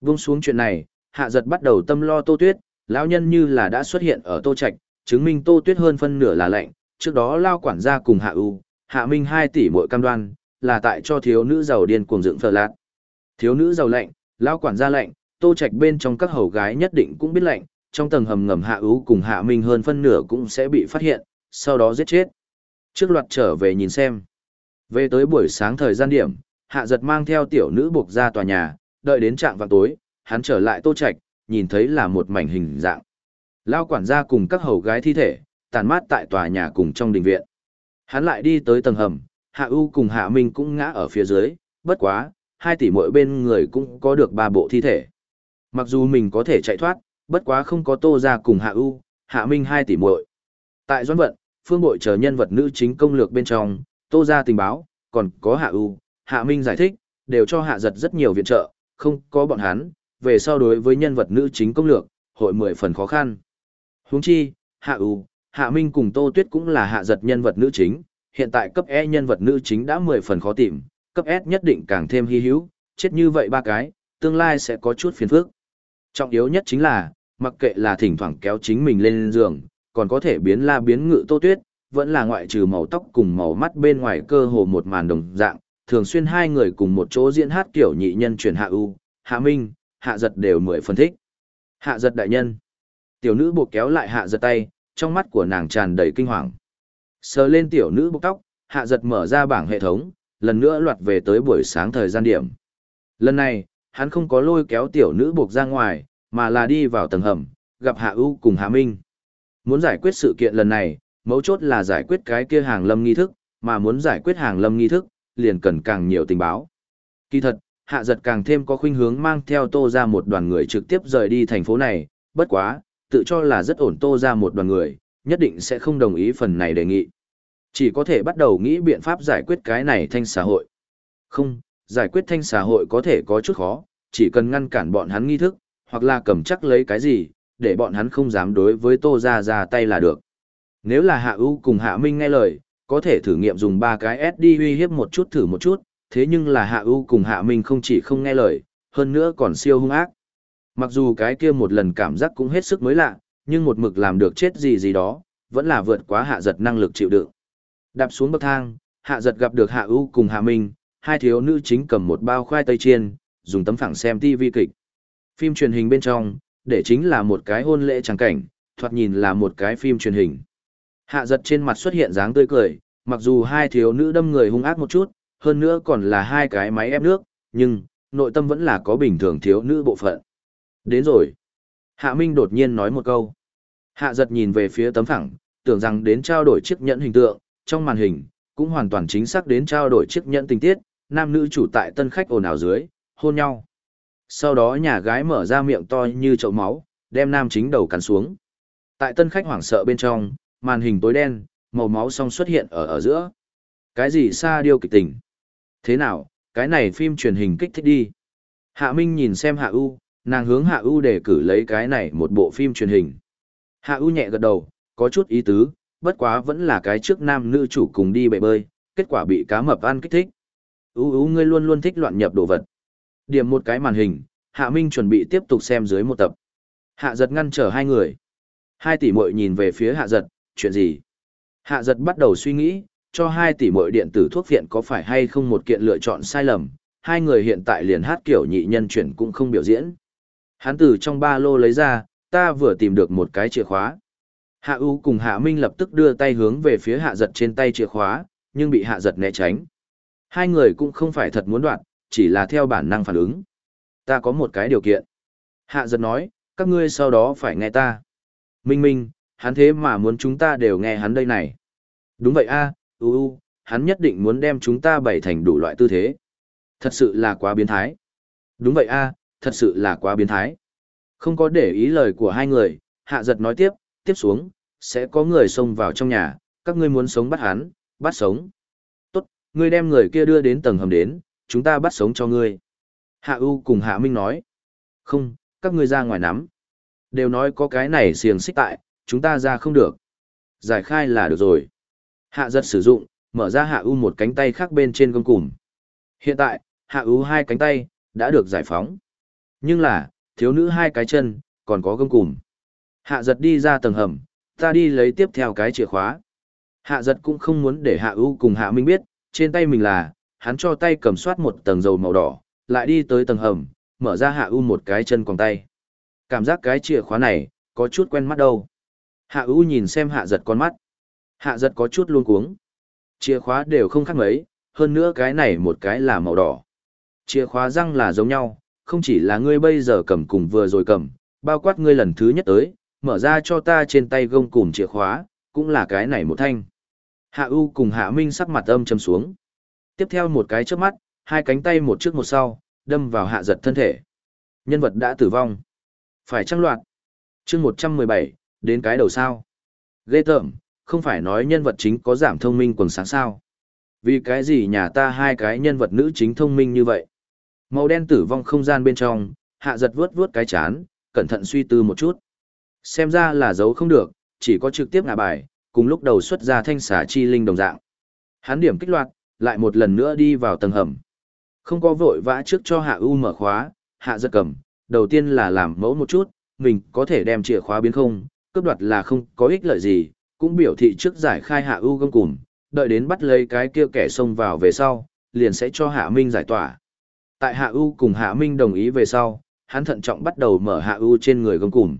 Vung xuống chuyện này, hạ giật bắt đầu tâm lo tô tuyết, lão nhân như là đã xuất hiện ở tô trạch, chứng minh tô tuyết hơn phân nửa là lạnh, trước đó lao quản gia cùng hạ ưu, hạ minh hai tỷ mỗi cam đoan, là tại cho thiếu nữ giàu điên cuồng dựng phở lạc. Thiếu nữ giàu lạnh, lao quản gia lạnh, tô trạch bên trong các hầu gái nhất định cũng biết lạnh, trong tầng hầm ngầm hạ ưu cùng hạ minh hơn phân nửa cũng sẽ bị phát hiện, sau đó giết chết. Trước loạt trở về nhìn xem. Về tới buổi sáng thời gian điểm, hạ giật mang theo tiểu nữ buộc ra tòa nhà, đợi đến trạng vào tối, hắn trở lại tô trạch, nhìn thấy là một mảnh hình dạng. Lao quản gia cùng các hầu gái thi thể, tàn mát tại tòa nhà cùng trong đình viện. Hắn lại đi tới tầng hầm, Hạ U cùng Hạ Minh cũng ngã ở phía dưới, bất quá, hai tỷ mỗi bên người cũng có được ba bộ thi thể. Mặc dù mình có thể chạy thoát, bất quá không có Tô ra cùng Hạ U, Hạ Minh hai tỷ muội. Tại Doãn Vận, Phương Bội chờ nhân vật nữ chính công lược bên trong, Tô ra tình báo, còn có Hạ U, Hạ Minh giải thích, đều cho Hạ giật rất nhiều viện trợ, không có bọn hắn, về so đối với nhân vật nữ chính công lược, hội mười phần khó khăn. Huống chi, Hạ U, Hạ Minh cùng Tô Tuyết cũng là hạ giật nhân vật nữ chính, hiện tại cấp E nhân vật nữ chính đã 10 phần khó tìm, cấp S nhất định càng thêm hy hữu, chết như vậy ba cái, tương lai sẽ có chút phiền phức. Trọng yếu nhất chính là, mặc kệ là thỉnh thoảng kéo chính mình lên giường, còn có thể biến la biến ngự Tô Tuyết, vẫn là ngoại trừ màu tóc cùng màu mắt bên ngoài cơ hồ một màn đồng dạng, thường xuyên hai người cùng một chỗ diễn hát kiểu nhị nhân chuyển hạ u, hạ minh, hạ giật đều mười phân thích. Hạ giật đại nhân. Tiểu nữ buộc kéo lại hạ giật tay, trong mắt của nàng tràn đầy kinh hoàng. Sờ lên tiểu nữ buộc tóc, hạ giật mở ra bảng hệ thống, lần nữa loạt về tới buổi sáng thời gian điểm. Lần này, hắn không có lôi kéo tiểu nữ buộc ra ngoài, mà là đi vào tầng hầm, gặp Hạ ưu cùng Hạ Minh. Muốn giải quyết sự kiện lần này, mấu chốt là giải quyết cái kia hàng lâm nghi thức, mà muốn giải quyết hàng lâm nghi thức, liền cần càng nhiều tình báo. Kỳ thật, hạ giật càng thêm có khuynh hướng mang theo tô ra một đoàn người trực tiếp rời đi thành phố này, bất quá, tự cho là rất ổn tô ra một đoàn người, nhất định sẽ không đồng ý phần này đề nghị. Chỉ có thể bắt đầu nghĩ biện pháp giải quyết cái này thanh xã hội. Không, giải quyết thanh xã hội có thể có chút khó, chỉ cần ngăn cản bọn hắn nghi thức, hoặc là cầm chắc lấy cái gì, để bọn hắn không dám đối với tô ra ra tay là được. Nếu là hạ U cùng hạ minh nghe lời, có thể thử nghiệm dùng ba cái SD uy hiếp một chút thử một chút, thế nhưng là hạ U cùng hạ minh không chỉ không nghe lời, hơn nữa còn siêu hung ác. Mặc dù cái kia một lần cảm giác cũng hết sức mới lạ, nhưng một mực làm được chết gì gì đó, vẫn là vượt quá hạ giật năng lực chịu đựng. Đạp xuống bậc thang, hạ giật gặp được hạ ưu cùng hạ minh, hai thiếu nữ chính cầm một bao khoai tây chiên, dùng tấm phẳng xem TV kịch. Phim truyền hình bên trong, để chính là một cái hôn lễ trắng cảnh, thoạt nhìn là một cái phim truyền hình. Hạ giật trên mặt xuất hiện dáng tươi cười, mặc dù hai thiếu nữ đâm người hung ác một chút, hơn nữa còn là hai cái máy ép nước, nhưng, nội tâm vẫn là có bình thường thiếu nữ bộ phận. Đến rồi. Hạ Minh đột nhiên nói một câu. Hạ giật nhìn về phía tấm phẳng, tưởng rằng đến trao đổi chiếc nhẫn hình tượng, trong màn hình, cũng hoàn toàn chính xác đến trao đổi chiếc nhẫn tình tiết, nam nữ chủ tại tân khách ồn ào dưới, hôn nhau. Sau đó nhà gái mở ra miệng to như chậu máu, đem nam chính đầu cắn xuống. Tại tân khách hoảng sợ bên trong, màn hình tối đen, màu máu song xuất hiện ở ở giữa. Cái gì xa điêu kịch tình? Thế nào, cái này phim truyền hình kích thích đi. Hạ Minh nhìn xem Hạ U, nàng hướng Hạ U để cử lấy cái này một bộ phim truyền hình. Hạ U nhẹ gật đầu, có chút ý tứ, bất quá vẫn là cái trước nam nữ chủ cùng đi bể bơi, kết quả bị cá mập ăn kích thích. U U ngươi luôn luôn thích loạn nhập đồ vật. Điểm một cái màn hình, Hạ Minh chuẩn bị tiếp tục xem dưới một tập. Hạ giật ngăn trở hai người. Hai tỷ muội nhìn về phía hạ giật, chuyện gì? Hạ giật bắt đầu suy nghĩ, cho hai tỷ muội điện tử thuốc viện có phải hay không một kiện lựa chọn sai lầm, hai người hiện tại liền hát kiểu nhị nhân chuyển cũng không biểu diễn. Hắn từ trong ba lô lấy ra, ta vừa tìm được một cái chìa khóa. Hạ U cùng Hạ Minh lập tức đưa tay hướng về phía hạ giật trên tay chìa khóa, nhưng bị hạ giật né tránh. Hai người cũng không phải thật muốn đoạn, chỉ là theo bản năng phản ứng. Ta có một cái điều kiện. Hạ giật nói, các ngươi sau đó phải nghe ta. Minh Minh, hắn thế mà muốn chúng ta đều nghe hắn đây này. Đúng vậy a, u u, hắn nhất định muốn đem chúng ta bày thành đủ loại tư thế. Thật sự là quá biến thái. Đúng vậy a, thật sự là quá biến thái. Không có để ý lời của hai người, hạ giật nói tiếp, tiếp xuống, sẽ có người xông vào trong nhà, các ngươi muốn sống bắt hắn, bắt sống. Tốt, ngươi đem người kia đưa đến tầng hầm đến, chúng ta bắt sống cho ngươi. Hạ U cùng Hạ Minh nói. Không, các ngươi ra ngoài nắm. Đều nói có cái này xiềng xích tại, chúng ta ra không được. Giải khai là được rồi. Hạ giật sử dụng, mở ra Hạ U một cánh tay khác bên trên gông cùm. Hiện tại, Hạ U hai cánh tay, đã được giải phóng. Nhưng là, thiếu nữ hai cái chân, còn có gông cùm. Hạ giật đi ra tầng hầm, ta đi lấy tiếp theo cái chìa khóa. Hạ giật cũng không muốn để Hạ ưu cùng Hạ Minh biết, trên tay mình là, hắn cho tay cầm soát một tầng dầu màu đỏ, lại đi tới tầng hầm, mở ra Hạ ưu một cái chân quòng tay. Cảm giác cái chìa khóa này, có chút quen mắt đâu. Hạ ưu nhìn xem hạ giật con mắt. Hạ giật có chút luôn cuống. Chìa khóa đều không khác mấy, hơn nữa cái này một cái là màu đỏ. Chìa khóa răng là giống nhau, không chỉ là ngươi bây giờ cầm cùng vừa rồi cầm, bao quát ngươi lần thứ nhất tới, mở ra cho ta trên tay gông cùng chìa khóa, cũng là cái này một thanh. Hạ U cùng Hạ Minh sắc mặt âm trầm xuống. Tiếp theo một cái chớp mắt, hai cánh tay một trước một sau, đâm vào hạ giật thân thể. Nhân vật đã tử vong. Phải trăng loạt. chương 117, đến cái đầu sao. Ghê tởm, không phải nói nhân vật chính có giảm thông minh quần sáng sao. Vì cái gì nhà ta hai cái nhân vật nữ chính thông minh như vậy? Màu đen tử vong không gian bên trong, hạ giật vuốt vuốt cái chán, cẩn thận suy tư một chút. Xem ra là giấu không được, chỉ có trực tiếp ngả bài, cùng lúc đầu xuất ra thanh xả chi linh đồng dạng. Hắn điểm kích loạt, lại một lần nữa đi vào tầng hầm. Không có vội vã trước cho hạ u mở khóa, hạ giật cầm, đầu tiên là làm mẫu một chút, mình có thể đem chìa khóa biến không, cướp đoạt là không có ích lợi gì, cũng biểu thị trước giải khai hạ U gông cùm, đợi đến bắt lấy cái kia kẻ xông vào về sau, liền sẽ cho hạ minh giải tỏa. Tại hạ U cùng hạ minh đồng ý về sau, hắn thận trọng bắt đầu mở hạ U trên người gông cùm.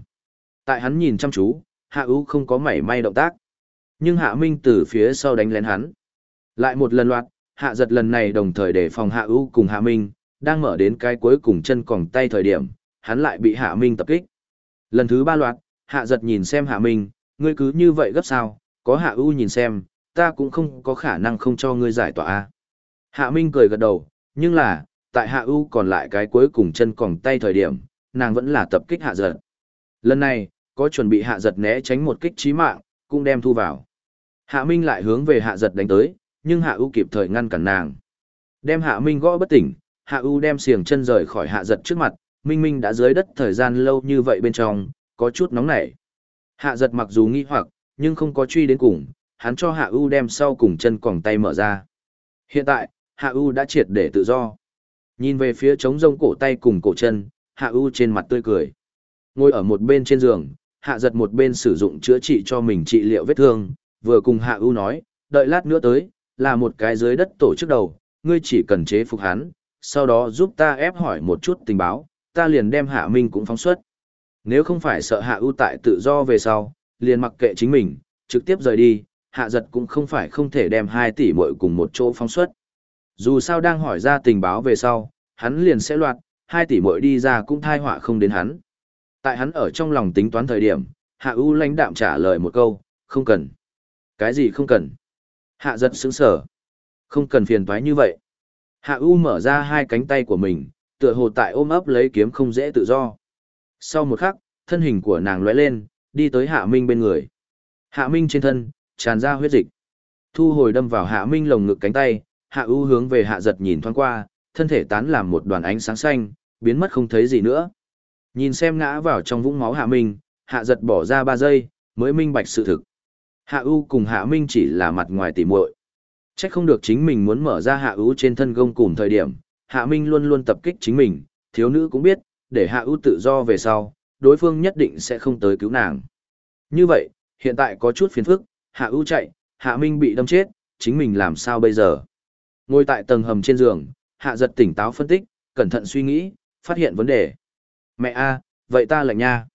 Tại hắn nhìn chăm chú, Hạ U không có mảy may động tác. Nhưng Hạ Minh từ phía sau đánh lén hắn. Lại một lần loạt, Hạ giật lần này đồng thời để phòng Hạ U cùng Hạ Minh, đang mở đến cái cuối cùng chân còng tay thời điểm, hắn lại bị Hạ Minh tập kích. Lần thứ ba loạt, Hạ giật nhìn xem Hạ Minh, ngươi cứ như vậy gấp sao, có Hạ U nhìn xem, ta cũng không có khả năng không cho ngươi giải tỏa. Hạ Minh cười gật đầu, nhưng là, tại Hạ ưu còn lại cái cuối cùng chân còng tay thời điểm, nàng vẫn là tập kích Hạ giật. Lần này, có chuẩn bị Hạ giật né tránh một kích chí mạng, cũng đem thu vào. Hạ Minh lại hướng về Hạ giật đánh tới, nhưng Hạ ưu kịp thời ngăn cản nàng. Đem Hạ Minh gõ bất tỉnh, Hạ ưu đem xiềng chân rời khỏi Hạ giật trước mặt, Minh Minh đã dưới đất thời gian lâu như vậy bên trong, có chút nóng nảy. Hạ giật mặc dù nghi hoặc, nhưng không có truy đến cùng, hắn cho Hạ ưu đem sau cùng chân còng tay mở ra. Hiện tại, Hạ ưu đã triệt để tự do. Nhìn về phía trống rông cổ tay cùng cổ chân, Hạ U trên mặt tươi cười. Ngồi ở một bên trên giường, Hạ giật một bên sử dụng chữa trị cho mình trị liệu vết thương, vừa cùng Hạ U nói, đợi lát nữa tới, là một cái dưới đất tổ chức đầu, ngươi chỉ cần chế phục hắn, sau đó giúp ta ép hỏi một chút tình báo, ta liền đem Hạ Minh cũng phóng xuất. Nếu không phải sợ Hạ U tại tự do về sau, liền mặc kệ chính mình, trực tiếp rời đi, Hạ giật cũng không phải không thể đem hai tỷ muội cùng một chỗ phóng xuất. Dù sao đang hỏi ra tình báo về sau, hắn liền sẽ loạt, hai tỷ muội đi ra cũng thai họa không đến hắn. Tại hắn ở trong lòng tính toán thời điểm, Hạ U lãnh đạm trả lời một câu, không cần. Cái gì không cần? Hạ giật sững sở. Không cần phiền toái như vậy. Hạ U mở ra hai cánh tay của mình, tựa hồ tại ôm ấp lấy kiếm không dễ tự do. Sau một khắc, thân hình của nàng lóe lên, đi tới Hạ Minh bên người. Hạ Minh trên thân, tràn ra huyết dịch. Thu hồi đâm vào Hạ Minh lồng ngực cánh tay, Hạ ưu hướng về Hạ giật nhìn thoáng qua, thân thể tán làm một đoàn ánh sáng xanh, biến mất không thấy gì nữa. Nhìn xem ngã vào trong vũng máu Hạ Minh, Hạ giật bỏ ra ba giây, mới minh bạch sự thực. Hạ ưu cùng Hạ Minh chỉ là mặt ngoài tỉ muội. Chắc không được chính mình muốn mở ra Hạ ưu trên thân gông cùng thời điểm, Hạ Minh luôn luôn tập kích chính mình, thiếu nữ cũng biết, để Hạ ưu tự do về sau, đối phương nhất định sẽ không tới cứu nàng. Như vậy, hiện tại có chút phiền phức, Hạ ưu chạy, Hạ Minh bị đâm chết, chính mình làm sao bây giờ? Ngồi tại tầng hầm trên giường, Hạ giật tỉnh táo phân tích, cẩn thận suy nghĩ, phát hiện vấn đề. Mẹ a, vậy ta lạnh nha.